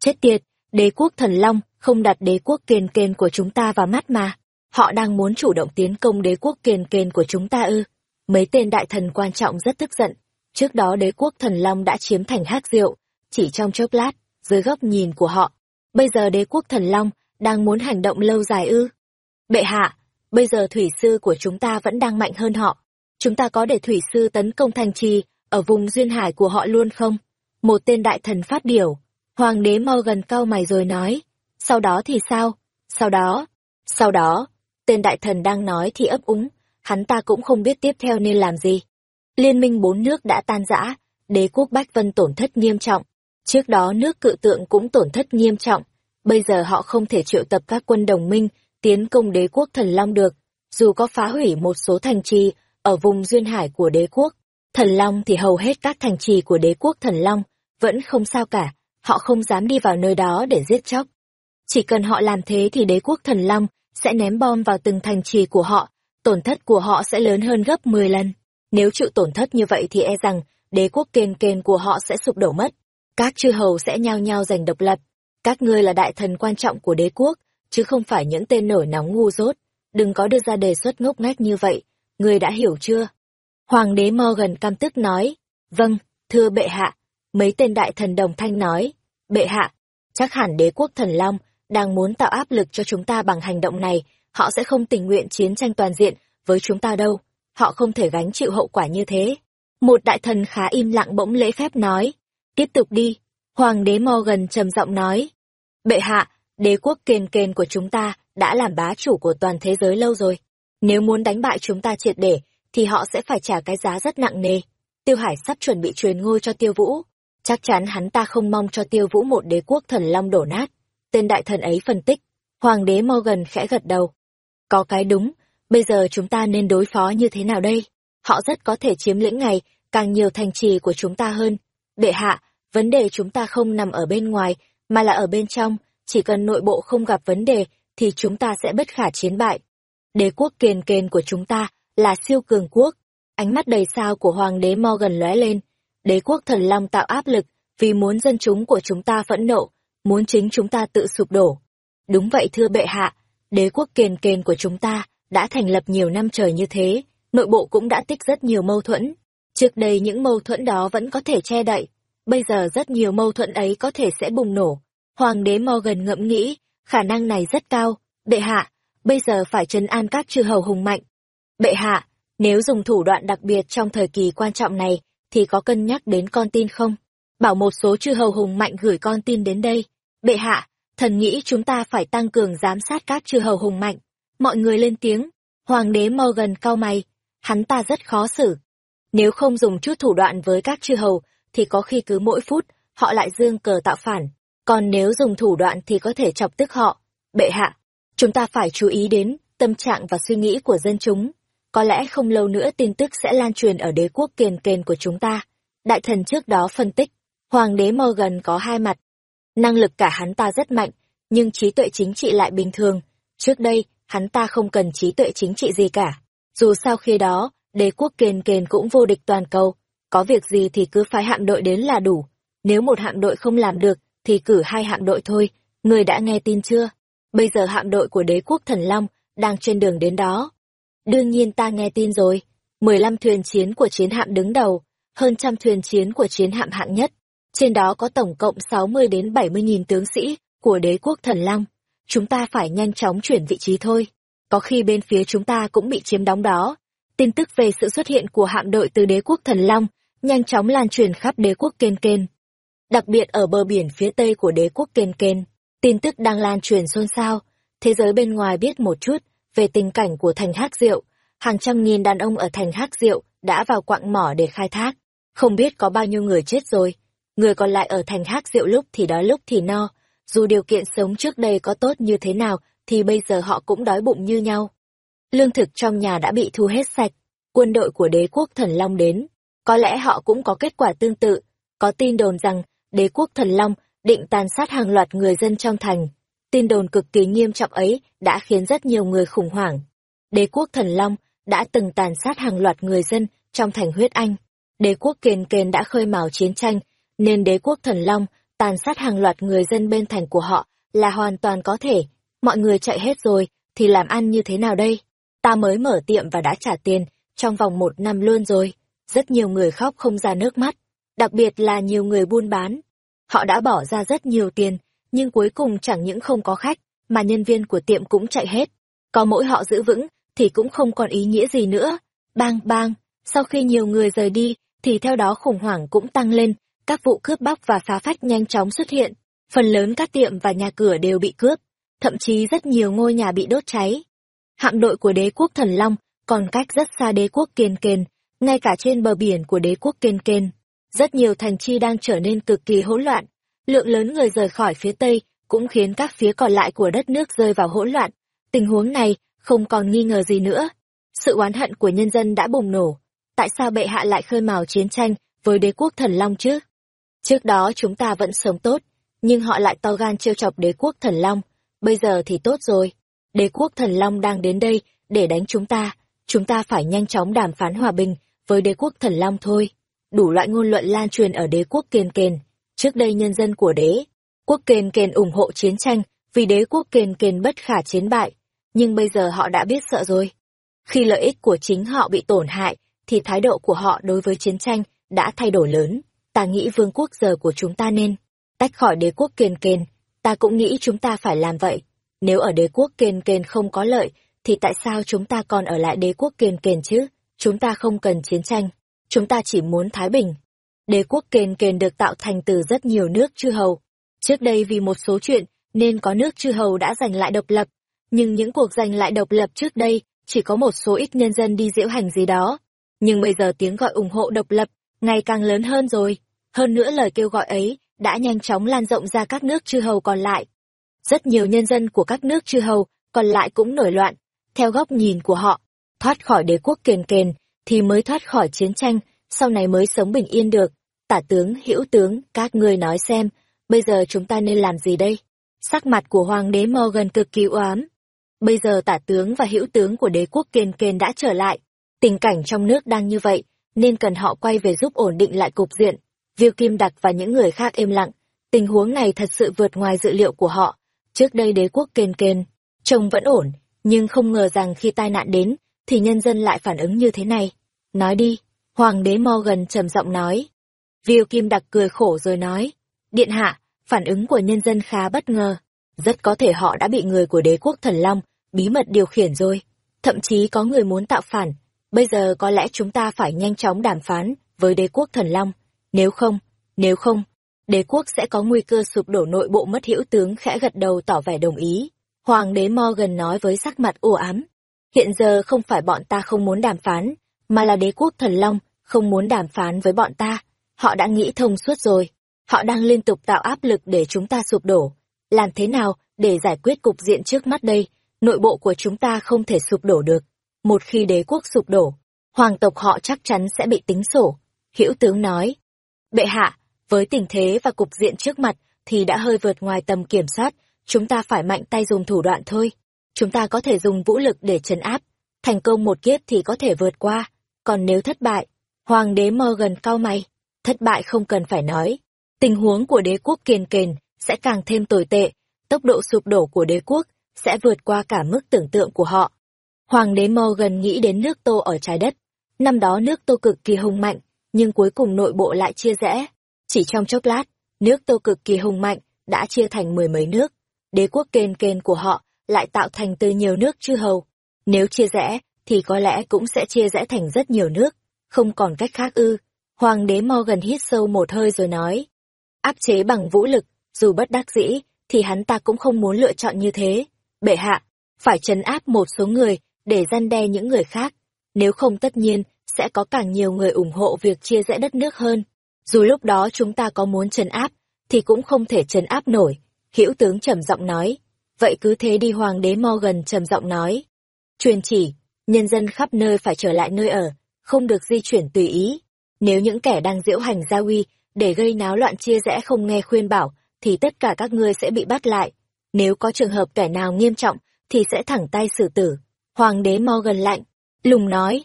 Chết tiệt, đế quốc thần Long không đặt đế quốc kiền kền của chúng ta vào mắt mà. Họ đang muốn chủ động tiến công đế quốc kiền kền của chúng ta ư. Mấy tên đại thần quan trọng rất tức giận. Trước đó đế quốc thần Long đã chiếm thành hắc diệu, chỉ trong chốc lát, dưới góc nhìn của họ. Bây giờ đế quốc thần Long đang muốn hành động lâu dài ư. Bệ hạ, Bây giờ thủy sư của chúng ta vẫn đang mạnh hơn họ. Chúng ta có để thủy sư tấn công thành trì ở vùng duyên hải của họ luôn không? Một tên đại thần phát biểu. Hoàng đế Morgan cau mày rồi nói, sau đó thì sao? Sau đó, sau đó, tên đại thần đang nói thì ấp úng, hắn ta cũng không biết tiếp theo nên làm gì. Liên minh bốn nước đã tan rã, đế quốc Bách Vân tổn thất nghiêm trọng. Trước đó nước cự tượng cũng tổn thất nghiêm trọng, bây giờ họ không thể triệu tập các quân đồng minh tiến công đế quốc Thần Long được, dù có phá hủy một số thành trì ở vùng duyên hải của đế quốc. Thần Long thì hầu hết các thành trì của đế quốc Thần Long vẫn không sao cả, họ không dám đi vào nơi đó để giết chóc. Chỉ cần họ làm thế thì đế quốc Thần Long sẽ ném bom vào từng thành trì của họ, tổn thất của họ sẽ lớn hơn gấp 10 lần. Nếu chịu tổn thất như vậy thì e rằng đế quốc kền kền của họ sẽ sụp đổ mất. Các chư hầu sẽ nhao nhao giành độc lập. Các ngươi là đại thần quan trọng của đế quốc, chứ không phải những tên nổi nóng ngu dốt. Đừng có đưa ra đề xuất ngốc nghếch như vậy, ngươi đã hiểu chưa? Hoàng đế Morgan cam tức nói, vâng, thưa bệ hạ. Mấy tên đại thần đồng thanh nói, bệ hạ, chắc hẳn đế quốc thần Long đang muốn tạo áp lực cho chúng ta bằng hành động này, họ sẽ không tình nguyện chiến tranh toàn diện với chúng ta đâu, họ không thể gánh chịu hậu quả như thế. Một đại thần khá im lặng bỗng lễ phép nói, tiếp tục đi, hoàng đế Morgan trầm giọng nói, bệ hạ, đế quốc kền kền của chúng ta đã làm bá chủ của toàn thế giới lâu rồi, nếu muốn đánh bại chúng ta triệt để, thì họ sẽ phải trả cái giá rất nặng nề. Tiêu Hải sắp chuẩn bị truyền ngôi cho Tiêu Vũ, chắc chắn hắn ta không mong cho Tiêu Vũ một đế quốc thần long đổ nát tên đại thần ấy phân tích. Hoàng đế Morgan khẽ gật đầu. Có cái đúng, bây giờ chúng ta nên đối phó như thế nào đây? Họ rất có thể chiếm lĩnh ngày, càng nhiều thành trì của chúng ta hơn. Bệ hạ, vấn đề chúng ta không nằm ở bên ngoài, mà là ở bên trong, chỉ cần nội bộ không gặp vấn đề, thì chúng ta sẽ bất khả chiến bại. Đế quốc kiền kền của chúng ta là siêu cường quốc. Ánh mắt đầy sao của Hoàng đế Morgan lóe lên. Đế quốc thần long tạo áp lực, vì muốn dân chúng của chúng ta phẫn nộ, muốn chính chúng ta tự sụp đổ. Đúng vậy thưa bệ hạ, đế quốc kền kền của chúng ta đã thành lập nhiều năm trời như thế, nội bộ cũng đã tích rất nhiều mâu thuẫn. Trước đây những mâu thuẫn đó vẫn có thể che đậy, bây giờ rất nhiều mâu thuẫn ấy có thể sẽ bùng nổ. Hoàng đế Morgan ngẫm nghĩ, khả năng này rất cao, bệ hạ, bây giờ phải trấn an các chư hầu hùng mạnh. Bệ hạ, nếu dùng thủ đoạn đặc biệt trong thời kỳ quan trọng này, thì có cân nhắc đến con tin không? Bảo một số chư hầu hùng mạnh gửi con tin đến đây. Bệ hạ, thần nghĩ chúng ta phải tăng cường giám sát các chư hầu hùng mạnh. Mọi người lên tiếng, hoàng đế Morgan cau mày, hắn ta rất khó xử. Nếu không dùng chút thủ đoạn với các chư hầu, thì có khi cứ mỗi phút, họ lại dương cờ tạo phản. Còn nếu dùng thủ đoạn thì có thể chọc tức họ. Bệ hạ, chúng ta phải chú ý đến tâm trạng và suy nghĩ của dân chúng. Có lẽ không lâu nữa tin tức sẽ lan truyền ở đế quốc kiền kền của chúng ta. Đại thần trước đó phân tích, Hoàng đế Morgan có hai mặt, Năng lực cả hắn ta rất mạnh, nhưng trí tuệ chính trị lại bình thường. Trước đây, hắn ta không cần trí tuệ chính trị gì cả. Dù sao khi đó, đế quốc kền kền cũng vô địch toàn cầu. Có việc gì thì cứ phái hạm đội đến là đủ. Nếu một hạm đội không làm được, thì cử hai hạm đội thôi. Người đã nghe tin chưa? Bây giờ hạm đội của đế quốc thần Long đang trên đường đến đó. Đương nhiên ta nghe tin rồi. 15 thuyền chiến của chiến hạm đứng đầu, hơn trăm thuyền chiến của chiến hạm hạng nhất, trên đó có tổng cộng 60 đến 70 nghìn tướng sĩ của đế quốc thần Long. Chúng ta phải nhanh chóng chuyển vị trí thôi. Có khi bên phía chúng ta cũng bị chiếm đóng đó. Tin tức về sự xuất hiện của hạm đội từ đế quốc thần Long nhanh chóng lan truyền khắp đế quốc Kên Kên. Đặc biệt ở bờ biển phía tây của đế quốc Kên Kên, tin tức đang lan truyền xôn xao. Thế giới bên ngoài biết một chút về tình cảnh của thành Hắc Diệu. Hàng trăm nghìn đàn ông ở thành Hắc Diệu đã vào quặng mỏ để khai thác. Không biết có bao nhiêu người chết rồi người còn lại ở thành hắc rượu lúc thì đói lúc thì no, dù điều kiện sống trước đây có tốt như thế nào thì bây giờ họ cũng đói bụng như nhau. Lương thực trong nhà đã bị thu hết sạch, quân đội của đế quốc thần Long đến, có lẽ họ cũng có kết quả tương tự, có tin đồn rằng đế quốc thần Long định tàn sát hàng loạt người dân trong thành. Tin đồn cực kỳ nghiêm trọng ấy đã khiến rất nhiều người khủng hoảng. Đế quốc thần Long đã từng tàn sát hàng loạt người dân trong thành huyết anh. Đế quốc kền kền đã khơi mào chiến tranh nên đế quốc thần long tàn sát hàng loạt người dân bên thành của họ là hoàn toàn có thể. Mọi người chạy hết rồi, thì làm ăn như thế nào đây? Ta mới mở tiệm và đã trả tiền, trong vòng một năm luôn rồi. Rất nhiều người khóc không ra nước mắt, đặc biệt là nhiều người buôn bán. Họ đã bỏ ra rất nhiều tiền, nhưng cuối cùng chẳng những không có khách, mà nhân viên của tiệm cũng chạy hết. Có mỗi họ giữ vững, thì cũng không còn ý nghĩa gì nữa. Bang bang, sau khi nhiều người rời đi, thì theo đó khủng hoảng cũng tăng lên, các vụ cướp bóc và phá phách nhanh chóng xuất hiện, Phần lớn các tiệm và nhà cửa đều bị cướp, thậm chí rất nhiều ngôi nhà bị đốt cháy. Hạm đội của đế quốc Thần Long còn cách rất xa đế quốc Kiên Kền, ngay cả trên bờ biển của đế quốc Kiên Kền. Rất nhiều thành chi đang trở nên cực kỳ hỗn loạn. Lượng lớn người rời khỏi phía Tây cũng khiến các phía còn lại của đất nước rơi vào hỗn loạn. Tình huống này không còn nghi ngờ gì nữa. Sự oán hận của nhân dân đã bùng nổ. Tại sao bệ hạ lại khơi mào chiến tranh với đế quốc thần long chứ? Trước đó chúng ta vẫn sống tốt, nhưng họ lại to gan trêu chọc đế quốc thần long. Bây giờ thì tốt rồi. Đế quốc thần long đang đến đây để đánh chúng ta. Chúng ta phải nhanh chóng đàm phán hòa bình với đế quốc thần long thôi. Đủ loại ngôn luận lan truyền ở đế quốc Kiền kền. Trước đây nhân dân của đế quốc kền kền ủng hộ chiến tranh vì đế quốc kền kền bất khả chiến bại. Nhưng bây giờ họ đã biết sợ rồi. Khi lợi ích của chính họ bị tổn hại, thì thái độ của họ đối với chiến tranh đã thay đổi lớn. Ta nghĩ vương quốc giờ của chúng ta nên tách khỏi đế quốc kền kền. Ta cũng nghĩ chúng ta phải làm vậy. Nếu ở đế quốc kền kền không có lợi, thì tại sao chúng ta còn ở lại đế quốc kền kền chứ? Chúng ta không cần chiến tranh. Chúng ta chỉ muốn Thái Bình. Đế quốc kền kền được tạo thành từ rất nhiều nước chư hầu. Trước đây vì một số chuyện, nên có nước chư hầu đã giành lại độc lập. Nhưng những cuộc giành lại độc lập trước đây, chỉ có một số ít nhân dân đi diễu hành gì đó. Nhưng bây giờ tiếng gọi ủng hộ độc lập, ngày càng lớn hơn rồi. Hơn nữa lời kêu gọi ấy đã nhanh chóng lan rộng ra các nước chư hầu còn lại. Rất nhiều nhân dân của các nước chư hầu còn lại cũng nổi loạn. Theo góc nhìn của họ, thoát khỏi đế quốc kền kền thì mới thoát khỏi chiến tranh, sau này mới sống bình yên được. Tả tướng, hữu tướng, các ngươi nói xem, bây giờ chúng ta nên làm gì đây? Sắc mặt của hoàng đế Morgan cực kỳ oám. Bây giờ tả tướng và hữu tướng của đế quốc kền kền đã trở lại. Tình cảnh trong nước đang như vậy, nên cần họ quay về giúp ổn định lại cục diện. Viêu Kim Đặc và những người khác im lặng. Tình huống này thật sự vượt ngoài dự liệu của họ. Trước đây đế quốc kền kền, trông vẫn ổn, nhưng không ngờ rằng khi tai nạn đến, thì nhân dân lại phản ứng như thế này. Nói đi, Hoàng đế Morgan trầm giọng nói. Viêu Kim Đặc cười khổ rồi nói. Điện hạ, phản ứng của nhân dân khá bất ngờ. Rất có thể họ đã bị người của đế quốc thần long bí mật điều khiển rồi. Thậm chí có người muốn tạo phản. Bây giờ có lẽ chúng ta phải nhanh chóng đàm phán với đế quốc thần long. Nếu không, nếu không, đế quốc sẽ có nguy cơ sụp đổ nội bộ mất hữu tướng khẽ gật đầu tỏ vẻ đồng ý. Hoàng đế Morgan nói với sắc mặt u ám. Hiện giờ không phải bọn ta không muốn đàm phán, mà là đế quốc thần long không muốn đàm phán với bọn ta. Họ đã nghĩ thông suốt rồi. Họ đang liên tục tạo áp lực để chúng ta sụp đổ. Làm thế nào để giải quyết cục diện trước mắt đây? Nội bộ của chúng ta không thể sụp đổ được. Một khi đế quốc sụp đổ, hoàng tộc họ chắc chắn sẽ bị tính sổ. Hữu tướng nói. Bệ hạ, với tình thế và cục diện trước mặt thì đã hơi vượt ngoài tầm kiểm soát, chúng ta phải mạnh tay dùng thủ đoạn thôi. Chúng ta có thể dùng vũ lực để trấn áp, thành công một kiếp thì có thể vượt qua, còn nếu thất bại, hoàng đế Morgan cao mày, thất bại không cần phải nói. Tình huống của đế quốc kiền kền sẽ càng thêm tồi tệ, tốc độ sụp đổ của đế quốc sẽ vượt qua cả mức tưởng tượng của họ. Hoàng đế Morgan nghĩ đến nước Tô ở trái đất. Năm đó nước Tô cực kỳ hùng mạnh, nhưng cuối cùng nội bộ lại chia rẽ. Chỉ trong chốc lát, nước Tô cực kỳ hùng mạnh đã chia thành mười mấy nước. Đế quốc kền kền của họ lại tạo thành từ nhiều nước chư hầu. Nếu chia rẽ, thì có lẽ cũng sẽ chia rẽ thành rất nhiều nước. Không còn cách khác ư. Hoàng đế Morgan hít sâu một hơi rồi nói. Áp chế bằng vũ lực, dù bất đắc dĩ, thì hắn ta cũng không muốn lựa chọn như thế. Bệ hạ, phải trấn áp một số người để gian đe những người khác. Nếu không tất nhiên, sẽ có càng nhiều người ủng hộ việc chia rẽ đất nước hơn. Dù lúc đó chúng ta có muốn trấn áp, thì cũng không thể trấn áp nổi. Hữu tướng trầm giọng nói. Vậy cứ thế đi hoàng đế Morgan trầm giọng nói. Truyền chỉ, nhân dân khắp nơi phải trở lại nơi ở, không được di chuyển tùy ý. Nếu những kẻ đang diễu hành gia uy, để gây náo loạn chia rẽ không nghe khuyên bảo, thì tất cả các ngươi sẽ bị bắt lại. Nếu có trường hợp kẻ nào nghiêm trọng, thì sẽ thẳng tay xử tử. Hoàng đế Morgan lạnh, lùng nói.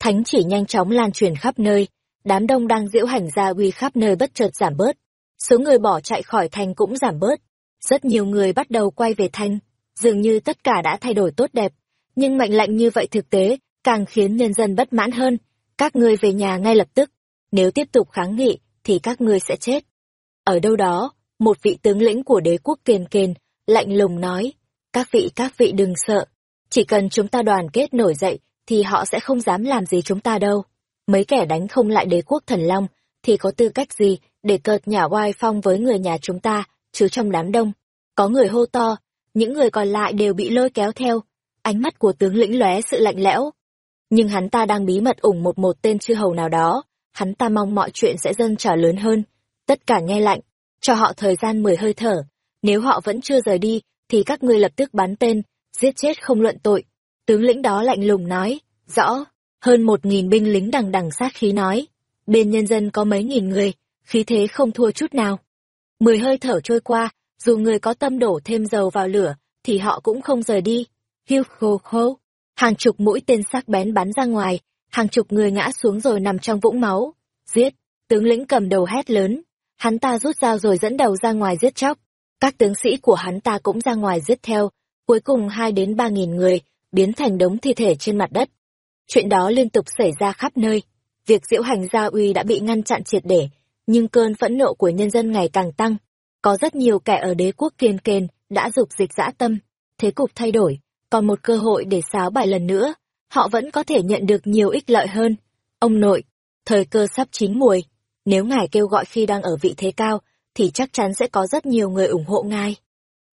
Thánh chỉ nhanh chóng lan truyền khắp nơi, đám đông đang diễu hành gia uy khắp nơi bất chợt giảm bớt. Số người bỏ chạy khỏi thành cũng giảm bớt. Rất nhiều người bắt đầu quay về thành, dường như tất cả đã thay đổi tốt đẹp. Nhưng mệnh lệnh như vậy thực tế, càng khiến nhân dân bất mãn hơn. Các ngươi về nhà ngay lập tức. Nếu tiếp tục kháng nghị, thì các ngươi sẽ chết. Ở đâu đó, một vị tướng lĩnh của đế quốc kiền kiền lạnh lùng nói, các vị các vị đừng sợ, chỉ cần chúng ta đoàn kết nổi dậy, thì họ sẽ không dám làm gì chúng ta đâu. Mấy kẻ đánh không lại đế quốc thần long, thì có tư cách gì để cợt nhả oai phong với người nhà chúng ta chứ trong đám đông. Có người hô to, những người còn lại đều bị lôi kéo theo. Ánh mắt của tướng lĩnh lóe sự lạnh lẽo. Nhưng hắn ta đang bí mật ủng một một tên chư hầu nào đó, hắn ta mong mọi chuyện sẽ dâng trả lớn hơn. Tất cả nghe lạnh, cho họ thời gian mười hơi thở. Nếu họ vẫn chưa rời đi, thì các ngươi lập tức bắn tên, giết chết không luận tội. Tướng lĩnh đó lạnh lùng nói, rõ, hơn một nghìn binh lính đằng đằng sát khí nói. Bên nhân dân có mấy nghìn người, khí thế không thua chút nào. Mười hơi thở trôi qua, dù người có tâm đổ thêm dầu vào lửa, thì họ cũng không rời đi. Hiu khô khô, hàng chục mũi tên sắc bén bắn ra ngoài, hàng chục người ngã xuống rồi nằm trong vũng máu. Giết, tướng lĩnh cầm đầu hét lớn, hắn ta rút dao rồi dẫn đầu ra ngoài giết chóc. Các tướng sĩ của hắn ta cũng ra ngoài giết theo, cuối cùng hai đến ba nghìn người, biến thành đống thi thể trên mặt đất. Chuyện đó liên tục xảy ra khắp nơi. Việc diễu hành gia uy đã bị ngăn chặn triệt để, nhưng cơn phẫn nộ của nhân dân ngày càng tăng. Có rất nhiều kẻ ở đế quốc kiên kền đã dục dịch dã tâm, thế cục thay đổi, còn một cơ hội để xáo bài lần nữa, họ vẫn có thể nhận được nhiều ích lợi hơn. Ông nội, thời cơ sắp chín mùi, nếu ngài kêu gọi khi đang ở vị thế cao, thì chắc chắn sẽ có rất nhiều người ủng hộ ngài.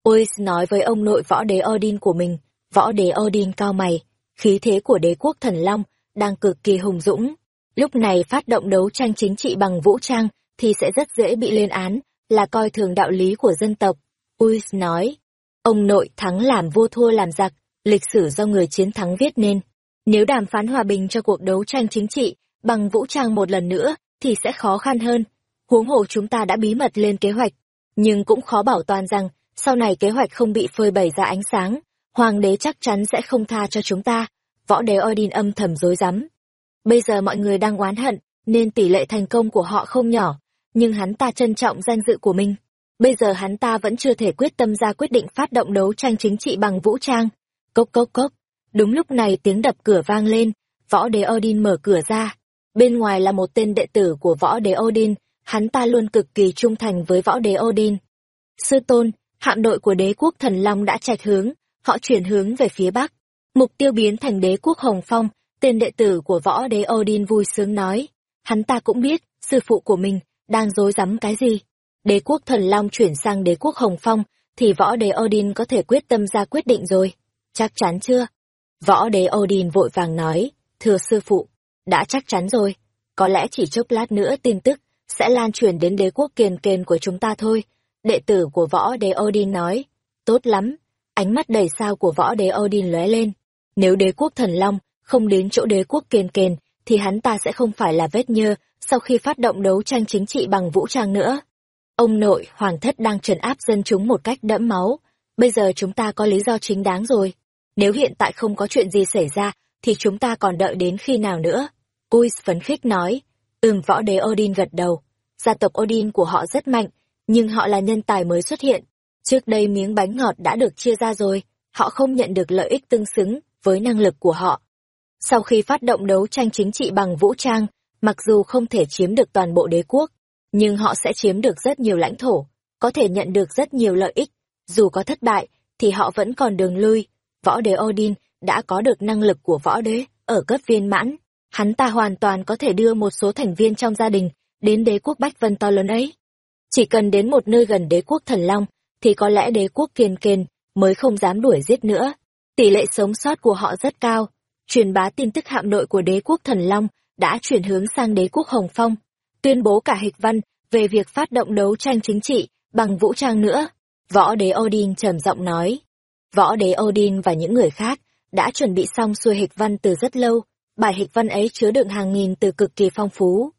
Ois nói với ông nội võ đế Odin của mình, võ đế Odin cao mày, khí thế của đế quốc thần long đang cực kỳ hùng dũng. Lúc này phát động đấu tranh chính trị bằng vũ trang thì sẽ rất dễ bị lên án, là coi thường đạo lý của dân tộc. Uis nói, ông nội thắng làm vua thua làm giặc, lịch sử do người chiến thắng viết nên. Nếu đàm phán hòa bình cho cuộc đấu tranh chính trị bằng vũ trang một lần nữa thì sẽ khó khăn hơn. Huống hồ chúng ta đã bí mật lên kế hoạch, nhưng cũng khó bảo toàn rằng sau này kế hoạch không bị phơi bày ra ánh sáng, hoàng đế chắc chắn sẽ không tha cho chúng ta. Võ đế Odin âm thầm dối rắm Bây giờ mọi người đang oán hận, nên tỷ lệ thành công của họ không nhỏ, nhưng hắn ta trân trọng danh dự của mình. Bây giờ hắn ta vẫn chưa thể quyết tâm ra quyết định phát động đấu tranh chính trị bằng vũ trang. Cốc cốc cốc. Đúng lúc này tiếng đập cửa vang lên, võ đế Odin mở cửa ra. Bên ngoài là một tên đệ tử của võ đế Odin, hắn ta luôn cực kỳ trung thành với võ đế Odin. Sư tôn, hạm đội của đế quốc thần long đã trạch hướng, họ chuyển hướng về phía bắc. Mục tiêu biến thành đế quốc Hồng Phong, tên đệ tử của võ đế Odin vui sướng nói. Hắn ta cũng biết, sư phụ của mình, đang dối rắm cái gì. Đế quốc thần long chuyển sang đế quốc Hồng Phong, thì võ đế Odin có thể quyết tâm ra quyết định rồi. Chắc chắn chưa? Võ đế Odin vội vàng nói, thưa sư phụ, đã chắc chắn rồi. Có lẽ chỉ chốc lát nữa tin tức sẽ lan truyền đến đế quốc kiền kền của chúng ta thôi. Đệ tử của võ đế Odin nói, tốt lắm. Ánh mắt đầy sao của võ đế Odin lóe lên. Nếu đế quốc thần long không đến chỗ đế quốc kiền kền, thì hắn ta sẽ không phải là vết nhơ sau khi phát động đấu tranh chính trị bằng vũ trang nữa. Ông nội, hoàng thất đang trấn áp dân chúng một cách đẫm máu. Bây giờ chúng ta có lý do chính đáng rồi. Nếu hiện tại không có chuyện gì xảy ra, thì chúng ta còn đợi đến khi nào nữa? Cuis phấn khích nói. Ừm võ đế Odin gật đầu. Gia tộc Odin của họ rất mạnh, nhưng họ là nhân tài mới xuất hiện. Trước đây miếng bánh ngọt đã được chia ra rồi, họ không nhận được lợi ích tương xứng với năng lực của họ. Sau khi phát động đấu tranh chính trị bằng vũ trang, mặc dù không thể chiếm được toàn bộ đế quốc, nhưng họ sẽ chiếm được rất nhiều lãnh thổ, có thể nhận được rất nhiều lợi ích. Dù có thất bại, thì họ vẫn còn đường lui. Võ đế Odin đã có được năng lực của võ đế ở cấp viên mãn. Hắn ta hoàn toàn có thể đưa một số thành viên trong gia đình đến đế quốc Bách Vân to lớn ấy. Chỉ cần đến một nơi gần đế quốc Thần Long, thì có lẽ đế quốc Kiên Kiên mới không dám đuổi giết nữa. Tỷ lệ sống sót của họ rất cao. Truyền bá tin tức hạm đội của đế quốc Thần Long đã chuyển hướng sang đế quốc Hồng Phong, tuyên bố cả hịch văn về việc phát động đấu tranh chính trị bằng vũ trang nữa. Võ đế Odin trầm giọng nói. Võ đế Odin và những người khác đã chuẩn bị xong xuôi hịch văn từ rất lâu, bài hịch văn ấy chứa đựng hàng nghìn từ cực kỳ phong phú,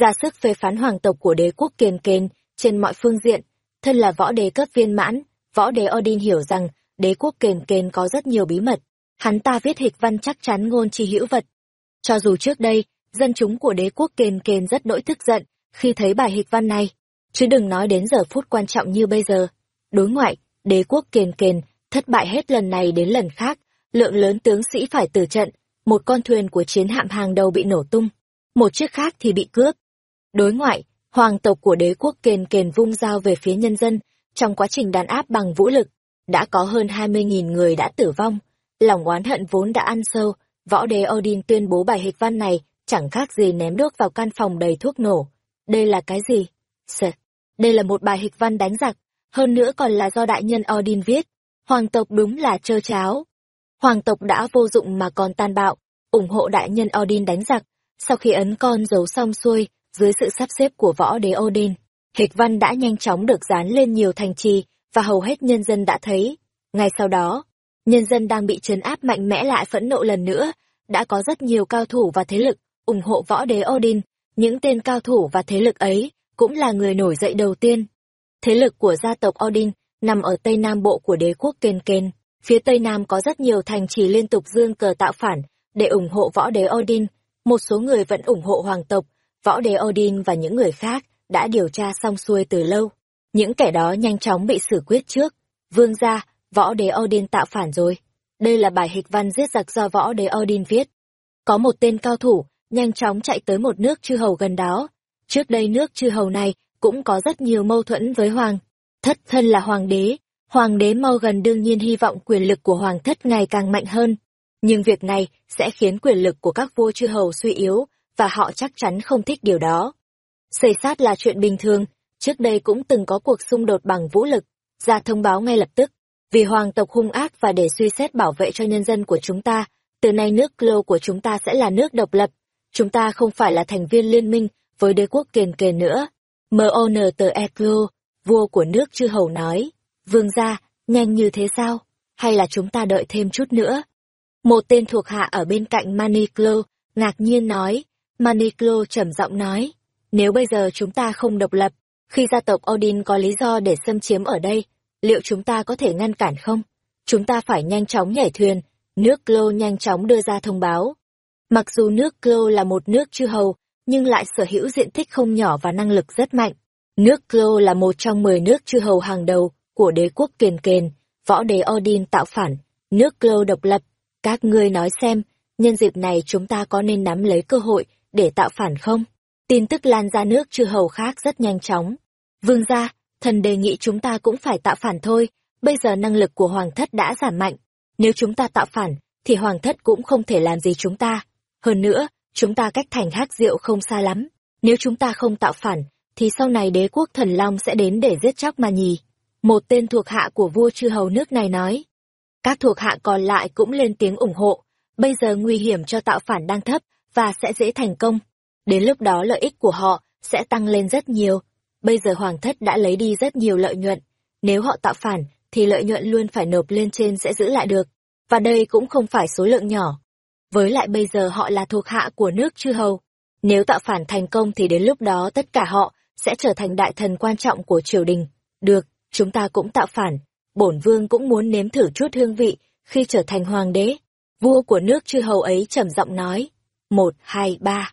ra sức phê phán hoàng tộc của đế quốc kiền kền trên mọi phương diện. Thân là võ đế cấp viên mãn, võ đế Odin hiểu rằng đế quốc kền kền có rất nhiều bí mật. Hắn ta viết hịch văn chắc chắn ngôn chi hữu vật. Cho dù trước đây, dân chúng của đế quốc kền kền rất nỗi tức giận khi thấy bài hịch văn này, chứ đừng nói đến giờ phút quan trọng như bây giờ. Đối ngoại, đế quốc kền kền, thất bại hết lần này đến lần khác, lượng lớn tướng sĩ phải tử trận, một con thuyền của chiến hạm hàng đầu bị nổ tung, một chiếc khác thì bị cướp. Đối ngoại, hoàng tộc của đế quốc kền kền vung dao về phía nhân dân, trong quá trình đàn áp bằng vũ lực, đã có hơn 20.000 người đã tử vong. Lòng oán hận vốn đã ăn sâu, võ đế Odin tuyên bố bài hịch văn này chẳng khác gì ném đuốc vào căn phòng đầy thuốc nổ. Đây là cái gì? Sợ. Đây là một bài hịch văn đánh giặc. hơn nữa còn là do đại nhân Odin viết. Hoàng tộc đúng là trơ cháo. Hoàng tộc đã vô dụng mà còn tàn bạo, ủng hộ đại nhân Odin đánh giặc. Sau khi ấn con dấu xong xuôi, dưới sự sắp xếp của võ đế Odin, hịch văn đã nhanh chóng được dán lên nhiều thành trì, và hầu hết nhân dân đã thấy. Ngay sau đó, nhân dân đang bị trấn áp mạnh mẽ lại phẫn nộ lần nữa, đã có rất nhiều cao thủ và thế lực ủng hộ võ đế Odin, những tên cao thủ và thế lực ấy cũng là người nổi dậy đầu tiên. Thế lực của gia tộc Odin nằm ở tây nam bộ của đế quốc Ken Ken, phía tây nam có rất nhiều thành trì liên tục dương cờ tạo phản để ủng hộ võ đế Odin, một số người vẫn ủng hộ hoàng tộc, võ đế Odin và những người khác đã điều tra xong xuôi từ lâu. Những kẻ đó nhanh chóng bị xử quyết trước. Vương gia, võ đế Odin tạo phản rồi. Đây là bài hịch văn giết giặc do võ đế Odin viết. Có một tên cao thủ, nhanh chóng chạy tới một nước chư hầu gần đó. Trước đây nước chư hầu này cũng có rất nhiều mâu thuẫn với hoàng. Thất thân là hoàng đế, hoàng đế mau gần đương nhiên hy vọng quyền lực của hoàng thất ngày càng mạnh hơn. Nhưng việc này sẽ khiến quyền lực của các vua chư hầu suy yếu, và họ chắc chắn không thích điều đó. Xây sát là chuyện bình thường, trước đây cũng từng có cuộc xung đột bằng vũ lực, ra thông báo ngay lập tức, vì hoàng tộc hung ác và để suy xét bảo vệ cho nhân dân của chúng ta, từ nay nước lô của chúng ta sẽ là nước độc lập, chúng ta không phải là thành viên liên minh với đế quốc kiền kề nữa. M.O.N.T.E.Clô, vua của nước chư hầu nói, vương gia, nhanh như thế sao, hay là chúng ta đợi thêm chút nữa? Một tên thuộc hạ ở bên cạnh Maniclo, ngạc nhiên nói, Maniclo trầm giọng nói, nếu bây giờ chúng ta không độc lập, khi gia tộc Odin có lý do để xâm chiếm ở đây, liệu chúng ta có thể ngăn cản không? Chúng ta phải nhanh chóng nhảy thuyền, nước Clo nhanh chóng đưa ra thông báo. Mặc dù nước Clo là một nước chư hầu, nhưng lại sở hữu diện tích không nhỏ và năng lực rất mạnh. Nước Clo là một trong 10 nước chư hầu hàng đầu của đế quốc kiền kền, võ đế Odin tạo phản, nước Clo độc lập. Các ngươi nói xem, nhân dịp này chúng ta có nên nắm lấy cơ hội để tạo phản không? Tin tức lan ra nước chư hầu khác rất nhanh chóng. Vương gia, thần đề nghị chúng ta cũng phải tạo phản thôi, bây giờ năng lực của hoàng thất đã giảm mạnh. Nếu chúng ta tạo phản, thì hoàng thất cũng không thể làm gì chúng ta. Hơn nữa, chúng ta cách thành hắc diệu không xa lắm. Nếu chúng ta không tạo phản, thì sau này đế quốc thần long sẽ đến để giết chóc mà nhì. Một tên thuộc hạ của vua chư hầu nước này nói. Các thuộc hạ còn lại cũng lên tiếng ủng hộ. Bây giờ nguy hiểm cho tạo phản đang thấp, và sẽ dễ thành công. Đến lúc đó lợi ích của họ sẽ tăng lên rất nhiều. Bây giờ hoàng thất đã lấy đi rất nhiều lợi nhuận. Nếu họ tạo phản, thì lợi nhuận luôn phải nộp lên trên sẽ giữ lại được. Và đây cũng không phải số lượng nhỏ. Với lại bây giờ họ là thuộc hạ của nước chư hầu. Nếu tạo phản thành công thì đến lúc đó tất cả họ sẽ trở thành đại thần quan trọng của triều đình. Được, chúng ta cũng tạo phản. Bổn vương cũng muốn nếm thử chút hương vị khi trở thành hoàng đế. Vua của nước chư hầu ấy trầm giọng nói. Một, hai, ba.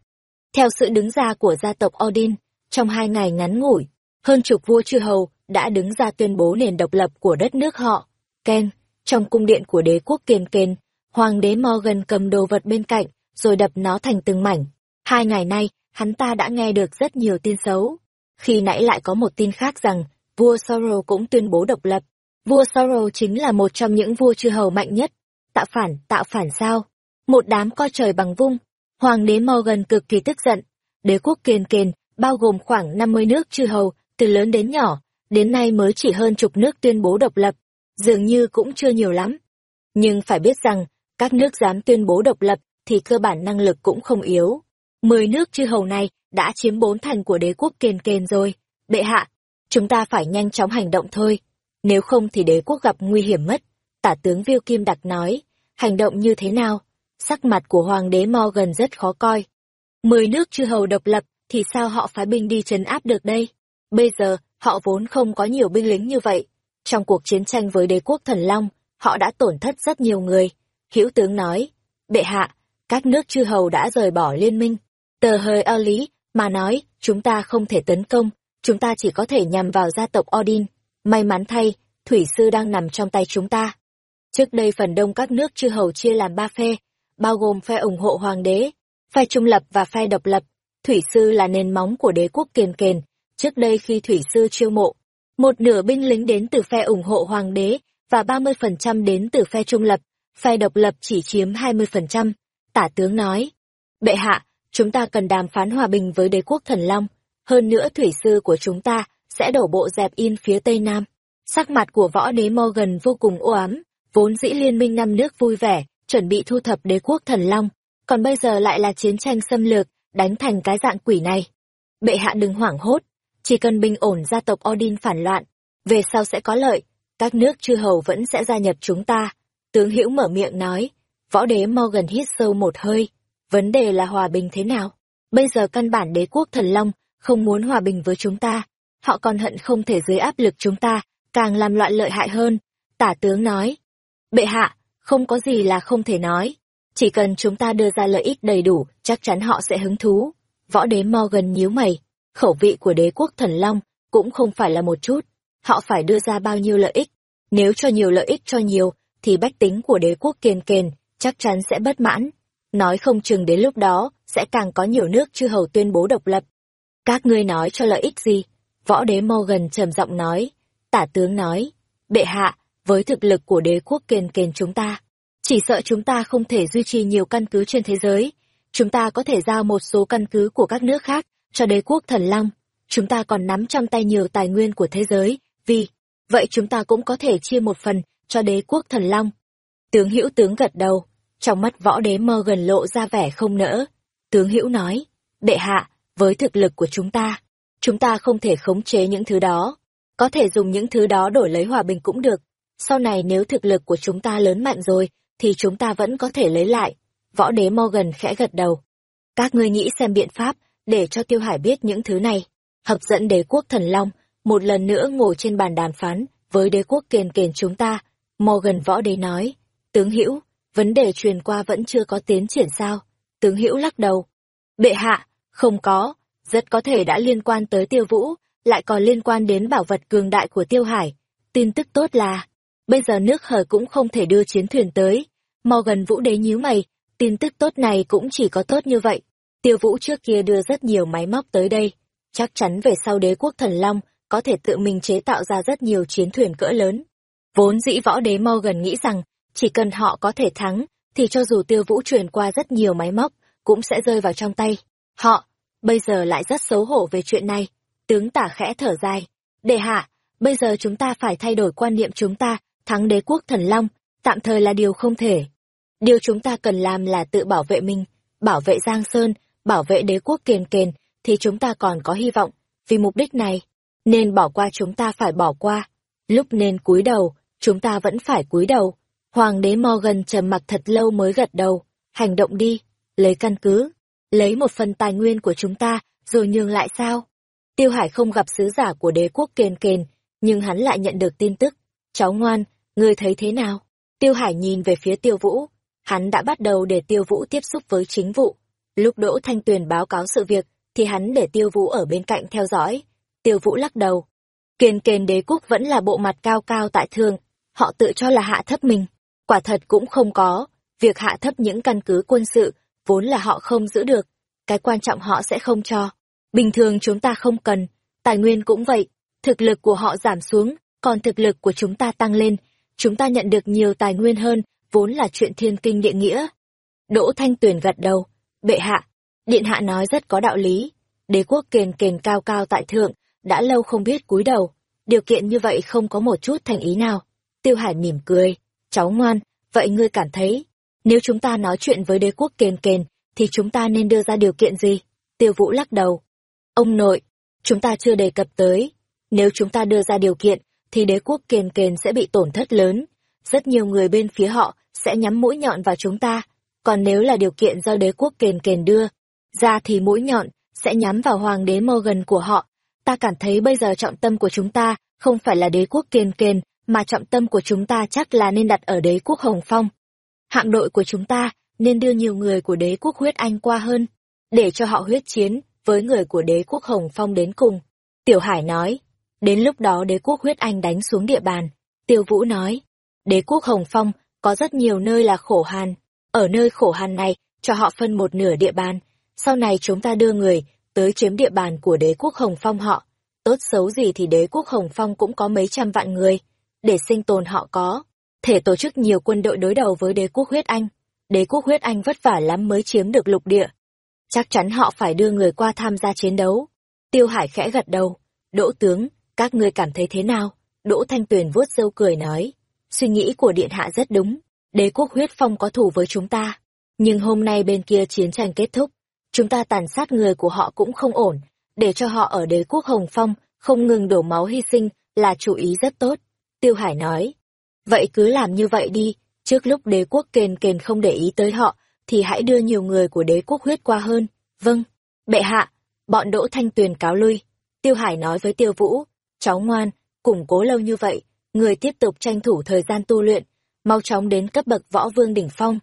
Theo sự đứng ra của gia tộc Odin, trong hai ngày ngắn ngủi, hơn chục vua chư hầu đã đứng ra tuyên bố nền độc lập của đất nước họ. Ken, trong cung điện của đế quốc kiên kền, hoàng đế Morgan cầm đồ vật bên cạnh, rồi đập nó thành từng mảnh. Hai ngày nay, hắn ta đã nghe được rất nhiều tin xấu. Khi nãy lại có một tin khác rằng, vua Sorrow cũng tuyên bố độc lập. Vua Sorrow chính là một trong những vua chư hầu mạnh nhất. Tạo phản, tạo phản sao? Một đám coi trời bằng vung. Hoàng đế Morgan cực kỳ tức giận. Đế quốc kiền kền, bao gồm khoảng 50 nước chư hầu, từ lớn đến nhỏ, đến nay mới chỉ hơn chục nước tuyên bố độc lập, dường như cũng chưa nhiều lắm. Nhưng phải biết rằng, các nước dám tuyên bố độc lập thì cơ bản năng lực cũng không yếu. Mười nước chư hầu này đã chiếm bốn thành của đế quốc kền kền rồi. Bệ hạ, chúng ta phải nhanh chóng hành động thôi. Nếu không thì đế quốc gặp nguy hiểm mất. Tả tướng Viêu Kim Đặc nói, hành động như thế nào? Sắc mặt của hoàng đế Morgan rất khó coi. Mười nước chư hầu độc lập thì sao họ phái binh đi trấn áp được đây? Bây giờ, họ vốn không có nhiều binh lính như vậy. Trong cuộc chiến tranh với đế quốc thần Long, họ đã tổn thất rất nhiều người. Hữu tướng nói, bệ hạ, các nước chư hầu đã rời bỏ liên minh. Tờ hơi o lý, mà nói, chúng ta không thể tấn công, chúng ta chỉ có thể nhằm vào gia tộc Odin. May mắn thay, thủy sư đang nằm trong tay chúng ta. Trước đây phần đông các nước chư hầu chia làm ba phe, bao gồm phe ủng hộ hoàng đế, phe trung lập và phe độc lập. Thủy sư là nền móng của đế quốc kiền kền, Trước đây khi thủy sư chiêu mộ, một nửa binh lính đến từ phe ủng hộ hoàng đế và 30% đến từ phe trung lập, phe độc lập chỉ chiếm 20%. Tả tướng nói, bệ hạ, chúng ta cần đàm phán hòa bình với đế quốc thần Long, hơn nữa thủy sư của chúng ta sẽ đổ bộ dẹp in phía tây nam. Sắc mặt của võ đế Morgan vô cùng ô ám, vốn dĩ liên minh năm nước vui vẻ, chuẩn bị thu thập đế quốc thần long, còn bây giờ lại là chiến tranh xâm lược, đánh thành cái dạng quỷ này. Bệ hạ đừng hoảng hốt, chỉ cần bình ổn gia tộc Odin phản loạn, về sau sẽ có lợi, các nước chư hầu vẫn sẽ gia nhập chúng ta. Tướng Hữu mở miệng nói, võ đế Morgan hít sâu một hơi, vấn đề là hòa bình thế nào? Bây giờ căn bản đế quốc thần long không muốn hòa bình với chúng ta, họ còn hận không thể dưới áp lực chúng ta, càng làm loạn lợi hại hơn. Tả tướng nói, bệ hạ, không có gì là không thể nói. Chỉ cần chúng ta đưa ra lợi ích đầy đủ, chắc chắn họ sẽ hứng thú. Võ đế Morgan nhíu mày, khẩu vị của đế quốc thần long cũng không phải là một chút. Họ phải đưa ra bao nhiêu lợi ích. Nếu cho nhiều lợi ích cho nhiều, thì bách tính của đế quốc kiên kền, chắc chắn sẽ bất mãn. Nói không chừng đến lúc đó, sẽ càng có nhiều nước chư hầu tuyên bố độc lập. Các ngươi nói cho lợi ích gì? Võ đế Morgan trầm giọng nói. Tả tướng nói, bệ hạ, với thực lực của đế quốc kền kền chúng ta, chỉ sợ chúng ta không thể duy trì nhiều căn cứ trên thế giới. Chúng ta có thể giao một số căn cứ của các nước khác cho đế quốc thần long. Chúng ta còn nắm trong tay nhiều tài nguyên của thế giới, vì vậy chúng ta cũng có thể chia một phần cho đế quốc thần long. Tướng hữu tướng gật đầu, trong mắt võ đế mơ gần lộ ra vẻ không nỡ. Tướng hữu nói, bệ hạ, với thực lực của chúng ta, chúng ta không thể khống chế những thứ đó. Có thể dùng những thứ đó đổi lấy hòa bình cũng được. Sau này nếu thực lực của chúng ta lớn mạnh rồi, thì chúng ta vẫn có thể lấy lại. Võ đế Morgan khẽ gật đầu. Các ngươi nghĩ xem biện pháp, để cho Tiêu Hải biết những thứ này. Hấp dẫn đế quốc thần long, một lần nữa ngồi trên bàn đàm phán, với đế quốc kiền kiền chúng ta. Morgan võ đế nói, tướng hữu vấn đề truyền qua vẫn chưa có tiến triển sao? Tướng hữu lắc đầu. Bệ hạ, không có, rất có thể đã liên quan tới tiêu vũ, lại còn liên quan đến bảo vật cường đại của tiêu hải. Tin tức tốt là, bây giờ nước hờ cũng không thể đưa chiến thuyền tới. Morgan vũ đế nhíu mày, tin tức tốt này cũng chỉ có tốt như vậy. Tiêu vũ trước kia đưa rất nhiều máy móc tới đây. Chắc chắn về sau đế quốc thần long có thể tự mình chế tạo ra rất nhiều chiến thuyền cỡ lớn. Vốn dĩ võ đế Morgan nghĩ rằng, chỉ cần họ có thể thắng, thì cho dù tiêu vũ truyền qua rất nhiều máy móc, cũng sẽ rơi vào trong tay. Họ, bây giờ lại rất xấu hổ về chuyện này. Tướng tả khẽ thở dài. Đề hạ, bây giờ chúng ta phải thay đổi quan niệm chúng ta, thắng đế quốc thần long, tạm thời là điều không thể. Điều chúng ta cần làm là tự bảo vệ mình, bảo vệ Giang Sơn, bảo vệ đế quốc kiền kền, thì chúng ta còn có hy vọng. Vì mục đích này, nên bỏ qua chúng ta phải bỏ qua. Lúc nên cúi đầu, chúng ta vẫn phải cúi đầu. Hoàng đế Morgan trầm mặc thật lâu mới gật đầu. Hành động đi, lấy căn cứ, lấy một phần tài nguyên của chúng ta, rồi nhường lại sao? Tiêu Hải không gặp sứ giả của đế quốc kền kền, nhưng hắn lại nhận được tin tức. Cháu ngoan, ngươi thấy thế nào? Tiêu Hải nhìn về phía Tiêu Vũ. Hắn đã bắt đầu để Tiêu Vũ tiếp xúc với chính vụ. Lúc Đỗ Thanh Tuyền báo cáo sự việc, thì hắn để Tiêu Vũ ở bên cạnh theo dõi. Tiêu Vũ lắc đầu. Kiền kền đế quốc vẫn là bộ mặt cao cao tại thường. Họ tự cho là hạ thấp mình. Quả thật cũng không có. Việc hạ thấp những căn cứ quân sự, vốn là họ không giữ được. Cái quan trọng họ sẽ không cho. Bình thường chúng ta không cần. Tài nguyên cũng vậy. Thực lực của họ giảm xuống, còn thực lực của chúng ta tăng lên. Chúng ta nhận được nhiều tài nguyên hơn, vốn là chuyện thiên kinh địa nghĩa. Đỗ Thanh Tuyền gật đầu. Bệ hạ, Điện hạ nói rất có đạo lý. Đế quốc kền kền cao cao tại thượng, đã lâu không biết cúi đầu. Điều kiện như vậy không có một chút thành ý nào. Tiêu Hải mỉm cười. Cháu ngoan, vậy ngươi cảm thấy, nếu chúng ta nói chuyện với đế quốc kền kền, thì chúng ta nên đưa ra điều kiện gì? Tiêu Vũ lắc đầu. Ông nội, chúng ta chưa đề cập tới. Nếu chúng ta đưa ra điều kiện, thì đế quốc kền kền sẽ bị tổn thất lớn. Rất nhiều người bên phía họ sẽ nhắm mũi nhọn vào chúng ta. Còn nếu là điều kiện do đế quốc kền kền đưa, ra thì mũi nhọn sẽ nhắm vào hoàng đế Morgan của họ. Ta cảm thấy bây giờ trọng tâm của chúng ta không phải là đế quốc kền kền, mà trọng tâm của chúng ta chắc là nên đặt ở đế quốc Hồng Phong. Hạm đội của chúng ta nên đưa nhiều người của đế quốc huyết Anh qua hơn, để cho họ huyết chiến với người của đế quốc Hồng Phong đến cùng. Tiểu Hải nói, đến lúc đó đế quốc huyết Anh đánh xuống địa bàn. Tiêu Vũ nói, đế quốc Hồng Phong có rất nhiều nơi là khổ hàn, ở nơi khổ hàn này cho họ phân một nửa địa bàn, sau này chúng ta đưa người tới chiếm địa bàn của đế quốc Hồng Phong họ. Tốt xấu gì thì đế quốc Hồng Phong cũng có mấy trăm vạn người, để sinh tồn họ có, thể tổ chức nhiều quân đội đối đầu với đế quốc huyết Anh. Đế quốc huyết Anh vất vả lắm mới chiếm được lục địa. Chắc chắn họ phải đưa người qua tham gia chiến đấu. Tiêu Hải khẽ gật đầu. Đỗ tướng, các ngươi cảm thấy thế nào? Đỗ Thanh Tuyền vuốt râu cười nói, suy nghĩ của điện hạ rất đúng, đế quốc huyết phong có thủ với chúng ta. Nhưng hôm nay bên kia chiến tranh kết thúc, chúng ta tàn sát người của họ cũng không ổn, để cho họ ở đế quốc Hồng Phong không ngừng đổ máu hy sinh là chủ ý rất tốt. Tiêu Hải nói, vậy cứ làm như vậy đi, trước lúc đế quốc kền kền không để ý tới họ, thì hãy đưa nhiều người của đế quốc huyết qua hơn. Vâng, bệ hạ, bọn Đỗ Thanh Tuyền cáo lui. Tiêu Hải nói với Tiêu Vũ, cháu ngoan, củng cố lâu như vậy, người tiếp tục tranh thủ thời gian tu luyện, mau chóng đến cấp bậc võ vương đỉnh phong.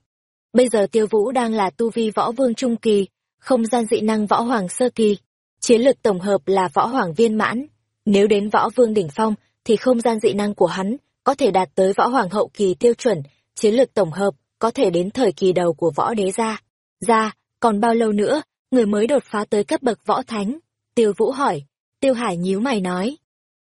Bây giờ Tiêu Vũ đang là tu vi võ vương trung kỳ, không gian dị năng võ hoàng sơ kỳ, chiến lược tổng hợp là võ hoàng viên mãn. Nếu đến võ vương đỉnh phong, thì không gian dị năng của hắn có thể đạt tới võ hoàng hậu kỳ tiêu chuẩn, chiến lược tổng hợp có thể đến thời kỳ đầu của võ đế gia. gia còn bao lâu nữa, người mới đột phá tới cấp bậc võ thánh? Tiêu Vũ hỏi. Tiêu Hải nhíu mày nói.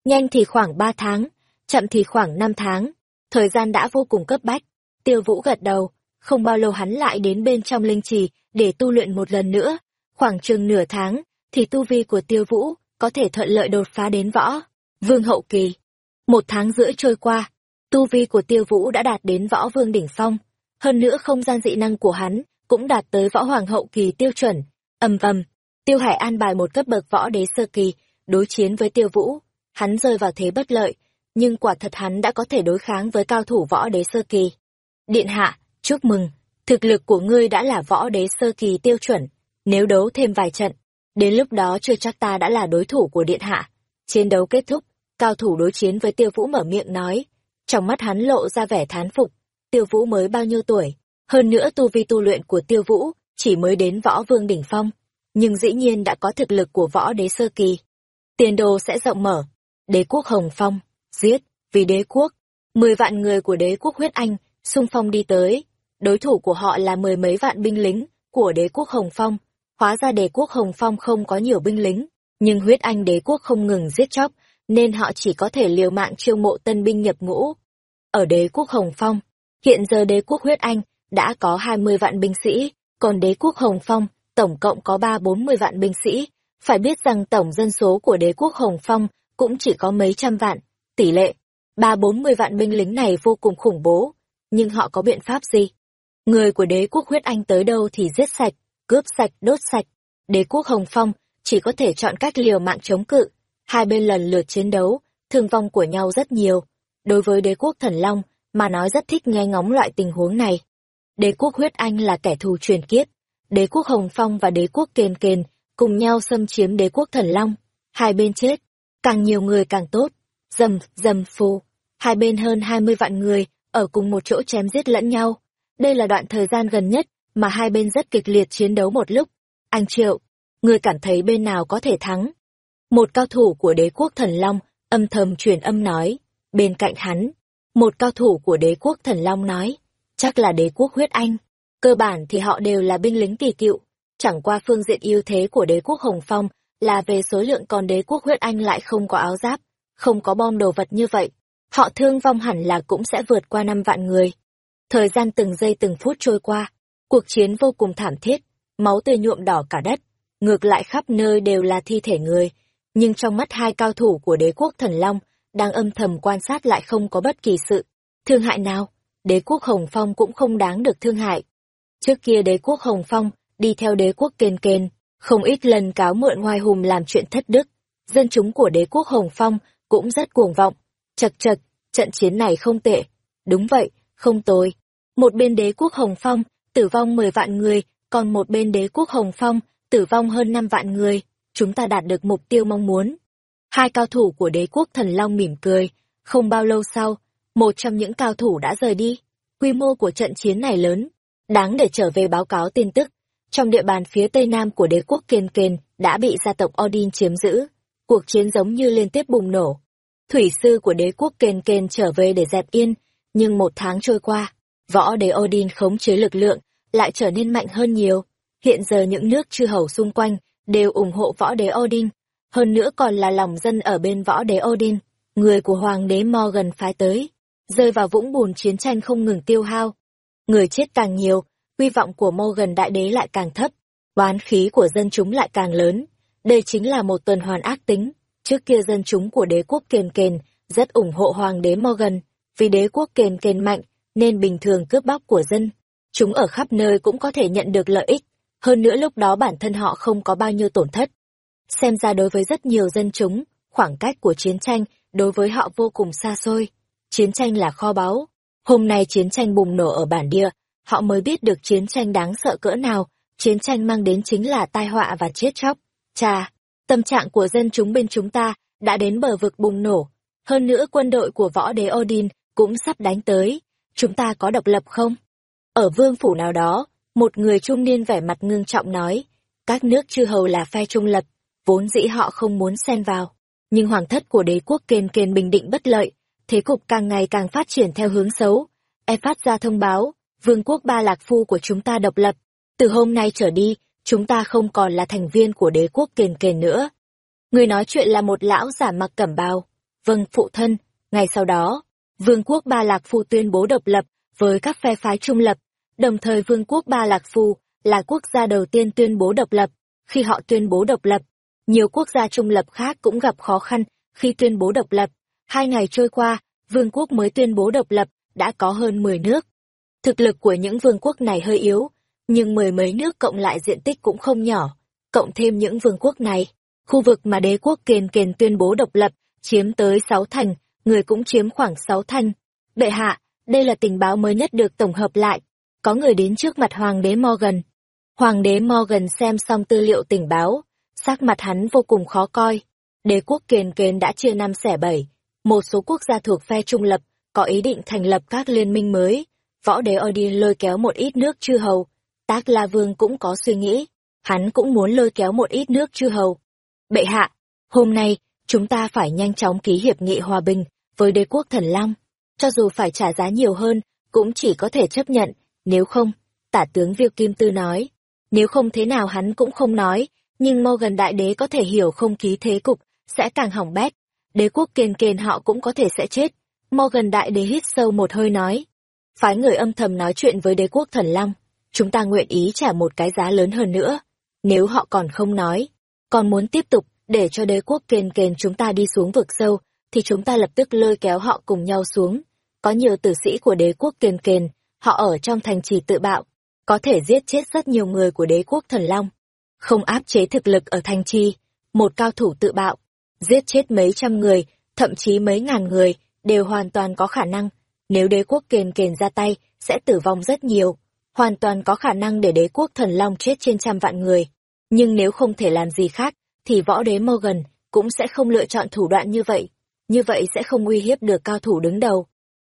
Nhanh thì khoảng ba tháng, chậm thì khoảng năm tháng. Thời gian đã vô cùng cấp bách. Tiêu Vũ gật đầu, không bao lâu hắn lại đến bên trong linh trì để tu luyện một lần nữa. Khoảng chừng nửa tháng, thì tu vi của Tiêu Vũ có thể thuận lợi đột phá đến võ. Vương hậu kỳ. Một tháng rưỡi trôi qua, tu vi của Tiêu Vũ đã đạt đến võ vương đỉnh phong. Hơn nữa không gian dị năng của hắn cũng đạt tới võ hoàng hậu kỳ tiêu chuẩn. ầm ầm, Tiêu Hải an bài một cấp bậc võ đế sơ kỳ, đối chiến với Tiêu Vũ. Hắn rơi vào thế bất lợi, nhưng quả thật hắn đã có thể đối kháng với cao thủ võ đế sơ kỳ. Điện hạ, chúc mừng, thực lực của ngươi đã là võ đế sơ kỳ tiêu chuẩn. Nếu đấu thêm vài trận, đến lúc đó chưa chắc ta đã là đối thủ của điện hạ. Chiến đấu kết thúc, cao thủ đối chiến với Tiêu Vũ mở miệng nói. Trong mắt hắn lộ ra vẻ thán phục. Tiêu Vũ mới bao nhiêu tuổi? Hơn nữa tu vi tu luyện của Tiêu Vũ chỉ mới đến võ vương đỉnh phong, nhưng dĩ nhiên đã có thực lực của võ đế sơ kỳ. Tiền đồ sẽ rộng mở. Đế quốc Hồng Phong, giết, vì đế quốc. Mười vạn người của đế quốc huyết anh, xung phong đi tới. Đối thủ của họ là mười mấy vạn binh lính của đế quốc Hồng Phong. Hóa ra đế quốc Hồng Phong không có nhiều binh lính, nhưng huyết anh đế quốc không ngừng giết chóc, nên họ chỉ có thể liều mạng chiêu mộ tân binh nhập ngũ. Ở đế quốc Hồng Phong, hiện giờ đế quốc huyết anh đã có 20 vạn binh sĩ, còn đế quốc Hồng Phong tổng cộng có 3-40 vạn binh sĩ. Phải biết rằng tổng dân số của đế quốc Hồng Phong cũng chỉ có mấy trăm vạn, tỷ lệ 3-40 vạn binh lính này vô cùng khủng bố, nhưng họ có biện pháp gì? Người của đế quốc huyết anh tới đâu thì giết sạch, cướp sạch, đốt sạch. Đế quốc Hồng Phong chỉ có thể chọn cách liều mạng chống cự, hai bên lần lượt chiến đấu, thương vong của nhau rất nhiều. Đối với đế quốc thần long, mà nói rất thích nghe ngóng loại tình huống này. Đế quốc huyết anh là kẻ thù truyền kiếp, đế quốc hồng phong và đế quốc kền kền cùng nhau xâm chiếm đế quốc thần long. Hai bên chết, càng nhiều người càng tốt. Dầm, dầm phù, hai bên hơn hai mươi vạn người, ở cùng một chỗ chém giết lẫn nhau. Đây là đoạn thời gian gần nhất mà hai bên rất kịch liệt chiến đấu một lúc. Anh Triệu, người cảm thấy bên nào có thể thắng? Một cao thủ của đế quốc thần long âm thầm truyền âm nói, bên cạnh hắn, một cao thủ của đế quốc thần long nói, chắc là đế quốc huyết anh. Cơ bản thì họ đều là binh lính kỳ cựu, chẳng qua phương diện ưu thế của đế quốc Hồng Phong là về số lượng còn đế quốc huyết anh lại không có áo giáp, không có bom đồ vật như vậy. Họ thương vong hẳn là cũng sẽ vượt qua năm vạn người. Thời gian từng giây từng phút trôi qua, cuộc chiến vô cùng thảm thiết, máu tươi nhuộm đỏ cả đất, ngược lại khắp nơi đều là thi thể người, nhưng trong mắt hai cao thủ của đế quốc thần long, đang âm thầm quan sát lại không có bất kỳ sự thương hại nào, đế quốc Hồng Phong cũng không đáng được thương hại. Trước kia đế quốc Hồng Phong đi theo đế quốc kền kền, không ít lần cáo mượn ngoài hùm làm chuyện thất đức, dân chúng của đế quốc Hồng Phong cũng rất cuồng vọng. Chật chật, trận chiến này không tệ. Đúng vậy, không tồi. Một bên đế quốc Hồng Phong, tử vong 10 vạn người, còn một bên đế quốc Hồng Phong, tử vong hơn 5 vạn người. Chúng ta đạt được mục tiêu mong muốn. Hai cao thủ của đế quốc thần long mỉm cười, không bao lâu sau, một trong những cao thủ đã rời đi. Quy mô của trận chiến này lớn, đáng để trở về báo cáo tin tức. Trong địa bàn phía tây nam của đế quốc Kiên kiên đã bị gia tộc Odin chiếm giữ. Cuộc chiến giống như liên tiếp bùng nổ. Thủy sư của đế quốc Kiên kiên trở về để dẹp yên, nhưng một tháng trôi qua, võ đế Odin khống chế lực lượng, lại trở nên mạnh hơn nhiều. Hiện giờ những nước chư hầu xung quanh đều ủng hộ võ đế Odin, hơn nữa còn là lòng dân ở bên võ đế Odin, người của hoàng đế Morgan phái tới, rơi vào vũng bùn chiến tranh không ngừng tiêu hao. Người chết càng nhiều, uy vọng của Morgan đại đế lại càng thấp, oán khí của dân chúng lại càng lớn. Đây chính là một tuần hoàn ác tính. Trước kia dân chúng của đế quốc kền kền rất ủng hộ hoàng đế Morgan, vì đế quốc kền kền mạnh, nên bình thường cướp bóc của dân. Chúng ở khắp nơi cũng có thể nhận được lợi ích, hơn nữa lúc đó bản thân họ không có bao nhiêu tổn thất. Xem ra đối với rất nhiều dân chúng, khoảng cách của chiến tranh đối với họ vô cùng xa xôi. Chiến tranh là kho báu. Hôm nay chiến tranh bùng nổ ở bản địa, họ mới biết được chiến tranh đáng sợ cỡ nào, chiến tranh mang đến chính là tai họa và chết chóc. Chà, tâm trạng của dân chúng bên chúng ta đã đến bờ vực bùng nổ. Hơn nữa quân đội của võ đế Odin cũng sắp đánh tới. Chúng ta có độc lập không? Ở vương phủ nào đó, một người trung niên vẻ mặt ngưng trọng nói, các nước chư hầu là phe trung lập, vốn dĩ họ không muốn xen vào. Nhưng hoàng thất của đế quốc kền kền bình định bất lợi, thế cục càng ngày càng phát triển theo hướng xấu. E phát ra thông báo, vương quốc ba lạc phu của chúng ta độc lập. Từ hôm nay trở đi, chúng ta không còn là thành viên của đế quốc kền kền nữa. Người nói chuyện là một lão giả mặc cẩm bào. Vâng, phụ thân. Ngày sau đó, vương quốc ba lạc phu tuyên bố độc lập với các phe phái trung lập. Đồng thời vương quốc ba lạc phu là quốc gia đầu tiên tuyên bố độc lập. Khi họ tuyên bố độc lập, nhiều quốc gia trung lập khác cũng gặp khó khăn khi tuyên bố độc lập. Hai ngày trôi qua, vương quốc mới tuyên bố độc lập, đã có hơn 10 nước. Thực lực của những vương quốc này hơi yếu, nhưng mười mấy nước cộng lại diện tích cũng không nhỏ. Cộng thêm những vương quốc này, khu vực mà đế quốc kền kền tuyên bố độc lập, chiếm tới 6 thành, người cũng chiếm khoảng 6 thành. Bệ hạ, đây là tình báo mới nhất được tổng hợp lại. Có người đến trước mặt Hoàng đế Morgan. Hoàng đế Morgan xem xong tư liệu tình báo, sắc mặt hắn vô cùng khó coi. Đế quốc kền kền đã chia năm xẻ bảy, một số quốc gia thuộc phe trung lập có ý định thành lập các liên minh mới. Võ đế Odin lôi kéo một ít nước chư hầu. Tác La Vương cũng có suy nghĩ, hắn cũng muốn lôi kéo một ít nước chư hầu. Bệ hạ, hôm nay, chúng ta phải nhanh chóng ký hiệp nghị hòa bình với đế quốc thần Long. Cho dù phải trả giá nhiều hơn, cũng chỉ có thể chấp nhận, nếu không, tả tướng Viêu Kim Tư nói. Nếu không thế nào hắn cũng không nói, nhưng Morgan đại đế có thể hiểu không khí thế cục, sẽ càng hỏng bét. Đế quốc kiền kiền họ cũng có thể sẽ chết. Morgan đại đế hít sâu một hơi nói. Phái người âm thầm nói chuyện với đế quốc thần long. Chúng ta nguyện ý trả một cái giá lớn hơn nữa. Nếu họ còn không nói, còn muốn tiếp tục để cho đế quốc kền kền chúng ta đi xuống vực sâu, thì chúng ta lập tức lôi kéo họ cùng nhau xuống. Có nhiều tử sĩ của đế quốc kền kền, họ ở trong thành trì tự bạo, có thể giết chết rất nhiều người của đế quốc thần long không áp chế thực lực ở thành trì một cao thủ tự bạo, giết chết mấy trăm người, thậm chí mấy ngàn người, đều hoàn toàn có khả năng. Nếu đế quốc kền kền ra tay, sẽ tử vong rất nhiều, hoàn toàn có khả năng để đế quốc thần long chết trên trăm vạn người. Nhưng nếu không thể làm gì khác, thì võ đế Morgan cũng sẽ không lựa chọn thủ đoạn như vậy. Như vậy sẽ không uy hiếp được cao thủ đứng đầu.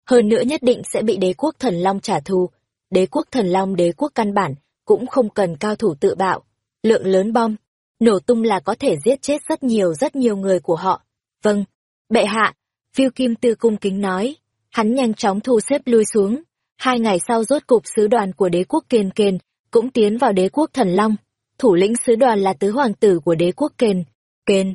Hơn nữa nhất định sẽ bị đế quốc thần long trả thù. Đế quốc thần long đế quốc căn bản, cũng không cần cao thủ tự bạo lượng lớn bom, nổ tung là có thể giết chết rất nhiều rất nhiều người của họ. Vâng, bệ hạ, phiêu kim tư cung kính nói, hắn nhanh chóng thu xếp lui xuống. Hai ngày sau rốt cục sứ đoàn của đế quốc kiền kiền cũng tiến vào đế quốc Thần Long. Thủ lĩnh sứ đoàn là tứ hoàng tử của đế quốc kiền kiền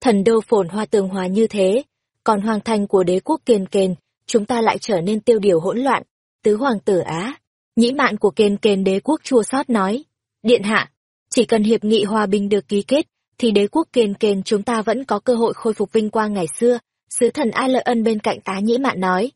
thần đô phồn hoa tường hòa như thế, còn hoàng thành của đế quốc kiền kiền chúng ta lại trở nên tiêu điều hỗn loạn. Tứ hoàng tử Á, nhĩ mạn của kiền kiền đế quốc chua sót nói. Điện hạ, chỉ cần hiệp nghị hòa bình được ký kết, thì đế quốc kiền kiền chúng ta vẫn có cơ hội khôi phục vinh quang ngày xưa, sứ thần A Lợi Ân bên cạnh Á Nhĩ Mạn nói.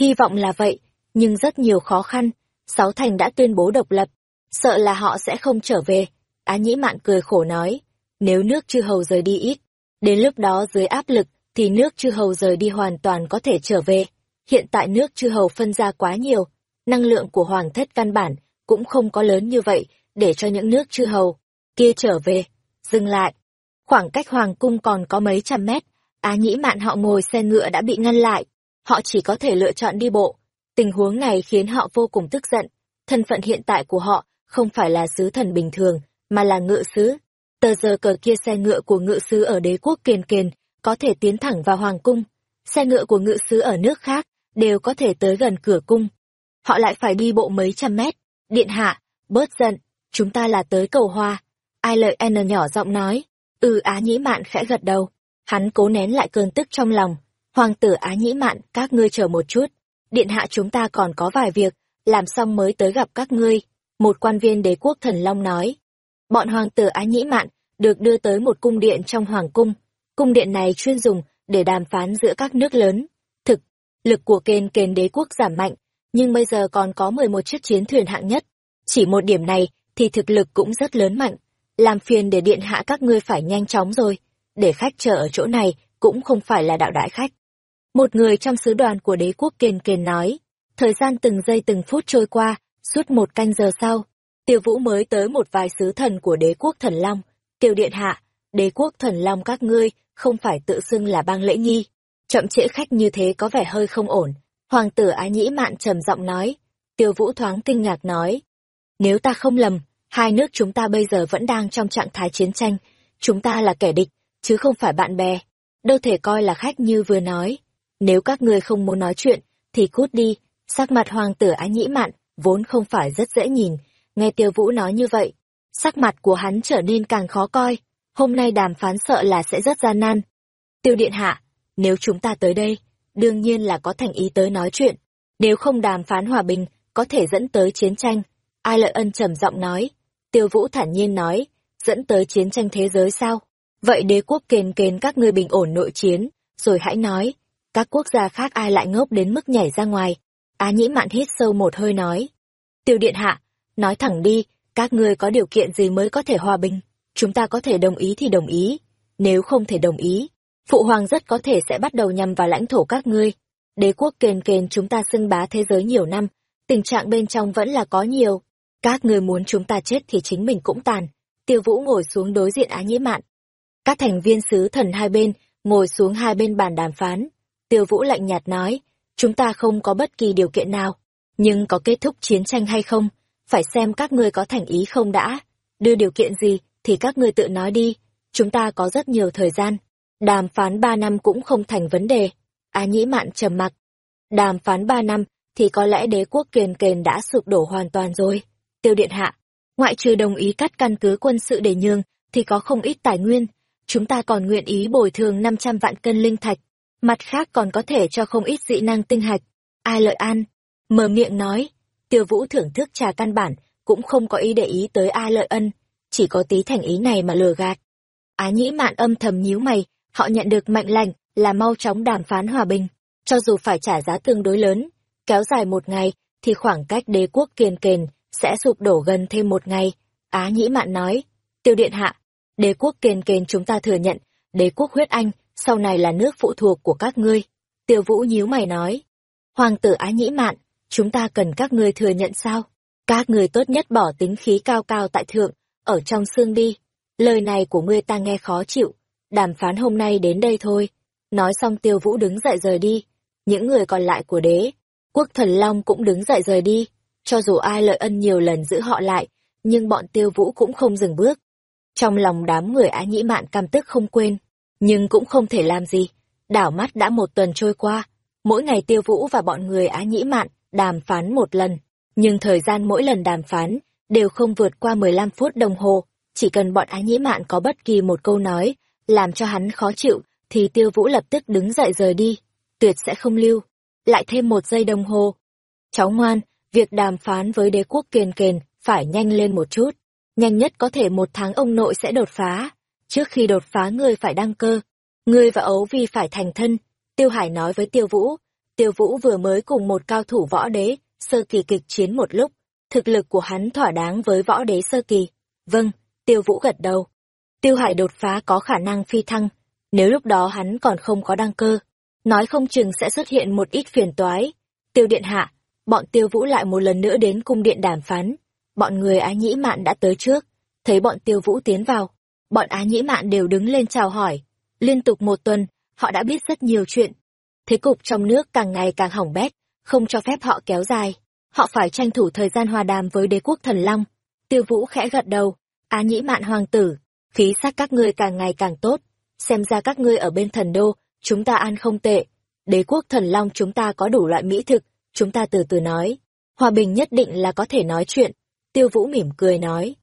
Hy vọng là vậy, nhưng rất nhiều khó khăn, Sáu Thành đã tuyên bố độc lập, sợ là họ sẽ không trở về. Á Nhĩ Mạn cười khổ nói, nếu nước chư hầu rời đi ít, đến lúc đó dưới áp lực thì nước chư hầu rời đi hoàn toàn có thể trở về. Hiện tại nước chư hầu phân ra quá nhiều, năng lượng của hoàng thất căn bản cũng không có lớn như vậy để cho những nước chư hầu kia trở về. Dừng lại. Khoảng cách hoàng cung còn có mấy trăm mét, Á Nhĩ Mạn họ ngồi xe ngựa đã bị ngăn lại. Họ chỉ có thể lựa chọn đi bộ. Tình huống này khiến họ vô cùng tức giận. Thân phận hiện tại của họ không phải là sứ thần bình thường, mà là ngự sứ. Tờ giờ cờ kia xe ngựa của ngự sứ ở đế quốc kiền kiền, có thể tiến thẳng vào hoàng cung. Xe ngựa của ngự sứ ở nước khác, đều có thể tới gần cửa cung. Họ lại phải đi bộ mấy trăm mét. Điện hạ, bớt giận, chúng ta là tới cầu hoa. Ai lợi N nhỏ giọng nói. Ừ Á Nhĩ Mạn khẽ gật đầu. Hắn cố nén lại cơn tức trong lòng. Hoàng tử Á Nhĩ Mạn, các ngươi chờ một chút. Điện hạ chúng ta còn có vài việc, làm xong mới tới gặp các ngươi. Một quan viên đế quốc thần Long nói. Bọn hoàng tử Á Nhĩ Mạn được đưa tới một cung điện trong hoàng cung. Cung điện này chuyên dùng để đàm phán giữa các nước lớn. Thực, lực của kền kền đế quốc giảm mạnh, nhưng bây giờ còn có 11 chiếc chiến thuyền hạng nhất. Chỉ một điểm này thì thực lực cũng rất lớn mạnh. Làm phiền để điện hạ các ngươi phải nhanh chóng rồi. Để khách chờ ở chỗ này cũng không phải là đạo đại khách. Một người trong sứ đoàn của đế quốc Kiền Kiền nói. Thời gian từng giây từng phút trôi qua, suốt một canh giờ sau, tiêu vũ mới tới một vài sứ thần của đế quốc thần long. Tiêu điện hạ, đế quốc thần long các ngươi không phải tự xưng là bang lễ nghi. Chậm trễ khách như thế có vẻ hơi không ổn. Hoàng tử Á Nhĩ Mạn trầm giọng nói. Tiêu Vũ thoáng kinh ngạc nói. Nếu ta không lầm, hai nước chúng ta bây giờ vẫn đang trong trạng thái chiến tranh. Chúng ta là kẻ địch, chứ không phải bạn bè. Đâu thể coi là khách như vừa nói. Nếu các ngươi không muốn nói chuyện, thì cút đi. Sắc mặt hoàng tử Á Nhĩ Mạn vốn không phải rất dễ nhìn. Nghe Tiêu Vũ nói như vậy, sắc mặt của hắn trở nên càng khó coi. Hôm nay đàm phán sợ là sẽ rất gian nan. Tiêu Điện Hạ, nếu chúng ta tới đây, đương nhiên là có thành ý tới nói chuyện. Nếu không đàm phán hòa bình, có thể dẫn tới chiến tranh. Ai lợi ân trầm giọng nói. Tiêu Vũ thản nhiên nói, dẫn tới chiến tranh thế giới sao? Vậy đế quốc kền kền các ngươi bình ổn nội chiến, rồi hãy nói. Các quốc gia khác ai lại ngốc đến mức nhảy ra ngoài. Á nhĩ mạn hít sâu một hơi nói. Tiêu điện hạ, nói thẳng đi, các ngươi có điều kiện gì mới có thể hòa bình? Chúng ta có thể đồng ý thì đồng ý. Nếu không thể đồng ý, Phụ hoàng rất có thể sẽ bắt đầu nhằm vào lãnh thổ các ngươi. Đế quốc kền kền chúng ta xưng bá thế giới nhiều năm, tình trạng bên trong vẫn là có nhiều. Các ngươi muốn chúng ta chết thì chính mình cũng tàn. Tiêu Vũ ngồi xuống đối diện Á Nhĩ Mạn. Các thành viên sứ thần hai bên ngồi xuống hai bên bàn đàm phán. Tiêu Vũ lạnh nhạt nói, chúng ta không có bất kỳ điều kiện nào, nhưng có kết thúc chiến tranh hay không, phải xem các ngươi có thành ý không đã. Đưa điều kiện gì thì các ngươi tự nói đi, chúng ta có rất nhiều thời gian Đàm phán ba năm cũng không thành vấn đề. Á nhĩ mạn trầm mặc. Đàm phán ba năm, thì có lẽ đế quốc kiền kền đã sụp đổ hoàn toàn rồi. Tiêu điện hạ, ngoại trừ đồng ý cắt căn cứ quân sự để nhường, thì có không ít tài nguyên. Chúng ta còn nguyện ý bồi thường 500 vạn cân linh thạch. Mặt khác còn có thể cho không ít dị năng tinh hạch. Ai lợi an? Mở miệng nói. Tiêu vũ thưởng thức trà căn bản, cũng không có ý để ý tới ai lợi ân. Chỉ có tí thành ý này mà lừa gạt. Á nhĩ mạn âm thầm nhíu mày, họ nhận được mệnh lệnh là mau chóng đàm phán hòa bình, cho dù phải trả giá tương đối lớn, kéo dài một ngày, thì khoảng cách đế quốc kiền kền sẽ sụp đổ gần thêm một ngày. Á Nhĩ Mạn nói, tiêu điện hạ, đế quốc kiền kền chúng ta thừa nhận, đế quốc huyết anh, sau này là nước phụ thuộc của các ngươi. Tiêu Vũ nhíu mày nói, Hoàng tử Á Nhĩ Mạn, chúng ta cần các ngươi thừa nhận sao? Các ngươi tốt nhất bỏ tính khí cao cao tại thượng, ở trong xương đi. Lời này của ngươi ta nghe khó chịu, đàm phán hôm nay đến đây thôi. Nói xong tiêu vũ đứng dậy rời đi. Những người còn lại của đế, quốc thần long cũng đứng dậy rời đi. Cho dù ai lợi ân nhiều lần giữ họ lại, nhưng bọn tiêu vũ cũng không dừng bước. Trong lòng đám người á nhĩ mạn cam tức không quên, nhưng cũng không thể làm gì. Đảo mắt đã một tuần trôi qua, mỗi ngày tiêu vũ và bọn người á nhĩ mạn đàm phán một lần, nhưng thời gian mỗi lần đàm phán đều không vượt qua 15 phút đồng hồ, chỉ cần bọn á nhĩ mạn có bất kỳ một câu nói làm cho hắn khó chịu, thì tiêu vũ lập tức đứng dậy rời đi, tuyệt sẽ không lưu. Lại thêm một giây đồng hồ. Cháu ngoan, việc đàm phán với đế quốc kiền kền, phải nhanh lên một chút. Nhanh nhất có thể một tháng ông nội sẽ đột phá. Trước khi đột phá ngươi phải đăng cơ. Ngươi và ấu vi phải thành thân. Tiêu Hải nói với Tiêu Vũ. Tiêu Vũ vừa mới cùng một cao thủ võ đế, sơ kỳ kịch chiến một lúc. Thực lực của hắn thỏa đáng với võ đế sơ kỳ. Vâng, Tiêu Vũ gật đầu. Tiêu Hải đột phá có khả năng phi thăng, nếu lúc đó hắn còn không có đăng cơ, nói không chừng sẽ xuất hiện một ít phiền toái. Tiêu Điện Hạ, bọn Tiêu Vũ lại một lần nữa đến cung điện đàm phán. Bọn người Á Nhĩ Mạn đã tới trước, thấy bọn Tiêu Vũ tiến vào. Bọn Á Nhĩ Mạn đều đứng lên chào hỏi. Liên tục một tuần, họ đã biết rất nhiều chuyện. Thế cục trong nước càng ngày càng hỏng bét, không cho phép họ kéo dài. Họ phải tranh thủ thời gian hòa đàm với đế quốc thần long. Tiêu Vũ khẽ gật đầu. Á Nhĩ Mạn hoàng tử, khí sắc các ngươi càng ngày càng tốt, xem ra các ngươi ở bên thần đô, chúng ta ăn không tệ. Đế quốc thần long chúng ta có đủ loại mỹ thực, chúng ta từ từ nói. Hòa bình nhất định là có thể nói chuyện. Tiêu Vũ mỉm cười nói.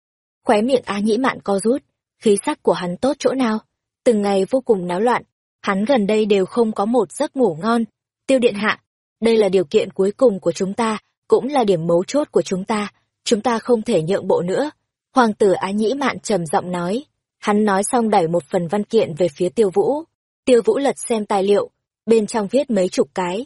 Khóe miệng Á Nhĩ Mạn co rút, khí sắc của hắn tốt chỗ nào? Từng ngày vô cùng náo loạn, hắn gần đây đều không có một giấc ngủ ngon. Tiêu Điện Hạ, đây là điều kiện cuối cùng của chúng ta, cũng là điểm mấu chốt của chúng ta, chúng ta không thể nhượng bộ nữa. Hoàng tử Á Nhĩ Mạn trầm giọng nói. Hắn nói xong đẩy một phần văn kiện về phía tiêu vũ. Tiêu Vũ lật xem tài liệu, bên trong viết mấy chục cái.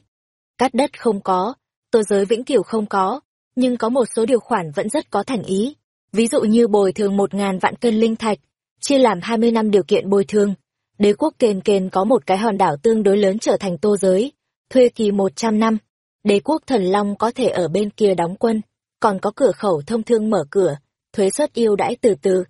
Cắt đất không có, tô giới vĩnh cửu không có, nhưng có một số điều khoản vẫn rất có thành ý. Ví dụ như bồi thường một ngàn vạn cân linh thạch, chia làm hai mươi năm điều kiện bồi thường. Đế quốc kền kền có một cái hòn đảo tương đối lớn trở thành tô giới, thuê kỳ một trăm năm. Đế quốc thần long có thể ở bên kia đóng quân, còn có cửa khẩu thông thương mở cửa, thuế suất yêu đãi từ từ.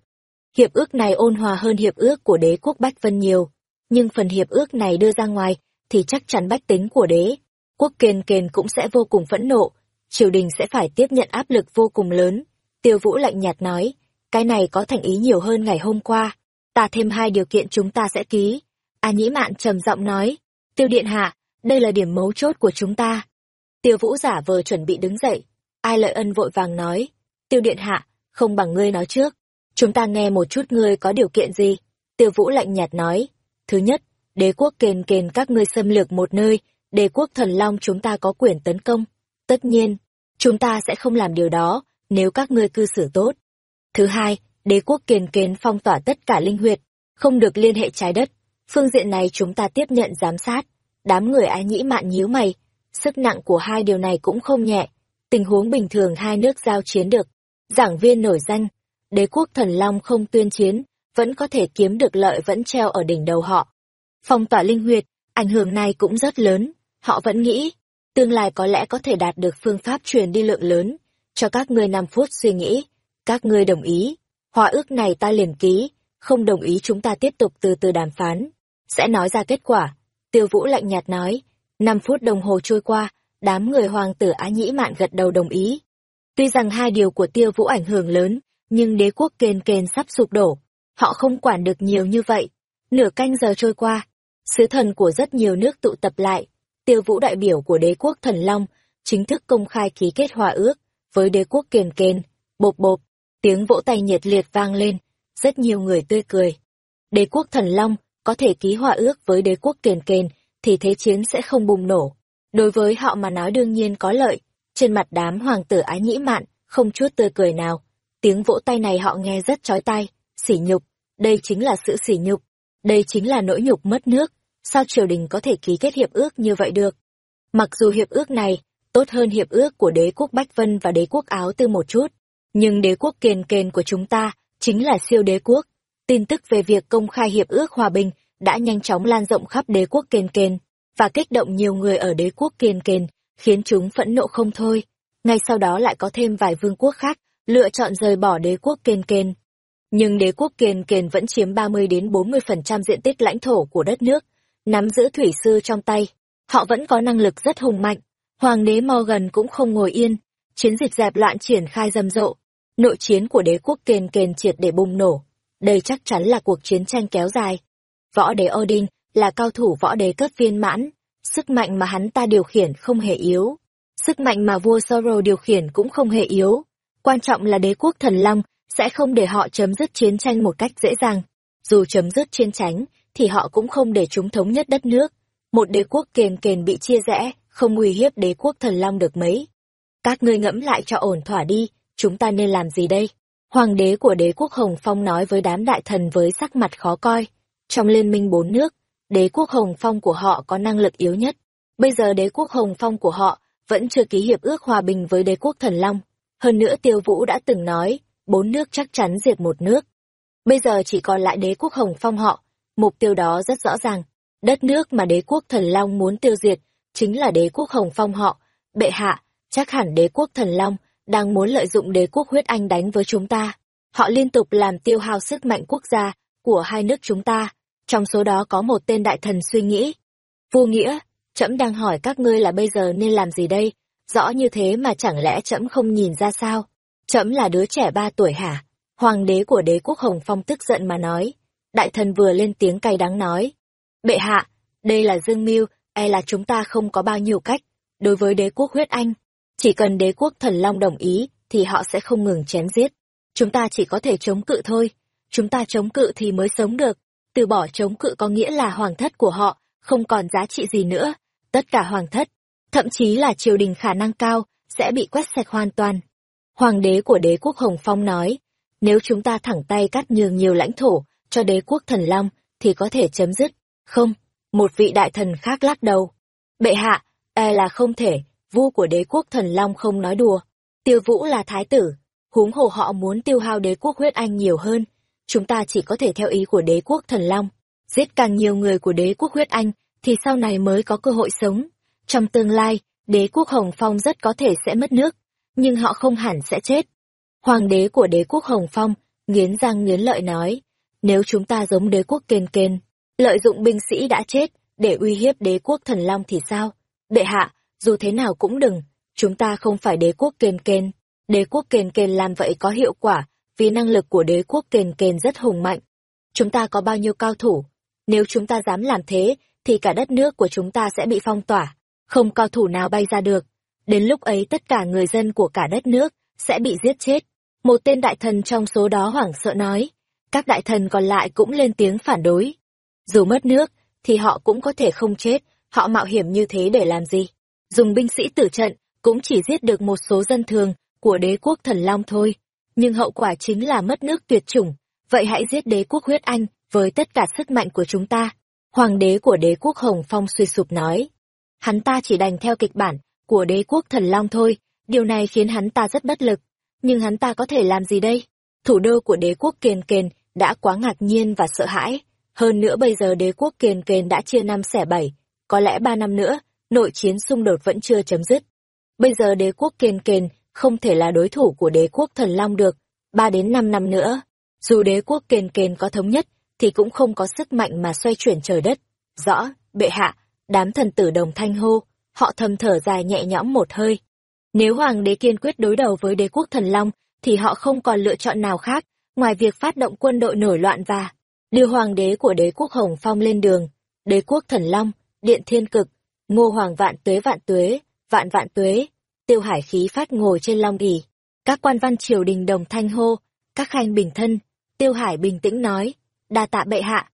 Hiệp ước này ôn hòa hơn hiệp ước của đế quốc Bách Vân nhiều, nhưng phần hiệp ước này đưa ra ngoài thì chắc chắn bách tính của đế. Quốc kền kền cũng sẽ vô cùng phẫn nộ, triều đình sẽ phải tiếp nhận áp lực vô cùng lớn. Tiêu Vũ lạnh nhạt nói, cái này có thành ý nhiều hơn ngày hôm qua. Ta thêm hai điều kiện chúng ta sẽ ký. A Nhĩ Mạn trầm giọng nói, Tiêu Điện Hạ, đây là điểm mấu chốt của chúng ta. Tiêu Vũ giả vờ chuẩn bị đứng dậy. Ai lợi ân vội vàng nói, Tiêu Điện Hạ, không bằng ngươi nói trước. Chúng ta nghe một chút ngươi có điều kiện gì. Tiêu Vũ lạnh nhạt nói, thứ nhất, đế quốc kền kền các ngươi xâm lược một nơi, đế quốc thần long chúng ta có quyền tấn công. Tất nhiên, chúng ta sẽ không làm điều đó, nếu các ngươi cư xử tốt. Thứ hai, đế quốc kiền kiến phong tỏa tất cả linh huyệt, không được liên hệ trái đất. Phương diện này chúng ta tiếp nhận giám sát. Đám người ái nhĩ mạn nhíu mày. Sức nặng của hai điều này cũng không nhẹ. Tình huống bình thường hai nước giao chiến được. Giảng viên nổi danh, đế quốc thần long không tuyên chiến, vẫn có thể kiếm được lợi vẫn treo ở đỉnh đầu họ. Phong tỏa linh huyệt, ảnh hưởng này cũng rất lớn. Họ vẫn nghĩ, tương lai có lẽ có thể đạt được phương pháp truyền đi lượng lớn. Cho các người 5 phút suy nghĩ. Các ngươi đồng ý. Hòa ước này ta liền ký. Không đồng ý chúng ta tiếp tục từ từ đàm phán. Sẽ nói ra kết quả. Tiêu Vũ lạnh nhạt nói. năm phút đồng hồ trôi qua, đám người hoàng tử Á Nhĩ Mạn gật đầu đồng ý. Tuy rằng hai điều của Tiêu Vũ ảnh hưởng lớn, nhưng đế quốc kền kền sắp sụp đổ. Họ không quản được nhiều như vậy. Nửa canh giờ trôi qua, sứ thần của rất nhiều nước tụ tập lại. Tiêu Vũ đại biểu của đế quốc Thần Long chính thức công khai ký kết hòa ước với đế quốc kền kền, bộp bộp, tiếng vỗ tay nhiệt liệt vang lên, rất nhiều người tươi cười. Đế quốc thần long có thể ký hòa ước với đế quốc kiền kền thì thế chiến sẽ không bùng nổ. Đối với họ mà nói đương nhiên có lợi, trên mặt đám hoàng tử ái nhĩ mạn, không chút tươi cười nào. Tiếng vỗ tay này họ nghe rất chói tai, sỉ nhục, đây chính là sự sỉ nhục, đây chính là nỗi nhục mất nước, sao triều đình có thể ký kết hiệp ước như vậy được? Mặc dù hiệp ước này tốt hơn hiệp ước của đế quốc Bách Vân và đế quốc Áo Tư một chút. Nhưng đế quốc kền kền của chúng ta chính là siêu đế quốc. Tin tức về việc công khai hiệp ước hòa bình đã nhanh chóng lan rộng khắp đế quốc kền kền và kích động nhiều người ở đế quốc kền kền, khiến chúng phẫn nộ không thôi. Ngay sau đó lại có thêm vài vương quốc khác lựa chọn rời bỏ đế quốc kền kền. Nhưng đế quốc kền kền vẫn chiếm 30 đến 40% diện tích lãnh thổ của đất nước, nắm giữ thủy sư trong tay. Họ vẫn có năng lực rất hùng mạnh, Hoàng đế Morgan cũng không ngồi yên, chiến dịch dẹp loạn triển khai rầm rộ. Nội chiến của đế quốc kền kền triệt để bùng nổ. Đây chắc chắn là cuộc chiến tranh kéo dài. Võ đế Odin là cao thủ võ đế cấp viên mãn, sức mạnh mà hắn ta điều khiển không hề yếu. Sức mạnh mà vua Soro điều khiển cũng không hề yếu. Quan trọng là đế quốc thần long sẽ không để họ chấm dứt chiến tranh một cách dễ dàng. Dù chấm dứt chiến tranh, thì họ cũng không để chúng thống nhất đất nước. Một đế quốc kền kền bị chia rẽ, không uy hiếp đế quốc thần long được mấy. Các ngươi ngẫm lại cho ổn thỏa đi, chúng ta nên làm gì đây? Hoàng đế của đế quốc Hồng Phong nói với đám đại thần với sắc mặt khó coi. Trong liên minh bốn nước, đế quốc Hồng Phong của họ có năng lực yếu nhất. Bây giờ đế quốc Hồng Phong của họ vẫn chưa ký hiệp ước hòa bình với đế quốc thần long. Hơn nữa Tiêu Vũ đã từng nói, bốn nước chắc chắn diệt một nước. Bây giờ chỉ còn lại đế quốc Hồng Phong họ, mục tiêu đó rất rõ ràng. Đất nước mà đế quốc thần long muốn tiêu diệt chính là đế quốc Hồng Phong họ. Bệ hạ, chắc hẳn đế quốc Thần Long đang muốn lợi dụng đế quốc huyết anh đánh với chúng ta. Họ liên tục làm tiêu hao sức mạnh quốc gia của hai nước chúng ta. Trong số đó có một tên đại thần suy nghĩ. Vô nghĩa, trẫm đang hỏi các ngươi là bây giờ nên làm gì đây? Rõ như thế mà chẳng lẽ trẫm không nhìn ra sao? Trẫm là đứa trẻ ba tuổi hả? Hoàng đế của đế quốc Hồng Phong tức giận mà nói. Đại thần vừa lên tiếng cay đắng nói. Bệ hạ, đây là Dương Mưu e là chúng ta không có bao nhiêu cách. Đối với đế quốc huyết anh, chỉ cần đế quốc thần long đồng ý, thì họ sẽ không ngừng chém giết. Chúng ta chỉ có thể chống cự thôi. Chúng ta chống cự thì mới sống được. Từ bỏ chống cự có nghĩa là hoàng thất của họ không còn giá trị gì nữa. Tất cả hoàng thất, thậm chí là triều đình khả năng cao, sẽ bị quét sạch hoàn toàn. Hoàng đế của đế quốc Hồng Phong nói, nếu chúng ta thẳng tay cắt nhường nhiều lãnh thổ cho đế quốc thần long, thì có thể chấm dứt. Không, Một vị đại thần khác lắc đầu. Bệ hạ, e là không thể, vua của đế quốc thần Long không nói đùa. Tiêu Vũ là thái tử, huống hồ họ muốn tiêu hao đế quốc huyết anh nhiều hơn. Chúng ta chỉ có thể theo ý của đế quốc thần Long. Giết càng nhiều người của đế quốc huyết anh, thì sau này mới có cơ hội sống. Trong tương lai, đế quốc Hồng Phong rất có thể sẽ mất nước, nhưng họ không hẳn sẽ chết. Hoàng đế của đế quốc Hồng Phong, nghiến răng nghiến lợi nói, nếu chúng ta giống đế quốc kền kền, lợi dụng binh sĩ đã chết, để uy hiếp đế quốc thần long thì sao? Đệ hạ, dù thế nào cũng đừng, chúng ta không phải đế quốc kền kền. Đế quốc kền kền làm vậy có hiệu quả, vì năng lực của đế quốc kền kền rất hùng mạnh. Chúng ta có bao nhiêu cao thủ? Nếu chúng ta dám làm thế, thì cả đất nước của chúng ta sẽ bị phong tỏa, không cao thủ nào bay ra được. Đến lúc ấy tất cả người dân của cả đất nước sẽ bị giết chết. Một tên đại thần trong số đó hoảng sợ nói. Các đại thần còn lại cũng lên tiếng phản đối. Dù mất nước, thì họ cũng có thể không chết, họ mạo hiểm như thế để làm gì? Dùng binh sĩ tử trận, cũng chỉ giết được một số dân thường của đế quốc thần Long thôi. Nhưng hậu quả chính là mất nước tuyệt chủng. Vậy hãy giết đế quốc huyết anh với tất cả sức mạnh của chúng ta. Hoàng đế của đế quốc Hồng Phong suy sụp nói. Hắn ta chỉ đành theo kịch bản của đế quốc thần Long thôi, điều này khiến hắn ta rất bất lực. Nhưng hắn ta có thể làm gì đây? Thủ đô của đế quốc Kiền Kền đã quá ngạc nhiên và sợ hãi. Hơn nữa bây giờ đế quốc Kiền Kền đã chia năm xẻ bảy, có lẽ ba năm nữa, nội chiến xung đột vẫn chưa chấm dứt. Bây giờ đế quốc kiên Kền không thể là đối thủ của đế quốc thần Long được, ba đến năm năm nữa. Dù đế quốc kiên Kền có thống nhất, thì cũng không có sức mạnh mà xoay chuyển trời đất. Rõ, bệ hạ, đám thần tử đồng thanh hô, họ thầm thở dài nhẹ nhõm một hơi. Nếu hoàng đế kiên quyết đối đầu với đế quốc thần Long, thì họ không còn lựa chọn nào khác, ngoài việc phát động quân đội nổi loạn và đưa hoàng đế của đế quốc Hồng Phong lên đường. Đế quốc thần Long, điện thiên cực, ngô hoàng vạn tuế vạn tuế, vạn vạn tuế, tiêu hải khí phát ngồi trên long ỷ Các quan văn triều đình đồng thanh hô, các khanh bình thân, tiêu hải bình tĩnh nói, đa tạ bệ hạ.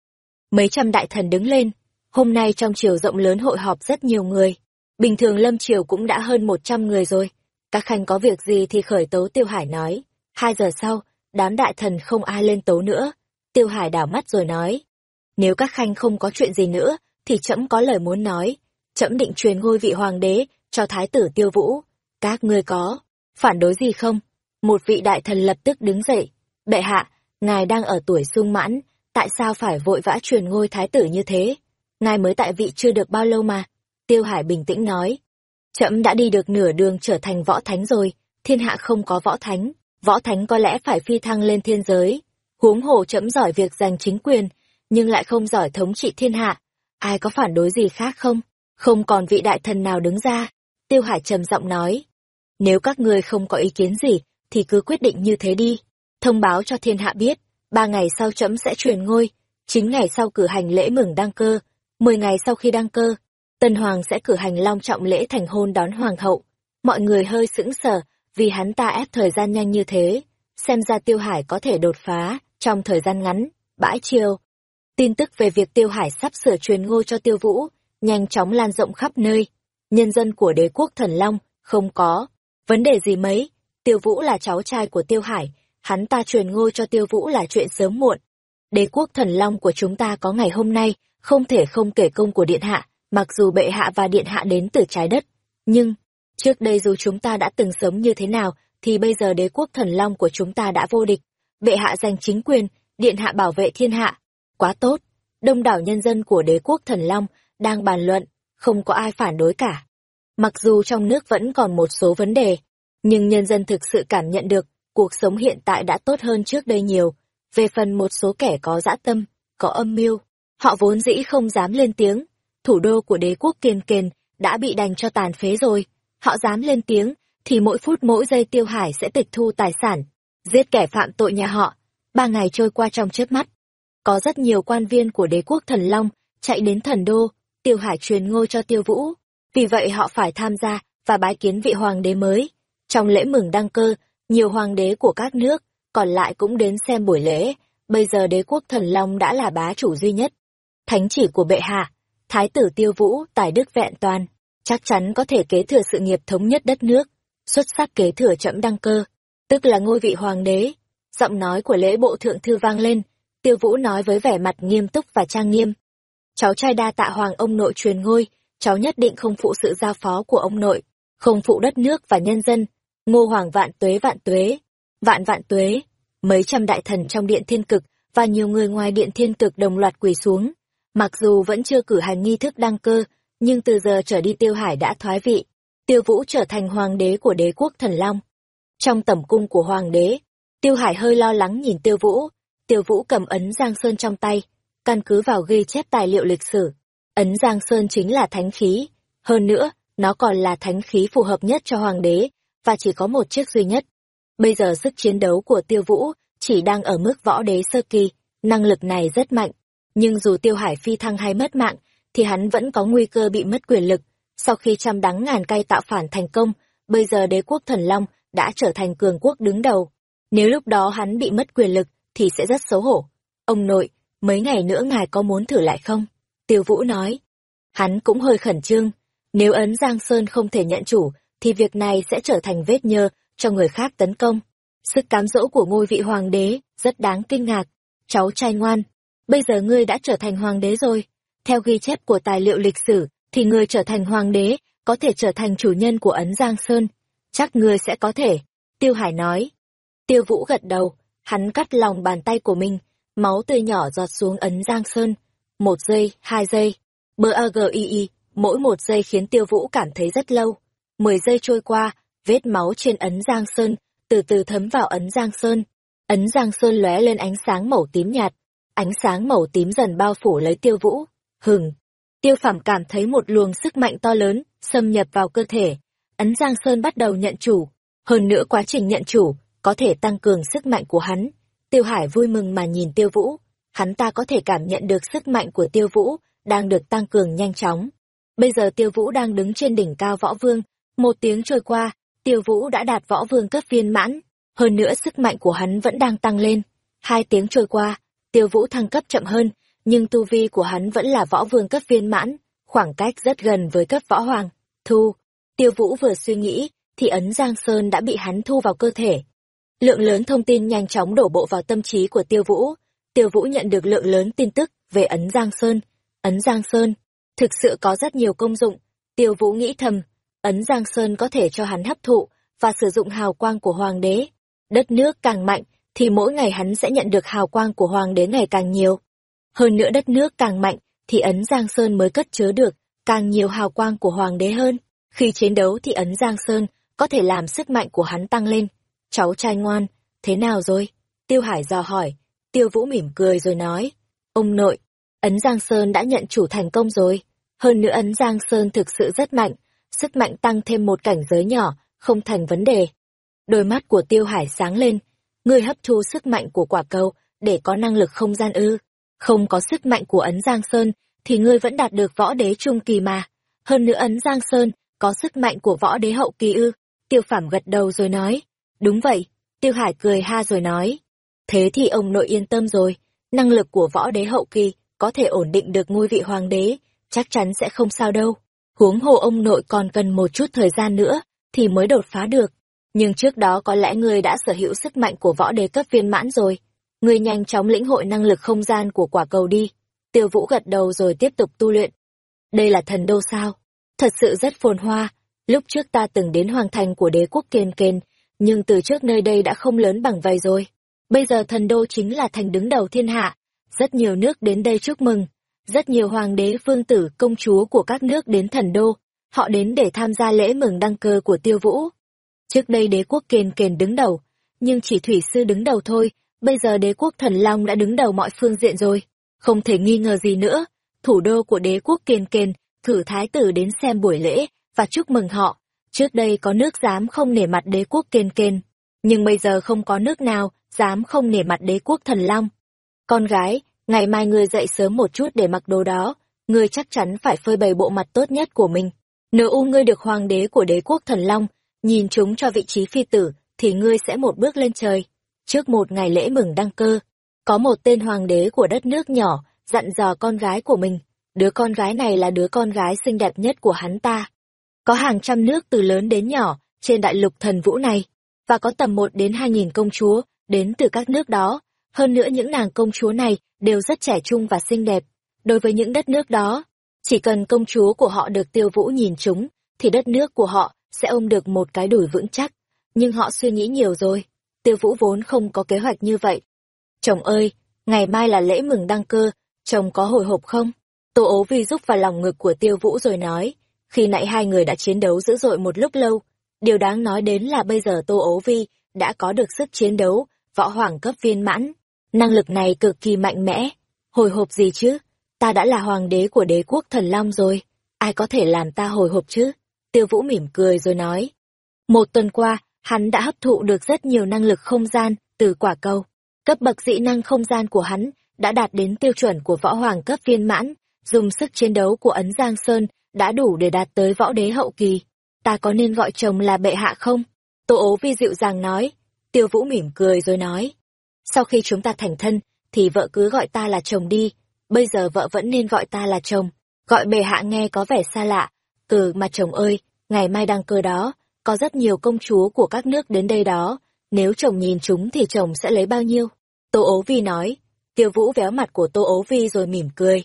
Mấy trăm đại thần đứng lên, hôm nay trong triều rộng lớn hội họp rất nhiều người. Bình thường lâm triều cũng đã hơn một trăm người rồi. Các khanh có việc gì thì khởi tố Tiêu Hải nói. Hai giờ sau, đám đại thần không ai lên tố nữa. Tiêu Hải đảo mắt rồi nói. Nếu các khanh không có chuyện gì nữa, thì trẫm có lời muốn nói. Trẫm định truyền ngôi vị hoàng đế cho thái tử Tiêu Vũ. Các ngươi có phản đối gì không? Một vị đại thần lập tức đứng dậy. Bệ hạ, ngài đang ở tuổi sung mãn, tại sao phải vội vã truyền ngôi thái tử như thế? Ngài mới tại vị chưa được bao lâu mà. Tiêu Hải bình tĩnh nói. Trẫm đã đi được nửa đường trở thành võ thánh rồi, thiên hạ không có võ thánh, võ thánh có lẽ phải phi thăng lên thiên giới. Huống hồ trẫm giỏi việc giành chính quyền, nhưng lại không giỏi thống trị thiên hạ. Ai có phản đối gì khác không? Không còn vị đại thần nào đứng ra. Tiêu Hải trầm giọng nói. Nếu các ngươi không có ý kiến gì, thì cứ quyết định như thế đi. Thông báo cho thiên hạ biết, ba ngày sau trẫm sẽ truyền ngôi, chín ngày sau cử hành lễ mừng đăng cơ, mười ngày sau khi đăng cơ, Tân Hoàng sẽ cử hành long trọng lễ thành hôn đón Hoàng hậu. Mọi người hơi sững sờ, vì hắn ta ép thời gian nhanh như thế. Xem ra Tiêu Hải có thể đột phá, trong thời gian ngắn, bãi chiều. Tin tức về việc Tiêu Hải sắp sửa truyền ngôi cho Tiêu Vũ, nhanh chóng lan rộng khắp nơi. Nhân dân của đế quốc thần Long, không có. Vấn đề gì mấy, Tiêu Vũ là cháu trai của Tiêu Hải, hắn ta truyền ngôi cho Tiêu Vũ là chuyện sớm muộn. Đế quốc thần Long của chúng ta có ngày hôm nay, không thể không kể công của Điện Hạ, mặc dù bệ hạ và điện hạ đến từ trái đất, nhưng, trước đây dù chúng ta đã từng sống như thế nào, thì bây giờ đế quốc thần long của chúng ta đã vô địch. Bệ hạ giành chính quyền, điện hạ bảo vệ thiên hạ. Quá tốt, đông đảo nhân dân của đế quốc thần long đang bàn luận, không có ai phản đối cả. Mặc dù trong nước vẫn còn một số vấn đề, nhưng nhân dân thực sự cảm nhận được cuộc sống hiện tại đã tốt hơn trước đây nhiều. Về phần một số kẻ có dã tâm, có âm mưu, họ vốn dĩ không dám lên tiếng, thủ đô của đế quốc kiên kền đã bị đành cho tàn phế rồi. Họ dám lên tiếng, thì mỗi phút mỗi giây tiêu hải sẽ tịch thu tài sản, giết kẻ phạm tội nhà họ. Ba ngày trôi qua trong chớp mắt. Có rất nhiều quan viên của đế quốc thần Long chạy đến thần đô, tiêu hải truyền ngôi cho tiêu vũ. Vì vậy họ phải tham gia và bái kiến vị hoàng đế mới. Trong lễ mừng đăng cơ, nhiều hoàng đế của các nước, còn lại cũng đến xem buổi lễ. Bây giờ đế quốc thần Long đã là bá chủ duy nhất. Thánh chỉ của bệ hạ Thái tử Tiêu Vũ, tài đức vẹn toàn, chắc chắn có thể kế thừa sự nghiệp thống nhất đất nước, xuất sắc kế thừa chậm đăng cơ, tức là ngôi vị hoàng đế. Giọng nói của lễ bộ thượng thư vang lên, Tiêu Vũ nói với vẻ mặt nghiêm túc và trang nghiêm cháu trai đa tạ hoàng ông nội truyền ngôi, cháu nhất định không phụ sự giao phó của ông nội, không phụ đất nước và nhân dân. Ngô Hoàng vạn tuế vạn tuế, vạn vạn tuế, mấy trăm đại thần trong điện thiên cực và nhiều người ngoài điện thiên cực đồng loạt quỳ xuống. Mặc dù vẫn chưa cử hành nghi thức đăng cơ, nhưng từ giờ trở đi Tiêu Hải đã thoái vị. Tiêu Vũ trở thành hoàng đế của đế quốc thần Long. Trong tẩm cung của hoàng đế, Tiêu Hải hơi lo lắng nhìn Tiêu Vũ. Tiêu Vũ cầm ấn Giang Sơn trong tay, căn cứ vào ghi chép tài liệu lịch sử. Ấn Giang Sơn chính là thánh khí. Hơn nữa, nó còn là thánh khí phù hợp nhất cho hoàng đế, và chỉ có một chiếc duy nhất. Bây giờ sức chiến đấu của Tiêu Vũ chỉ đang ở mức võ đế sơ kỳ, năng lực này rất mạnh. Nhưng dù Tiêu Hải phi thăng hay mất mạng, thì hắn vẫn có nguy cơ bị mất quyền lực. Sau khi trăm đắng ngàn cay tạo phản thành công, bây giờ đế quốc thần Long đã trở thành cường quốc đứng đầu. Nếu lúc đó hắn bị mất quyền lực, thì sẽ rất xấu hổ. Ông nội, mấy ngày nữa ngài có muốn thử lại không? Tiêu Vũ nói. Hắn cũng hơi khẩn trương. Nếu ấn Giang Sơn không thể nhận chủ, thì việc này sẽ trở thành vết nhơ cho người khác tấn công. Sức cám dỗ của ngôi vị hoàng đế rất đáng kinh ngạc. Cháu trai ngoan, bây giờ ngươi đã trở thành hoàng đế rồi. Theo ghi chép của tài liệu lịch sử, thì người trở thành hoàng đế, có thể trở thành chủ nhân của ấn Giang Sơn. Chắc ngươi sẽ có thể. Tiêu Hải nói. Tiêu Vũ gật đầu, hắn cắt lòng bàn tay của mình, máu tươi nhỏ giọt xuống ấn Giang Sơn. Một giây, hai giây. Bơ a g i i, mỗi một giây khiến Tiêu Vũ cảm thấy rất lâu. Mười giây trôi qua, vết máu trên ấn Giang Sơn, từ từ thấm vào ấn Giang Sơn. Ấn Giang Sơn lóe lên ánh sáng màu tím nhạt, ánh sáng màu tím dần bao phủ lấy Tiêu Vũ. Hừng! Tiêu Phàm cảm thấy một luồng sức mạnh to lớn xâm nhập vào cơ thể. Ấn Giang Sơn bắt đầu nhận chủ. Hơn nữa quá trình nhận chủ có thể tăng cường sức mạnh của hắn. Tiêu Hải vui mừng mà nhìn Tiêu Vũ. Hắn ta có thể cảm nhận được sức mạnh của Tiêu Vũ đang được tăng cường nhanh chóng. Bây giờ Tiêu Vũ đang đứng trên đỉnh cao võ vương. Một tiếng trôi qua, Tiêu Vũ đã đạt võ vương cấp viên mãn. Hơn nữa sức mạnh của hắn vẫn đang tăng lên. Hai tiếng trôi qua, Tiêu Vũ thăng cấp chậm hơn, nhưng tu vi của hắn vẫn là võ vương cấp viên mãn, khoảng cách rất gần với cấp võ hoàng. Thu, tiêu vũ vừa suy nghĩ, thì ấn Giang Sơn đã bị hắn thu vào cơ thể. Lượng lớn thông tin nhanh chóng đổ bộ vào tâm trí của tiêu vũ. Tiêu vũ nhận được lượng lớn tin tức về ấn Giang Sơn. Ấn Giang Sơn, thực sự có rất nhiều công dụng. Tiêu vũ nghĩ thầm, ấn Giang Sơn có thể cho hắn hấp thụ và sử dụng hào quang của hoàng đế. Đất nước càng mạnh, thì mỗi ngày hắn sẽ nhận được hào quang của hoàng đế ngày càng nhiều. Hơn nữa đất nước càng mạnh, thì ấn Giang Sơn mới cất chứa được càng nhiều hào quang của hoàng đế hơn. Khi chiến đấu thì ấn Giang Sơn có thể làm sức mạnh của hắn tăng lên. Cháu trai ngoan, thế nào rồi? Tiêu Hải dò hỏi. Tiêu Vũ mỉm cười rồi nói. Ông nội, ấn Giang Sơn đã nhận chủ thành công rồi. Hơn nữa ấn Giang Sơn thực sự rất mạnh, sức mạnh tăng thêm một cảnh giới nhỏ, không thành vấn đề. Đôi mắt của Tiêu Hải sáng lên, ngươi hấp thu sức mạnh của quả cầu để có năng lực không gian ư. Không có sức mạnh của ấn Giang Sơn, thì ngươi vẫn đạt được võ đế trung kỳ mà. Hơn nữa ấn Giang Sơn, có sức mạnh của võ đế hậu kỳ ư. Tiêu Phảm gật đầu rồi nói. Đúng vậy. Tiêu Hải cười ha rồi nói. Thế thì ông nội yên tâm rồi. Năng lực của võ đế hậu kỳ có thể ổn định được ngôi vị hoàng đế, chắc chắn sẽ không sao đâu. Huống hồ ông nội còn cần một chút thời gian nữa, thì mới đột phá được. Nhưng trước đó có lẽ ngươi đã sở hữu sức mạnh của võ đế cấp viên mãn rồi ngươi nhanh chóng lĩnh hội năng lực không gian của quả cầu đi. Tiêu Vũ gật đầu rồi tiếp tục tu luyện. Đây là thần đô sao? Thật sự rất phồn hoa. Lúc trước ta từng đến hoàng thành của đế quốc Kiên Kiên, nhưng từ trước nơi đây đã không lớn bằng vậy rồi. Bây giờ thần đô chính là thành đứng đầu thiên hạ. Rất nhiều nước đến đây chúc mừng. Rất nhiều hoàng đế vương tử công chúa của các nước đến thần đô. Họ đến để tham gia lễ mừng đăng cơ của tiêu vũ. Trước đây đế quốc kền kền đứng đầu, nhưng chỉ thủy sư đứng đầu thôi, Bây giờ đế quốc thần long đã đứng đầu mọi phương diện rồi. Không thể nghi ngờ gì nữa. Thủ đô của đế quốc kền kền, thử thái tử đến xem buổi lễ, và chúc mừng họ. Trước đây có nước dám không nể mặt đế quốc kiên kiên. Nhưng bây giờ không có nước nào dám không nể mặt đế quốc thần long. Con gái, ngày mai ngươi dậy sớm một chút để mặc đồ đó. Ngươi chắc chắn phải phơi bày bộ mặt tốt nhất của mình. Nếu u ngươi được hoàng đế của đế quốc thần long, nhìn chúng cho vị trí phi tử, thì ngươi sẽ một bước lên trời. Trước một ngày lễ mừng đăng cơ, có một tên hoàng đế của đất nước nhỏ dặn dò con gái của mình, đứa con gái này là đứa con gái xinh đẹp nhất của hắn ta. Có hàng trăm nước từ lớn đến nhỏ trên đại lục thần vũ này, và có tầm một đến hai nghìn công chúa đến từ các nước đó. Hơn nữa những nàng công chúa này đều rất trẻ trung và xinh đẹp. đối với những đất nước đó, chỉ cần công chúa của họ được tiêu vũ nhìn chúng, thì đất nước của họ sẽ ôm được một cái đùi vững chắc. Nhưng họ suy nghĩ nhiều rồi, tiêu vũ vốn không có kế hoạch như vậy. Chồng ơi, ngày mai là lễ mừng đăng cơ, chồng có hồi hộp không? Tô ố vi rúc vào lòng ngực của tiêu vũ rồi nói, khi nãy hai người đã chiến đấu dữ dội một lúc lâu, điều đáng nói đến là bây giờ tô ố vi đã có được sức chiến đấu, võ hoàng cấp viên mãn. Năng lực này cực kỳ mạnh mẽ. Hồi hộp gì chứ? Ta đã là hoàng đế của đế quốc thần long rồi. Ai có thể làm ta hồi hộp chứ? Tiêu Vũ mỉm cười rồi nói. Một tuần qua, hắn đã hấp thụ được rất nhiều năng lực không gian từ quả cầu. Cấp bậc dị năng không gian của hắn đã đạt đến tiêu chuẩn của võ hoàng cấp viên mãn, dùng sức chiến đấu của ấn Giang Sơn đã đủ để đạt tới võ đế hậu kỳ. Ta có nên gọi chồng là bệ hạ không? Tô ố vi dịu dàng nói. Tiêu Vũ mỉm cười rồi nói. Sau khi chúng ta thành thân, thì vợ cứ gọi ta là chồng đi. Bây giờ vợ vẫn nên gọi ta là chồng. Gọi bệ hạ nghe có vẻ xa lạ. Ừ mà chồng ơi, ngày mai đang cơ đó, có rất nhiều công chúa của các nước đến đây đó. Nếu chồng nhìn chúng thì chồng sẽ lấy bao nhiêu? Tô ố vi nói. Tiêu Vũ véo mặt của Tô ố vi rồi mỉm cười.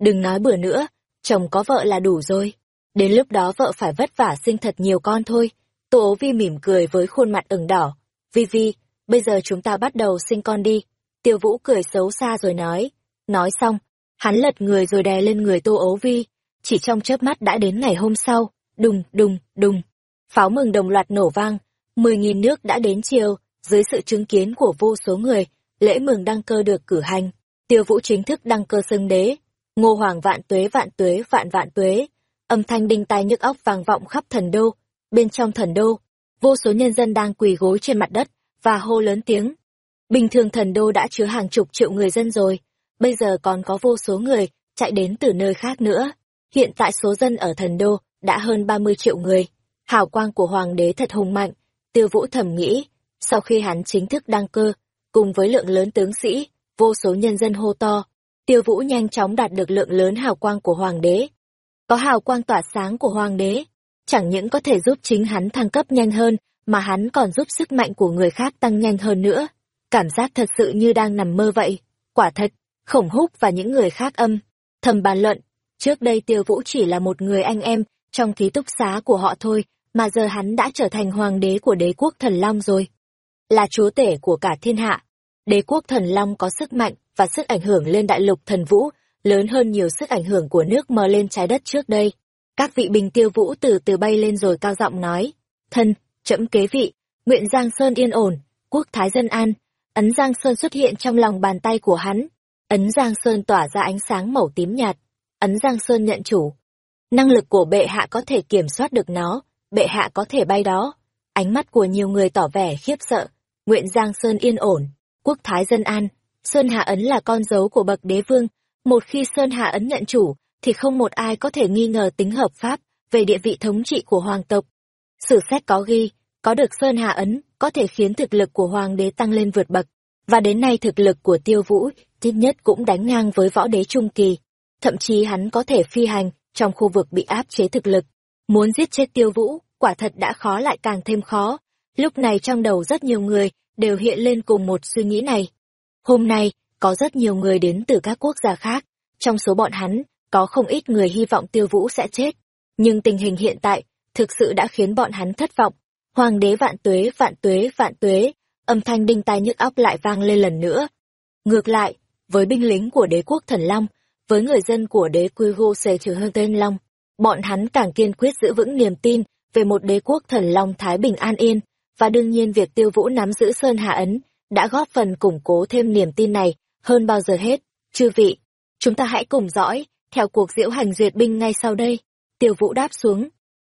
Đừng nói bừa nữa, chồng có vợ là đủ rồi. Đến lúc đó vợ phải vất vả sinh thật nhiều con thôi. Tô ố vi mỉm cười với khuôn mặt ửng đỏ. Vi Vi, bây giờ chúng ta bắt đầu sinh con đi. Tiêu Vũ cười xấu xa rồi nói. Nói xong, hắn lật người rồi đè lên người Tô ố vi. Chỉ trong chớp mắt đã đến ngày hôm sau. Đùng, đùng, đùng. Pháo mừng đồng loạt nổ vang. Mười nghìn nước đã đến chiều, dưới sự chứng kiến của vô số người, lễ mừng đăng cơ được cử hành. Tiêu Vũ chính thức đăng cơ xưng đế. Ngô Hoàng vạn tuế vạn tuế vạn vạn tuế. Âm thanh đinh tai nhức óc vang vọng khắp thần đô. Bên trong thần đô, vô số nhân dân đang quỳ gối trên mặt đất và hô lớn tiếng. Bình thường thần đô đã chứa hàng chục triệu người dân rồi, bây giờ còn có vô số người chạy đến từ nơi khác nữa. Hiện tại số dân ở thần đô đã hơn 30 triệu người. Hào quang của hoàng đế thật hùng mạnh, tiêu vũ thầm nghĩ, sau khi hắn chính thức đăng cơ, cùng với lượng lớn tướng sĩ, vô số nhân dân hô to, tiêu vũ nhanh chóng đạt được lượng lớn hào quang của hoàng đế. Có hào quang tỏa sáng của hoàng đế, chẳng những có thể giúp chính hắn thăng cấp nhanh hơn, mà hắn còn giúp sức mạnh của người khác tăng nhanh hơn nữa. Cảm giác thật sự như đang nằm mơ vậy. Quả thật, khổng húc và những người khác âm, thầm bàn luận. Trước đây tiêu vũ chỉ là một người anh em trong ký túc xá của họ thôi, mà giờ hắn đã trở thành hoàng đế của đế quốc thần Long rồi. Là chúa tể của cả thiên hạ. Đế quốc thần Long có sức mạnh và sức ảnh hưởng lên đại lục thần vũ, lớn hơn nhiều sức ảnh hưởng của nước mờ lên trái đất trước đây. Các vị bình tiêu vũ từ từ bay lên rồi cao giọng nói, thân, trẫm kế vị, nguyện Giang Sơn yên ổn, quốc thái dân an, ấn Giang Sơn xuất hiện trong lòng bàn tay của hắn. Ấn Giang Sơn tỏa ra ánh sáng màu tím nhạt, ấn Giang Sơn nhận chủ. Năng lực của bệ hạ có thể kiểm soát được nó, bệ hạ có thể bay đó. Ánh mắt của nhiều người tỏ vẻ khiếp sợ, nguyện Giang Sơn yên ổn, quốc thái dân an, Sơn Hạ Ấn là con dấu của bậc đế vương, một khi Sơn Hạ Ấn nhận chủ, thì không một ai có thể nghi ngờ tính hợp pháp về địa vị thống trị của hoàng tộc. Sử sách có ghi, có được Sơn Hà Ấn, có thể khiến thực lực của hoàng đế tăng lên vượt bậc, và đến nay thực lực của Tiêu Vũ, ít nhất cũng đánh ngang với võ đế trung kỳ. Thậm chí hắn có thể phi hành trong khu vực bị áp chế thực lực. Muốn giết chết Tiêu Vũ, quả thật đã khó lại càng thêm khó. Lúc này trong đầu rất nhiều người đều hiện lên cùng một suy nghĩ này. Hôm nay, có rất nhiều người đến từ các quốc gia khác, trong số bọn hắn, có không ít người hy vọng Tiêu Vũ sẽ chết. Nhưng tình hình hiện tại thực sự đã khiến bọn hắn thất vọng. Hoàng đế vạn tuế, vạn tuế, vạn tuế, âm thanh đinh tai nhức óc lại vang lên lần nữa. Ngược lại, với binh lính của đế quốc thần Long, với người dân của đế quy hô xề trừ hơn tên Long, bọn hắn càng kiên quyết giữ vững niềm tin về một đế quốc thần Long Thái Bình an yên, và đương nhiên việc tiêu vũ nắm giữ Sơn Hạ Ấn đã góp phần củng cố thêm niềm tin này hơn bao giờ hết. Chư vị, chúng ta hãy cùng dõi, theo cuộc diễu hành duyệt binh ngay sau đây. Tiêu vũ đáp xuống,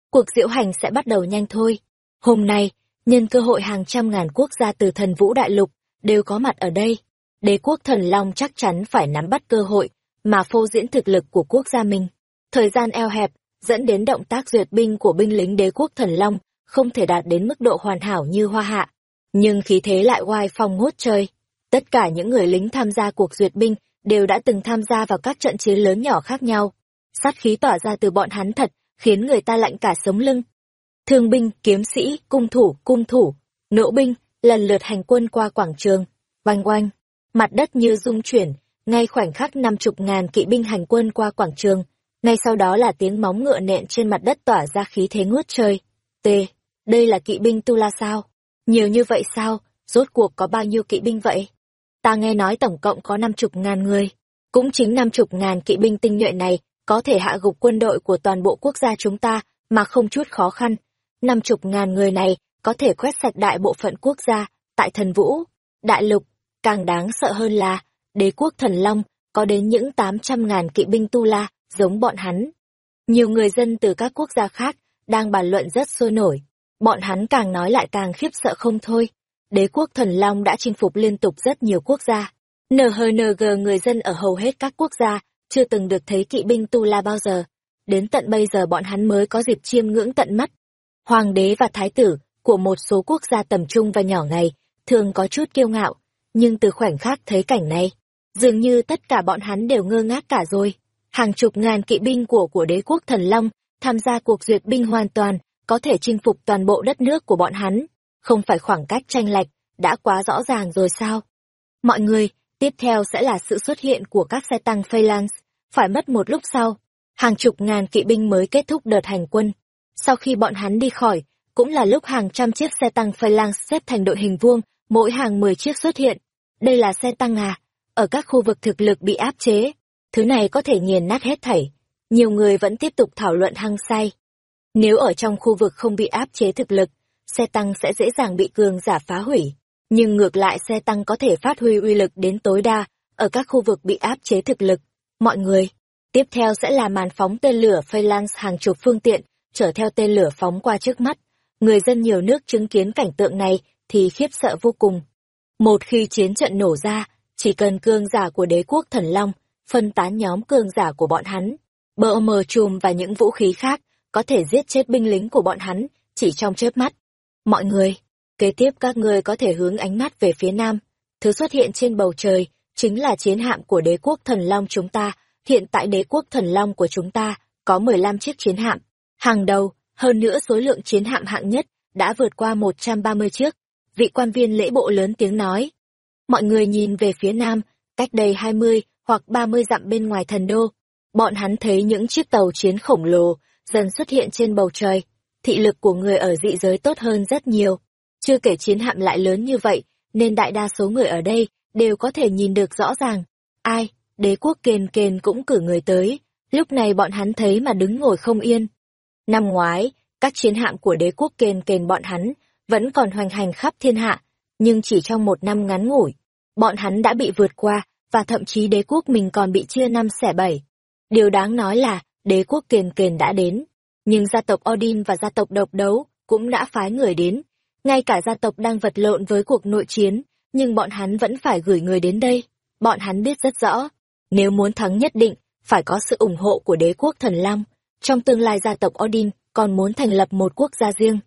cuộc diễu hành sẽ bắt đầu nhanh thôi. Hôm nay, nhân cơ hội hàng trăm ngàn quốc gia từ thần vũ đại lục đều có mặt ở đây. Đế quốc thần Long chắc chắn phải nắm bắt cơ hội mà phô diễn thực lực của quốc gia mình. Thời gian eo hẹp, dẫn đến động tác duyệt binh của binh lính đế quốc thần Long không thể đạt đến mức độ hoàn hảo như hoa hạ. Nhưng khí thế lại oai phong ngút trời. Tất cả những người lính tham gia cuộc duyệt binh đều đã từng tham gia vào các trận chiến lớn nhỏ khác nhau. Sát khí tỏa ra từ bọn hắn thật khiến người ta lạnh cả sống lưng. Thương binh, kiếm sĩ, cung thủ, cung thủ, nỗ binh, lần lượt hành quân qua quảng trường, oanh oanh, mặt đất như rung chuyển, ngay khoảnh khắc năm chục ngàn kỵ binh hành quân qua quảng trường, ngay sau đó là tiếng móng ngựa nện trên mặt đất tỏa ra khí thế ngút trời. T, đây là kỵ binh Tu La sao? Nhiều như vậy sao? Rốt cuộc có bao nhiêu kỵ binh vậy? Ta nghe nói tổng cộng có năm chục ngàn người. Cũng chính năm chục ngàn kỵ binh tinh nhuệ này có thể hạ gục quân đội của toàn bộ quốc gia chúng ta mà không chút khó khăn. Năm chục ngàn người này có thể quét sạch đại bộ phận quốc gia tại thần vũ, đại lục. Càng đáng sợ hơn là, đế quốc thần long có đến những tám trăm ngàn kỵ binh tu la giống bọn hắn. Nhiều người dân từ các quốc gia khác đang bàn luận rất sôi nổi. Bọn hắn càng nói lại càng khiếp sợ không thôi. Đế quốc thần long đã chinh phục liên tục rất nhiều quốc gia. NHNG người dân ở hầu hết các quốc gia chưa từng được thấy kỵ binh tu la bao giờ. Đến tận bây giờ bọn hắn mới có dịp chiêm ngưỡng tận mắt. Hoàng đế và thái tử của một số quốc gia tầm trung và nhỏ ngày thường có chút kiêu ngạo, nhưng từ khoảnh khắc thấy cảnh này, dường như tất cả bọn hắn đều ngơ ngác cả rồi. Hàng chục ngàn kỵ binh của của đế quốc thần Long tham gia cuộc duyệt binh hoàn toàn, có thể chinh phục toàn bộ đất nước của bọn hắn. Không phải khoảng cách tranh lệch, đã quá rõ ràng rồi sao? Mọi người, tiếp theo sẽ là sự xuất hiện của các xe tăng Phalanx. Phải mất một lúc sau, hàng chục ngàn kỵ binh mới kết thúc đợt hành quân. Sau khi bọn hắn đi khỏi, cũng là lúc hàng trăm chiếc xe tăng Phalanx xếp thành đội hình vuông, mỗi hàng 10 chiếc xuất hiện. Đây là xe tăng à? Ở các khu vực thực lực bị áp chế, thứ này có thể nghiền nát hết thảy. Nhiều người vẫn tiếp tục thảo luận hăng say. Nếu ở trong khu vực không bị áp chế thực lực, xe tăng sẽ dễ dàng bị cường giả phá hủy. Nhưng ngược lại xe tăng có thể phát huy uy lực đến tối đa ở các khu vực bị áp chế thực lực. Mọi người, tiếp theo sẽ là màn phóng tên lửa Phalanx hàng chục phương tiện, chở theo tên lửa phóng qua trước mắt. Người dân nhiều nước chứng kiến cảnh tượng này thì khiếp sợ vô cùng. Một khi chiến trận nổ ra, chỉ cần cương giả của đế quốc thần long, phân tán nhóm cương giả của bọn hắn, bờ mờ chùm và những vũ khí khác, có thể giết chết binh lính của bọn hắn, chỉ trong chớp mắt. Mọi người, kế tiếp các ngươi có thể hướng ánh mắt về phía nam. Thứ xuất hiện trên bầu trời, chính là chiến hạm của đế quốc thần long chúng ta. Hiện tại đế quốc thần long của chúng ta có 15 chiếc chiến hạm. Hàng đầu, hơn nữa số lượng chiến hạm hạng nhất, đã vượt qua 130 chiếc. Vị quan viên lễ bộ lớn tiếng nói. Mọi người nhìn về phía nam, cách đây 20 hoặc 30 dặm bên ngoài thần đô. Bọn hắn thấy những chiếc tàu chiến khổng lồ dần xuất hiện trên bầu trời. Thị lực của người ở dị giới tốt hơn rất nhiều. Chưa kể chiến hạm lại lớn như vậy, nên đại đa số người ở đây đều có thể nhìn được rõ ràng. Ai, đế quốc kền kền cũng cử người tới, lúc này bọn hắn thấy mà đứng ngồi không yên. Năm ngoái, các chiến hạm của đế quốc kền kền bọn hắn vẫn còn hoành hành khắp thiên hạ, nhưng chỉ trong một năm ngắn ngủi, bọn hắn đã bị vượt qua, và thậm chí đế quốc mình còn bị chia năm xẻ bảy. Điều đáng nói là, đế quốc kền kền đã đến, nhưng gia tộc Odin và gia tộc độc đấu cũng đã phái người đến. Ngay cả gia tộc đang vật lộn với cuộc nội chiến, nhưng bọn hắn vẫn phải gửi người đến đây. Bọn hắn biết rất rõ, nếu muốn thắng nhất định, phải có sự ủng hộ của đế quốc thần Long. Trong tương lai gia tộc Odin còn muốn thành lập một quốc gia riêng.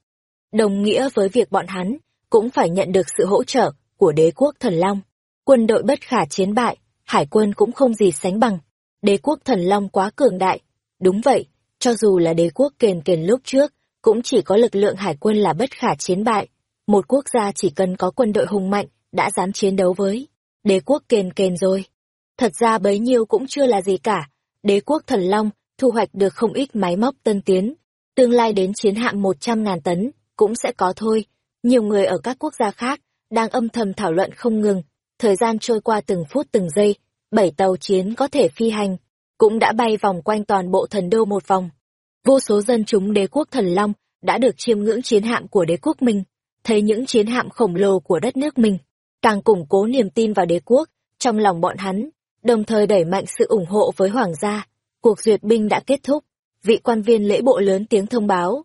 Đồng nghĩa với việc bọn hắn cũng phải nhận được sự hỗ trợ của đế quốc thần Long. Quân đội bất khả chiến bại, hải quân cũng không gì sánh bằng. Đế quốc thần Long quá cường đại. Đúng vậy, cho dù là đế quốc kền kền lúc trước, cũng chỉ có lực lượng hải quân là bất khả chiến bại. Một quốc gia chỉ cần có quân đội hùng mạnh, đã dám chiến đấu với đế quốc kền kền rồi. Thật ra bấy nhiêu cũng chưa là gì cả. Đế quốc thần Long thu hoạch được không ít máy móc tân tiến. Tương lai đến chiến hạm 100.000 tấn, cũng sẽ có thôi. Nhiều người ở các quốc gia khác, đang âm thầm thảo luận không ngừng. Thời gian trôi qua từng phút từng giây, bảy tàu chiến có thể phi hành, cũng đã bay vòng quanh toàn bộ thần đô một vòng. Vô số dân chúng đế quốc thần Long đã được chiêm ngưỡng chiến hạm của đế quốc mình, thấy những chiến hạm khổng lồ của đất nước mình, càng củng cố niềm tin vào đế quốc trong lòng bọn hắn, đồng thời đẩy mạnh sự ủng hộ với hoàng gia. Cuộc duyệt binh đã kết thúc, vị quan viên lễ bộ lớn tiếng thông báo.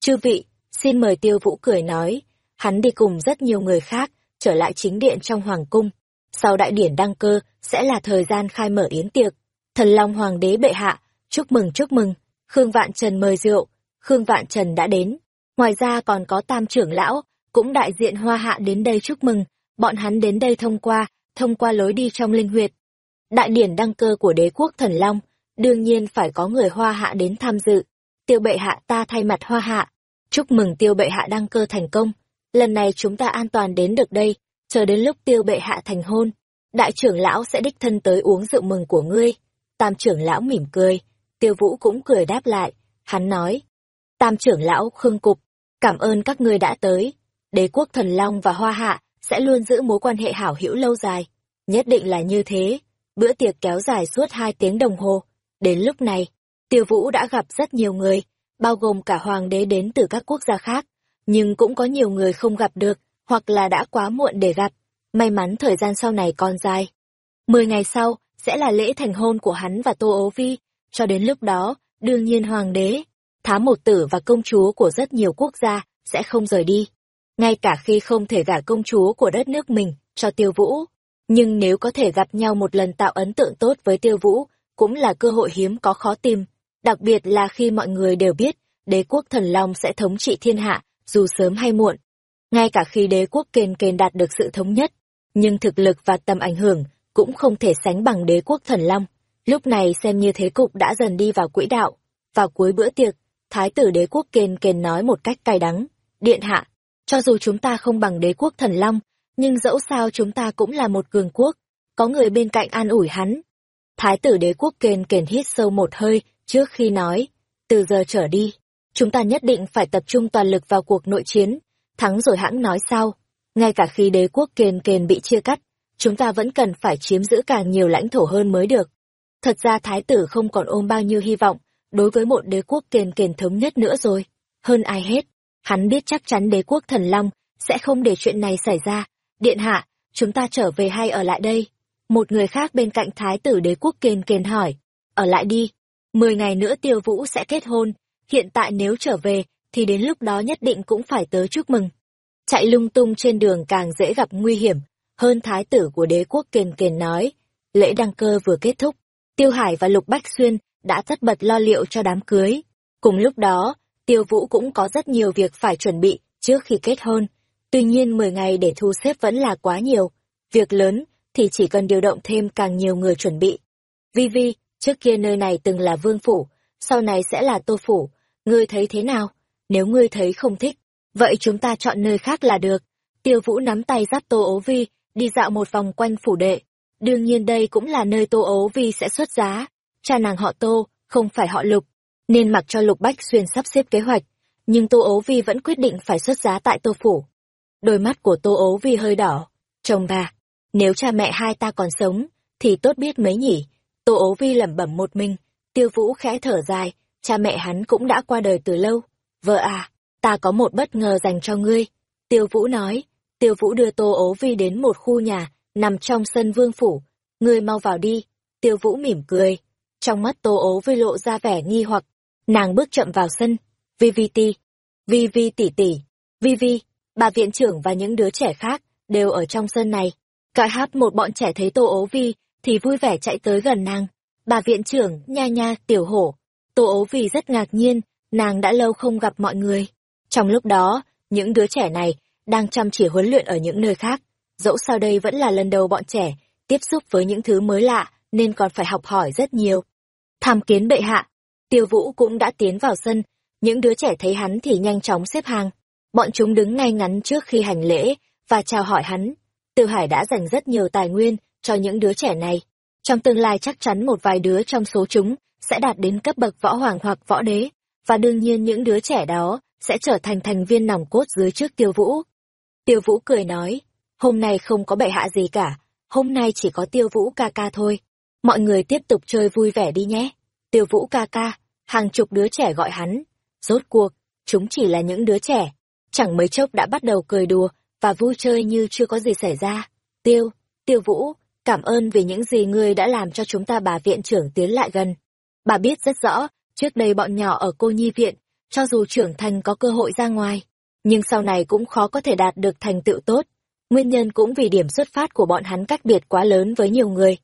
Chư vị, xin mời tiêu vũ cười nói, hắn đi cùng rất nhiều người khác, trở lại chính điện trong hoàng cung. Sau đại điển đăng cơ, sẽ là thời gian khai mở yến tiệc. Thần Long Hoàng đế bệ hạ, chúc mừng chúc mừng, Khương Vạn Trần mời rượu, Khương Vạn Trần đã đến. Ngoài ra còn có tam trưởng lão, cũng đại diện hoa hạ đến đây chúc mừng, bọn hắn đến đây thông qua, thông qua lối đi trong linh huyệt. Đại điển đăng cơ của đế quốc thần Long, đương nhiên phải có người hoa hạ đến tham dự. Tiêu bệ hạ ta thay mặt hoa hạ, chúc mừng tiêu bệ hạ đăng cơ thành công. Lần này chúng ta an toàn đến được đây, chờ đến lúc tiêu bệ hạ thành hôn. đại trưởng lão sẽ đích thân tới uống rượu mừng của ngươi. Tam trưởng lão mỉm cười, tiêu vũ cũng cười đáp lại, hắn nói. Tam trưởng lão khương cục, cảm ơn các ngươi đã tới. Đế quốc thần long và hoa hạ sẽ luôn giữ mối quan hệ hảo hữu lâu dài. Nhất định là như thế. Bữa tiệc kéo dài suốt hai tiếng đồng hồ. Đến lúc này, tiêu vũ đã gặp rất nhiều người, bao gồm cả hoàng đế đến từ các quốc gia khác. Nhưng cũng có nhiều người không gặp được, hoặc là đã quá muộn để gặp. May mắn thời gian sau này còn dài. Mười ngày sau, sẽ là lễ thành hôn của hắn và Tô Ố Vi. Cho đến lúc đó, đương nhiên hoàng đế, thám một tử và công chúa của rất nhiều quốc gia sẽ không rời đi. Ngay cả khi không thể gả công chúa của đất nước mình cho tiêu vũ. Nhưng nếu có thể gặp nhau một lần tạo ấn tượng tốt với tiêu vũ, cũng là cơ hội hiếm có khó tìm. Đặc biệt là khi mọi người đều biết, đế quốc thần long sẽ thống trị thiên hạ, dù sớm hay muộn. Ngay cả khi đế quốc kền kền đạt được sự thống nhất, nhưng thực lực và tầm ảnh hưởng cũng không thể sánh bằng đế quốc thần long. Lúc này xem như thế cục đã dần đi vào quỹ đạo. Vào cuối bữa tiệc, thái tử đế quốc kền kền nói một cách cay đắng. Điện hạ, cho dù chúng ta không bằng đế quốc thần long, nhưng dẫu sao chúng ta cũng là một cường quốc. Có người bên cạnh an ủi hắn. Thái tử đế quốc kền kền hít sâu một hơi trước khi nói. Từ giờ trở đi, chúng ta nhất định phải tập trung toàn lực vào cuộc nội chiến. Thắng rồi hãng nói sao? Ngay cả khi đế quốc kền kền bị chia cắt, chúng ta vẫn cần phải chiếm giữ càng nhiều lãnh thổ hơn mới được. Thật ra thái tử không còn ôm bao nhiêu hy vọng đối với một đế quốc kền kền thống nhất nữa rồi. Hơn ai hết, hắn biết chắc chắn đế quốc thần long sẽ không để chuyện này xảy ra. Điện hạ, chúng ta trở về hay ở lại đây? Một người khác bên cạnh thái tử đế quốc kền kền hỏi. Ở lại đi. Mười ngày nữa tiêu vũ sẽ kết hôn. Hiện tại nếu trở về, thì đến lúc đó nhất định cũng phải tới chúc mừng. Chạy lung tung trên đường càng dễ gặp nguy hiểm, hơn thái tử của đế quốc kền kền nói. Lễ đăng cơ vừa kết thúc, Tiêu Hải và Lục Bách Xuyên đã tất bật lo liệu cho đám cưới. Cùng lúc đó, Tiêu Vũ cũng có rất nhiều việc phải chuẩn bị trước khi kết hôn. Tuy nhiên 10 ngày để thu xếp vẫn là quá nhiều. Việc lớn thì chỉ cần điều động thêm càng nhiều người chuẩn bị. Vi Vi, trước kia nơi này từng là vương phủ, sau này sẽ là tô phủ. Ngươi thấy thế nào? Nếu ngươi thấy không thích, vậy chúng ta chọn nơi khác là được. Tiêu Vũ nắm tay giáp Tô Ố Vi, đi dạo một vòng quanh phủ đệ. Đương nhiên đây cũng là nơi Tô Ố Vi sẽ xuất giá. Cha nàng họ Tô, không phải họ Lục, nên mặc cho Lục Bách Xuyên sắp xếp kế hoạch. Nhưng Tô Ố Vi vẫn quyết định phải xuất giá tại Tô Phủ. Đôi mắt của Tô Ố Vi hơi đỏ. Chồng bà, nếu cha mẹ hai ta còn sống, thì tốt biết mấy nhỉ. Tô Ố Vi lẩm bẩm một mình, tiêu vũ khẽ thở dài, cha mẹ hắn cũng đã qua đời từ lâu. Vợ à, ta có một bất ngờ dành cho ngươi. Tiêu vũ nói, tiêu vũ đưa Tô Ố Vi đến một khu nhà, nằm trong sân vương phủ. Ngươi mau vào đi. Tiêu vũ mỉm cười. Trong mắt Tô Ố Vi lộ ra vẻ nghi hoặc. Nàng bước chậm vào sân. Vi Vi ti. Vi Vi tỷ tỷ. Vi Vi, bà viện trưởng và những đứa trẻ khác đều ở trong sân này. Cõi hát một bọn trẻ thấy Tô Ố Vi thì vui vẻ chạy tới gần nàng. Bà viện trưởng, nha nha, tiểu hổ. Tô ố Vi rất ngạc nhiên, nàng đã lâu không gặp mọi người. Trong lúc đó, những đứa trẻ này đang chăm chỉ huấn luyện ở những nơi khác. Dẫu sao đây vẫn là lần đầu bọn trẻ tiếp xúc với những thứ mới lạ, nên còn phải học hỏi rất nhiều. Tham kiến bệ hạ, tiêu vũ cũng đã tiến vào sân, những đứa trẻ thấy hắn thì nhanh chóng xếp hàng. Bọn chúng đứng ngay ngắn trước khi hành lễ, và chào hỏi hắn. Tiêu Hải đã dành rất nhiều tài nguyên cho những đứa trẻ này. Trong tương lai chắc chắn một vài đứa trong số chúng sẽ đạt đến cấp bậc võ hoàng hoặc võ đế, và đương nhiên những đứa trẻ đó sẽ trở thành thành viên nòng cốt dưới trước tiêu vũ. Tiêu vũ cười nói, hôm nay không có bệ hạ gì cả, hôm nay chỉ có tiêu vũ ca ca thôi. Mọi người tiếp tục chơi vui vẻ đi nhé. Tiêu vũ ca ca, hàng chục đứa trẻ gọi hắn. Rốt cuộc, chúng chỉ là những đứa trẻ. Chẳng mấy chốc đã bắt đầu cười đùa và vui chơi như chưa có gì xảy ra. Tiêu, tiêu vũ, cảm ơn vì những gì ngươi đã làm cho chúng ta bà viện trưởng tiến lại gần. Bà biết rất rõ, trước đây bọn nhỏ ở cô nhi viện, cho dù trưởng thành có cơ hội ra ngoài, nhưng sau này cũng khó có thể đạt được thành tựu tốt. Nguyên nhân cũng vì điểm xuất phát của bọn hắn cách biệt quá lớn với nhiều người.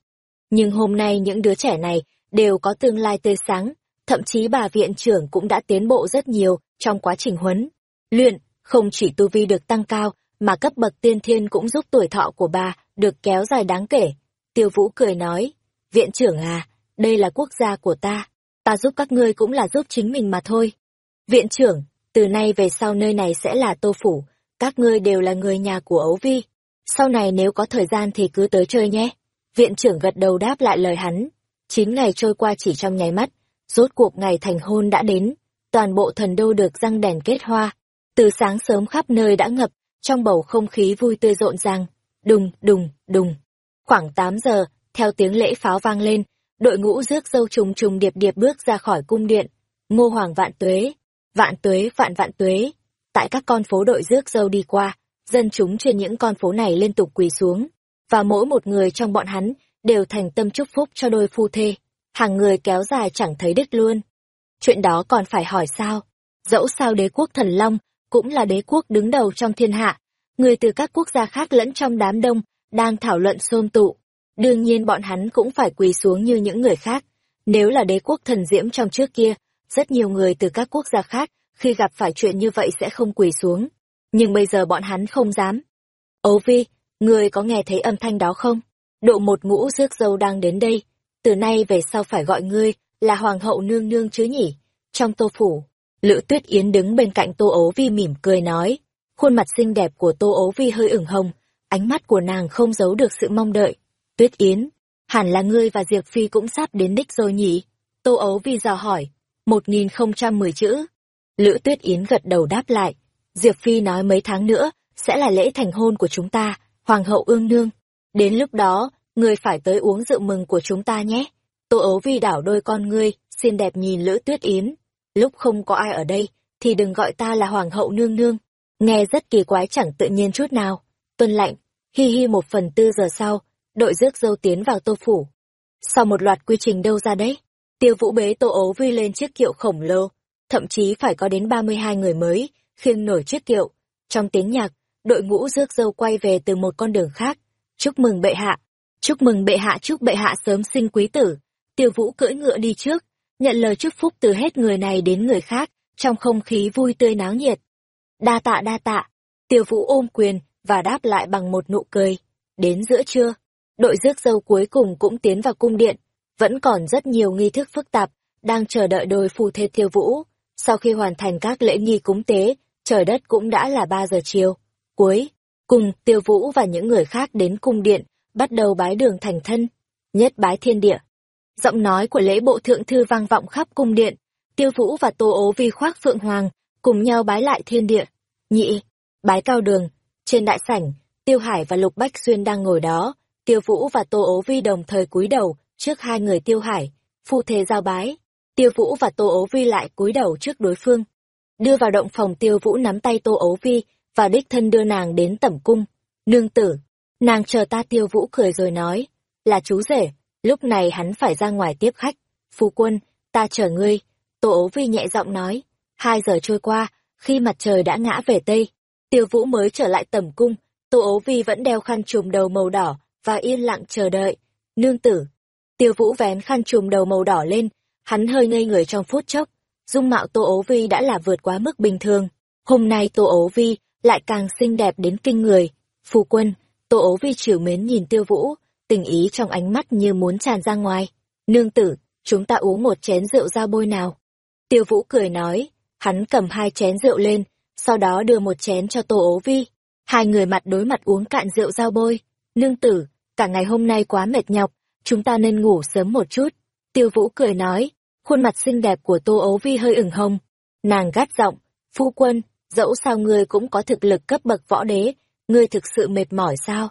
Nhưng hôm nay những đứa trẻ này đều có tương lai tươi sáng, thậm chí bà viện trưởng cũng đã tiến bộ rất nhiều trong quá trình huấn. Luyện, không chỉ tu vi được tăng cao, mà cấp bậc tiên thiên cũng giúp tuổi thọ của bà được kéo dài đáng kể. Tiêu Vũ cười nói, viện trưởng à, đây là quốc gia của ta, ta giúp các ngươi cũng là giúp chính mình mà thôi. Viện trưởng, từ nay về sau nơi này sẽ là tô phủ, các ngươi đều là người nhà của ấu vi. Sau này nếu có thời gian thì cứ tới chơi nhé. Viện trưởng gật đầu đáp lại lời hắn. Chín ngày trôi qua chỉ trong nháy mắt, rốt cuộc ngày thành hôn đã đến. Toàn bộ thần đô được răng đèn kết hoa. Từ sáng sớm khắp nơi đã ngập, trong bầu không khí vui tươi rộn ràng. Đùng, đùng, đùng. Khoảng 8 giờ, theo tiếng lễ pháo vang lên, đội ngũ rước dâu trùng trùng điệp điệp bước ra khỏi cung điện. Ngô Hoàng vạn tuế, vạn tuế vạn vạn tuế. Tại các con phố đội rước dâu đi qua, dân chúng trên những con phố này liên tục quỳ xuống, và mỗi một người trong bọn hắn đều thành tâm chúc phúc cho đôi phu thê. Hàng người kéo dài chẳng thấy đứt luôn. Chuyện đó còn phải hỏi sao? Dẫu sao đế quốc thần Long cũng là đế quốc đứng đầu trong thiên hạ, người từ các quốc gia khác lẫn trong đám đông đang thảo luận xôm tụ. Đương nhiên bọn hắn cũng phải quỳ xuống như những người khác. Nếu là đế quốc thần diễm trong trước kia, rất nhiều người từ các quốc gia khác khi gặp phải chuyện như vậy sẽ không quỳ xuống. Nhưng bây giờ bọn hắn không dám. Ấu vi, người có nghe thấy âm thanh đó không? Độ một ngũ rước dâu đang đến đây. Từ nay về sau phải gọi ngươi là hoàng hậu nương nương chứ nhỉ? Trong tô phủ, Lữ Tuyết Yến đứng bên cạnh Tô Ấu Vi mỉm cười nói. Khuôn mặt xinh đẹp của Tô Ấu Vi hơi ửng hồng, ánh mắt của nàng không giấu được sự mong đợi. Tuyết Yến, hẳn là ngươi và Diệp Phi cũng sắp đến đích rồi nhỉ? Tô Ấu Vi dò hỏi. Một nghìn không trăm mười chữ. Lữ Tuyết Yến gật đầu đáp lại. Diệp Phi nói mấy tháng nữa, sẽ là lễ thành hôn của chúng ta, Hoàng hậu ương nương. Đến lúc đó, ngươi phải tới uống rượu mừng của chúng ta nhé. Tô ấu vi đảo đôi con ngươi, xinh đẹp nhìn Lữ Tuyết Yến. Lúc không có ai ở đây, thì đừng gọi ta là Hoàng hậu nương nương. Nghe rất kỳ quái chẳng tự nhiên chút nào. Tuân lạnh, hi hi một phần tư giờ sau, đội rước dâu tiến vào tô phủ. Sau một loạt quy trình đâu ra đấy, tiêu vũ bế tô ấu vi lên chiếc kiệu khổng lồ, thậm chí phải có đến 32 người mới, khiêng nổi chiếc kiệu. Trong tiếng nhạc, đội ngũ rước dâu quay về từ một con đường khác. Chúc mừng bệ hạ! Chúc mừng bệ hạ chúc bệ hạ sớm sinh quý tử. Tiêu vũ cưỡi ngựa đi trước, nhận lời chúc phúc từ hết người này đến người khác, trong không khí vui tươi náo nhiệt. Đa tạ đa tạ, tiêu vũ ôm quyền và đáp lại bằng một nụ cười. Đến giữa trưa, đội rước dâu cuối cùng cũng tiến vào cung điện, vẫn còn rất nhiều nghi thức phức tạp, đang chờ đợi đôi phu thê tiêu vũ. Sau khi hoàn thành các lễ nghi cúng tế, trời đất cũng đã là ba giờ chiều. Cuối, cùng tiêu vũ và những người khác đến cung điện, bắt đầu bái đường thành thân, nhất bái thiên địa. Giọng nói của lễ bộ thượng thư vang vọng khắp cung điện, tiêu vũ và tô ố vi khoác phượng hoàng, cùng nhau bái lại thiên địa. Nhị, bái cao đường, trên đại sảnh, tiêu hải và lục bách xuyên đang ngồi đó, tiêu vũ và tô ố vi đồng thời cúi đầu, trước hai người tiêu hải, phu thề giao bái. Tiêu Vũ và Tô ấu Vi lại cúi đầu trước đối phương. Đưa vào động phòng Tiêu Vũ nắm tay Tô ấu Vi và đích thân đưa nàng đến tẩm cung. Nương tử, nàng chờ ta Tiêu Vũ cười rồi nói, là chú rể, lúc này hắn phải ra ngoài tiếp khách. Phu quân, ta chờ ngươi. Tô ấu Vi nhẹ giọng nói, hai giờ trôi qua, khi mặt trời đã ngã về Tây, Tiêu Vũ mới trở lại tẩm cung, Tô ấu Vi vẫn đeo khăn trùm đầu màu đỏ và yên lặng chờ đợi. Nương tử, Tiêu Vũ vén khăn trùm đầu màu đỏ lên, Hắn hơi ngây người trong phút chốc, dung mạo Tô Ố Vi đã là vượt quá mức bình thường. Hôm nay Tô Ố Vi lại càng xinh đẹp đến kinh người. Phu quân, Tô Ố Vi chiều mến nhìn Tiêu Vũ, tình ý trong ánh mắt như muốn tràn ra ngoài. Nương tử, chúng ta uống một chén rượu ra bôi nào. Tiêu Vũ cười nói, hắn cầm hai chén rượu lên, sau đó đưa một chén cho Tô Ố Vi. Hai người mặt đối mặt uống cạn rượu giao bôi. Nương tử, cả ngày hôm nay quá mệt nhọc, chúng ta nên ngủ sớm một chút. Tiêu Vũ cười nói, khuôn mặt xinh đẹp của Tô Ấu Vi hơi ửng hồng. Nàng gắt giọng, phu quân, dẫu sao ngươi cũng có thực lực cấp bậc võ đế, ngươi thực sự mệt mỏi sao?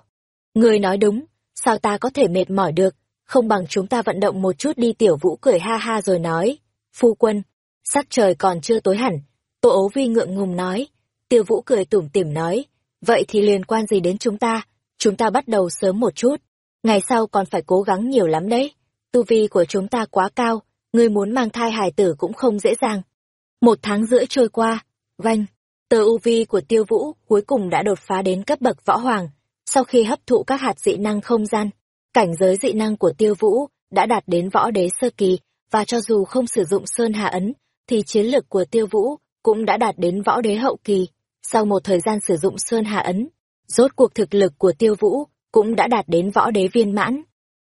Ngươi nói đúng, sao ta có thể mệt mỏi được, không bằng chúng ta vận động một chút đi tiểu vũ cười ha ha rồi nói. Phu quân, sắc trời còn chưa tối hẳn, Tô Ấu Vi ngượng ngùng nói. Tiêu vũ cười tủm tỉm nói, vậy thì liên quan gì đến chúng ta, chúng ta bắt đầu sớm một chút, ngày sau còn phải cố gắng nhiều lắm đấy tu vi của chúng ta quá cao, ngươi muốn mang thai hài tử cũng không dễ dàng. Một tháng rưỡi trôi qua, vanh, tờ u vi của tiêu vũ cuối cùng đã đột phá đến cấp bậc võ hoàng. Sau khi hấp thụ các hạt dị năng không gian, cảnh giới dị năng của tiêu vũ đã đạt đến võ đế sơ kỳ, và cho dù không sử dụng sơn hạ ấn, thì chiến lược của tiêu vũ cũng đã đạt đến võ đế hậu kỳ. Sau một thời gian sử dụng sơn hạ ấn, rốt cuộc thực lực của tiêu vũ cũng đã đạt đến võ đế viên mãn.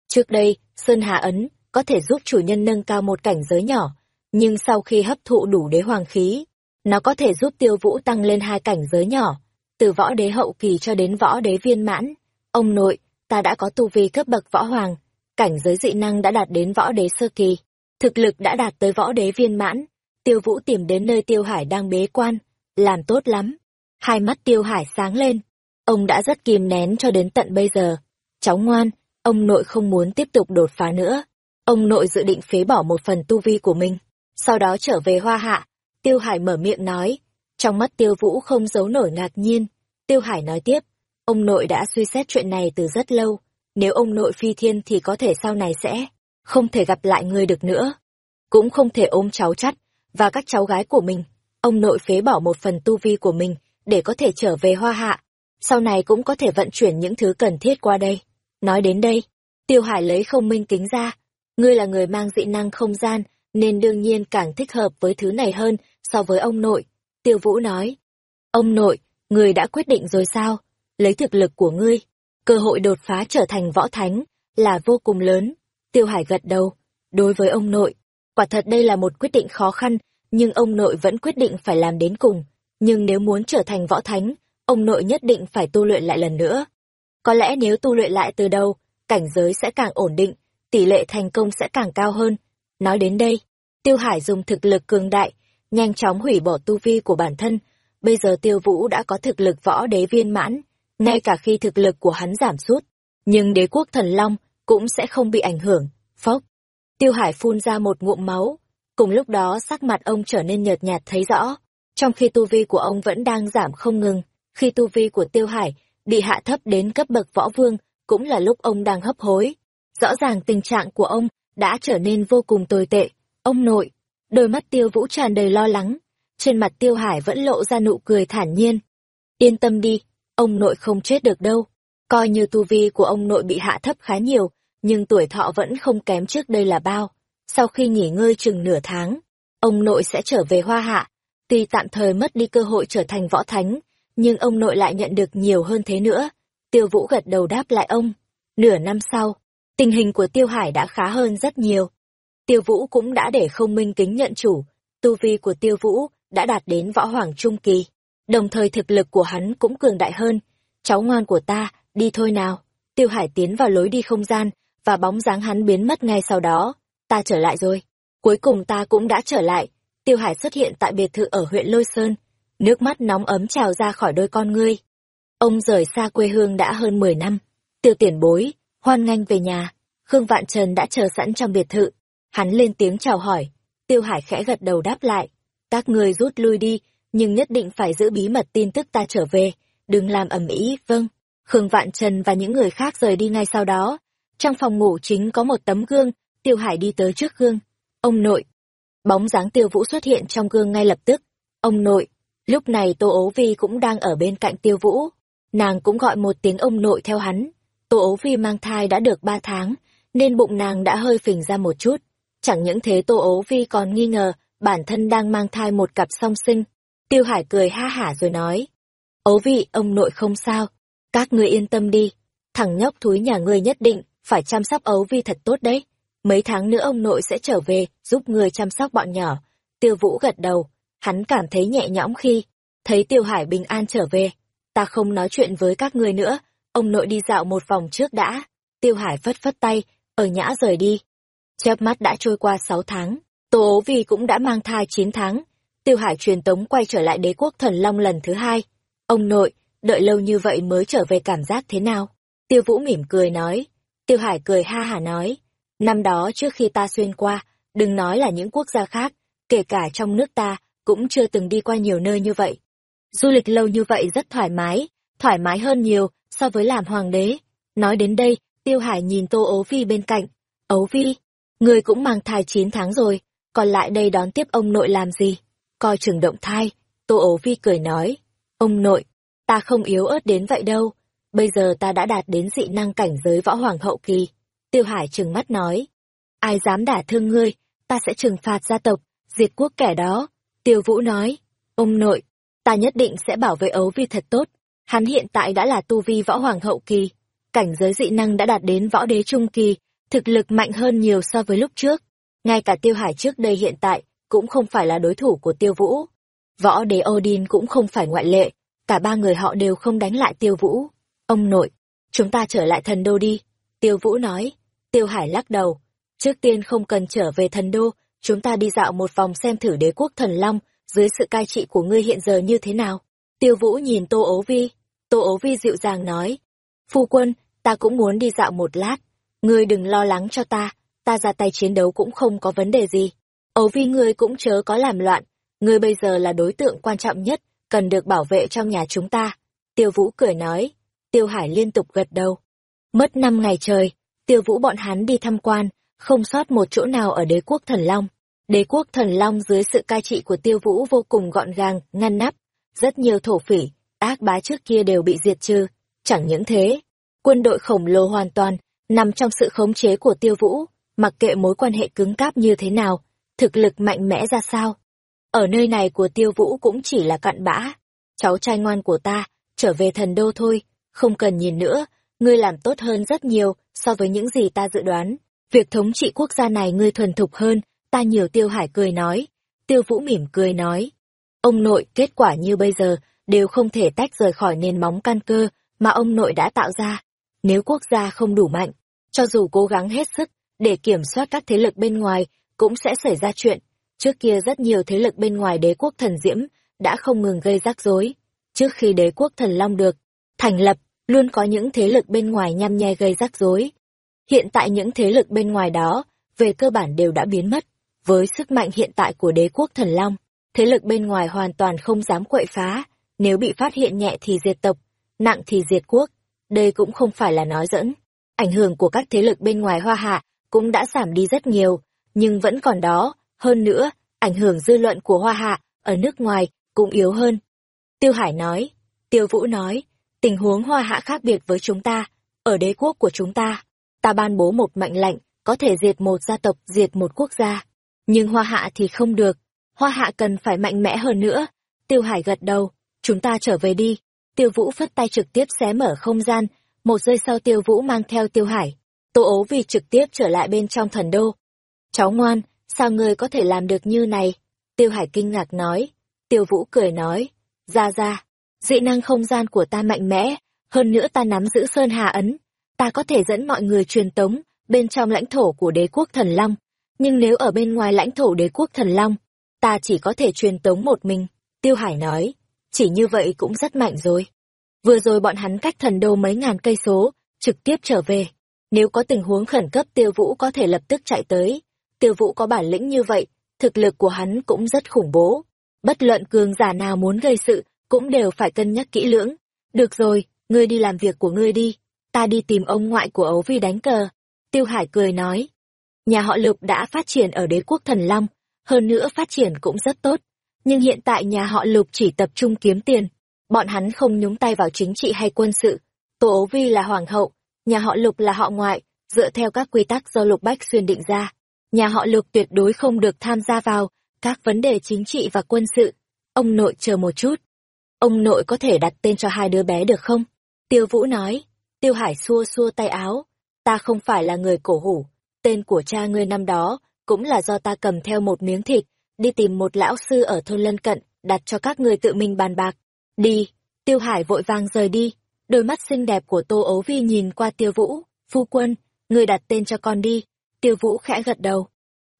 Trước đây, Sơn Hà Ấn có thể giúp chủ nhân nâng cao một cảnh giới nhỏ, nhưng sau khi hấp thụ đủ đế hoàng khí, nó có thể giúp tiêu vũ tăng lên hai cảnh giới nhỏ. từ võ đế hậu kỳ cho đến võ đế viên mãn. Ông nội, ta đã có tu vi cấp bậc võ hoàng, cảnh giới dị năng đã đạt đến võ đế sơ kỳ, thực lực đã đạt tới võ đế viên mãn. Tiêu Vũ tìm đến nơi Tiêu Hải đang bế quan, làm tốt lắm. Hai mắt Tiêu Hải sáng lên, ông đã rất kìm nén cho đến tận bây giờ. Cháu ngoan, ông nội không muốn tiếp tục đột phá nữa. Ông nội dự định phế bỏ một phần tu vi của mình, sau đó trở về Hoa Hạ. Tiêu Hải mở miệng nói, trong mắt Tiêu Vũ không giấu nổi ngạc nhiên. Tiêu Hải nói tiếp, ông nội đã suy xét chuyện này từ rất lâu, nếu ông nội phi thiên thì có thể sau này sẽ không thể gặp lại người được nữa. Cũng không thể ôm cháu chắt và các cháu gái của mình. Ông nội phế bỏ một phần tu vi của mình để có thể trở về Hoa Hạ. Sau này cũng có thể vận chuyển những thứ cần thiết qua đây. Nói đến đây, Tiêu Hải lấy không minh kính ra. Ngươi là người mang dị năng không gian, nên đương nhiên càng thích hợp với thứ này hơn so với ông nội. Tiêu Vũ nói, ông nội, người đã quyết định rồi sao? Lấy thực lực của ngươi, cơ hội đột phá trở thành võ thánh là vô cùng lớn. Tiêu Hải gật đầu, đối với ông nội, quả thật đây là một quyết định khó khăn, nhưng ông nội vẫn quyết định phải làm đến cùng. Nhưng nếu muốn trở thành võ thánh, ông nội nhất định phải tu luyện lại lần nữa. Có lẽ nếu tu luyện lại từ đầu, cảnh giới sẽ càng ổn định, tỷ lệ thành công sẽ càng cao hơn. Nói đến đây, Tiêu Hải dùng thực lực cường đại, nhanh chóng hủy bỏ tu vi của bản thân. Bây giờ Tiêu Vũ đã có thực lực võ đế viên mãn, ngay cả khi thực lực của hắn giảm sút, nhưng đế quốc thần long cũng sẽ không bị ảnh hưởng. Phốc. Tiêu Hải phun ra một ngụm máu, cùng lúc đó sắc mặt ông trở nên nhợt nhạt thấy rõ, trong khi tu vi của ông vẫn đang giảm không ngừng, khi tu vi của Tiêu Hải bị hạ thấp đến cấp bậc võ vương, cũng là lúc ông đang hấp hối. Rõ ràng tình trạng của ông đã trở nên vô cùng tồi tệ. Ông nội, đôi mắt Tiêu Vũ tràn đầy lo lắng, trên mặt Tiêu Hải vẫn lộ ra nụ cười thản nhiên. Yên tâm đi, ông nội không chết được đâu. Coi như tu vi của ông nội bị hạ thấp khá nhiều, nhưng tuổi thọ vẫn không kém trước đây là bao. Sau khi nghỉ ngơi chừng nửa tháng, ông nội sẽ trở về hoa hạ. Tuy tạm thời mất đi cơ hội trở thành võ thánh, nhưng ông nội lại nhận được nhiều hơn thế nữa. Tiêu Vũ gật đầu đáp lại ông. Nửa năm sau, tình hình của Tiêu Hải đã khá hơn rất nhiều. Tiêu Vũ cũng đã để không minh kính nhận chủ, tu vi của Tiêu Vũ đã đạt đến võ hoàng trung kỳ, đồng thời thực lực của hắn cũng cường đại hơn. Cháu ngoan của ta, đi thôi nào. Tiêu Hải tiến vào lối đi không gian, và bóng dáng hắn biến mất ngay sau đó. Ta trở lại rồi. Cuối cùng ta cũng đã trở lại. Tiêu Hải xuất hiện tại biệt thự ở huyện Lôi Sơn. Nước mắt nóng ấm trào ra khỏi đôi con ngươi. Ông rời xa quê hương đã hơn 10 năm. Tiêu tiền bối, hoan nghênh về nhà. Khương Vạn Trần đã chờ sẵn trong biệt thự. Hắn lên tiếng chào hỏi. Tiêu Hải khẽ gật đầu đáp lại. Các người rút lui đi, nhưng nhất định phải giữ bí mật tin tức ta trở về. Đừng làm ầm ĩ, vâng. Khương Vạn Trần và những người khác rời đi ngay sau đó. Trong phòng ngủ chính có một tấm gương, Tiêu Hải đi tới trước gương. Ông nội. Bóng dáng Tiêu Vũ xuất hiện trong gương ngay lập tức. Ông nội. Lúc này Tô Ố Vi cũng đang ở bên cạnh Tiêu Vũ. Nàng cũng gọi một tiếng ông nội theo hắn. Tô Ố Vi mang thai đã được ba tháng, nên bụng nàng đã hơi phình ra một chút. Chẳng những thế Tô Ố Vi còn nghi ngờ bản thân đang mang thai một cặp song sinh. Tiêu Hải cười ha hả rồi nói. Ố Vi, ông nội không sao. Các ngươi yên tâm đi. Thằng nhóc thúi nhà ngươi nhất định phải chăm sóc ấu vi thật tốt đấy. Mấy tháng nữa ông nội sẽ trở về, giúp người chăm sóc bọn nhỏ. Tiêu Vũ gật đầu, hắn cảm thấy nhẹ nhõm khi thấy Tiêu Hải bình an trở về. Ta không nói chuyện với các người nữa, ông nội đi dạo một vòng trước đã. Tiêu Hải phất phất tay, ở nhã rời đi. Chớp mắt đã trôi qua sáu tháng, Tô ố vi cũng đã mang thai chín tháng. Tiêu Hải truyền tống quay trở lại đế quốc thần long lần thứ hai. Ông nội, đợi lâu như vậy mới trở về cảm giác thế nào? Tiêu Vũ mỉm cười nói, Tiêu Hải cười ha hả nói, năm đó trước khi ta xuyên qua, đừng nói là những quốc gia khác, kể cả trong nước ta, cũng chưa từng đi qua nhiều nơi như vậy. Du lịch lâu như vậy rất thoải mái, thoải mái hơn nhiều so với làm hoàng đế. Nói đến đây, Tiêu Hải nhìn Tô Ấu Vi bên cạnh. Ấu Vi, người cũng mang thai 9 tháng rồi, còn lại đây đón tiếp ông nội làm gì? Coi chừng động thai, Tô Ấu Vi cười nói. Ông nội, ta không yếu ớt đến vậy đâu, bây giờ ta đã đạt đến dị năng cảnh giới võ hoàng hậu kỳ. Tiêu Hải trừng mắt nói, ai dám đả thương ngươi, ta sẽ trừng phạt gia tộc, diệt quốc kẻ đó. Tiêu Vũ nói, ông nội, ta nhất định sẽ bảo vệ ấu vi thật tốt. Hắn hiện tại đã là tu vi võ hoàng hậu kỳ, cảnh giới dị năng đã đạt đến võ đế trung kỳ, thực lực mạnh hơn nhiều so với lúc trước. Ngay cả Tiêu Hải trước đây hiện tại cũng không phải là đối thủ của Tiêu Vũ. Võ đế Odin cũng không phải ngoại lệ, cả ba người họ đều không đánh lại tiêu vũ. Ông nội, chúng ta trở lại thần đô đi. Tiêu vũ nói. Tiêu hải lắc đầu. Trước tiên không cần trở về thần đô, chúng ta đi dạo một vòng xem thử đế quốc thần long, dưới sự cai trị của ngươi hiện giờ như thế nào. Tiêu vũ nhìn Tô ố vi. Tô ố vi dịu dàng nói. Phu quân, ta cũng muốn đi dạo một lát. Ngươi đừng lo lắng cho ta, ta ra tay chiến đấu cũng không có vấn đề gì. Ấu vi ngươi cũng chớ có làm loạn, ngươi bây giờ là đối tượng quan trọng nhất, cần được bảo vệ trong nhà chúng ta. Tiêu Vũ cười nói, Tiêu Hải liên tục gật đầu. Mất năm ngày trời, Tiêu Vũ bọn hắn đi tham quan, không sót một chỗ nào ở đế quốc thần Long. Đế quốc thần Long dưới sự cai trị của Tiêu Vũ vô cùng gọn gàng, ngăn nắp. Rất nhiều thổ phỉ, ác bá trước kia đều bị diệt trừ. Chẳng những thế, quân đội khổng lồ hoàn toàn, nằm trong sự khống chế của Tiêu Vũ, mặc kệ mối quan hệ cứng cáp như thế nào, thực lực mạnh mẽ ra sao. Ở nơi này của tiêu vũ cũng chỉ là cặn bã. Cháu trai ngoan của ta, trở về thần đô thôi, không cần nhìn nữa, ngươi làm tốt hơn rất nhiều so với những gì ta dự đoán. Việc thống trị quốc gia này ngươi thuần thục hơn, ta nhiều tiêu hải cười nói. Tiêu vũ mỉm cười nói. Ông nội, kết quả như bây giờ, đều không thể tách rời khỏi nền móng căn cơ mà ông nội đã tạo ra. Nếu quốc gia không đủ mạnh, cho dù cố gắng hết sức để kiểm soát các thế lực bên ngoài, cũng sẽ xảy ra chuyện. Trước kia rất nhiều thế lực bên ngoài đế quốc thần diễm đã không ngừng gây rắc rối. Trước khi đế quốc thần long được thành lập, luôn có những thế lực bên ngoài nhăm nhe gây rắc rối. Hiện tại những thế lực bên ngoài đó, về cơ bản đều đã biến mất. Với sức mạnh hiện tại của đế quốc thần long, thế lực bên ngoài hoàn toàn không dám quậy phá, nếu bị phát hiện nhẹ thì diệt tộc, nặng thì diệt quốc. Đây cũng không phải là nói dẫn. Ảnh hưởng của các thế lực bên ngoài hoa hạ cũng đã giảm đi rất nhiều, nhưng vẫn còn đó, hơn nữa, ảnh hưởng dư luận của Hoa Hạ ở nước ngoài cũng yếu hơn. Tiêu Hải nói, Tiêu Vũ nói, tình huống Hoa Hạ khác biệt với chúng ta, ở đế quốc của chúng ta, ta ban bố một mệnh lệnh, có thể diệt một gia tộc, diệt một quốc gia. Nhưng Hoa Hạ thì không được, Hoa Hạ cần phải mạnh mẽ hơn nữa. Tiêu Hải gật đầu, chúng ta trở về đi. Tiêu Vũ phất tay trực tiếp xé mở không gian, một giây sau Tiêu Vũ mang theo Tiêu Hải. Tô ố vì trực tiếp trở lại bên trong thần đô, Cháu ngoan, sao ngươi có thể làm được như này? Tiêu Hải kinh ngạc nói. Tiêu Vũ cười nói. Ra ra, dị năng không gian của ta mạnh mẽ, hơn nữa ta nắm giữ Sơn Hà Ấn. Ta có thể dẫn mọi người truyền tống bên trong lãnh thổ của đế quốc thần Long. Nhưng nếu ở bên ngoài lãnh thổ đế quốc thần Long, ta chỉ có thể truyền tống một mình. Tiêu Hải nói. Chỉ như vậy cũng rất mạnh rồi. Vừa rồi bọn hắn cách thần đô mấy ngàn cây số, trực tiếp trở về. Nếu có tình huống khẩn cấp tiêu vũ có thể lập tức chạy tới, tiêu vũ có bản lĩnh như vậy, thực lực của hắn cũng rất khủng bố. Bất luận cường giả nào muốn gây sự, cũng đều phải cân nhắc kỹ lưỡng. Được rồi, ngươi đi làm việc của ngươi đi, ta đi tìm ông ngoại của ấu vi đánh cờ. Tiêu Hải cười nói, nhà họ Lục đã phát triển ở đế quốc thần Long, hơn nữa phát triển cũng rất tốt. Nhưng hiện tại nhà họ Lục chỉ tập trung kiếm tiền, bọn hắn không nhúng tay vào chính trị hay quân sự. Tổ ấu vi là hoàng hậu, nhà họ Lục là họ ngoại, dựa theo các quy tắc do Lục Bách Xuyên định ra nhà họ lục tuyệt đối không được tham gia vào các vấn đề chính trị và quân sự. Ông nội chờ một chút. Ông nội có thể đặt tên cho hai đứa bé được không? Tiêu Vũ nói. Tiêu Hải xua xua tay áo. Ta không phải là người cổ hủ. Tên của cha ngươi năm đó cũng là do ta cầm theo một miếng thịt, đi tìm một lão sư ở thôn lân cận, đặt cho các ngươi tự mình bàn bạc. Đi. Tiêu Hải vội vàng rời đi. Đôi mắt xinh đẹp của Tô Ấu Vi nhìn qua Tiêu Vũ. Phu quân, ngươi đặt tên cho con đi. Tiêu Vũ khẽ gật đầu.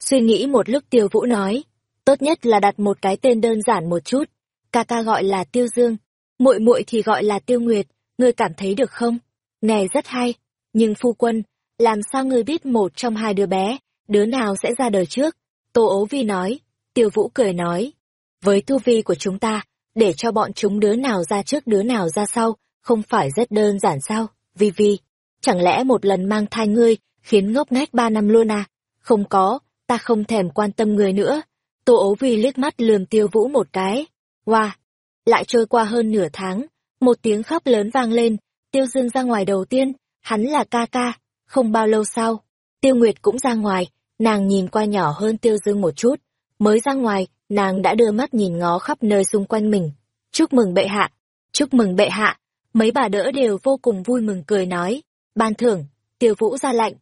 Suy nghĩ một lúc Tiêu Vũ nói, tốt nhất là đặt một cái tên đơn giản một chút. Ca ca gọi là Tiêu Dương, muội muội thì gọi là Tiêu Nguyệt, ngươi cảm thấy được không? Nghe rất hay, nhưng phu quân, làm sao ngươi biết một trong hai đứa bé, đứa nào sẽ ra đời trước? Tô ố vi nói, Tiêu Vũ cười nói, với tu vi của chúng ta, để cho bọn chúng đứa nào ra trước đứa nào ra sau, không phải rất đơn giản sao, Vi Vi? Chẳng lẽ một lần mang thai ngươi khiến ngốc nghếch ba năm luôn à? Không có, ta không thèm quan tâm người nữa. Tô ố vi liếc mắt lườm tiêu vũ một cái. Wow! Lại trôi qua hơn nửa tháng, một tiếng khóc lớn vang lên, tiêu dương ra ngoài đầu tiên, hắn là ca ca, không bao lâu sau. Tiêu Nguyệt cũng ra ngoài, nàng nhìn qua nhỏ hơn tiêu dương một chút. Mới ra ngoài, nàng đã đưa mắt nhìn ngó khắp nơi xung quanh mình. Chúc mừng bệ hạ! Chúc mừng bệ hạ! Mấy bà đỡ đều vô cùng vui mừng cười nói. Ban thưởng, tiêu vũ ra lạnh,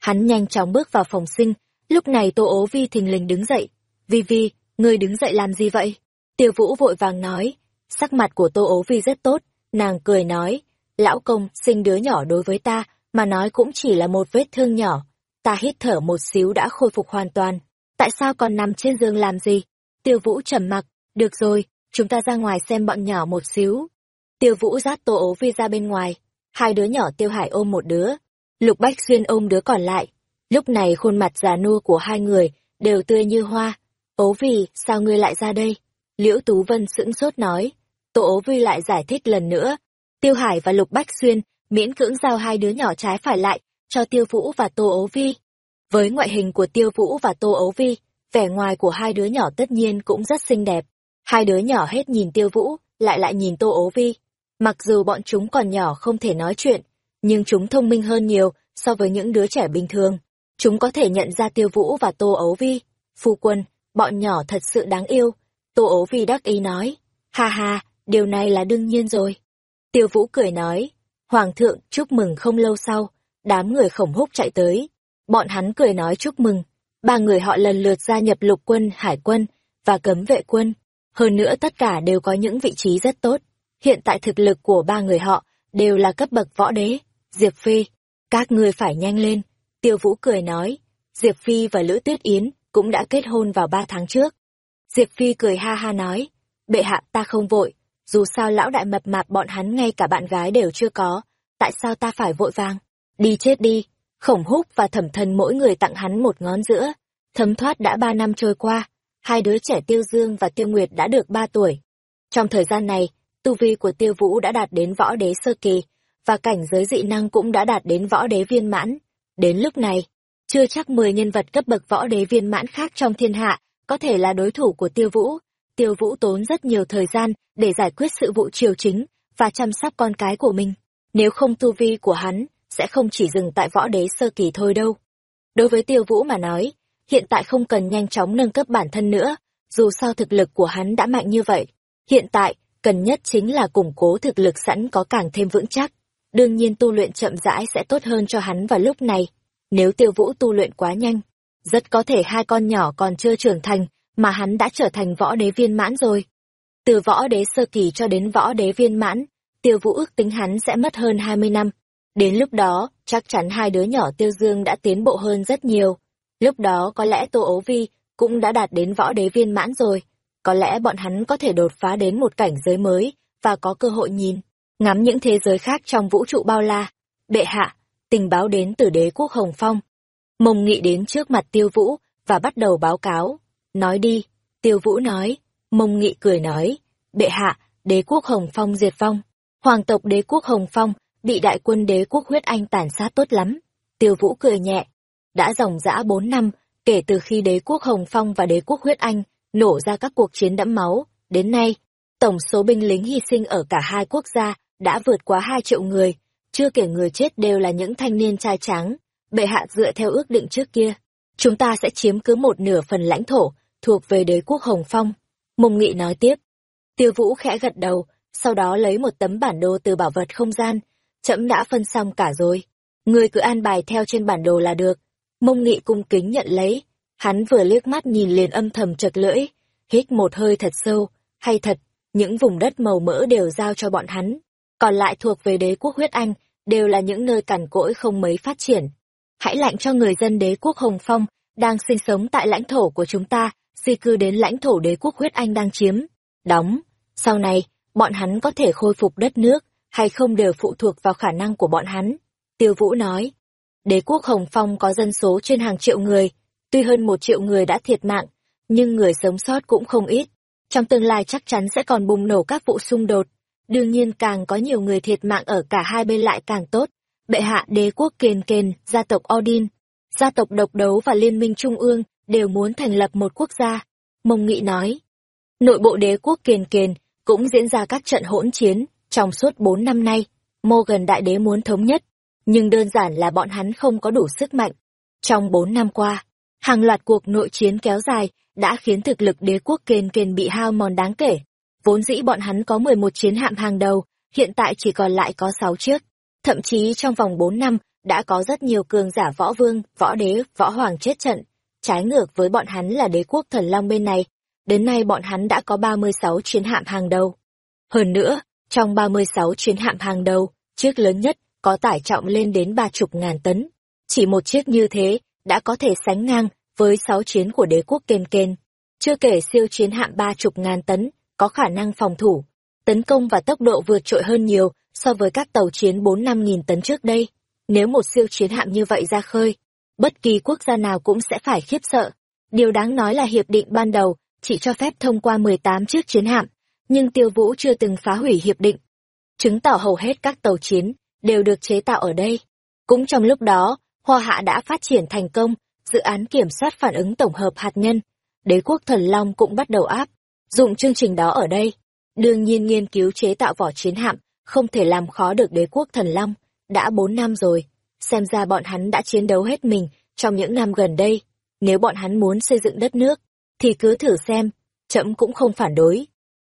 Hắn nhanh chóng bước vào phòng sinh, lúc này Tô Ố Vi thình lình đứng dậy. Vi Vi, ngươi đứng dậy làm gì vậy? Tiêu Vũ vội vàng nói, Sắc mặt của Tô Ố Vi rất tốt, nàng cười nói, lão công, sinh đứa nhỏ đối với ta, mà nói cũng chỉ là một vết thương nhỏ. Ta hít thở một xíu đã khôi phục hoàn toàn. Tại sao còn nằm trên giường làm gì? Tiêu Vũ trầm mặc, được rồi, chúng ta ra ngoài xem bọn nhỏ một xíu. Tiêu Vũ dắt Tô Ố Vi ra bên ngoài, hai đứa nhỏ Tiêu Hải ôm một đứa, Lục Bách Xuyên ôm đứa còn lại. Lúc này khuôn mặt già nua của hai người đều tươi như hoa. Ố Vi, sao ngươi lại ra đây? Liễu Tú Vân sững sốt nói. Tô ố vi lại giải thích lần nữa. Tiêu Hải và Lục Bách Xuyên miễn cưỡng giao hai đứa nhỏ trái phải lại cho Tiêu Vũ và Tô ấu vi. Với ngoại hình của Tiêu Vũ và Tô ấu vi, vẻ ngoài của hai đứa nhỏ tất nhiên cũng rất xinh đẹp. Hai đứa nhỏ hết nhìn Tiêu Vũ, lại lại nhìn Tô ấu vi. Mặc dù bọn chúng còn nhỏ không thể nói chuyện, nhưng chúng thông minh hơn nhiều so với những đứa trẻ bình thường. Chúng có thể nhận ra Tiêu Vũ và Tô Ấu Vi. Phu quân, bọn nhỏ thật sự đáng yêu. Tô Ấu Vi đắc ý nói. Ha ha, điều này là đương nhiên rồi. Tiêu Vũ cười nói. Hoàng thượng, chúc mừng không lâu sau. Đám người khổng húc chạy tới. Bọn hắn cười nói chúc mừng. Ba người họ lần lượt gia nhập lục quân, hải quân và cấm vệ quân. Hơn nữa tất cả đều có những vị trí rất tốt. Hiện tại thực lực của ba người họ đều là cấp bậc võ đế. Diệp Phi, các ngươi phải nhanh lên. Tiêu Vũ cười nói, Diệp Phi và Lữ Tuyết Yến cũng đã kết hôn vào ba tháng trước. Diệp Phi cười ha ha nói, bệ hạ ta không vội, dù sao lão đại mập mạp bọn hắn ngay cả bạn gái đều chưa có, tại sao ta phải vội vàng? Đi chết đi, khổng húc và thẩm thần mỗi người tặng hắn một ngón giữa. Thấm thoát đã ba năm trôi qua, hai đứa trẻ Tiêu Dương và Tiêu Nguyệt đã được ba tuổi. Trong thời gian này, tu vi của Tiêu Vũ đã đạt đến võ đế sơ kỳ, và cảnh giới dị năng cũng đã đạt đến võ đế viên mãn. Đến lúc này, chưa chắc 10 nhân vật cấp bậc võ đế viên mãn khác trong thiên hạ có thể là đối thủ của Tiêu Vũ. Tiêu Vũ tốn rất nhiều thời gian để giải quyết sự vụ triều chính và chăm sóc con cái của mình. Nếu không tu vi của hắn, sẽ không chỉ dừng tại võ đế sơ kỳ thôi đâu. Đối với Tiêu Vũ mà nói, hiện tại không cần nhanh chóng nâng cấp bản thân nữa, dù sao thực lực của hắn đã mạnh như vậy. Hiện tại, cần nhất chính là củng cố thực lực sẵn có càng thêm vững chắc đương nhiên tu luyện chậm rãi sẽ tốt hơn cho hắn vào lúc này. Nếu tiêu vũ tu luyện quá nhanh, rất có thể hai con nhỏ còn chưa trưởng thành, mà hắn đã trở thành võ đế viên mãn rồi. Từ võ đế sơ kỳ cho đến võ đế viên mãn, tiêu vũ ước tính hắn sẽ mất hơn 20 năm. Đến lúc đó, chắc chắn hai đứa nhỏ tiêu dương đã tiến bộ hơn rất nhiều. Lúc đó có lẽ Tô Ấu Vi cũng đã đạt đến võ đế viên mãn rồi. Có lẽ bọn hắn có thể đột phá đến một cảnh giới mới và có cơ hội nhìn ngắm những thế giới khác trong vũ trụ bao la. Bệ hạ, tình báo đến từ đế quốc Hồng Phong. Mông nghị đến trước mặt tiêu vũ, và bắt đầu báo cáo. Nói đi, tiêu vũ nói. Mông nghị cười nói. Bệ hạ, đế quốc Hồng Phong diệt vong. Hoàng tộc đế quốc Hồng Phong, bị đại quân đế quốc huyết anh tàn sát tốt lắm. Tiêu vũ cười nhẹ. Đã dòng dã bốn năm, kể từ khi đế quốc Hồng Phong và đế quốc huyết anh nổ ra các cuộc chiến đẫm máu, đến nay, tổng số binh lính hy sinh ở cả hai quốc gia đã vượt quá hai triệu người, chưa kể người chết đều là những thanh niên trai tráng, Bệ hạ dựa theo ước định trước kia, chúng ta sẽ chiếm cứ một nửa phần lãnh thổ thuộc về đế quốc Hồng Phong. Mông Nghị nói tiếp. Tiêu Vũ khẽ gật đầu, sau đó lấy một tấm bản đồ từ bảo vật không gian. Trẫm đã phân xong cả rồi. Người cứ an bài theo trên bản đồ là được. Mông Nghị cung kính nhận lấy. Hắn vừa liếc mắt nhìn liền âm thầm chật lưỡi. Hít một hơi thật sâu. Hay thật, những vùng đất màu mỡ đều giao cho bọn hắn còn lại thuộc về đế quốc huyết anh, đều là những nơi cằn cỗi không mấy phát triển. Hãy lạnh cho người dân đế quốc Hồng Phong, đang sinh sống tại lãnh thổ của chúng ta, di cư đến lãnh thổ đế quốc huyết anh đang chiếm. Đóng, sau này, bọn hắn có thể khôi phục đất nước, hay không đều phụ thuộc vào khả năng của bọn hắn. Tiêu Vũ nói, đế quốc Hồng Phong có dân số trên hàng triệu người, tuy hơn một triệu người đã thiệt mạng, nhưng người sống sót cũng không ít. Trong tương lai chắc chắn sẽ còn bùng nổ các vụ xung đột, Đương nhiên càng có nhiều người thiệt mạng ở cả hai bên lại càng tốt. Bệ hạ đế quốc Kền Kền, gia tộc Odin, gia tộc độc đấu và liên minh trung ương đều muốn thành lập một quốc gia. Mông Nghị nói, nội bộ đế quốc Kiền Kiền cũng diễn ra các trận hỗn chiến trong suốt bốn năm nay. Morgan đại đế muốn thống nhất, nhưng đơn giản là bọn hắn không có đủ sức mạnh. Trong bốn năm qua, hàng loạt cuộc nội chiến kéo dài đã khiến thực lực đế quốc Kiền Kiền bị hao mòn đáng kể. Vốn dĩ bọn hắn có 11 chiến hạm hàng đầu, hiện tại chỉ còn lại có 6 chiếc. Thậm chí trong vòng 4 năm, đã có rất nhiều cường giả võ vương, võ đế, võ hoàng chết trận. Trái ngược với bọn hắn là đế quốc thần long bên này. Đến nay bọn hắn đã có 36 chiến hạm hàng đầu. Hơn nữa, trong 36 chuyến hạm hàng đầu, chiếc lớn nhất có tải trọng lên đến ba chục ngàn tấn. Chỉ một chiếc như thế đã có thể sánh ngang với sáu chiến của đế quốc kên kên. Chưa kể siêu chiến hạm ba chục ngàn tấn, có khả năng phòng thủ, tấn công và tốc độ vượt trội hơn nhiều so với các tàu chiến bốn năm nghìn tấn trước đây. Nếu một siêu chiến hạm như vậy ra khơi, bất kỳ quốc gia nào cũng sẽ phải khiếp sợ. Điều đáng nói là hiệp định ban đầu chỉ cho phép thông qua 18 chiếc chiến hạm, nhưng Tiêu Vũ chưa từng phá hủy hiệp định. Chứng tỏ hầu hết các tàu chiến đều được chế tạo ở đây. Cũng trong lúc đó, Hoa Hạ đã phát triển thành công dự án kiểm soát phản ứng tổng hợp hạt nhân. Đế quốc Thần Long cũng bắt đầu áp dụng chương trình đó ở đây. Đương nhiên nghiên cứu chế tạo vỏ chiến hạm không thể làm khó được đế quốc Thần Long. Đã bốn năm rồi, xem ra bọn hắn đã chiến đấu hết mình trong những năm gần đây. Nếu bọn hắn muốn xây dựng đất nước, thì cứ thử xem, trẫm cũng không phản đối.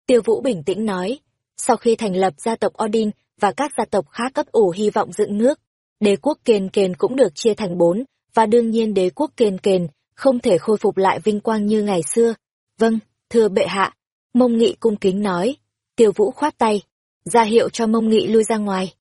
Tiêu Vũ bình tĩnh nói, sau khi thành lập gia tộc Odin và các gia tộc khác cấp ủ hy vọng dựng nước, đế quốc kền kền cũng được chia thành bốn, và đương nhiên đế quốc kền kền không thể khôi phục lại vinh quang như ngày xưa. Vâng, thưa bệ hạ, mông nghị cung kính nói. Tiêu Vũ khoát tay, ra hiệu cho mông nghị lui ra ngoài.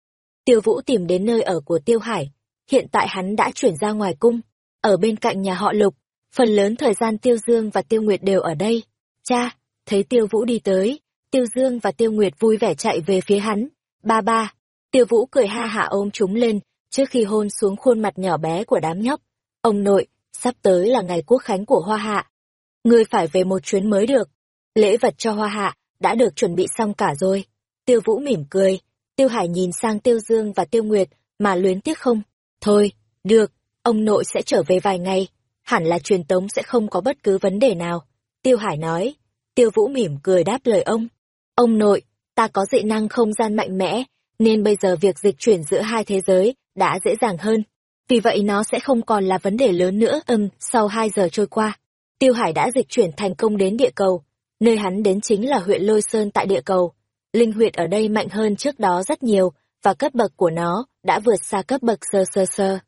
Tiêu Vũ tìm đến nơi ở của Tiêu Hải, hiện tại hắn đã chuyển ra ngoài cung, ở bên cạnh nhà họ Lục, phần lớn thời gian Tiêu Dương và Tiêu Nguyệt đều ở đây. Cha, thấy Tiêu Vũ đi tới, Tiêu Dương và Tiêu Nguyệt vui vẻ chạy về phía hắn. Ba ba, Tiêu Vũ cười ha hả ôm chúng lên, trước khi hôn xuống khuôn mặt nhỏ bé của đám nhóc. Ông nội, sắp tới là ngày quốc khánh của Hoa Hạ. Ngươi phải về một chuyến mới được. Lễ vật cho Hoa Hạ đã được chuẩn bị xong cả rồi. Tiêu Vũ mỉm cười, Tiêu Hải nhìn sang Tiêu Dương và Tiêu Nguyệt mà luyến tiếc không. Thôi, được, ông nội sẽ trở về vài ngày, hẳn là truyền tống sẽ không có bất cứ vấn đề nào. Tiêu Hải nói, Tiêu Vũ mỉm cười đáp lời ông. Ông nội, ta có dị năng không gian mạnh mẽ, nên bây giờ việc dịch chuyển giữa hai thế giới đã dễ dàng hơn. Vì vậy nó sẽ không còn là vấn đề lớn nữa ừm, sau hai giờ trôi qua. Tiêu Hải đã dịch chuyển thành công đến địa cầu, nơi hắn đến chính là huyện Lôi Sơn tại địa cầu. Linh huyệt ở đây mạnh hơn trước đó rất nhiều, và cấp bậc của nó đã vượt xa cấp bậc sơ sơ sơ.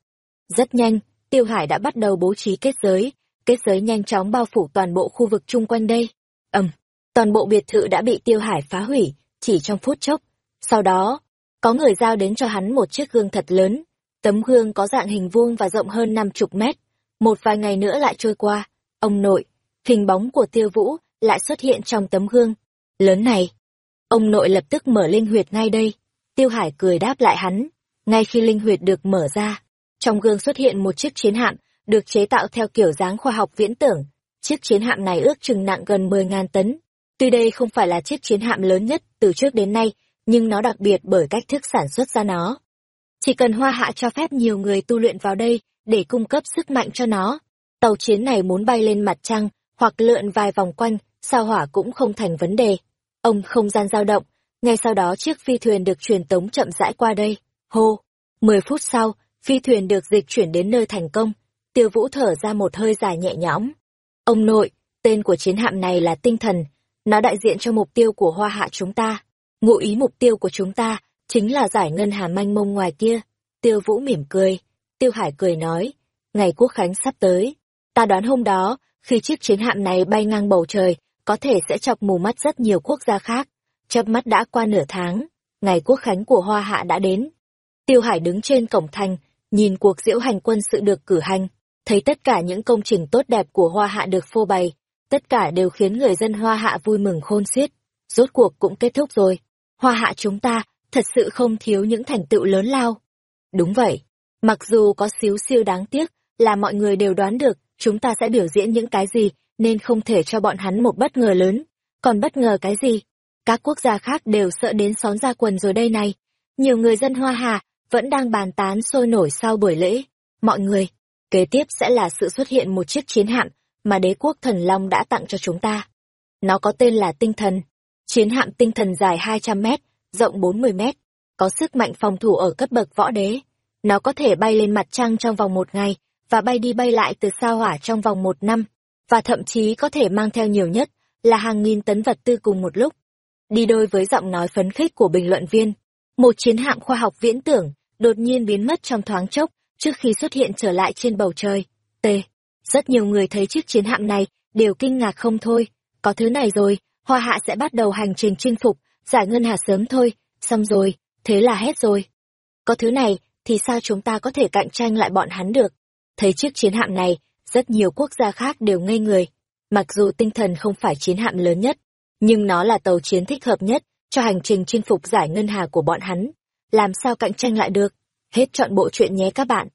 Rất nhanh, Tiêu Hải đã bắt đầu bố trí kết giới, kết giới nhanh chóng bao phủ toàn bộ khu vực chung quanh đây. Ầm, toàn bộ biệt thự đã bị Tiêu Hải phá hủy, chỉ trong phút chốc. Sau đó, có người giao đến cho hắn một chiếc gương thật lớn. Tấm gương có dạng hình vuông và rộng hơn năm chục mét. Một vài ngày nữa lại trôi qua, ông nội, hình bóng của Tiêu Vũ lại xuất hiện trong tấm gương. Lớn này, ông nội lập tức mở linh huyệt ngay đây. Tiêu Hải cười đáp lại hắn. Ngay khi linh huyệt được mở ra, trong gương xuất hiện một chiếc chiến hạm, được chế tạo theo kiểu dáng khoa học viễn tưởng. Chiếc chiến hạm này ước chừng nặng gần 10.000 tấn. Tuy đây không phải là chiếc chiến hạm lớn nhất từ trước đến nay, nhưng nó đặc biệt bởi cách thức sản xuất ra nó. Chỉ cần hoa hạ cho phép nhiều người tu luyện vào đây để cung cấp sức mạnh cho nó. Tàu chiến này muốn bay lên mặt trăng hoặc lượn vài vòng quanh, sao hỏa cũng không thành vấn đề. Ông không gian dao động, ngay sau đó chiếc phi thuyền được truyền tống chậm rãi qua đây. Hô! Mười phút sau, phi thuyền được dịch chuyển đến nơi thành công. Tiêu Vũ thở ra một hơi dài nhẹ nhõm. Ông nội, tên của chiến hạm này là tinh thần, nó đại diện cho mục tiêu của hoa hạ chúng ta. Ngụ ý mục tiêu của chúng ta chính là giải ngân hà manh mông ngoài kia. Tiêu Vũ mỉm cười. Tiêu Hải cười nói, ngày quốc khánh sắp tới. Ta đoán hôm đó, khi chiếc chiến hạm này bay ngang bầu trời, có thể sẽ chọc mù mắt rất nhiều quốc gia khác. Chớp mắt đã qua nửa tháng, ngày quốc khánh của Hoa Hạ đã đến. Tiêu Hải đứng trên cổng thành, nhìn cuộc diễu hành quân sự được cử hành, thấy tất cả những công trình tốt đẹp của Hoa Hạ được phô bày, tất cả đều khiến người dân Hoa Hạ vui mừng khôn xiết. Rốt cuộc cũng kết thúc rồi. Hoa Hạ chúng ta thật sự không thiếu những thành tựu lớn lao. Đúng vậy, mặc dù có xíu siêu đáng tiếc là mọi người đều đoán được chúng ta sẽ biểu diễn những cái gì nên không thể cho bọn hắn một bất ngờ lớn. Còn bất ngờ cái gì? Các quốc gia khác đều sợ đến xón ra quần rồi đây này. Nhiều người dân Hoa Hà vẫn đang bàn tán sôi nổi sau buổi lễ. Mọi người, kế tiếp sẽ là sự xuất hiện một chiếc chiến hạm mà đế quốc thần Long đã tặng cho chúng ta. Nó có tên là Tinh Thần. Chiến hạm tinh thần dài 200 mét, rộng 40 mét, có sức mạnh phòng thủ ở cấp bậc võ đế. Nó có thể bay lên mặt trăng trong vòng một ngày, và bay đi bay lại từ sao hỏa trong vòng một năm, và thậm chí có thể mang theo nhiều nhất là hàng nghìn tấn vật tư cùng một lúc. Đi đôi với giọng nói phấn khích của bình luận viên, một chiến hạm khoa học viễn tưởng đột nhiên biến mất trong thoáng chốc trước khi xuất hiện trở lại trên bầu trời. T. Rất nhiều người thấy chiếc chiến hạm này đều kinh ngạc không thôi. Có thứ này rồi, Hoa Hạ sẽ bắt đầu hành trình chinh phục giải ngân hà sớm thôi, xong rồi, thế là hết rồi. Có thứ này, thì sao chúng ta có thể cạnh tranh lại bọn hắn được? Thấy chiếc chiến hạm này, rất nhiều quốc gia khác đều ngây người. Mặc dù tinh thần không phải chiến hạm lớn nhất, nhưng nó là tàu chiến thích hợp nhất cho hành trình chinh phục giải ngân hà của bọn hắn. Làm sao cạnh tranh lại được? Hết chọn bộ chuyện nhé các bạn.